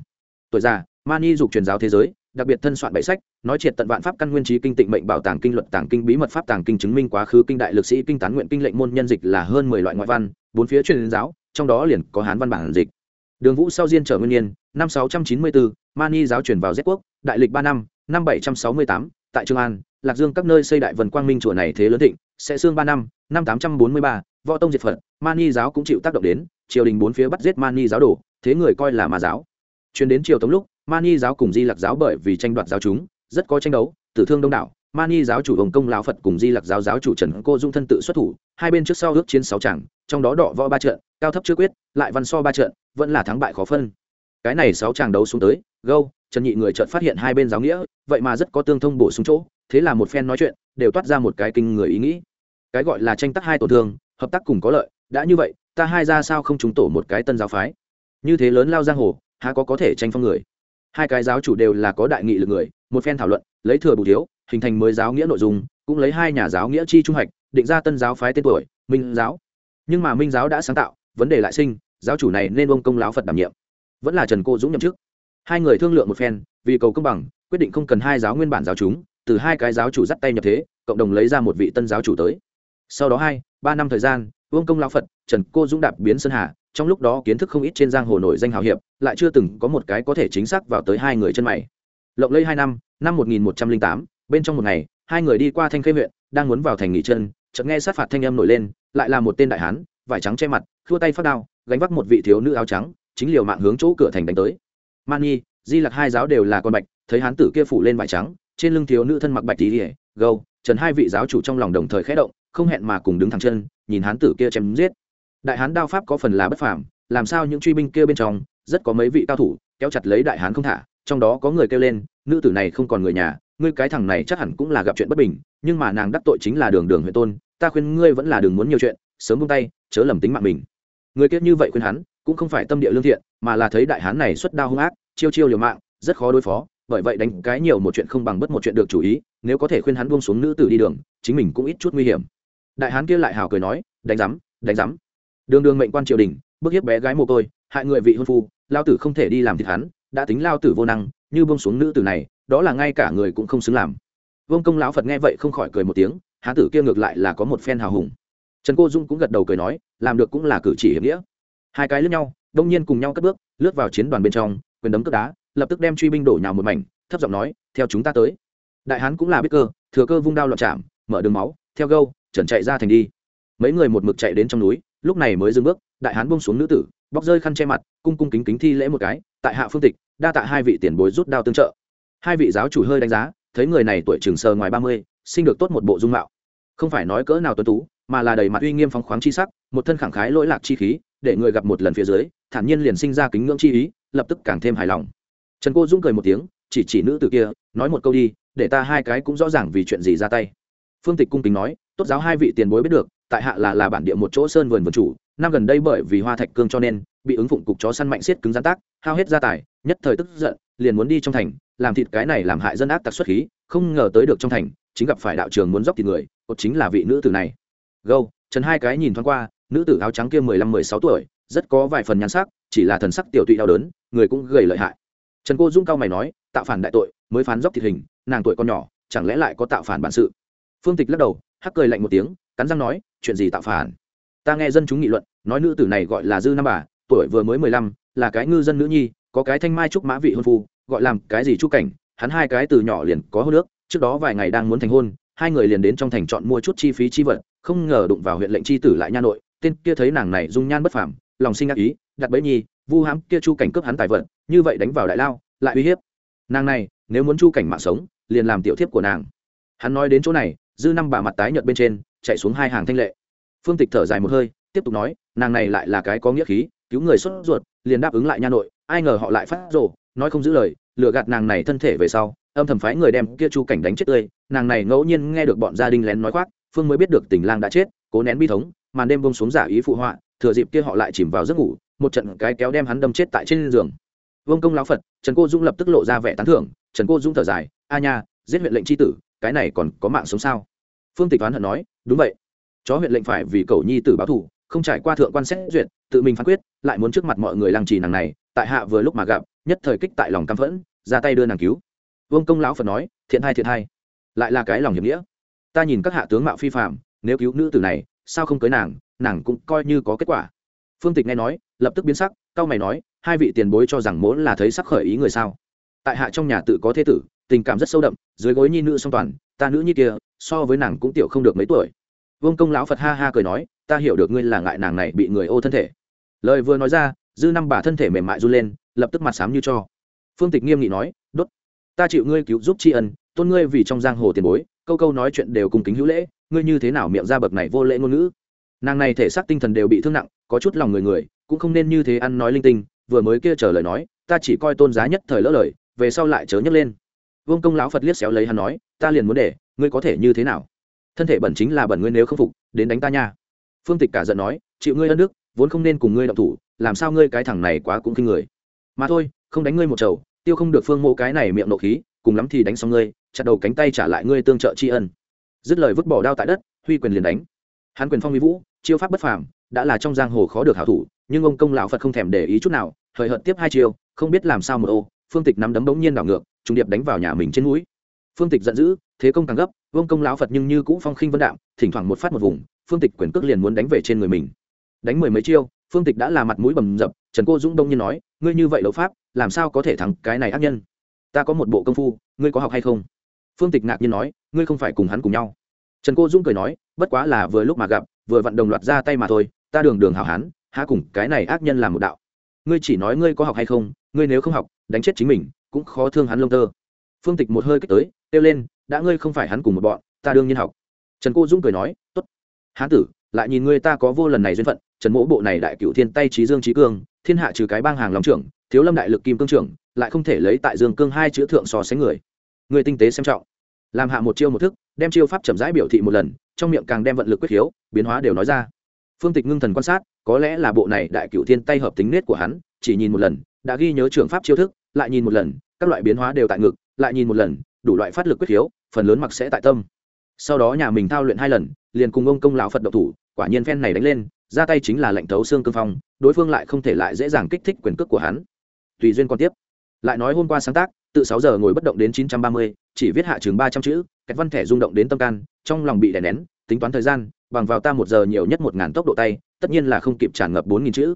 Tuổi già mani dục truyền giáo thế giới đặc biệt thân soạn bảy sách nói triệt tận vạn pháp căn nguyên trí kinh tịnh mệnh bảo tàng kinh luận tàng kinh bí mật pháp tàng kinh chứng minh quá khứ kinh đại lực sĩ kinh tán nguyện kinh lệnh môn nhân dịch là hơn mười loại ngoại văn bốn phía truyền giáo trong đó liền có hán văn bản dịch. Đường vũ sau diên trở nguyên niên, năm sáu trăm chín mươi bốn mani giáo truyền vào z quốc đại lịch ba năm năm bảy trăm sáu mươi tám, tại trường an, lạc dương các nơi xây đại vần quang minh chùa này thế lớn thịnh, sẽ xương ba năm năm tám trăm bốn mươi ba, võ tông diệt phật, mani giáo cũng chịu tác động đến, triều đình bốn phía bắt giết mani giáo đồ, thế người coi là ma giáo. Chuyến đến triều tống lúc, mani giáo cùng di lạc giáo bởi vì tranh đoạt giáo chúng, rất có tranh đấu, tử thương đông đảo. Mani giáo chủ hồng công lão phật cùng di lạc giáo giáo chủ trần cô dung thân tự xuất thủ, hai bên trước sau ước chiến sáu chẳng trong đó đọ võ ba trận, cao thấp chưa quyết, lại văn so ba trận, vẫn là thắng bại khó phân cái này sáu chàng đấu xuống tới, gâu, trần nhị người chợt phát hiện hai bên giáo nghĩa, vậy mà rất có tương thông bổ sung chỗ, thế là một phen nói chuyện, đều toát ra một cái kinh người ý nghĩ. Cái gọi là tranh tắc hai tổ thương hợp tác cùng có lợi, đã như vậy, ta hai ra sao không chúng tổ một cái tân giáo phái? Như thế lớn lao giang hồ, há có có thể tranh phong người? Hai cái giáo chủ đều là có đại nghị lực người, một phen thảo luận, lấy thừa bù thiếu, hình thành mới giáo nghĩa nội dung, cũng lấy hai nhà giáo nghĩa chi trung hạch, định ra tân giáo phái tên tuổi, minh giáo. Nhưng mà minh giáo đã sáng tạo, vấn đề lại sinh, giáo chủ này nên ông công lão phật đảm nhiệm vẫn là trần cô dũng nhậm chức. Hai người thương lượng một phen, vì cầu công bằng, quyết định không cần hai giáo nguyên bản giáo chúng, từ hai cái giáo chủ dắt tay nhập thế, cộng đồng lấy ra một vị tân giáo chủ tới. Sau đó hai, ba năm thời gian, vương công lao phật, trần cô dũng đạp biến sơn hà, trong lúc đó kiến thức không ít trên giang hồ nổi danh hào hiệp, lại chưa từng có một cái có thể chính xác vào tới hai người chân mày. Lộng lây hai năm năm một nghìn một trăm linh tám, bên trong một ngày, hai người đi qua thanh khê huyện, đang muốn vào thành nghỉ chân, chợt nghe sát phạt thanh âm nổi lên, lại là một tên đại hán, vải trắng che mặt thua tay phát đao, gánh vác một vị thiếu nữ áo trắng chính liều mạng hướng chỗ cửa thành đánh tới. Mani di lặc hai giáo đều là con bạch, thấy hán tử kia phủ lên vải trắng, trên lưng thiếu nữ thân mặc bạch tí ỉa gâu, trần hai vị giáo chủ trong lòng đồng thời khẽ động, không hẹn mà cùng đứng thẳng chân, nhìn hán tử kia chém giết. Đại hán đao pháp có phần là bất phàm, làm sao những truy binh kia bên trong, rất có mấy vị cao thủ, kéo chặt lấy đại hán không thả, trong đó có người kêu lên, nữ tử này không còn người nhà, ngươi cái thằng này chắc hẳn cũng là gặp chuyện bất bình, nhưng mà nàng đắc tội chính là đường đường huyện tôn, ta khuyên ngươi vẫn là đừng muốn nhiều chuyện, sớm buông tay, chớ lầm tính mạng mình. Người kia như vậy khuyên hắn cũng không phải tâm địa lương thiện, mà là thấy đại hán này xuất đao hung ác, chiêu chiêu liều mạng, rất khó đối phó, bởi vậy đánh cái nhiều một chuyện không bằng bất một chuyện được chủ ý, nếu có thể khuyên hắn buông xuống nữ tử đi đường, chính mình cũng ít chút nguy hiểm. Đại hán kia lại hào cười nói, đánh rắm đánh rắm đường đường mệnh quan triều đình, bức hiếp bé gái mồ côi, hại người vị hôn phu, lao tử không thể đi làm thịt hắn, đã tính lao tử vô năng, như buông xuống nữ tử này, đó là ngay cả người cũng không xứng làm. Vương công lão phật nghe vậy không khỏi cười một tiếng, hán tử kia ngược lại là có một phen hào hùng. Trần cô dung cũng gật đầu cười nói, làm được cũng là cử chỉ hiểm nghĩa hai cái lướt nhau, đông nhiên cùng nhau cất bước, lướt vào chiến đoàn bên trong, quyền đấm cất đá, lập tức đem truy binh đổ nhào một mảnh, thấp giọng nói, theo chúng ta tới. Đại hán cũng là biết cơ, thừa cơ vung đao loạn chạm, mở đường máu, theo gâu trần chạy ra thành đi. Mấy người một mực chạy đến trong núi, lúc này mới dừng bước, đại hán bông xuống nữ tử, bóc rơi khăn che mặt, cung cung kính kính thi lễ một cái, tại hạ phương tịch, đa tạ hai vị tiền bối rút đao tương trợ. Hai vị giáo chủ hơi đánh giá, thấy người này tuổi trường sờ ngoài ba mươi, sinh được tốt một bộ dung mạo. Không phải nói cỡ nào tuấn tú, mà là đầy mặt uy nghiêm phóng khoáng chi sắc, một thân khẳng khái lỗi lạc chi khí để người gặp một lần phía dưới, thản nhiên liền sinh ra kính ngưỡng chi ý, lập tức càng thêm hài lòng. Trần cô dũng cười một tiếng, chỉ chỉ nữ từ kia, nói một câu đi, để ta hai cái cũng rõ ràng vì chuyện gì ra tay. Phương tịch cung kính nói, tốt giáo hai vị tiền bối biết được, tại hạ là là bản địa một chỗ sơn vườn vườn chủ, năm gần đây bởi vì hoa thạch cương cho nên, bị ứng phụng cục chó săn mạnh xiết cứng gián tác, hao hết gia tài, nhất thời tức giận, liền muốn đi trong thành, làm thịt cái này làm hại dân ác tặc xuất khí, không ngờ tới được trong thành, chính gặp phải đạo trường muốn dốc thịt người cột chính là vị nữ tử này. Gâu, trần hai cái nhìn thoáng qua nữ tử áo trắng kia mười lăm, mười sáu tuổi, rất có vài phần nhan sắc, chỉ là thần sắc tiểu tụy đau đớn, người cũng gầy lợi hại. Trần cô dung cao mày nói, tạo phản đại tội, mới phán dốc thịt hình, nàng tuổi còn nhỏ, chẳng lẽ lại có tạo phản bản sự? Phương tịch lắc đầu, hắc cười lạnh một tiếng, cắn răng nói, chuyện gì tạo phản? Ta nghe dân chúng nghị luận, nói nữ tử này gọi là dư năm bà, tuổi vừa mới mười lăm, là cái ngư dân nữ nhi, có cái thanh mai trúc mã vị hôn phu, gọi làm cái gì trúc cảnh, hắn hai cái từ nhỏ liền có hôn nước trước đó vài ngày đang muốn thành hôn, hai người liền đến trong thành chọn mua chút chi phí chi vật, không ngờ đụng vào huyện lệnh chi tử lại nha nội tên kia thấy nàng này dung nhan bất phàm, lòng sinh ác ý, đặt bẫy nhi, vu hãm kia chu cảnh cướp hắn tài vật, như vậy đánh vào đại lao, lại uy hiếp. Nàng này, nếu muốn chu cảnh mạng sống, liền làm tiểu thiếp của nàng. Hắn nói đến chỗ này, dư năm bà mặt tái nhợt bên trên, chạy xuống hai hàng thanh lệ. Phương tịch thở dài một hơi, tiếp tục nói, nàng này lại là cái có nghĩa khí, cứu người xuất ruột, liền đáp ứng lại nha nội, ai ngờ họ lại phát rồ, nói không giữ lời, lừa gạt nàng này thân thể về sau, âm thầm phái người đem kia chu cảnh đánh chết tươi. Nàng này ngẫu nhiên nghe được bọn gia đình lén nói khoác, phương mới biết được tình lang đã chết, cố nén bi thống màn đêm bông xuống giả ý phụ họa, thừa dịp kia họ lại chìm vào giấc ngủ, một trận cái kéo đem hắn đâm chết tại trên giường. Vương công lão phật, trần cô dũng lập tức lộ ra vẻ tán thưởng, trần cô dũng thở dài, a nha, giết huyện lệnh tri tử, cái này còn có mạng sống sao? Phương tịch toán hận nói, đúng vậy. Chó huyện lệnh phải vì cầu nhi tử báo thủ không trải qua thượng quan xét duyệt, tự mình phán quyết, lại muốn trước mặt mọi người làng trì nàng này, tại hạ vừa lúc mà gặp, nhất thời kích tại lòng căm phẫn, ra tay đưa nàng cứu. Vương công lão phật nói, thiện hai thiện hai lại là cái lòng hiểm nghĩa. Ta nhìn các hạ tướng mạo phi phạm nếu cứu nữ tử này sao không cưới nàng nàng cũng coi như có kết quả. Phương tịch nghe nói, lập tức biến sắc cao mày nói, hai vị tiền bối cho rằng muốn là thấy sắc khởi ý người sao? Tại hạ trong nhà tự có thế tử, tình cảm rất sâu đậm, dưới gối nhi nữ song toàn, ta nữ nhi kia, so với nàng cũng tiểu không được mấy tuổi. Vương công lão phật ha ha cười nói, ta hiểu được ngươi là ngại nàng này bị người ô thân thể. Lời vừa nói ra, dư năm bà thân thể mềm mại run lên, lập tức mặt sám như cho. Phương tịch nghiêm nghị nói, đốt, ta chịu ngươi cứu giúp tri ân, tôn ngươi vì trong giang hồ tiền bối, câu câu nói chuyện đều cùng kính hữu lễ ngươi như thế nào miệng ra bậc này vô lễ ngôn ngữ? Nàng này thể xác tinh thần đều bị thương nặng, có chút lòng người người, cũng không nên như thế ăn nói linh tinh, vừa mới kia chờ lời nói, ta chỉ coi tôn giá nhất thời lỡ lời, về sau lại chớ nhấc lên. Vương công lão phật liếc xéo lấy hắn nói, ta liền muốn để, ngươi có thể như thế nào? Thân thể bẩn chính là bẩn ngươi nếu không phục, đến đánh ta nha. Phương tịch cả giận nói, chịu ngươi ân đức, vốn không nên cùng ngươi động thủ, làm sao ngươi cái thằng này quá cũng kinh người. Mà thôi, không đánh ngươi một chầu, tiêu không được phương mô cái này miệng nộ khí, cùng lắm thì đánh xong ngươi, chặt đầu cánh tay trả lại ngươi tương trợ tri ân dứt lời vứt bỏ đao tại đất, huy quyền liền đánh. Hắn quyền phong mỹ vũ, chiêu pháp bất phàm, đã là trong giang hồ khó được hảo thủ, nhưng ông công lão phật không thèm để ý chút nào, hời hợt tiếp hai chiêu, không biết làm sao một ô, phương tịch nắm đấm bỗng nhiên đảo ngược, trùng điệp đánh vào nhà mình trên mũi. Phương tịch giận dữ, thế công càng gấp, ông công lão phật nhưng như cũ phong khinh vân đạm, thỉnh thoảng một phát một vùng, phương tịch quyền cước liền muốn đánh về trên người mình. Đánh mười mấy chiêu, phương tịch đã là mặt mũi bầm dập, trần cô dũng đông nhiên nói, ngươi như vậy đấu pháp, làm sao có thể thắng cái này ác nhân? Ta có một bộ công phu, ngươi có học hay không? Phương tịch ngạc nhiên nói, ngươi không phải cùng hắn cùng nhau. Trần cô dũng cười nói, bất quá là vừa lúc mà gặp, vừa vặn đồng loạt ra tay mà thôi, ta đường đường hảo hán, há cùng cái này ác nhân làm một đạo. Ngươi chỉ nói ngươi có học hay không, ngươi nếu không học, đánh chết chính mình, cũng khó thương hắn lông tơ. Phương tịch một hơi kích tới, kêu lên, đã ngươi không phải hắn cùng một bọn, ta đương nhiên học. Trần cô dũng cười nói t ố t hán tử, lại nhìn ngươi ta có vô lần này duyên phận, trần mỗ bộ này đại cựu thiên tay trí dương trí cương, thiên hạ trừ cái bang hàng lòng trưởng, thiếu lâm đại lực kim cương trưởng, lại không thể lấy tại dương cương hai chữ thượng so sánh người người tinh tế xem trọng. Làm hạ một chiêu một thức, đem chiêu pháp chậm rãi biểu thị một lần, trong miệng càng đem vận lực quyết hiếu, biến hóa đều nói ra. Phương tịch ngưng thần quan sát, có lẽ là bộ này đại cựu thiên tay hợp tính nết của hắn, chỉ nhìn một lần, đã ghi nhớ trường pháp chiêu thức, lại nhìn một lần, các loại biến hóa đều tại ngực, lại nhìn một lần, đủ loại phát lực quyết hiếu, phần lớn mặc sẽ tại tâm. Sau đó nhà mình thao luyện hai lần, liền cùng ông công lão phật độc thủ, quả nhiên phen này đánh lên, ra tay chính là lệnh thấu xương cương phong, đối phương lại không thể lại dễ dàng kích thích quyền cước của hắn. Tùy duyên còn tiếp. Lại nói hôm qua sáng tác tự sáu giờ ngồi bất động đến chín trăm ba mươi, chỉ viết hạ chừng ba trăm chữ cách văn thẻ rung động đến tâm can, trong lòng bị đè nén, tính toán thời gian, bằng vào ta một giờ nhiều nhất một ngàn tốc độ tay, tất nhiên là không kịp tràn ngập bốn nghìn chữ.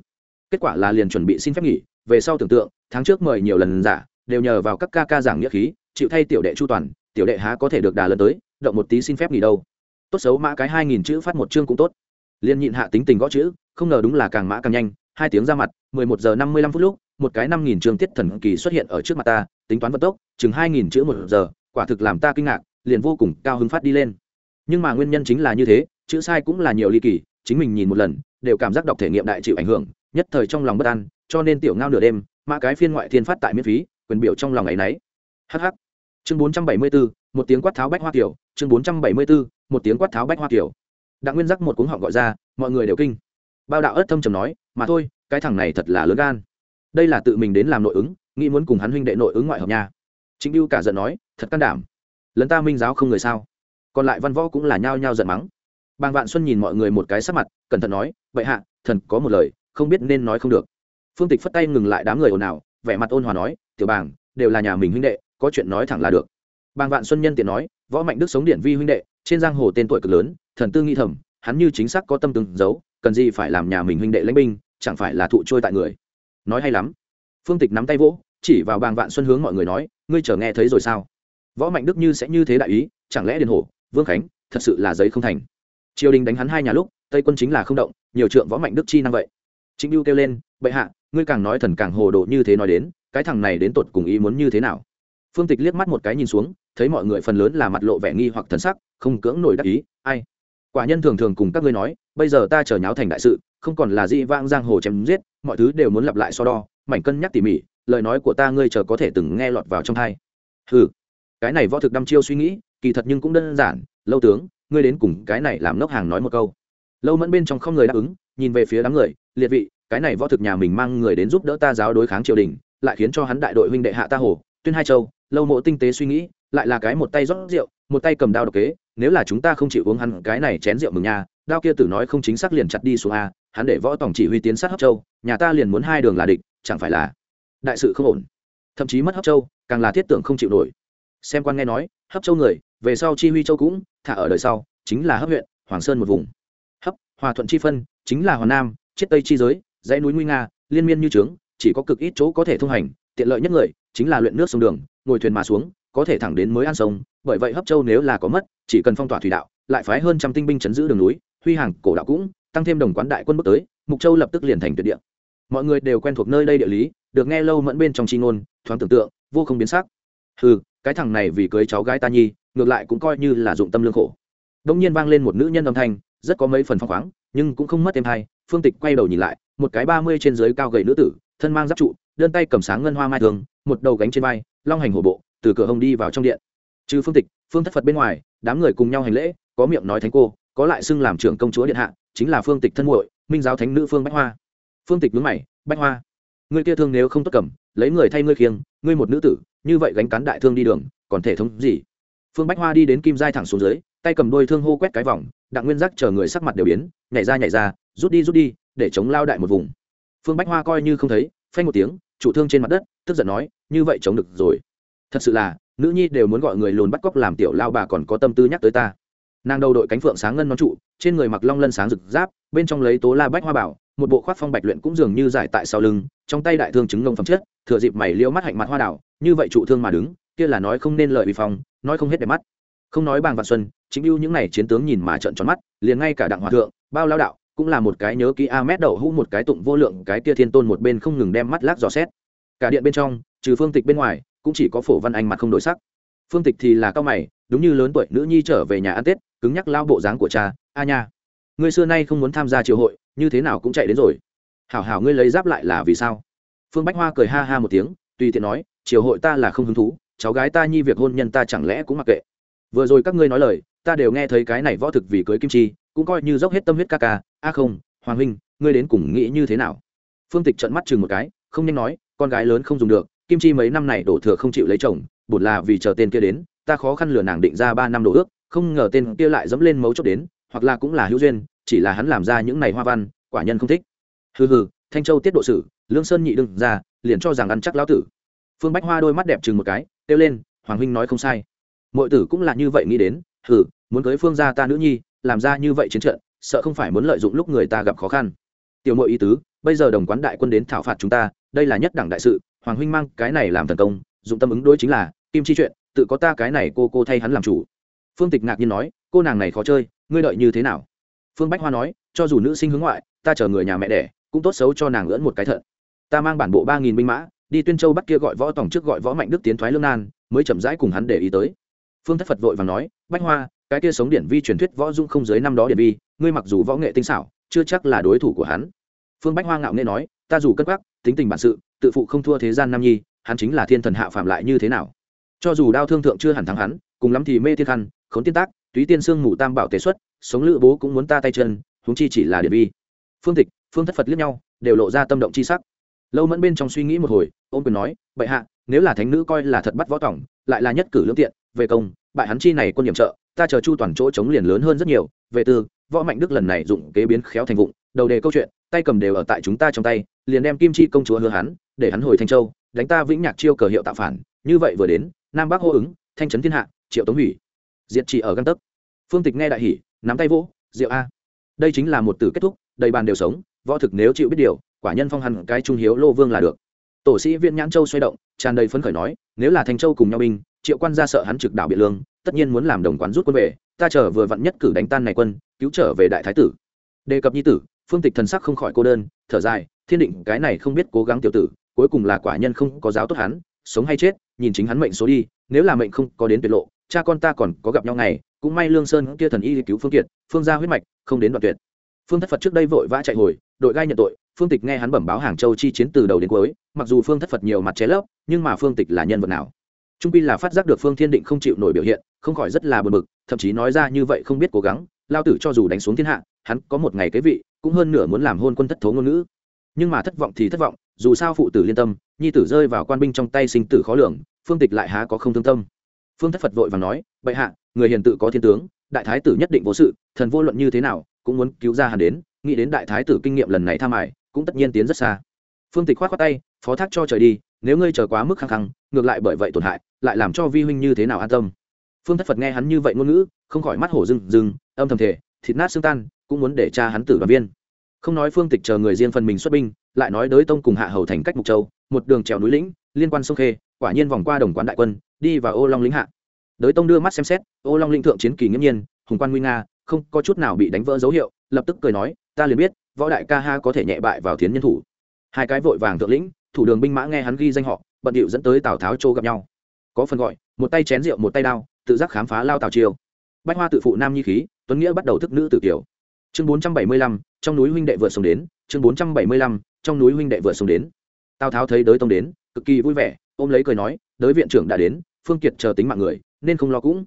Kết quả là liền chuẩn bị xin phép nghỉ, về sau tưởng tượng, tháng trước mời nhiều lần giả, đều nhờ vào các ca ca giảng nghĩa khí, chịu thay tiểu đệ chu toàn, tiểu đệ há có thể được đà lần tới, động một tí xin phép nghỉ đâu. Tốt xấu mã cái hai nghìn chữ phát một chương cũng tốt. Liền nhịn hạ tính tình gõ chữ, không ngờ đúng là càng mã càng nhanh, hai tiếng ra mặt, mười một giờ năm mươi lăm phút lúc một cái năm nghìn chương tiết thần kỳ xuất hiện ở trước mặt ta, tính toán vận tốc, chừng hai nghìn chữ một giờ, quả thực làm ta kinh ngạc, liền vô cùng cao hứng phát đi lên. Nhưng mà nguyên nhân chính là như thế, chữ sai cũng là nhiều ly kỳ, chính mình nhìn một lần, đều cảm giác đọc thể nghiệm đại chịu ảnh hưởng, nhất thời trong lòng bất an, cho nên tiểu ngao nửa đêm mã cái phiên ngoại thiên phát tại miễn phí, quyền biểu trong lòng ấy nấy. Hh chương bốn trăm bảy mươi bốn, một tiếng quát tháo bách hoa kiểu chương bốn trăm bảy mươi bốn, một tiếng quát tháo bách hoa kiểu đặng nguyên giác một cuống họng gọi ra, mọi người đều kinh. Bao đạo ớt thâm trầm nói, mà thôi, cái thằng này thật là lớn gan đây là tự mình đến làm nội ứng, nghĩ muốn cùng hắn huynh đệ nội ứng ngoại hợp nha. Chính lưu cả giận nói, thật can đảm. Lấn ta minh giáo không người sao? Còn lại văn võ cũng là nhao nhao giận mắng. Bàng vạn xuân nhìn mọi người một cái sắc mặt, cẩn thận nói vậy hạ, thần có một lời, không biết nên nói không được. Phương tịch phất tay ngừng lại đám người ồn ào, vẻ mặt ôn hòa nói, tiểu bàng, đều là nhà mình huynh đệ, có chuyện nói thẳng là được. Bàng vạn xuân nhân tiện nói, võ mạnh đức sống điện vi huynh đệ, trên giang hồ tên tuổi cực lớn, thần tư nghi thầm, hắn như chính xác có tâm tương giấu, cần gì phải làm nhà mình huynh đệ lãnh binh, chẳng phải là thụ trôi tại người nói hay lắm. Phương tịch nắm tay vỗ, chỉ vào bàng vạn xuân hướng mọi người nói, ngươi chờ nghe thấy rồi sao? Võ mạnh đức như sẽ như thế đại ý, chẳng lẽ điền hổ, vương khánh, thật sự là giấy không thành? Triều đình đánh hắn hai nhà lúc, tây quân chính là không động, nhiều trượng võ mạnh đức chi năng vậy. Chính lưu kêu lên, bệ hạ, ngươi càng nói thần càng hồ đồ như thế nói đến, cái thằng này đến tột cùng ý muốn như thế nào? Phương tịch liếc mắt một cái nhìn xuống, thấy mọi người phần lớn là mặt lộ vẻ nghi hoặc thần sắc, không cưỡng nổi đắc ý, ai quả nhân thường thường cùng các ngươi nói, bây giờ ta chờ nháo thành đại sự, không còn là dị vang giang hồ chém giết, mọi thứ đều muốn lặp lại so đo, mảnh cân nhắc tỉ mỉ, lời nói của ta ngươi chờ có thể từng nghe lọt vào trong thai ừ cái này võ thực đăm chiêu suy nghĩ, kỳ thật nhưng cũng đơn giản, lâu tướng, ngươi đến cùng cái này làm nốc hàng nói một câu. Lâu mẫn bên trong không người đáp ứng, nhìn về phía đám người, liệt vị, cái này võ thực nhà mình mang người đến giúp đỡ ta giáo đối kháng triều đình, lại khiến cho hắn đại đội huynh đệ hạ ta hồ, tuyên hai châu, lâu mộ tinh tế suy nghĩ lại là cái một tay rót rượu, một tay cầm đao độc kế, nếu là chúng ta không chịu uống hắn cái này chén rượu mừng nha, đao kia tử nói không chính xác liền chặt đi xuống a, hắn để võ tổng chỉ huy tiến sát hấp châu, nhà ta liền muốn hai đường là địch, chẳng phải là đại sự không ổn. Thậm chí mất hấp châu, càng là thiết tưởng không chịu nổi. Xem quan nghe nói, hấp châu người, về sau chi huy châu cũng, thả ở đời sau, chính là hấp huyện, hoàng sơn một vùng. Hấp, hòa thuận chi phân, chính là hòa nam chiết tây chi giới, dãy núi nguy nga, liên miên như trướng, chỉ có cực ít chỗ có thể thông hành, tiện lợi nhất người, chính là luyện nước sông đường, ngồi thuyền mà xuống có thể thẳng đến mới an sông, bởi vậy hấp châu nếu là có mất, chỉ cần phong tỏa thủy đạo, lại phái hơn trăm tinh binh chấn giữ đường núi, huy hàng cổ đạo cũng, tăng thêm đồng quán đại quân bước tới, mục châu lập tức liền thành tuyệt địa. Mọi người đều quen thuộc nơi đây địa lý, được nghe lâu mẫn bên trong chi ngôn, thoáng tưởng tượng, vô không biến sắc. Ừ cái thằng này vì cưới cháu gái ta nhi, ngược lại cũng coi như là dụng tâm lương khổ. Đông nhiên vang lên một nữ nhân âm thanh, rất có mấy phần phong khoáng, nhưng cũng không mất thêm hay phương tịch quay đầu nhìn lại, một cái ba mươi trên dưới cao gầy nữ tử, thân mang giáp trụ, đơn tay cầm sáng ngân hoa mai thường một đầu gánh trên vai, long hành hổ bộ từ cửa hông đi vào trong điện. Trừ phương tịch, phương thất phật bên ngoài, đám người cùng nhau hành lễ, có miệng nói thánh cô, có lại xưng làm trưởng công chúa điện hạ, chính là phương tịch thân muội, minh giáo thánh nữ phương bách hoa. Phương tịch đứng mày, bách hoa ngươi kia thương nếu không tốt cầm, lấy người thay ngươi khiêng, ngươi một nữ tử, như vậy gánh cán đại thương đi đường, còn thể thống gì? Phương bách hoa đi đến kim giai thẳng xuống dưới, tay cầm đôi thương hô quét cái vòng, đặng nguyên giác chờ người sắc mặt đều biến, nhảy ra nhảy ra, rút đi rút đi, để chống lao đại một vùng. Phương bách hoa coi như không thấy, phanh một tiếng, trụ thương trên mặt đất, tức giận nói, như vậy chống được rồi thật sự là, nữ nhi đều muốn gọi người lùn bắt cóc làm tiểu lao bà còn có tâm tư nhắc tới ta. Nàng đầu đội cánh phượng sáng ngân nón trụ, trên người mặc long lân sáng rực giáp bên trong lấy tố la bách hoa bảo, một bộ khoác phong bạch luyện cũng dường như giải tại sau lưng, trong tay đại thương chứng ngông phẩm chất, thừa dịp mày liêu mắt hạnh mặt hoa đảo, như vậy trụ thương mà đứng, kia là nói không nên lời bị phong, nói không hết đẹp mắt. Không nói bàng vạn xuân, chính ưu những n à y chiến tướng nhìn mà trợn tròn mắt, liền ngay cả đặng hòa thượng, bao lao đạo, cũng là một cái nhớ kỹ a mét đậu hũ một cái tụng vô lượng cái kia thiên tôn một bên không ngừng đem mắt lác dò xét. Cả điện bên trong, trừ phương tịch bên ngoài cũng chỉ có phổ văn anh mặt không đổi sắc. Phương tịch thì là cao mày, đúng như lớn tuổi nữ nhi trở về nhà ăn tết, cứng nhắc lao bộ dáng của cha, a nha, ngươi xưa nay không muốn tham gia triều hội, như thế nào cũng chạy đến rồi. Hảo hảo ngươi lấy giáp lại là vì sao? Phương bách hoa cười ha ha một tiếng, tùy tiện nói, triều hội ta là không hứng thú, cháu gái ta nhi việc hôn nhân ta chẳng lẽ cũng mặc kệ. Vừa rồi các ngươi nói lời, ta đều nghe thấy cái này võ thực vì cưới kim chi, cũng coi như dốc hết tâm huyết ca ca. A không, hoàng huynh, ngươi đến cùng nghĩ như thế nào? Phương tịch trận mắt chừng một cái, không nhanh nói, con gái lớn không dùng được kim chi mấy năm này đổ thừa không chịu lấy chồng, bổn là vì chờ tên kia đến, ta khó khăn lừa nàng định ra ba năm đồ ước, không ngờ tên kia lại dẫm lên mấu chốt đến, hoặc là cũng là hữu duyên, chỉ là hắn làm ra những này hoa văn, quả nhân không thích. Hừ hừ, thanh châu tiết độ sử, lương sơn nhị đừng ra, liền cho rằng ăn chắc lão tử. Phương bách hoa đôi mắt đẹp chừng một cái, kêu lên, hoàng huynh nói không sai. Mọi tử cũng là như vậy nghĩ đến, hừ, muốn cưới phương gia ta nữ nhi, làm ra như vậy chiến trận, sợ không phải muốn lợi dụng lúc người ta gặp khó khăn. Tiểu mội ý tứ, bây giờ đồng quán đại quân đến thảo phạt chúng ta, đây là nhất đẳng đại sự hoàng huynh mang cái này làm thần công, dụng tâm ứng đối chính là, kim chi chuyện, tự có ta cái này cô cô thay hắn làm chủ. Phương tịch ngạc nhiên nói, cô nàng này khó chơi, ngươi đợi như thế nào? Phương bách hoa nói, cho dù nữ sinh hướng ngoại, ta chờ người nhà mẹ đẻ, cũng tốt xấu cho nàng lẫn một cái thận. Ta mang bản bộ ba nghìn binh mã, đi tuyên châu bắt kia gọi võ tổng trước gọi võ mạnh đức tiến thoái lương nan, mới chậm rãi cùng hắn để ý tới. Phương thất phật vội và nói, bách hoa, cái kia sống điển vi truyền thuyết võ dung không dưới năm đó điển vi, ngươi mặc dù võ nghệ tinh xảo, chưa chắc là đối thủ của hắn. Phương bách hoa ngạo nghệ nói, ta dù cất quắc tính tình bản sự, tự phụ không thua thế gian nam nhi, hắn chính là thiên thần hạ phạm lại như thế nào? Cho dù đao thương thượng chưa hẳn thắng hắn, cùng lắm thì mê thiên khăn, khốn tiên tác, túy tiên sương mù tam bảo tế xuất, sống lữ bố cũng muốn ta tay chân, huống chi chỉ là điện vi. Phương tịch, phương thất phật liếc nhau, đều lộ ra tâm động chi sắc. Lâu mẫn bên trong suy nghĩ một hồi ôm quyền nói, bệ hạ, nếu là thánh nữ coi là thật bắt võ tổng, lại là nhất cử lương tiện, về công, bại hắn chi này quân nhiệm trợ, ta chờ chu toàn chỗ chống liền lớn hơn rất nhiều, về tư, võ mạnh đức lần này dụng kế biến khéo thành vụng, đầu đề câu chuyện, tay cầm đều ở tại chúng ta trong tay liền đem kim chi công chúa hứa hắn, để hắn hồi thanh châu, đánh ta vĩnh nhạc chiêu cờ hiệu tạo phản. Như vậy vừa đến, nam bắc hô ứng, thanh trấn thiên hạ, triệu tống hủy. Diệt chỉ ở găng tấc. Phương tịch nghe đại hỉ, nắm tay vỗ, diệu a, đây chính là một tử kết thúc, đầy bàn đều sống, võ thực nếu chịu biết điều, quả nhân phong hẳn cái trung hiếu lô vương là được. Tổ sĩ viên nhãn châu xoay động, tràn đầy phấn khởi nói, nếu là thanh châu cùng nhau binh, triệu quan ra sợ hắn trực đảo biện lương, tất nhiên muốn làm đồng quán rút quân về, ta chờ vừa vặn nhất cử đánh tan này quân, cứu trở về đại thái tử. Đề cập nhi tử, phương tịch thần sắc không khỏi cô đơn, thở dài thiên định cái này không biết cố gắng tiểu tử, cuối cùng là quả nhân không có giáo tốt hắn, sống hay chết, nhìn chính hắn mệnh số đi, nếu là mệnh không có đến tuyệt lộ, cha con ta còn có gặp nhau ngày, cũng may lương sơn kia thần y cứu phương kiệt, phương gia huyết mạch, không đến đoạn tuyệt. Phương thất phật trước đây vội vã chạy hồi, đội gai nhận tội, phương tịch nghe hắn bẩm báo hàng châu chi chiến từ đầu đến cuối, mặc dù phương thất phật nhiều mặt chế lấp, nhưng mà phương tịch là nhân vật nào? Trung pi là phát giác được phương thiên định không chịu nổi biểu hiện, không khỏi rất là bờ bực, thậm chí nói ra như vậy không biết cố gắng, lao tử cho dù đánh xuống thiên hạ, hắn có một ngày kế vị, cũng hơn nửa muốn làm hôn quân thất thố ngôn ngữ nhưng mà thất vọng thì thất vọng, dù sao phụ tử liên tâm, nhi tử rơi vào quan binh trong tay sinh tử khó lường, phương tịch lại há có không thương tâm. Phương thất phật vội và nói, bệ hạ, người hiền tự có thiên tướng, đại thái tử nhất định vô sự, thần vô luận như thế nào, cũng muốn cứu ra hàn đến, nghĩ đến đại thái tử kinh nghiệm lần này tham ải cũng tất nhiên tiến rất xa. Phương tịch khoát khoát tay, phó thác cho trời đi, nếu ngươi chờ quá mức khăng khăng, ngược lại bởi vậy tổn hại, lại làm cho vi huynh như thế nào an tâm? Phương thất phật nghe hắn như vậy ngôn ngữ, không khỏi mắt hổ rừng rừng âm thầm thể thịt nát xương tan, cũng muốn để cha hắn tử đoàn viên không nói phương tịch chờ người riêng phần mình xuất binh, lại nói đới tông cùng hạ hầu thành cách mục châu, một đường trèo núi lĩnh, liên quan sông khê, quả nhiên vòng qua đồng quán đại quân, đi vào ô long lĩnh hạ. Đới tông đưa mắt xem xét, ô long lĩnh thượng chiến kỳ nghiễm nhiên, hùng quan nguy nga, không có chút nào bị đánh vỡ dấu hiệu, lập tức cười nói, ta liền biết, võ đại ca ha có thể nhẹ bại vào thiến nhân thủ. Hai cái vội vàng thượng lĩnh, thủ đường binh mã nghe hắn ghi danh họ, bận điệu dẫn tới tào tháo châu gặp nhau. Có phần gọi, một tay chén rượu một tay đao, tự giác khám phá lao tào chiêu bách hoa tự phụ nam nhi khí, tuấn nghĩa bắt đầu thức nữ tử kiểu chương bốn trăm bảy mươi lăm, trong núi huynh đệ vượt sông đến. Chương bốn trăm bảy mươi lăm, trong núi huynh đệ vượt sông đến. Tào tháo thấy đới tông đến, cực kỳ vui vẻ, ôm lấy cười nói, đới viện trưởng đã đến, phương kiệt chờ tính mạng người, nên không lo cũng.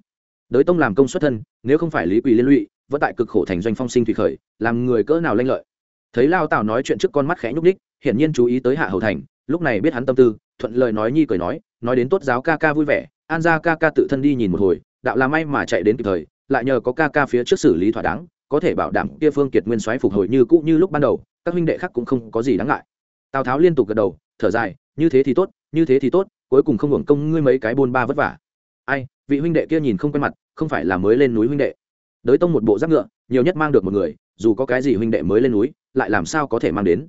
Đới tông làm công xuất thân, nếu không phải lý quỳ liên lụy, vẫn tại cực khổ thành doanh phong sinh thủy khởi, làm người cỡ nào lanh lợi. Thấy lao tào nói chuyện trước con mắt khẽ nhúc ních hiển nhiên chú ý tới hạ hầu thành, lúc này biết hắn tâm tư, thuận lời nói nhi cười nói nói đến tốt giáo ca ca vui vẻ, an ra ca ca tự thân đi nhìn một hồi, đạo là may mà chạy đến kịp thời, lại nhờ có ca ca phía trước xử lý thỏa đáng có thể bảo đảm kia phương kiệt nguyên soái phục hồi như cũ như lúc ban đầu, các huynh đệ khác cũng không có gì đáng ngại. Tào tháo liên tục gật đầu, thở dài, như thế thì tốt, như thế thì tốt, cuối cùng không hưởng công ngươi mấy cái buôn ba vất vả. Ai, vị huynh đệ kia nhìn không quen mặt, không phải là mới lên núi huynh đệ. Đới tông một bộ giáp ngựa, nhiều nhất mang được một người, dù có cái gì huynh đệ mới lên núi, lại làm sao có thể mang đến?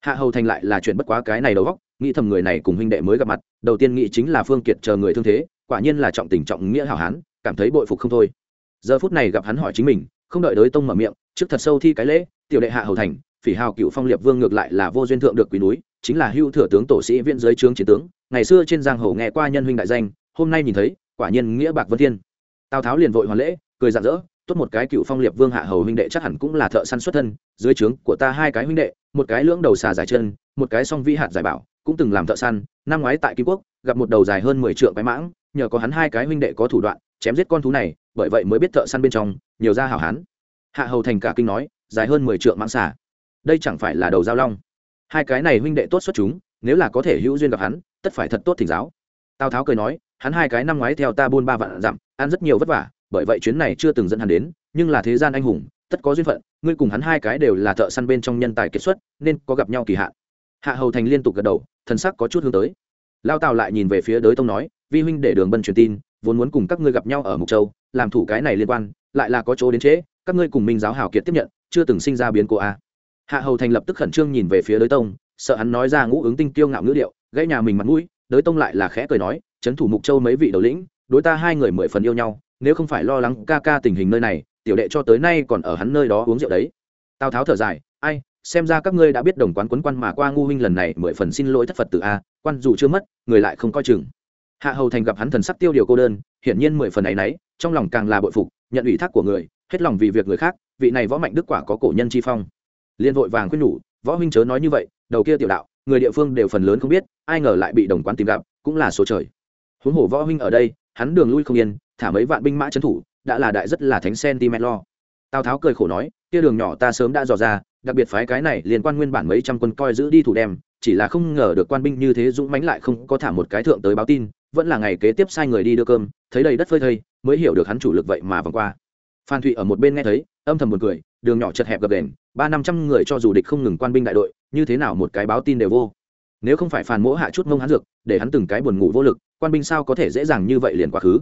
Hạ hầu thành lại là chuyện bất quá cái này đầu góc nghĩ thầm người này cùng huynh đệ mới gặp mặt, đầu tiên nghĩ chính là phương kiệt chờ người thương thế, quả nhiên là trọng tình trọng nghĩa hảo hán, cảm thấy bội phục không thôi. Giờ phút này gặp hắn hỏi chính mình không đợi đới tông mở miệng, trước thật sâu thi cái lễ, tiểu đệ hạ hầu thành, phỉ hào cựu phong liệp vương ngược lại là vô duyên thượng được quý núi, chính là hưu thừa tướng tổ sĩ viễn giới trướng chiến tướng, ngày xưa trên giang hồ nghe qua nhân huynh đại danh, hôm nay nhìn thấy, quả nhiên nghĩa bạc vân thiên. Tào tháo liền vội hoàn lễ, cười rạng rỡ, tốt một cái cựu phong liệp vương hạ hầu huynh đệ chắc hẳn cũng là thợ săn xuất thân, dưới trướng của ta hai cái huynh đệ, một cái lưỡng đầu xà dài chân, một cái song vi hạt giải bảo, cũng từng làm thợ săn, năm ngoái tại kim quốc, gặp một đầu dài hơn mười trượng cái mãng, nhờ có hắn hai cái huynh đệ có thủ đoạn, chém giết con thú này bởi vậy mới biết thợ săn bên trong nhiều ra hảo hán. Hạ hầu thành cả kinh nói, dài hơn mười trượng mãng xà. Đây chẳng phải là đầu giao long. Hai cái này huynh đệ tốt xuất chúng, nếu là có thể hữu duyên gặp hắn, tất phải thật tốt thỉnh giáo. Tào tháo cười nói, hắn hai cái năm ngoái theo ta buôn ba vạn dặm, ăn rất nhiều vất vả, bởi vậy chuyến này chưa từng dẫn hắn đến, nhưng là thế gian anh hùng, tất có duyên phận, ngươi cùng hắn hai cái đều là thợ săn bên trong nhân tài kết xuất, nên có gặp nhau kỳ hạn. Hạ hầu thành liên tục gật đầu, thần sắc có chút hướng tới. Lao tào lại nhìn về phía đới tông nói, vi huynh để đường bân truyền tin vốn muốn cùng các ngươi gặp nhau ở mục châu, làm thủ cái này liên quan, lại là có chỗ đến trễ, các ngươi cùng minh giáo hảo kiệt tiếp nhận, chưa từng sinh ra biến cố a. Hạ hầu thành lập tức khẩn trương nhìn về phía đới tông, sợ hắn nói ra ngũ ứng tinh tiêu ngạo ngữ điệu, gãy nhà mình mặt mũi, đới tông lại là khẽ cười nói trấn thủ mục châu mấy vị đầu lĩnh, đối ta hai người mười phần yêu nhau, nếu không phải lo lắng ca ca tình hình nơi này, tiểu đệ cho tới nay còn ở hắn nơi đó uống rượu đấy. Tào tháo thở dài, ai, xem ra các ngươi đã biết đồng quán quấn quan mà qua ngu huynh lần này mười phần xin lỗi thất phật từ a, quan dù chưa mất, người lại không coi chừng hạ hầu thành gặp hắn thần sắc tiêu điều cô đơn, hiển nhiên mười phần ấy nấy trong lòng càng là bội phục, nhận ủy thác của người, hết lòng vì việc người khác, vị này võ mạnh đức quả có cổ nhân chi phong. Liên vội vàng khuyên nhủ, võ huynh chớ nói như vậy, đầu kia tiểu đạo, người địa phương đều phần lớn không biết, ai ngờ lại bị đồng quán tìm gặp, cũng là số trời. Huống hồ võ huynh ở đây, hắn đường lui không yên, thả mấy vạn binh mã trấn thủ, đã là đại rất là thánh centimet lo. Tào tháo cười khổ nói, kia đường nhỏ ta sớm đã dò ra, đặc biệt phái cái này liên quan nguyên bản mấy trăm quân coi giữ đi thủ đem, chỉ là không ngờ được quan binh như thế dũng mãnh lại không có thả một cái thượng tới báo tin vẫn là ngày kế tiếp sai người đi đưa cơm, thấy đầy đất phơi thây, mới hiểu được hắn chủ lực vậy mà vòng qua. Phan thụy ở một bên nghe thấy, âm thầm buồn cười, đường nhỏ chật hẹp gập đền, ba năm trăm người cho dù địch không ngừng quan binh đại đội, như thế nào một cái báo tin đều vô. Nếu không phải phàn mỗ hạ chút mông hắn dược, để hắn từng cái buồn ngủ vô lực, quan binh sao có thể dễ dàng như vậy liền quá khứ?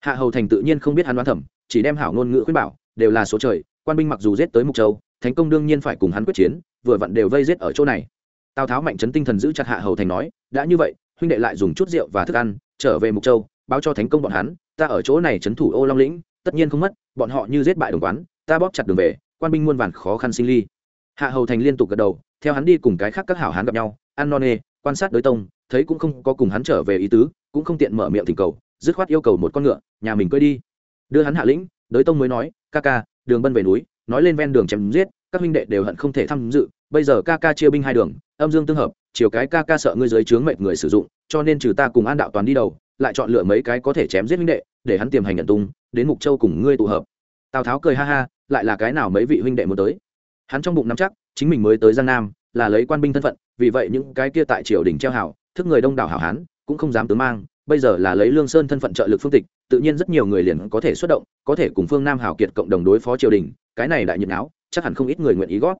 Hạ hầu thành tự nhiên không biết hắn đoán thẩm chỉ đem hảo ngôn ngữ khuyên bảo, đều là số trời, quan binh mặc dù giết tới mục châu thành công đương nhiên phải cùng hắn quyết chiến, vừa vặn đều vây giết ở chỗ này. Tào tháo mạnh chấn tinh thần giữ chặt hạ hầu thành nói, đã như vậy huynh đệ lại dùng chút rượu và thức ăn, trở về mục châu, báo cho thành công bọn hắn, ta ở chỗ này trấn thủ ô long lĩnh, tất nhiên không mất, bọn họ như giết bại đồng quán, ta bóp chặt đường về, quan binh muôn vàn khó khăn sinh ly. Hạ hầu thành liên tục gật đầu, theo hắn đi cùng cái khác các hảo hán gặp nhau, ăn non nê, quan sát đối tông, thấy cũng không có cùng hắn trở về ý tứ, cũng không tiện mở miệng thỉnh cầu, dứt khoát yêu cầu một con ngựa, nhà mình cưỡi đi. Đưa hắn hạ lĩnh, đối tông mới nói, ca ca, đường bân về núi, nói lên ven đường chém giết, các huynh đệ đều hận không thể tham dự, bây giờ ca ca chia binh hai đường, âm dương tương hợp chiều cái ca ca sợ ngươi dưới trướng mệnh người sử dụng, cho nên trừ ta cùng an đạo toàn đi đầu, lại chọn lựa mấy cái có thể chém giết huynh đệ, để hắn tiềm hành nhận tung, đến mục châu cùng ngươi tụ hợp. Tào tháo cười ha ha, lại là cái nào mấy vị huynh đệ muốn tới. Hắn trong bụng nắm chắc, chính mình mới tới giang nam, là lấy quan binh thân phận, vì vậy những cái kia tại triều đình treo hảo, thức người đông đảo hảo hán, cũng không dám tướng mang, bây giờ là lấy lương sơn thân phận trợ lực phương tịch, tự nhiên rất nhiều người liền có thể xuất động, có thể cùng phương nam hảo kiệt cộng đồng đối phó triều đình, cái này đại nhiệt áo chắc hẳn không ít người nguyện ý gót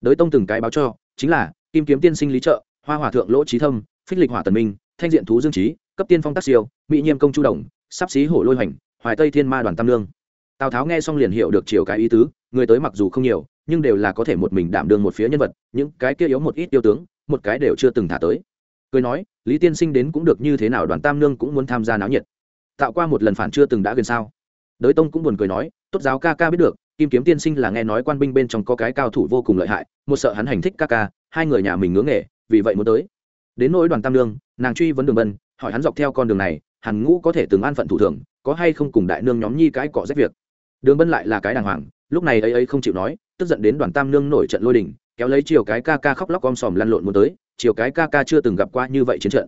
đới tông từng cái báo cho, chính là, kim kiếm tiên sinh lý trợ hoa hòa thượng lỗ trí thâm, phích lịch hỏa tần minh, thanh diện thú dương trí, cấp tiên phong tác siêu, mỹ nhiêm công chu đồng, sắp xí hổ lôi hoành, hoài tây thiên ma đoàn tam lương tào tháo nghe xong liền hiểu được chiều cái ý tứ, người tới mặc dù không nhiều, nhưng đều là có thể một mình đảm đương một phía nhân vật, những cái kia yếu một ít tiêu tướng, một cái đều chưa từng thả tới. Cười nói, lý tiên sinh đến cũng được như thế nào đoàn tam nương cũng muốn tham gia náo nhiệt. Tạo qua một lần phản chưa từng đã gần sao? Đới tông cũng buồn cười nói, tốt giáo ca ca biết được, kim kiếm tiên sinh là nghe nói quan binh bên trong có cái cao thủ vô cùng lợi hại, một sợ hắn hành thích ca ca, hai người nhà mình ngưỡng nghề vì vậy muốn tới. Đến nỗi đoàn tam nương, nàng truy vấn đường bân, hỏi hắn dọc theo con đường này, hàn ngũ có thể từng an phận thủ thường, có hay không cùng đại nương nhóm nhi cái cọ rách việc? Đường bân lại là cái đàng hoàng, lúc này ấy ấy không chịu nói, tức giận đến đoàn tam nương nổi trận lôi đình, kéo lấy chiều cái ca ca khóc lóc om sòm lăn lộn muốn tới chiều cái ca ca chưa từng gặp qua như vậy chiến trận.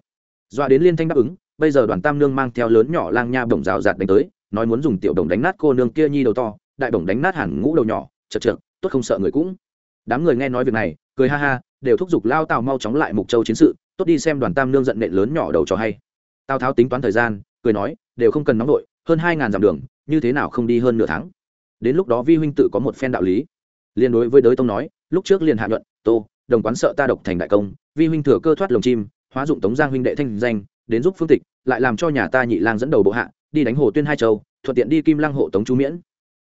Dọa đến liên thanh đáp ứng, bây giờ đoàn tam nương mang theo lớn nhỏ lang nha bổng rào rạt đánh tới, nói muốn dùng tiểu đồng đánh nát cô nương kia nhi đầu to, đại bổng đánh nát hẳn ngũ đầu nhỏ, chật chật tốt không sợ người cũng. Đám người nghe nói việc này, cười ha ha đều thúc giục lao tào mau chóng lại mục châu chiến sự, tốt đi xem đoàn tam nương giận nện lớn nhỏ đầu cho hay. Tào tháo tính toán thời gian, cười nói, đều không cần nóng đội hơn hai ngàn dặm đường, như thế nào không đi hơn nửa tháng? Đến lúc đó vi huynh tự có một phen đạo lý. Liên đối với đới tông nói, lúc trước liền hạ nhuận, tô, đồng quán sợ ta độc thành đại công, vi huynh thừa cơ thoát lồng chim, hóa dụng tống giang huynh đệ thanh danh, đến giúp phương tịch, lại làm cho nhà ta nhị lang dẫn đầu bộ hạ, đi đánh hồ tuyên hai châu, thuận tiện đi kim lăng hộ tống chú miễn.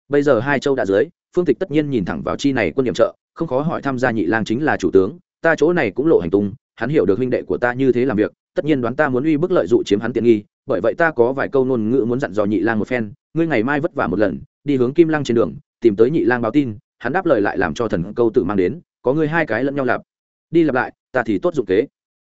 Bây giờ hai châu đã dưới, phương tịch tất nhiên nhìn thẳng vào chi này quân điểm trợ, không khó hỏi tham gia nhị lang chính là chủ tướng ta chỗ này cũng lộ hành tung, hắn hiểu được huynh đệ của ta như thế làm việc, tất nhiên đoán ta muốn uy bức lợi dụ chiếm hắn tiện nghi, bởi vậy ta có vài câu ngôn ngữ muốn dặn dò nhị lang một phen, ngươi ngày mai vất vả một lần, đi hướng kim lăng trên đường, tìm tới nhị lang báo tin, hắn đáp lời lại làm cho thần câu tự mang đến, có ngươi hai cái lẫn nhau lặp đi lặp lại, ta thì tốt dụng kế.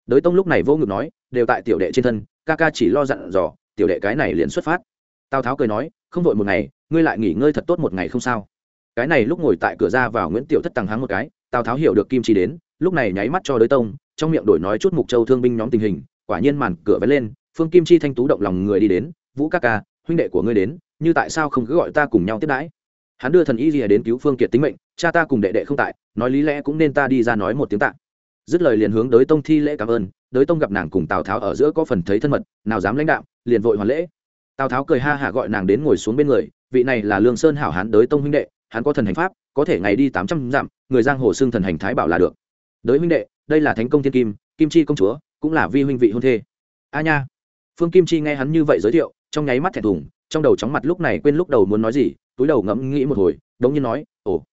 Đới tông lúc này vô ngực nói, đều tại tiểu đệ trên thân, ca ca chỉ lo dặn dò, tiểu đệ cái này liền xuất phát. Tào tháo cười nói, không vội một ngày, ngươi lại nghỉ ngơi thật tốt một ngày không sao. Cái này lúc ngồi tại cửa ra vào nguyễn tiểu thất tăng hắng một cái, tào tháo hiểu được kim chi đến lúc này nháy mắt cho đới tông, trong miệng đổi nói chút mục châu thương binh nhóm tình hình, quả nhiên màn cửa vén lên, phương kim chi thanh tú động lòng người đi đến, vũ ca ca, huynh đệ của ngươi đến, như tại sao không cứ gọi ta cùng nhau tiếp đãi? Hắn đưa thần y rìa đến cứu phương kiệt tính mệnh, cha ta cùng đệ đệ không tại, nói lý lẽ cũng nên ta đi ra nói một tiếng tạ. Dứt lời liền hướng đới tông thi lễ cảm ơn, đới tông gặp nàng cùng tào tháo ở giữa có phần thấy thân mật, nào dám lãnh đạo, liền vội hoàn lễ. Tào tháo cười ha hả gọi nàng đến ngồi xuống bên người, vị này là lương sơn hảo hán đới tông huynh đệ, hắn có thần hành pháp, có thể ngày đi tám trăm dặm, người giang hồ xưng thần hành thái bảo là được đới huynh đệ, đây là thánh công thiên kim kim chi công chúa, cũng là vi huynh vị hôn thê. A nha. Phương kim chi nghe hắn như vậy giới thiệu, trong nháy mắt thẹn thùng, trong đầu chóng mặt lúc này quên lúc đầu muốn nói gì, túi đầu ngẫm nghĩ một hồi, đống nhiên nói, ồ,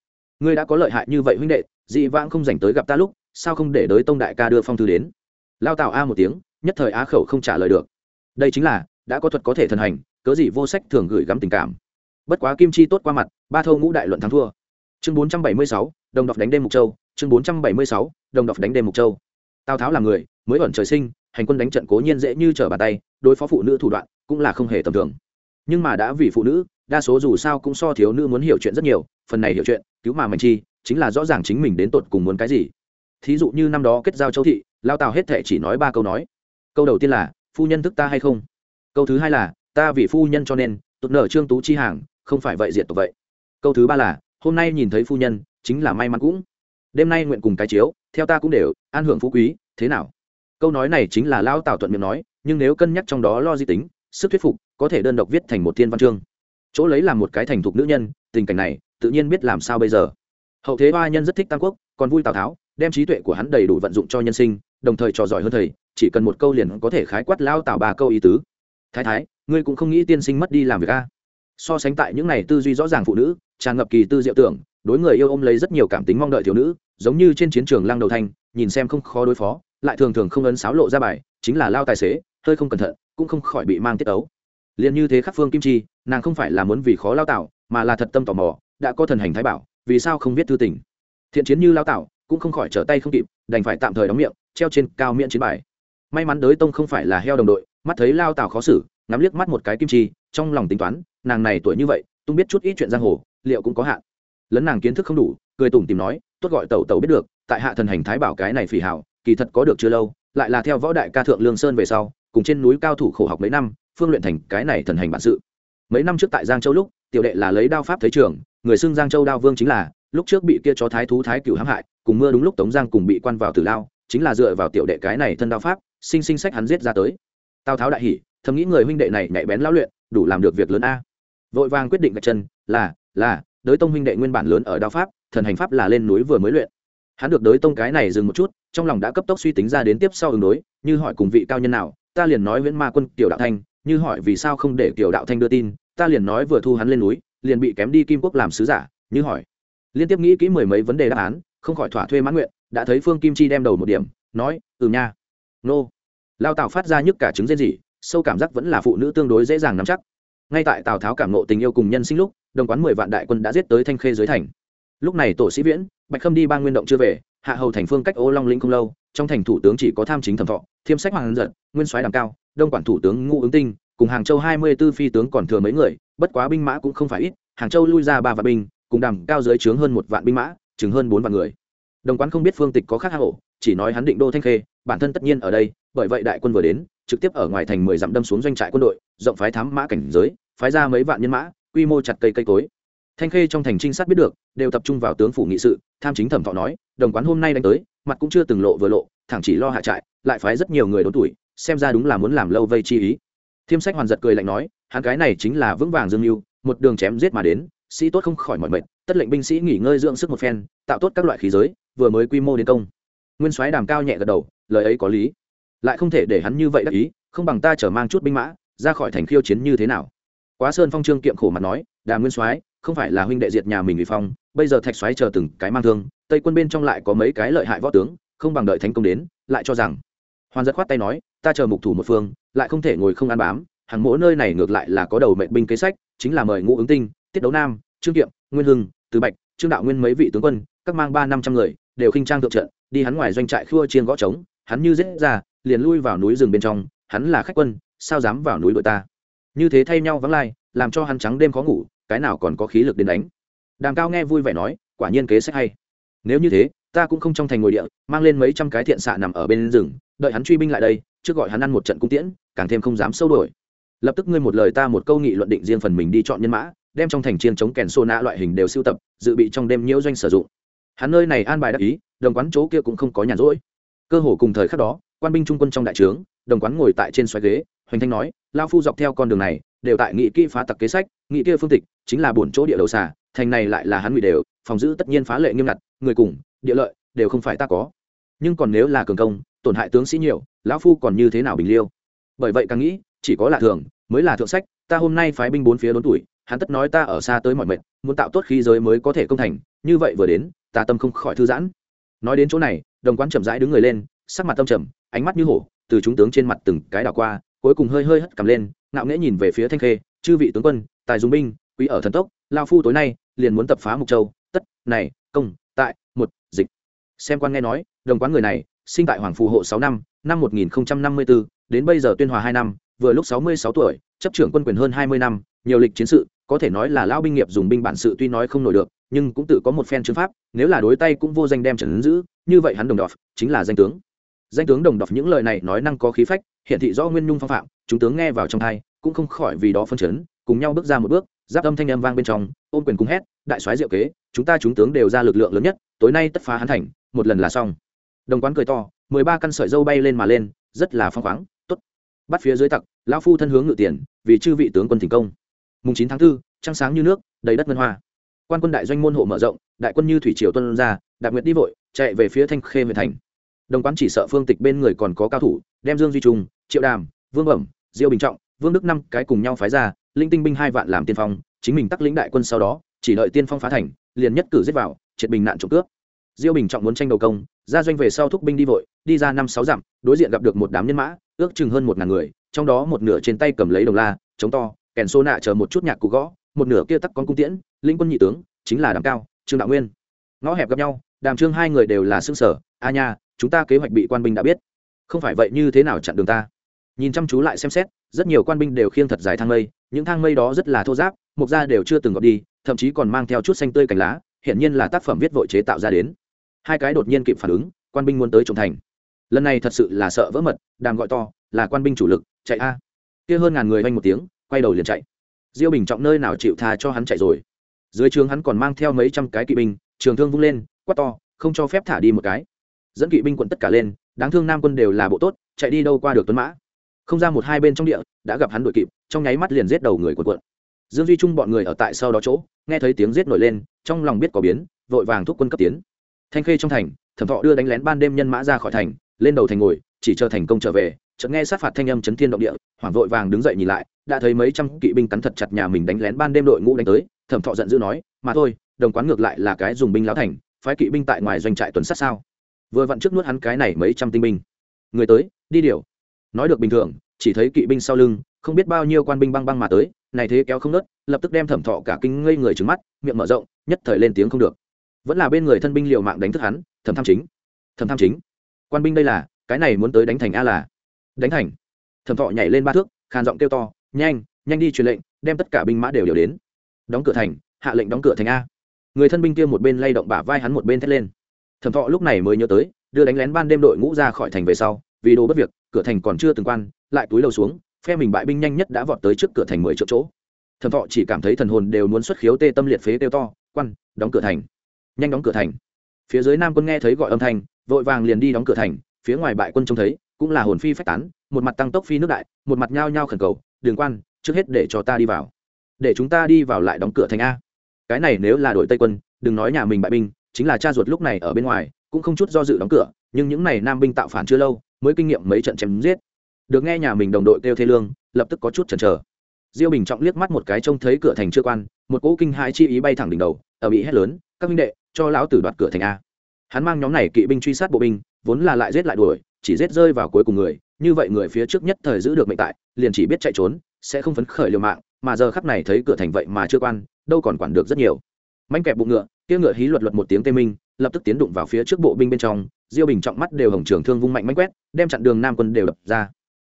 ngươi đã có lợi hại như vậy huynh đệ, dị vãng không dành tới gặp ta lúc, sao không để đới tông đại ca đưa phong thư đến? Lao tạo a một tiếng, nhất thời á khẩu không trả lời được. Đây chính là, đã có thuật có thể thần hành, cớ gì vô sách thường gửi gắm tình cảm. Bất quá kim chi tốt qua mặt, ba thâu ngũ đại luận thắng thua. Chương bốn trăm bảy mươi sáu đồng đọc đánh đêm mục châu, chương bốn trăm bảy mươi sáu, đồng đọc đánh đêm mục châu. Tào tháo là người, mới ẩn trời sinh, hành quân đánh trận cố nhiên dễ như trở bàn tay, đối phó phụ nữ thủ đoạn cũng là không hề tầm thường. Nhưng mà đã vì phụ nữ, đa số dù sao cũng so thiếu nữ muốn hiểu chuyện rất nhiều, phần này hiểu chuyện, cứu mà mạnh chi, chính là rõ ràng chính mình đến tột cùng muốn cái gì. Thí dụ như năm đó kết giao châu thị, lao tào hết thệ chỉ nói ba câu nói. Câu đầu tiên là, phu nhân thức ta hay không? Câu thứ hai là, ta vì phu nhân cho nên, tụt nở trương tú chi hàng, không phải vậy diệt tộc vậy. Câu thứ ba là, hôm nay nhìn thấy phu nhân chính là may mắn cũng. Đêm nay nguyện cùng cái chiếu, theo ta cũng đều, an hưởng phú quý, thế nào? Câu nói này chính là lao tào thuận miệng nói, nhưng nếu cân nhắc trong đó lo di tính, sức thuyết phục, có thể đơn độc viết thành một thiên văn chương. Chỗ lấy làm một cái thành thục nữ nhân, tình cảnh này, tự nhiên biết làm sao bây giờ. Hậu thế hoa nhân rất thích tam quốc, còn vui tào tháo, đem trí tuệ của hắn đầy đủ vận dụng cho nhân sinh, đồng thời trò giỏi hơn thầy, chỉ cần một câu liền có thể khái quát lao tào ba câu ý tứ. Thái thái, ngươi cũng không nghĩ tiên sinh mất đi làm việc a? So sánh tại những này tư duy rõ ràng phụ nữ, tràn ngập kỳ tư diệu tưởng đối người yêu ôm lấy rất nhiều cảm tính mong đợi thiếu nữ, giống như trên chiến trường lăng đầu thanh nhìn xem không khó đối phó, lại thường thường không ấn sáo lộ ra bài, chính là lao tài xế, hơi không cẩn thận, cũng không khỏi bị mang tiết ấu liền như thế khắc phương kim chi, nàng không phải là muốn vì khó lao tạo, mà là thật tâm tò mò, đã có thần hành thái bảo, vì sao không viết thư tình? Thiện chiến như lao tạo, cũng không khỏi trở tay không kịp, đành phải tạm thời đóng miệng, treo trên cao miệng chiến bài. May mắn đới tông không phải là heo đồng đội, mắt thấy lao tạo khó xử, ngắm liếc mắt một cái kim chi, trong lòng tính toán, nàng này tuổi như vậy tung biết chút ít chuyện giang hồ, liệu cũng có hạn lấn nàng kiến thức không đủ, cười tủm tìm nói, tốt gọi tẩu tẩu biết được, tại hạ thần hành thái bảo cái này phỉ hảo, kỳ thật có được chưa lâu, lại là theo võ đại ca thượng lương sơn về sau, cùng trên núi cao thủ khổ học mấy năm, phương luyện thành cái này thần hành bản sự. Mấy năm trước tại giang châu lúc, tiểu đệ là lấy đao pháp thấy trường, người xưng giang châu đao vương chính là, lúc trước bị kia chó thái thú thái cửu hãm hại, cùng mưa đúng lúc tống giang cùng bị quan vào tử lao, chính là dựa vào tiểu đệ cái này thân đao pháp, sinh sinh sách hắn giết ra tới. Tào tháo đại hỉ, thầm nghĩ người huynh đệ này nhạy bén lão luyện, đủ làm được việc lớn a. Vội vàng quyết định gạch chân, là là đới tông huynh đệ nguyên bản lớn ở đao pháp, thần hành pháp là lên núi vừa mới luyện. Hắn được đới tông cái này dừng một chút, trong lòng đã cấp tốc suy tính ra đến tiếp sau ứng đối, như hỏi cùng vị cao nhân nào, ta liền nói nguyễn ma quân, tiểu đạo thanh, như hỏi vì sao không để tiểu đạo thanh đưa tin, ta liền nói vừa thu hắn lên núi, liền bị kém đi kim quốc làm sứ giả, như hỏi. Liên tiếp nghĩ kỹ mười mấy vấn đề đáp án, không khỏi thỏa thuê mãn nguyện, đã thấy phương kim chi đem đầu một điểm, nói ừ nha. Nô. Lao tào phát ra nhức cả trứng dễ gì sâu cảm giác vẫn là phụ nữ tương đối dễ dàng nắm chắc. Ngay tại tào tháo cảm nộ tình yêu cùng nhân sinh lúc đồng quán mười vạn đại quân đã giết tới thanh khê dưới thành. Lúc này tổ sĩ viễn, bạch khâm đi ba nguyên động chưa về, hạ hầu thành phương cách ô long lĩnh không lâu, trong thành thủ tướng chỉ có tham chính thẩm thọ, thiêm sách hoàng giận nguyên soái đàm cao, đông quản thủ tướng ngũ ứng tinh, cùng hàng châu hai mươi b ố phi tướng còn thừa mấy người, bất quá binh mã cũng không phải ít, hàng châu lui ra ba vạn binh, cùng đàm cao dưới trướng hơn một vạn binh mã, chừng hơn bốn vạn người. Đồng quán không biết phương tịch có khác hạ hổ chỉ nói hắn định đô thanh khê, bản thân tất nhiên ở đây, bởi vậy đại quân vừa đến, trực tiếp ở ngoài thành mười dặm đâm xuống doanh trại quân đội, rộng phái thám mã cảnh giới, phái ra mấy vạn nhân mã quy mô chặt cây cây cối. Thanh khê trong thành trinh sát biết được, đều tập trung vào tướng phủ nghị sự, tham chính thẩm thọ nói, đồng quán hôm nay đánh tới, mặt cũng chưa từng lộ vừa lộ, thẳng chỉ lo hạ trại, lại phái rất nhiều người đốn tuổi, xem ra đúng là muốn làm lâu vây chi ý. Thiêm sách hoàn giật cười lạnh nói, hắn cái này chính là vững vàng dương mưu, một đường chém giết mà đến, sĩ tốt không khỏi mọi mệt, tất lệnh binh sĩ nghỉ ngơi dưỡng sức một phen, tạo tốt các loại khí giới, vừa mới quy mô đến công. Nguyên soái đàm cao nhẹ gật đầu, lời ấy có lý. Lại không thể để hắn như vậy đắc ý, không bằng ta chở mang chút binh mã, ra khỏi thành khiêu chiến như thế nào quá sơn phong trương kiệm khổ mặt nói, đàm nguyên soái, không phải là huynh đệ diệt nhà mình ủy phong, bây giờ thạch xoáy chờ từng cái mang thương, tây quân bên trong lại có mấy cái lợi hại võ tướng, không bằng đợi thánh công đến, lại cho rằng hoàn giật khoát tay nói, ta chờ mục thủ một phương, lại không thể ngồi không ăn bám, hàng mỗ nơi này ngược lại là có đầu mệnh binh kế sách, chính là mời ngũ ứng tinh, tiết đấu nam, trương kiệm, nguyên hưng, từ bạch, trương đạo nguyên mấy vị tướng quân, các mang ba năm trăm người, đều khinh trang thượng trận, đi hắn ngoài doanh trại khua chiên gõ trống, hắn như dễ ra, liền lui vào núi rừng bên trong, hắn là khách quân, sao dám vào núi đội ta? Như thế thay nhau vắng lai, làm cho hắn trắng đêm khó ngủ, cái nào còn có khí lực đến đánh. Đàm cao nghe vui vẻ nói, quả nhiên kế sách hay. Nếu như thế, ta cũng không trong thành ngồi địa, mang lên mấy trăm cái thiện xạ nằm ở bên rừng, đợi hắn truy binh lại đây, trước gọi hắn ăn một trận cung tiễn, càng thêm không dám sâu đổi lập tức ngươi một lời ta một câu nghị luận định riêng phần mình đi chọn nhân mã, đem trong thành chiên chống kèn xô nã loại hình đều sưu tập, dự bị trong đêm nhiễu doanh sử dụng. Hắn nơi này an bài đắc ý, đồng quán chỗ kia cũng không có nhàn rỗi. Cơ hồ cùng thời khắc đó, quan binh trung quân trong đại trướng, đồng quán ngồi tại trên xoáy ghế hoành thanh nói lao phu dọc theo con đường này, đều tại nghị kỹ phá tặc kế sách, nghị kia phương tịch chính là bổn chỗ địa đầu xà, thành này lại là hắn ngụy đều, phòng giữ tất nhiên phá lệ nghiêm ngặt, người cùng, địa lợi, đều không phải ta có. Nhưng còn nếu là cường công, tổn hại tướng sĩ nhiều, lão phu còn như thế nào bình liêu? Bởi vậy càng nghĩ, chỉ có lạ thường, mới là thượng sách, ta hôm nay phái binh bốn phía đốn tuổi, hắn tất nói ta ở xa tới mọi mệnh muốn tạo tốt khí giới mới có thể công thành, như vậy vừa đến, ta tâm không khỏi thư giãn. Nói đến chỗ này, đồng quán chậm rãi đứng người lên, sắc mặt tâm trầm, ánh mắt như hổ, từ chúng tướng trên mặt từng cái đảo qua cuối cùng hơi hơi hất cầm lên, ngạo nghễ nhìn về phía thanh khê, chư vị tướng quân, tài dùng binh, quý ở thần tốc, lao phu tối nay liền muốn tập phá mục châu. Tất, này, công, tại, một, dịch. Xem quan nghe nói, đồng quán người này sinh tại hoàng phù hộ sáu năm năm một nghìn năm mươi bốn đến bây giờ tuyên hòa hai năm, vừa lúc sáu mươi sáu tuổi, chấp trưởng quân quyền hơn hai mươi năm, nhiều lịch chiến sự, có thể nói là lão binh nghiệp dùng binh bản sự tuy nói không nổi được, nhưng cũng tự có một phen chứng pháp, nếu là đối tay cũng vô danh đem trần ứng giữ, như vậy hắn đồng đọt, chính là danh tướng danh tướng đồng đọc những lời này nói năng có khí phách hiện thị rõ nguyên nhung phong phạm chúng tướng nghe vào trong thai cũng không khỏi vì đó phân chấn cùng nhau bước ra một bước giáp âm thanh âm vang bên trong ôm quyền cung hét đại soái diệu kế chúng ta chúng tướng đều ra lực lượng lớn nhất tối nay tất phá hắn thành một lần là xong. Đồng quán cười to mười ba căn sợi dâu bay lên mà lên rất là phong khoáng tốt bắt phía dưới tặc lão phu thân hướng ngự tiền vì chư vị tướng quân thành công. Mùng chín tháng 4, trăng sáng như nước đầy đất ngân hoa. Quan quân đại doanh môn hộ mở rộng đại quân như thủy triều tuân ra đạp nguyệt đi vội chạy về phía thanh khê huyện thành đồng quán chỉ sợ phương tịch bên người còn có cao thủ, đem dương duy trung, triệu đàm, vương bẩm, diêu bình trọng, vương đức năm cái cùng nhau phái ra, linh tinh binh hai vạn làm tiên phong, chính mình tắc lĩnh đại quân sau đó, chỉ đợi tiên phong phá thành, liền nhất cử giết vào, triệt bình nạn trộm cướp. Diêu bình trọng muốn tranh đầu công, ra doanh về sau thúc binh đi vội, đi ra năm sáu dặm, đối diện gặp được một đám nhân mã, ước chừng hơn một ngàn người, trong đó một nửa trên tay cầm lấy đồng la, chống to, kèn xô nạ chờ một chút nhạc cụ gõ, một nửa kia tắc con cung tiễn, linh quân nhị tướng, chính là đàm cao, trương đạo nguyên. Ngõ hẹp gặp nhau, đàm trương hai người đều là xương sở a nha chúng ta kế hoạch bị quan binh đã biết. Không phải vậy như thế nào chặn đường ta? Nhìn chăm chú lại xem xét, rất nhiều quan binh đều khiêng thật dài thang mây, những thang mây đó rất là thô giáp mục ra đều chưa từng gọt đi, thậm chí còn mang theo chút xanh tươi cành lá, hiển nhiên là tác phẩm viết vội chế tạo ra đến. Hai cái đột nhiên kịp phản ứng, quan binh muốn tới trồng thành. Lần này thật sự là sợ vỡ mật, đàm gọi to, là quan binh chủ lực, chạy a. Kia hơn ngàn người vanh một tiếng, quay đầu liền chạy. Diêu bình trọng nơi nào chịu tha cho hắn chạy rồi? Dưới trường hắn còn mang theo mấy trăm cái kỵ binh, trường thương vung lên, quát to, không cho phép thả đi một cái dẫn kỵ binh quận tất cả lên, đáng thương nam quân đều là bộ tốt, chạy đi đâu qua được tuấn mã. Không ra một hai bên trong địa, đã gặp hắn đội kịp, trong nháy mắt liền giết đầu người quần quận. Dương duy trung bọn người ở tại sau đó chỗ, nghe thấy tiếng giết nổi lên, trong lòng biết có biến, vội vàng thúc quân cấp tiến. Thanh khê trong thành, thẩm thọ đưa đánh lén ban đêm nhân mã ra khỏi thành, lên đầu thành ngồi, chỉ chờ thành công trở về, chợt nghe sát phạt thanh âm chấn thiên động địa, hoảng vội vàng đứng dậy nhìn lại, đã thấy mấy trăm kỵ binh cắn thật chặt nhà mình đánh lén ban đêm đội ngũ đánh tới, thẩm thọ giận dữ nói, mà thôi, đồng quán ngược lại là cái dùng binh lão thành, phái kỵ binh tại ngoài doanh trại tuần sát sao? Vừa vặn trước nuốt hắn cái này mấy trăm tinh binh. Người tới, đi điều. Nói được bình thường, chỉ thấy kỵ binh sau lưng, không biết bao nhiêu quan binh băng băng mà tới, này thế kéo không nớt, lập tức đem thẩm thọ cả kinh ngây người trứng mắt, miệng mở rộng, nhất thời lên tiếng không được. Vẫn là bên người thân binh liều mạng đánh thức hắn, thẩm tham chính. Thẩm tham chính. Quan binh đây là, cái này muốn tới đánh thành a là. Đánh thành. Thẩm thọ nhảy lên ba thước, khàn giọng kêu to, nhanh nhanh đi truyền lệnh, đem tất cả binh mã đều đều đến. Đóng cửa thành, hạ lệnh đóng cửa thành a. Người thân binh kia một bên lay động bả vai hắn một bên thét lên thẩm thọ lúc này mới nhớ tới, đưa đánh lén ban đêm đội ngũ ra khỏi thành về sau, vì đồ bất việc, cửa thành còn chưa từng quan, lại túi đầu xuống, phe mình bại binh nhanh nhất đã vọt tới trước cửa thành mười triệu chỗ. Thẩm thọ chỉ cảm thấy thần hồn đều muốn xuất khiếu tê tâm liệt phế tiêu to, quan, đóng cửa thành. Nhanh đóng cửa thành. Phía dưới nam quân nghe thấy gọi âm thanh, vội vàng liền đi đóng cửa thành, phía ngoài bại quân trông thấy, cũng là hồn phi phách tán, một mặt tăng tốc phi nước đại, một mặt nhao nhao khẩn cầu, đường quan, trước hết để cho ta đi vào. Để chúng ta đi vào lại đóng cửa thành a. Cái này nếu là đội tây quân, đừng nói nhà mình bại binh chính là cha ruột lúc này ở bên ngoài, cũng không chút do dự đóng cửa, nhưng những này nam binh tạo phản chưa lâu, mới kinh nghiệm mấy trận chém giết. Được nghe nhà mình đồng đội kêu thê lương, lập tức có chút chần chờ. Diêu bình trọng liếc mắt một cái trông thấy cửa thành chưa quan, một cỗ kinh hai chi ý bay thẳng đỉnh đầu, ở bị hét lớn, các minh đệ, cho lão tử đoạt cửa thành a. Hắn mang nhóm này kỵ binh truy sát bộ binh, vốn là lại giết lại đuổi, chỉ giết rơi vào cuối cùng người, như vậy người phía trước nhất thời giữ được mệnh tại, liền chỉ biết chạy trốn, sẽ không phấn khởi liều mạng, mà giờ khắp này thấy cửa thành vậy mà chưa quan, đâu còn quản được rất nhiều mánh kẹp bụng ngựa, kia ngựa hí luật luật một tiếng tê minh, lập tức tiến đụng vào phía trước bộ binh bên trong, diêu bình trọng mắt đều hồng trường thương vung mạnh mánh quét, đem chặn đường nam quân đều đập ra.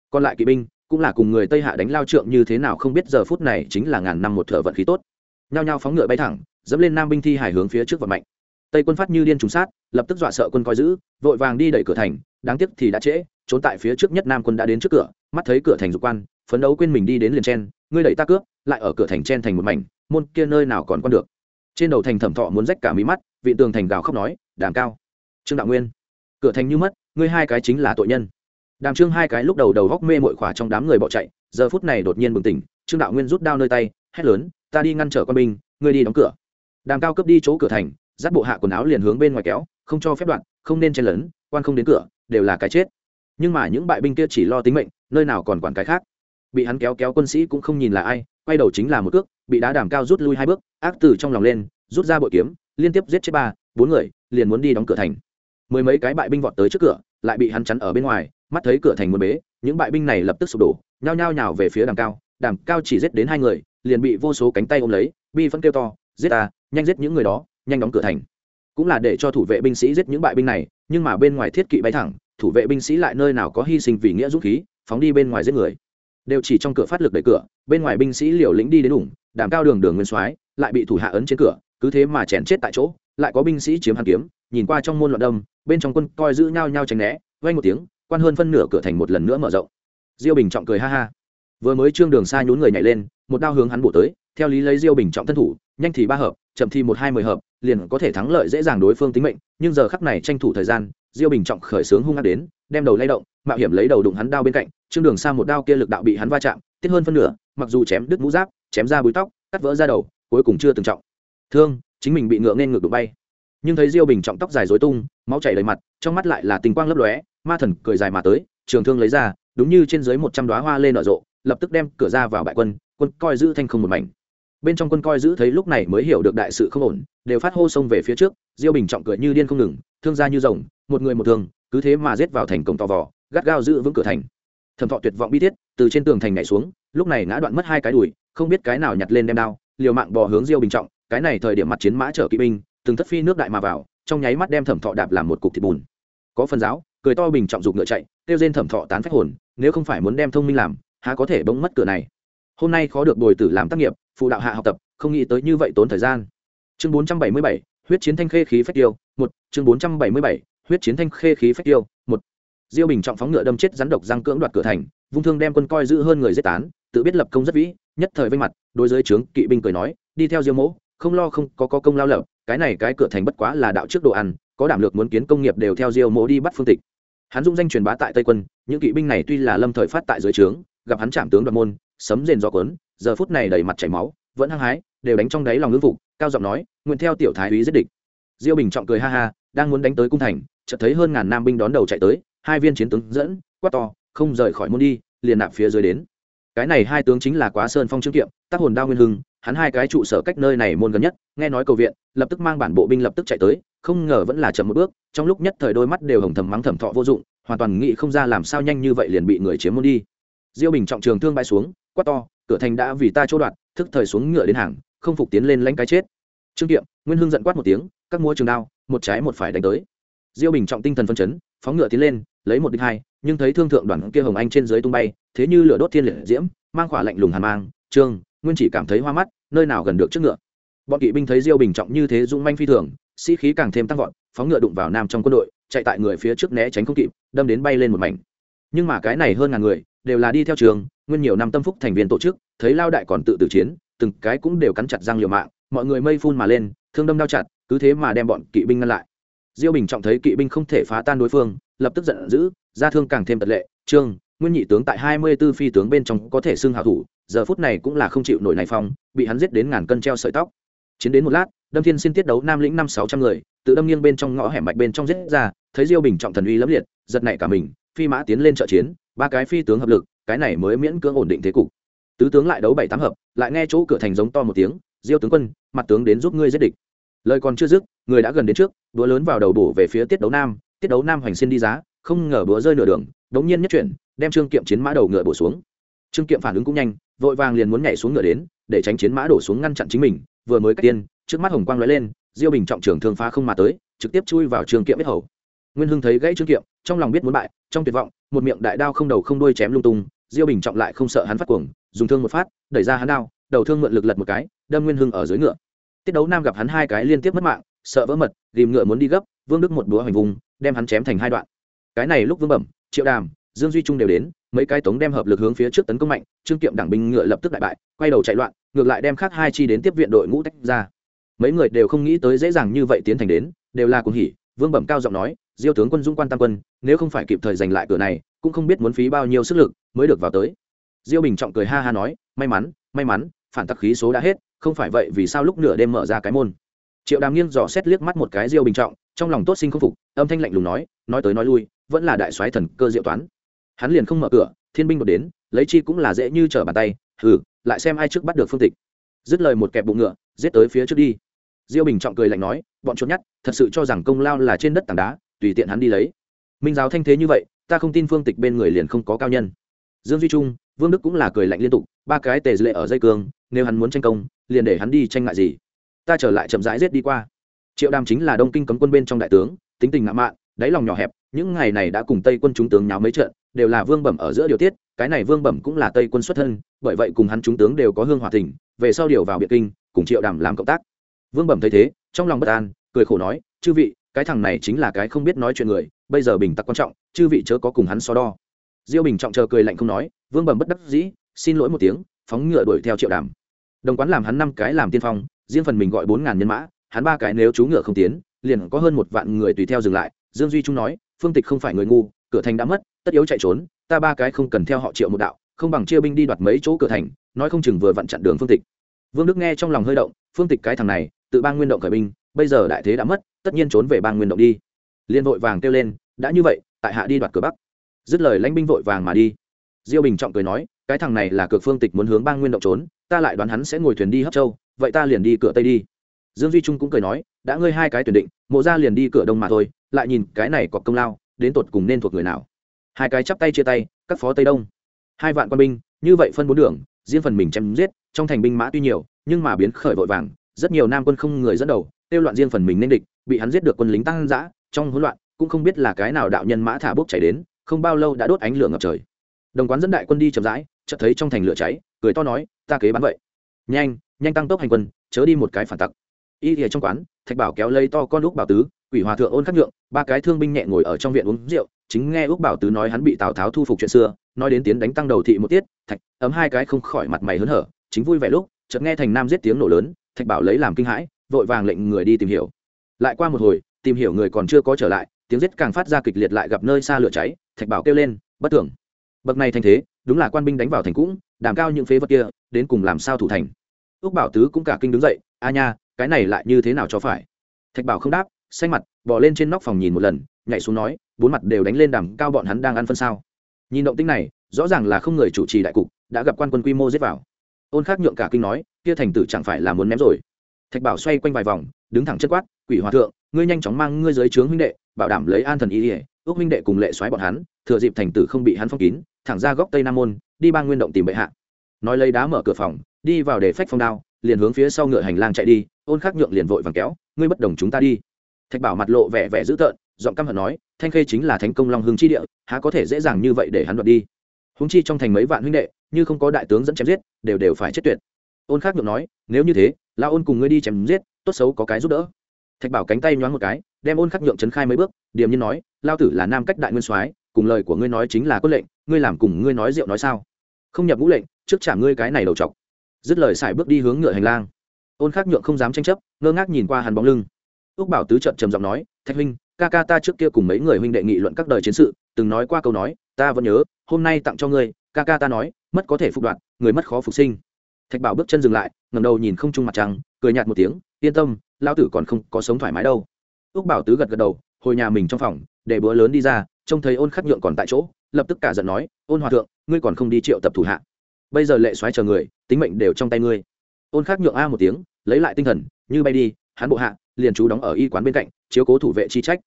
Còn lại kỵ binh, cũng là cùng người tây hạ đánh lao trượng như thế nào không biết giờ phút này chính là ngàn năm một thợ vận khí tốt. Nhao nhao phóng ngựa bay thẳng, dẫm lên nam binh thi hải hướng phía trước vận mạnh. Tây quân phát như điên trùng sát, lập tức dọa sợ quân coi giữ, vội vàng đi đẩy cửa thành, đáng tiếc thì đã trễ, trốn tại phía trước nhất nam quân đã đến trước cửa, mắt thấy cửa thành dục quan, phấn đấu quên mình đi đến liền chen, ngươi đẩy ta cướp, lại ở cửa thành chen thành một mảnh, môn kia nơi nào còn con được? Trên đầu thành thẩm thọ muốn rách cả mí mắt vị tường thành gào khóc nói, đàm cao, trương đạo nguyên, cửa thành như mất, ngươi hai cái chính là tội nhân. Đàm trương hai cái lúc đầu đầu góc mê mội khỏa trong đám người bỏ chạy, giờ phút này đột nhiên bừng tỉnh, trương đạo nguyên rút đao nơi tay, hét lớn, ta đi ngăn trở quân binh, ngươi đi đóng cửa. Đàm cao cấp đi chỗ cửa thành, dắt bộ hạ quần áo liền hướng bên ngoài kéo, không cho phép đoạn, không nên chen lấn, quan không đến cửa, đều là cái chết. Nhưng mà những bại binh kia chỉ lo tính mệnh, nơi nào còn quản cái khác. Bị hắn kéo kéo quân sĩ cũng không nhìn là ai, quay đầu chính là một cước bị đá đàm cao rút lui hai bước, ác từ trong lòng lên, rút ra bội kiếm, liên tiếp giết chết ba, bốn người, liền muốn đi đóng cửa thành. Mười mấy cái bại binh vọt tới trước cửa, lại bị hắn chắn ở bên ngoài, mắt thấy cửa thành muốn bế, những bại binh này lập tức sụp đổ, nhao nhao nhào về phía đàm cao đàm cao chỉ giết đến hai người, liền bị vô số cánh tay ôm lấy, bi vẫn kêu to, giết ta, nhanh giết những người đó, nhanh đóng cửa thành. Cũng là để cho thủ vệ binh sĩ giết những bại binh này, nhưng mà bên ngoài thiết kỵ bay thẳng, thủ vệ binh sĩ lại nơi nào có hy sinh vì nghĩa dũng khí, phóng đi bên ngoài giết người. Đều chỉ trong cửa phát lực đẩy cửa, bên ngoài binh sĩ liều lĩnh đi đến ủng đảm cao đường đường nguyên soái lại bị thủ hạ ấn trên cửa, cứ thế mà chèn chết tại chỗ, lại có binh sĩ chiếm hàn kiếm, nhìn qua trong môn loạn đâm, bên trong quân coi giữ nhau nhau tránh né vay một tiếng, quan hơn phân nửa cửa thành một lần nữa mở rộng. Diêu bình trọng cười ha ha. Vừa mới trương đường xa nhún người nhảy lên, một đao hướng hắn bổ tới, theo lý lấy diêu bình trọng thân thủ, nhanh thì ba hợp, chậm thì một hai mười hợp, liền có thể thắng lợi dễ dàng đối phương tính mệnh, nhưng giờ khắc này tranh thủ thời gian, diêu bình trọng khởi sướng hung hăng đến, đem đầu lay động, mạo hiểm lấy đầu đụng hắn đao bên cạnh, trương đường xa một đao kia lực đạo bị hắn va chạm, tiết hơn phân nửa, mặc dù chém đứt mũ giáp chém ra búi tóc cắt vỡ ra đầu cuối cùng chưa từng trọng. Thương chính mình bị ngựa nên ngược đụng bay. Nhưng thấy diêu bình trọng tóc dài dối tung máu chảy đầy mặt trong mắt lại là tình quang lấp lóe ma thần cười dài mà tới trường thương lấy ra đúng như trên dưới một trăm đoá hoa lên nở rộ lập tức đem cửa ra vào bại quân quân coi giữ thanh không một mảnh. Bên trong quân coi giữ thấy lúc này mới hiểu được đại sự không ổn đều phát hô xông về phía trước diêu bình trọng cười như điên không ngừng thương ra như rồng một người một thương cứ thế mà giết vào thành cổng to vò, gắt gao giữ vững cửa thành. Thẩm thọ tuyệt vọng bi thiết từ trên tường thành nhảy xuống lúc này ngã đoạn mất hai cái đùi không biết cái nào nhặt lên đem đao, liều mạng bò hướng diêu bình trọng, cái này thời điểm mặt chiến mã chở kỵ binh, từng thất phi nước đại mà vào, trong nháy mắt đem thẩm thọ đạp làm một cục thịt bùn. Có phần giáo, cười to bình trọng dục ngựa chạy, kêu trên thẩm thọ tán phách hồn, nếu không phải muốn đem thông minh làm, há có thể bỗng mất cửa này. Hôm nay khó được bồi tử làm tác nghiệp, phụ đạo hạ học tập, không nghĩ tới như vậy tốn thời gian. Chương bốn trăm bảy mươi bảy, huyết chiến thanh khê khí phách tiêu, một, chương bốn trăm bảy mươi bảy, huyết chiến thanh khê khí phách tiêu, một. Diêu bình trọng phóng ngựa đâm chết rắn độc răng cưỡng đoạt cửa thành, vung thương đem quân coi giữ hơn người giết tán, tự biết lập công rất vĩ nhất thời vây mặt đối giới trướng kỵ binh cười nói đi theo diêu mẫu không lo không có, có công lao lập cái này cái cửa thành bất quá là đạo trước đồ ăn có đảm lược muốn kiến công nghiệp đều theo diêu mẫu đi bắt phương tịch. Hắn dung danh truyền bá tại tây quân những kỵ binh này tuy là lâm thời phát tại dưới trướng gặp hắn chạm tướng đoạt môn sấm rền gió cuốn giờ phút này đầy mặt chảy máu vẫn hăng hái đều đánh trong đáy lòng ngưỡng phục cao giọng nói nguyện theo tiểu thái úy giết địch. Diêu bình trọng cười ha ha đang muốn đánh tới cung thành chợt thấy hơn ngàn nam binh đón đầu chạy tới hai viên chiến tướng dẫn quát to không rời khỏi môn đi liền nạp phía dưới đến cái này hai tướng chính là quá sơn phong trương kiệm tác hồn đao nguyên hưng, hắn hai cái trụ sở cách nơi này môn gần nhất, nghe nói cầu viện, lập tức mang bản bộ binh lập tức chạy tới, không ngờ vẫn là chậm một bước, trong lúc nhất thời đôi mắt đều hồng thầm mắng thầm thọ vô dụng, hoàn toàn nghĩ không ra làm sao nhanh như vậy liền bị người chiếm môn đi. Diêu bình trọng trường thương bay xuống, quát to, cửa thành đã vì ta chỗ đoạt thức thời xuống ngựa đến hàng, không phục tiến lên lãnh cái chết. Trương kiệm, nguyên hưng giận quát một tiếng, các múa trường đao, một trái một phải đánh tới. Diêu bình trọng tinh thần phân chấn, phóng ngựa tiến lên lấy một đích hai, nhưng thấy thương thượng đoàn kia hồng anh trên dưới tung bay, thế như lửa đốt thiên liệt diễm, mang khỏa lạnh lùng hàn mang, trương, nguyên chỉ cảm thấy hoa mắt, nơi nào gần được trước ngựa. Bọn kỵ binh thấy diêu bình trọng như thế dũng manh phi thường, sĩ khí càng thêm tăng vọt, phóng ngựa đụng vào nam trong quân đội, chạy tại người phía trước né tránh không kịp, đâm đến bay lên một mảnh. Nhưng mà cái này hơn ngàn người, đều là đi theo trường, nguyên nhiều năm tâm phúc thành viên tổ chức, thấy lao đại còn tự tử chiến, từng cái cũng đều cắn chặt răng liều mạng, mọi người mây phun mà lên, thương đâm đau chặt, cứ thế mà đem bọn kỵ binh ngăn lại diêu bình trọng thấy kỵ binh không thể phá tan đối phương, lập tức giận dữ, ra thương càng thêm tật lệ. Trương, nguyên nhị tướng tại hai mươi 24 phi tướng bên trong có thể xưng hào thủ, giờ phút này cũng là không chịu nổi này phong, bị hắn giết đến ngàn cân treo sợi tóc. Chiến đến một lát, đâm thiên xin tiết đấu nam lĩnh năm sáu trăm người, tự đâm nghiêng bên trong ngõ hẻm mạch bên trong giết ra, thấy diêu bình trọng thần uy lẫm liệt, giật nảy cả mình, phi mã tiến lên trợ chiến, ba cái phi tướng hợp lực, cái này mới miễn cưỡng ổn định thế cục. Tứ tướng lại đấu bảy tám hợp, lại nghe chỗ cửa thành giống to một tiếng, diêu tướng quân, mặt tướng đến giúp ngươi giết địch lời còn chưa dứt, người đã gần đến trước đũa lớn vào đầu bổ về phía tiết đấu nam, tiết đấu nam hoành xin đi giá, không ngờ búa rơi nửa đường, đống nhiên nhất chuyển, đem trương kiệm chiến mã đầu ngựa bổ xuống. Trương kiệm phản ứng cũng nhanh, vội vàng liền muốn nhảy xuống ngựa đến, để tránh chiến mã đổ xuống ngăn chặn chính mình, vừa mới cách tiên, trước mắt hồng quang lóe lên, diêu bình trọng trưởng thương phá không mà tới, trực tiếp chui vào trương kiệm biết hầu. Nguyên hưng thấy gãy trương kiệm, trong lòng biết muốn bại, trong tuyệt vọng, một miệng đại đao không đầu không đuôi chém lung tung, diêu bình trọng lại không sợ hắn phát cuồng, dùng thương một phát, đẩy ra hắn đao, đầu thương mượn lực lật một cái, đâm nguyên hưng ở dưới ngựa tiết đấu nam gặp hắn hai cái liên tiếp mất mạng, sợ vỡ mật ghìm ngựa muốn đi gấp, vương đức một búa hành vùng, đem hắn chém thành hai đoạn. Cái này lúc vương bẩm, triệu đàm, dương duy trung đều đến, mấy cái tống đem hợp lực hướng phía trước tấn công mạnh, trương kiệm đảng binh ngựa lập tức đại bại, quay đầu chạy loạn, ngược lại đem khác hai chi đến tiếp viện đội ngũ tách ra. Mấy người đều không nghĩ tới dễ dàng như vậy tiến thành đến, đều là cuồng hỉ, vương bẩm cao giọng nói, diêu tướng quân dung quan tam quân, nếu không phải kịp thời giành lại cửa này, cũng không biết muốn phí bao nhiêu sức lực mới được vào tới. Diêu bình trọng cười ha ha nói, may mắn may mắn, phản tắc khí số đã hết không phải vậy vì sao lúc nửa đêm mở ra cái môn? Triệu đàm nghiêng dò xét liếc mắt một cái diêu bình trọng, trong lòng tốt sinh không phục, âm thanh lạnh lùng nói nói tới nói lui, vẫn là đại soái thần cơ diệu toán. Hắn liền không mở cửa, thiên binh đột đến, lấy chi cũng là dễ như trở bàn tay, hừ, lại xem ai trước bắt được phương tịch. Dứt lời một kẹp bụng ngựa, giết tới phía trước đi. Diêu bình trọng cười lạnh nói, bọn trốn nhát, thật sự cho rằng công lao là trên đất tảng đá, tùy tiện hắn đi lấy. Minh giáo thanh thế như vậy, ta không tin phương tịch bên người liền không có cao nhân. Dương duy trung, vương đức cũng là cười lạnh liên tục, ba cái tề lệ ở dây cương, nếu hắn muốn tranh công liền để hắn đi tranh ngại gì. Ta trở lại chậm rãi giết đi qua. Triệu đàm chính là đông kinh cấm quân bên trong đại tướng, tính tình ngạo mạn, đáy lòng nhỏ hẹp, những ngày này đã cùng tây quân chúng tướng nháo mấy trận, đều là vương bẩm ở giữa điều tiết, cái này vương bẩm cũng là tây quân xuất thân, bởi vậy cùng hắn chúng tướng đều có hương hòa tình về sau điều vào biệt kinh, cùng triệu đàm làm cộng tác. Vương bẩm thấy thế, trong lòng bất an, cười khổ nói, chư vị, cái thằng này chính là cái không biết nói chuyện người, bây giờ bình tắc quan trọng, chư vị chớ có cùng hắn so đo. Diêu bình trọng chờ cười lạnh không nói, vương bẩm bất đắc dĩ, xin lỗi một tiếng, phóng ngựa đuổi theo triệu đàm đồng quán làm hắn năm cái làm tiên phong, riêng phần mình gọi bốn ngàn nhân mã, hắn ba cái nếu chú ngựa không tiến, liền có hơn một vạn người tùy theo dừng lại. Dương duy trung nói, phương tịch không phải người ngu, cửa thành đã mất, tất yếu chạy trốn, ta ba cái không cần theo họ triệu một đạo, không bằng chia binh đi đoạt mấy chỗ cửa thành, nói không chừng vừa vặn chặn đường phương tịch. Vương đức nghe trong lòng hơi động, phương tịch cái thằng này, tự bang nguyên động khởi binh, bây giờ đại thế đã mất, tất nhiên trốn về bang nguyên động đi. Liên vội vàng kêu lên, đã như vậy, tại hạ đi đoạt cửa bắc. Dứt lời lãnh binh vội vàng mà đi. Diêu bình trọng cười nói cái thằng này là cửa phương tịch muốn hướng bang nguyên động trốn, ta lại đoán hắn sẽ ngồi thuyền đi hấp châu, vậy ta liền đi cửa tây đi. Dương duy trung cũng cười nói, đã ngươi hai cái tuyển định, mộ ra liền đi cửa đông mà thôi, lại nhìn cái này có công lao, đến tột cùng nên thuộc người nào? Hai cái chắp tay chia tay, các phó tây đông. Hai vạn quân binh, như vậy phân bốn đường, riêng phần mình chém giết, trong thành binh mã tuy nhiều, nhưng mà biến khởi vội vàng, rất nhiều nam quân không người dẫn đầu, tiêu loạn riêng phần mình nên địch, bị hắn giết được quân lính tăng dã, trong hỗn loạn, cũng không biết là cái nào đạo nhân mã thả bốc chảy đến, không bao lâu đã đốt ánh lửa ngập trời. Đồng quán dẫn đại quân đi chậm rãi chợt thấy trong thành lửa cháy, cười to nói, ta kế bán vậy. Nhanh nhanh tăng tốc hành quân, chớ đi một cái phản tặc. Y thì trong quán, thạch bảo kéo lấy to con úc bảo tứ, quỷ hòa thượng ôn khắc nhượng, ba cái thương binh nhẹ ngồi ở trong viện uống rượu, chính nghe úc bảo tứ nói hắn bị tào tháo thu phục chuyện xưa, nói đến tiến đánh tăng đầu thị một tiết, thạch, ấm hai cái không khỏi mặt mày hớn hở, chính vui vẻ lúc, chợt nghe thành nam giết tiếng nổ lớn, thạch bảo lấy làm kinh hãi, vội vàng lệnh người đi tìm hiểu. Lại qua một hồi, tìm hiểu người còn chưa có trở lại, tiếng giết càng phát ra kịch liệt lại gặp nơi xa lửa cháy, thạch bảo kêu lên, bất tưởng bậc này thành thế, đúng là quan binh đánh vào thành cũng, đàm cao những phế vật kia, đến cùng làm sao thủ thành? Ước bảo tứ cũng cả kinh đứng dậy, a nha, cái này lại như thế nào cho phải? Thạch bảo không đáp, xanh mặt, bỏ lên trên nóc phòng nhìn một lần, nhảy xuống nói, bốn mặt đều đánh lên đàm cao bọn hắn đang ăn phân sao? Nhìn động tinh này, rõ ràng là không người chủ trì đại cục, đã gặp quan quân quy mô giết vào. Ôn khác nhượng cả kinh nói, kia thành tử chẳng phải là muốn ném rồi? Thạch bảo xoay quanh vài vòng, đứng thẳng chất quát, quỷ hòa thượng, ngươi nhanh chóng mang ngươi dưới trướng huynh đệ, bảo đảm lấy an thần y ỉa ước huynh đệ cùng lệ xoáy bọn hắn, thừa dịp thành tử không bị hắn phong kín thẳng ra góc tây nam môn, đi ba nguyên động tìm bệ hạ. Nói lấy đá mở cửa phòng, đi vào để phách phong đao, liền hướng phía sau ngựa hành lang chạy đi, ôn khắc nhượng liền vội vàng kéo, ngươi bất đồng chúng ta đi. Thạch bảo mặt lộ vẻ vẻ dữ tợn, giọng căm hận nói, thanh khê chính là thánh công long hương chi địa, há có thể dễ dàng như vậy để hắn đoạt đi? Húng chi trong thành mấy vạn huynh đệ, như không có đại tướng dẫn chém giết, đều đều phải chết tuyệt. Ôn khắc nhượng nói, nếu như thế, la ôn cùng ngươi đi chém giết, tốt xấu có cái giúp đỡ. Thạch bảo cánh tay nhoáng một cái, đem ôn khắc nhượng trấn khai mấy bước, điềm nhiên nói, lao tử là nam cách đại nguyên soái cùng lời của ngươi nói chính là cốt lệnh, ngươi làm cùng ngươi nói rượu nói sao? Không nhập ngũ lệnh, trước trả ngươi cái này đầu chọc. Dứt lời xài bước đi hướng ngựa hành lang. Ôn khắc nhượng không dám tranh chấp, ngơ ngác nhìn qua hắn bóng lưng. Ước bảo tứ trận trầm giọng nói, thạch huynh, ca ca ta trước kia cùng mấy người huynh đệ nghị luận các đời chiến sự, từng nói qua câu nói, ta vẫn nhớ, hôm nay tặng cho ngươi, ca ca ta nói, mất có thể phục đoạn, người mất khó phục sinh. Thạch bảo bước chân dừng lại ngầm đầu nhìn không trung mặt trăng, cười nhạt một tiếng, yên tâm lao tử còn không có sống thoải mái đâu. Ước bảo tứ gật gật đầu, hồi nhà mình trong phòng, để bữa lớn đi ra trông thấy ôn khắc nhượng còn tại chỗ, lập tức cả giận nói, ôn hòa thượng, ngươi còn không đi triệu tập thủ hạ. Bây giờ lệ xoáy chờ người, tính mệnh đều trong tay ngươi. Ôn khắc nhượng a một tiếng, lấy lại tinh thần, như bay đi, hắn bộ hạ, liền chú đóng ở y quán bên cạnh, chiếu cố thủ vệ chi trách.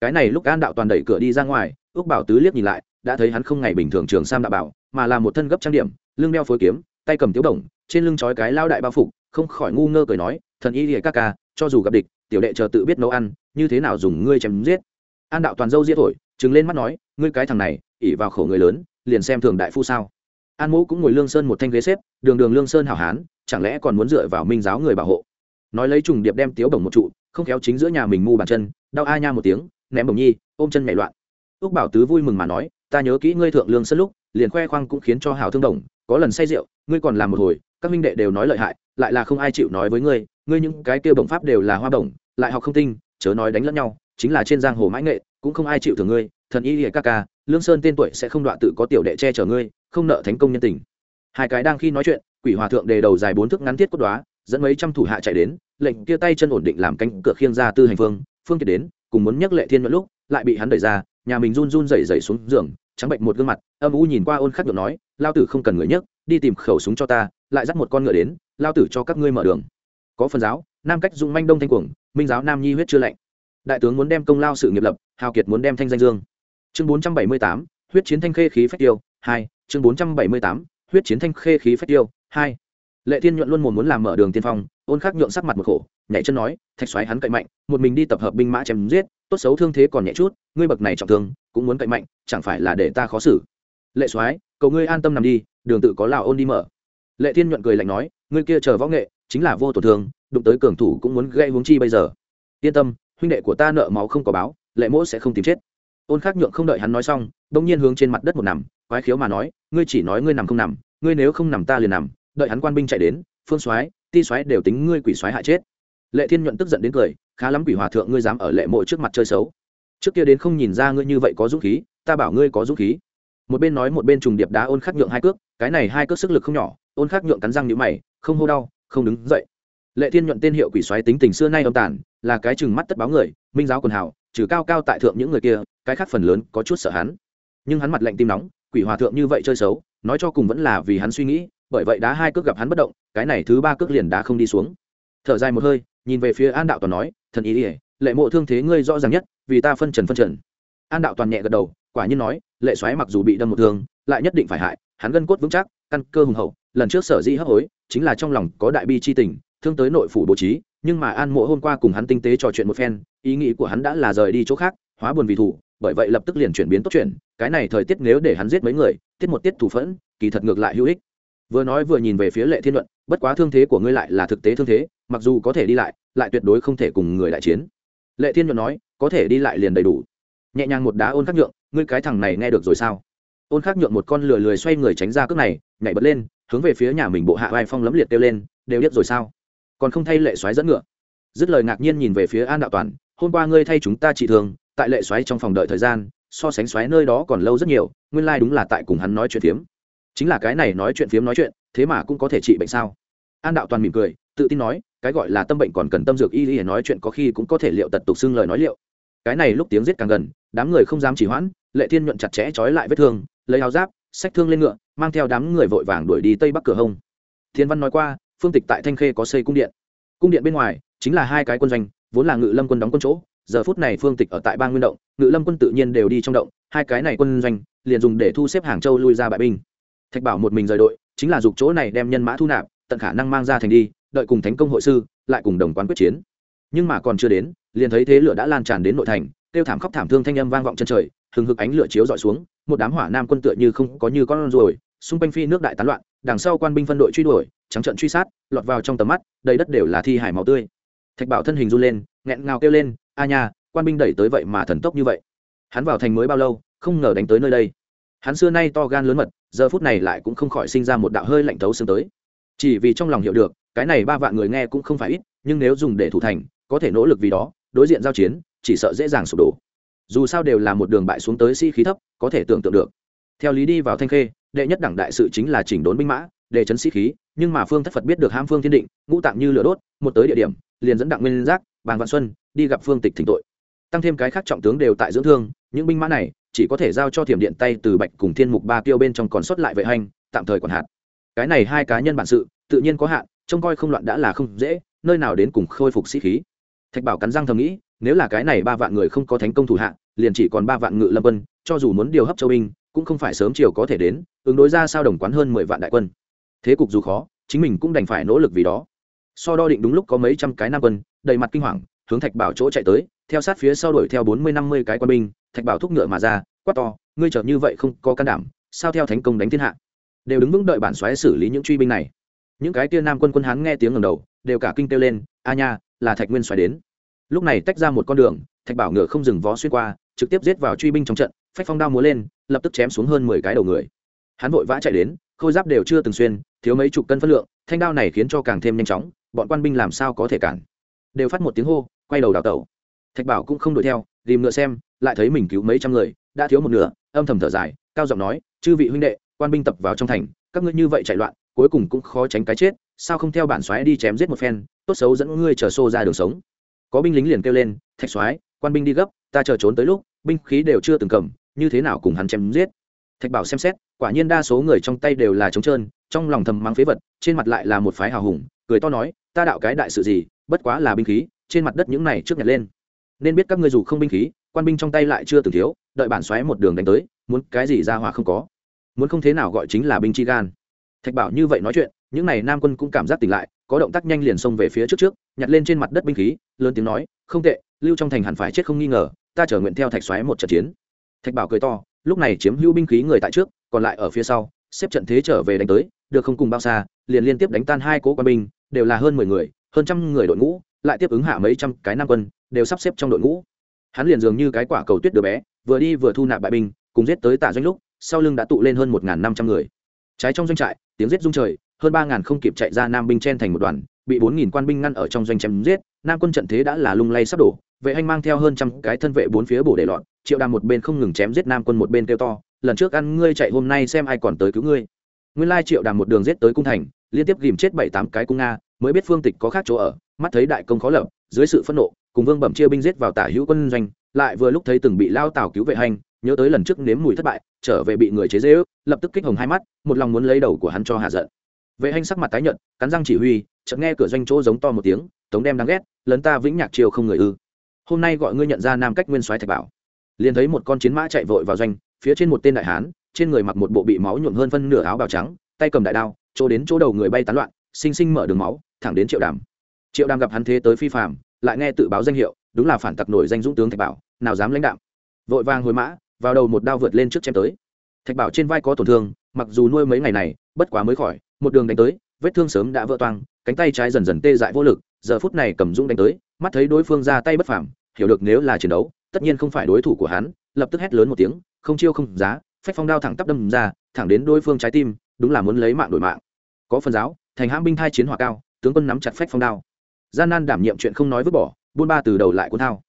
Cái này lúc an đạo toàn đẩy cửa đi ra ngoài, ước bảo tứ liếc nhìn lại, đã thấy hắn không ngày bình thường trường sam đạo bảo, mà là một thân gấp trang điểm, lưng đeo phối kiếm, tay cầm tiếu đồng, trên lưng trói cái lao đại bao phục, không khỏi ngu ngơ cười nói, thần y lìa ca ca, cho dù gặp địch, tiểu đệ chờ tự biết nấu ăn, như thế nào dùng ngươi chém giết? An đạo toàn dâu diễn thổi trừng lên mắt nói, ngươi cái thằng này ỉ vào khổ người lớn, liền xem thường đại phu sao? An mũ cũng ngồi lương sơn một thanh ghế xếp, đường đường lương sơn hảo hán, chẳng lẽ còn muốn dựa vào minh giáo người bảo hộ? Nói lấy trùng điệp đem tiếu bổng một trụ, không khéo chính giữa nhà mình mu bàn chân, đau a nha một tiếng, ném bổng nhi, ôm chân nhảy loạn. Úc bảo tứ vui mừng mà nói, ta nhớ kỹ ngươi thượng lương sân lúc, liền khoe khoang cũng khiến cho hào thương đồng, có lần say rượu, ngươi còn làm một hồi, các minh đệ đều nói lợi hại, lại là không ai chịu nói với ngươi ngươi những cái kia bổng pháp đều là hoa bổng, lại học không tinh, chớ nói đánh lẫn nhau chính là trên giang hồ mãi nghệ, cũng không ai chịu thường ngươi, thần y lìa ca ca, lương sơn tên tuổi sẽ không đoạn tự có tiểu đệ che chở ngươi, không nợ thánh công nhân tình. Hai cái đang khi nói chuyện, quỷ hòa thượng đề đầu dài bốn thước ngắn thiết cốt đoá dẫn mấy trăm thủ hạ chạy đến, lệnh kia tay chân ổn định làm cánh cửa khiêng ra tư hành phương phương kiệt đến, cùng muốn nhắc lệ thiên nhuận lúc, lại bị hắn đẩy ra, nhà mình run run rẩy rẩy xuống giường, trắng bệnh một gương mặt, âm u nhìn qua ôn khắc được nói, lao tử không cần người nhấc, đi tìm khẩu súng cho ta, lại dắt một con ngựa đến, lao tử cho các ngươi mở đường. Có phần giáo, nam cách dụng manh đông thanh cuồng, minh giáo nam nhi huyết chưa lạnh đại tướng muốn đem công lao sự nghiệp lập, hào kiệt muốn đem thanh danh dương. Chương bốn trăm bảy mươi tám, huyết chiến thanh khê khí phách tiêu, hai, chương bốn trăm bảy mươi tám, huyết chiến thanh khê khí phách tiêu, hai. Lệ thiên nhuận luôn muốn muốn làm mở đường tiên phong, ôn khắc nhượng sắc mặt một khổ, nhảy chân nói, thạch xoáy hắn cậy mạnh, một mình đi tập hợp binh mã chém giết, tốt xấu thương thế còn nhẹ chút, ngươi bậc này trọng thương, cũng muốn cậy mạnh, chẳng phải là để ta khó xử? Lệ soái, cầu ngươi an tâm nằm đi, đường tự có lào ôn đi mở. Lệ thiên nhuận cười lạnh nói, ngươi kia chờ võ nghệ, chính là vô tổn thương, đụng tới cường thủ cũng muốn gây huống chi bây giờ. Yên tâm huynh đệ của ta nợ máu không có báo, lệ mỗ sẽ không tìm chết. Ôn khắc nhượng không đợi hắn nói xong đông nhiên hướng trên mặt đất một nằm, quái khiếu mà nói, ngươi chỉ nói ngươi nằm không nằm, ngươi nếu không nằm ta liền nằm, đợi hắn quan binh chạy đến, phương soái, ti soái đều tính ngươi quỷ soái hại chết. Lệ thiên nhuận tức giận đến cười, khá lắm quỷ hòa thượng ngươi dám ở lệ mộ trước mặt chơi xấu. Trước kia đến không nhìn ra ngươi như vậy có dũng khí, ta bảo ngươi có dũng khí. Một bên nói một bên trùng điệp đá ôn khắc nhượng hai cước, cái này hai cước sức lực không nhỏ, ôn khắc nhượng cắn răng nhũ mày, không hô đau, không đứng dậy lệ thiên nhuận tên hiệu quỷ xoáy tính tình xưa nay âm tàn, là cái chừng mắt tất báo người, minh giáo quần hào, trừ cao cao tại thượng những người kia, cái khác phần lớn có chút sợ hắn. Nhưng hắn mặt lạnh tim nóng, quỷ hòa thượng như vậy chơi xấu, nói cho cùng vẫn là vì hắn suy nghĩ, bởi vậy đá hai cước gặp hắn bất động, cái này thứ ba cước liền đá không đi xuống. Thở dài một hơi, nhìn về phía an đạo toàn nói, thần ý ỉa lệ mộ thương thế ngươi rõ ràng nhất, vì ta phân trần phân trần. An đạo toàn nhẹ gật đầu, quả nhiên nói, lệ xoáy mặc dù bị đâm một thương, lại nhất định phải hại, hắn gân cốt vững chắc, căn cơ hùng hậu, lần trước sở di hấp hối, chính là trong lòng có đại bi chi tình thương tới nội phủ bố trí, nhưng mà an mộ hôm qua cùng hắn tinh tế trò chuyện một phen, ý nghĩ của hắn đã là rời đi chỗ khác, hóa buồn vì thủ, bởi vậy lập tức liền chuyển biến tốt chuyện. Cái này thời tiết nếu để hắn giết mấy người, tiết một tiết thủ phẫn, kỳ thật ngược lại hữu ích. Vừa nói vừa nhìn về phía lệ thiên luận, bất quá thương thế của ngươi lại là thực tế thương thế, mặc dù có thể đi lại lại tuyệt đối không thể cùng người đại chiến. Lệ thiên nhuận nói, có thể đi lại liền đầy đủ. Nhẹ nhàng một đá ôn khắc nhượng, ngươi cái thằng này nghe được rồi sao? Ôn khắc nhượng một con lừa lười xoay người tránh ra cước này, nhảy bật lên, hướng về phía nhà mình bộ hạ vai phong lấm liệt kêu lên, đều biết rồi sao? Còn không thay lệ xoáy dẫn ngựa. Dứt lời ngạc nhiên nhìn về phía an đạo toàn, hôm qua ngươi thay chúng ta trị thường tại lệ xoáy trong phòng đợi thời gian, so sánh xoáy nơi đó còn lâu rất nhiều, nguyên lai、like、đúng là tại cùng hắn nói chuyện phiếm. Chính là cái này nói chuyện phiếm nói chuyện, thế mà cũng có thể trị bệnh sao? An đạo toàn mỉm cười, tự tin nói, cái gọi là tâm bệnh còn cần tâm dược y y nói chuyện có khi cũng có thể liệu tật tục xưng lời nói liệu. Cái này lúc tiếng giết càng gần, đám người không dám chỉ hoãn, lệ thiên nhuận chặt chẽ trói lại vết thương, lấy áo giáp sách thương lên ngựa, mang theo đám người vội vàng đuổi đi tây bắc cửa hông. Thiên văn nói qua phương tịch tại thanh khê có xây cung điện. Cung điện bên ngoài chính là hai cái quân doanh, vốn là ngự lâm quân đóng quân chỗ. Giờ phút này phương tịch ở tại bang nguyên động, ngự lâm quân tự nhiên đều đi trong động. Hai cái này quân doanh liền dùng để thu xếp hàng châu lui ra bại binh. Thạch bảo một mình rời đội, chính là dục chỗ này đem nhân mã thu nạp, tận khả năng mang ra thành đi, đợi cùng thánh công hội sư, lại cùng đồng quán quyết chiến. Nhưng mà còn chưa đến, liền thấy thế lửa đã lan tràn đến nội thành tiêu thảm khóc thảm thương thanh âm vang vọng chân trời, hừng hực ánh lửa chiếu dọi xuống, một đám hỏa nam quân tựa như không có như con ruồi xung quanh phi nước đại tán loạn, đằng sau quan binh phân đội truy đuổi, trắng trận truy sát, lọt vào trong tầm mắt, đầy đất đều là thi hải máu tươi. Thạch bảo thân hình run lên, nghẹn ngào kêu lên, a nha, quan binh đẩy tới vậy mà thần tốc như vậy. Hắn vào thành mới bao lâu, không ngờ đánh tới nơi đây. Hắn xưa nay to gan lớn mật, giờ phút này lại cũng không khỏi sinh ra một đạo hơi lạnh thấu xương tới. Chỉ vì trong lòng hiểu được, cái này ba vạn người nghe cũng không phải ít, nhưng nếu dùng để thủ thành, có thể nỗ lực vì đó, đối diện giao chiến, chỉ sợ dễ dàng sụp đổ. Dù sao đều là một đường bại xuống tới sĩ、si、khí thấp, có thể tưởng tượng được. Theo lý đi vào thanh khê đệ nhất đẳng đại sự chính là chỉnh đốn binh mã để chấn sĩ khí, nhưng mà phương thất phật biết được ham phương thiên định, ngũ tạng như lửa đốt, một tới địa điểm, liền dẫn đặng nguyên giác, bàng văn xuân, đi gặp phương tịch thỉnh tội. Tăng thêm cái khác trọng tướng đều tại dưỡng thương, những binh mã này chỉ có thể giao cho thiểm điện tay từ bạch cùng thiên mục ba tiêu bên trong còn sót lại vệ hành, tạm thời còn hạn. Cái này hai cá nhân bản sự, tự nhiên có hạn, trông coi không loạn đã là không dễ, nơi nào đến cùng khôi phục sĩ khí. Thạch bảo cắn răng thầm nghĩ, nếu là cái này ba vạn người không có thành công thủ hạ, liền chỉ còn ba vạn ngự lâm quân, cho dù muốn điều hấp châu binh cũng không phải sớm chiều có thể đến, ứng đối ra sao đồng quán hơn mười vạn đại quân. Thế cục dù khó, chính mình cũng đành phải nỗ lực vì đó. So đo định đúng lúc có mấy trăm cái nam quân, đầy mặt kinh hoàng, hướng thạch bảo chỗ chạy tới, theo sát phía sau đuổi theo bốn mươi, năm mươi cái quân binh, thạch bảo thúc ngựa mà ra, quát to, ngươi chợt như vậy không có can đảm, sao theo thánh công đánh thiên hạ? Đều đứng vững đợi bản xoáy xử lý những truy binh này. Những cái tia nam quân quân hán nghe tiếng ngầm đầu, đều cả kinh kêu lên, a nha, là thạch nguyên xoáy đến. Lúc này tách ra một con đường, thạch bảo ngựa không dừng vó xuyên qua, trực tiếp giết vào truy binh trong trận phách phong đao múa lên, lập tức chém xuống hơn mười cái đầu người. Hắn vội vã chạy đến, khôi giáp đều chưa từng xuyên, thiếu mấy chục cân phân lượng, thanh đao này khiến cho càng thêm nhanh chóng, bọn quan binh làm sao có thể cản. Đều phát một tiếng hô, quay đầu đào tẩu. Thạch bảo cũng không đuổi theo tìm ngựa xem, lại thấy mình cứu mấy trăm người, đã thiếu một nửa, âm thầm thở dài, cao giọng nói, chư vị huynh đệ, quan binh tập vào trong thành, các ngươi như vậy chạy loạn, cuối cùng cũng khó tránh cái chết, sao không theo bản xoáy đi chém giết một phen, tốt xấu dẫn ngươi chờ xô ra đường sống. Có binh lính liền kêu lên, thạch xoáy quan binh đi gấp, ta chờ trốn tới lúc, binh khí đều chưa từng cầm như thế nào cùng hắn chém giết. Thạch bảo xem xét, quả nhiên đa số người trong tay đều là trống trơn, trong lòng thầm mắng phế vật, trên mặt lại là một phái hào hùng, cười to nói, ta đạo cái đại sự gì, bất quá là binh khí, trên mặt đất những này trước nhặt lên. Nên biết các ngươi dù không binh khí, quan binh trong tay lại chưa từng thiếu, đợi bản xoáy một đường đánh tới, muốn cái gì ra hỏa không có. Muốn không thế nào gọi chính là binh chi gan. Thạch bảo như vậy nói chuyện, những n à y nam quân cũng cảm giác tỉnh lại, có động tác nhanh liền xông về phía trước trước, nhặt lên trên mặt đất binh khí, lớn tiếng nói, không tệ, lưu trong thành hẳn phải chết không nghi ngờ, ta chờ nguyện theo thạch xoáy một trận chiến thạch bảo cười to, lúc này chiếm hữu binh khí người tại trước, còn lại ở phía sau, xếp trận thế trở về đánh tới, được không cùng bao xa, liền liên tiếp đánh tan hai cố quân binh, đều là hơn mười người, hơn trăm người đội ngũ, lại tiếp ứng hạ mấy trăm cái nam quân, đều sắp xếp trong đội ngũ. Hắn liền dường như cái quả cầu tuyết đứa bé, vừa đi vừa thu nạp bại binh, cùng giết tới tạ doanh lúc, sau lưng đã tụ lên hơn một năm trăm người. Trái trong doanh trại, tiếng giết rung trời, hơn ba không kịp chạy ra nam binh chen thành một đoàn, bị bốn nghìn quan binh ngăn ở trong doanh chém giết, nam quân trận thế đã là lung lay sắp đổ, vệ anh mang theo hơn trăm cái thân vệ bốn phía bổ để lọt triệu đàm một bên không ngừng chém giết nam quân, một bên kêu to, lần trước ăn ngươi chạy, hôm nay xem ai còn tới cứu ngươi. Nguyên lai triệu đàm một đường giết tới cung thành, liên tiếp ghìm chết bảy tám cái cung nga, mới biết phương tịch có khác chỗ ở, mắt thấy đại công khó lập, dưới sự phẫn nộ, cùng vương bẩm chia binh giết vào tả hữu quân doanh, lại vừa lúc thấy từng bị lao tào cứu vệ hành, nhớ tới lần trước nếm mùi thất bại, trở về bị người chế dễ ước lập tức kích hồng hai mắt, một lòng muốn lấy đầu của hắn cho hạ giận. Vệ hành sắc mặt tái nhợt, cắn răng chỉ huy, chợt nghe cửa doanh chỗ giống to một tiếng, tống đem đáng ghét lấn ta vĩnh nhạc chiều không người ư? Hôm nay gọi ngươi nhận ra nam cách nguyên soái thạch bảo liền thấy một con chiến mã chạy vội vào doanh, phía trên một tên đại hán, trên người mặc một bộ bị máu nhuộm hơn phân nửa áo bào trắng, tay cầm đại đao, chỗ đến chỗ đầu người bay tán loạn, sinh sinh mở đường máu, thẳng đến triệu đàm. Triệu đàm gặp hắn thế tới phi phạm lại nghe tự báo danh hiệu, đúng là phản tặc nổi danh dũng tướng thạch bảo, nào dám lãnh đạo vội vàng hồi mã, vào đầu một đao vượt lên trước chém tới. Thạch bảo trên vai có tổn thương, mặc dù nuôi mấy ngày này, bất quá mới khỏi, một đường đánh tới, vết thương sớm đã vỡ toang, cánh tay trái dần dần tê dại vô lực, giờ phút này cầm dũng đánh tới, mắt thấy đối phương ra tay bất phẳng hiểu được nếu là chiến đấu tất nhiên không phải đối thủ của hắn, lập tức hét lớn một tiếng, không chiêu không giá, phách phong đao thẳng tắp đâm ra, thẳng đến đối phương trái tim, đúng là muốn lấy mạng đổi mạng. Có phần giáo, thành hãm binh thai chiến hỏa cao, tướng quân nắm chặt phách phong đao. Gian nan đảm nhiệm chuyện không nói vứt bỏ, buôn ba từ đầu lại cuốn thao.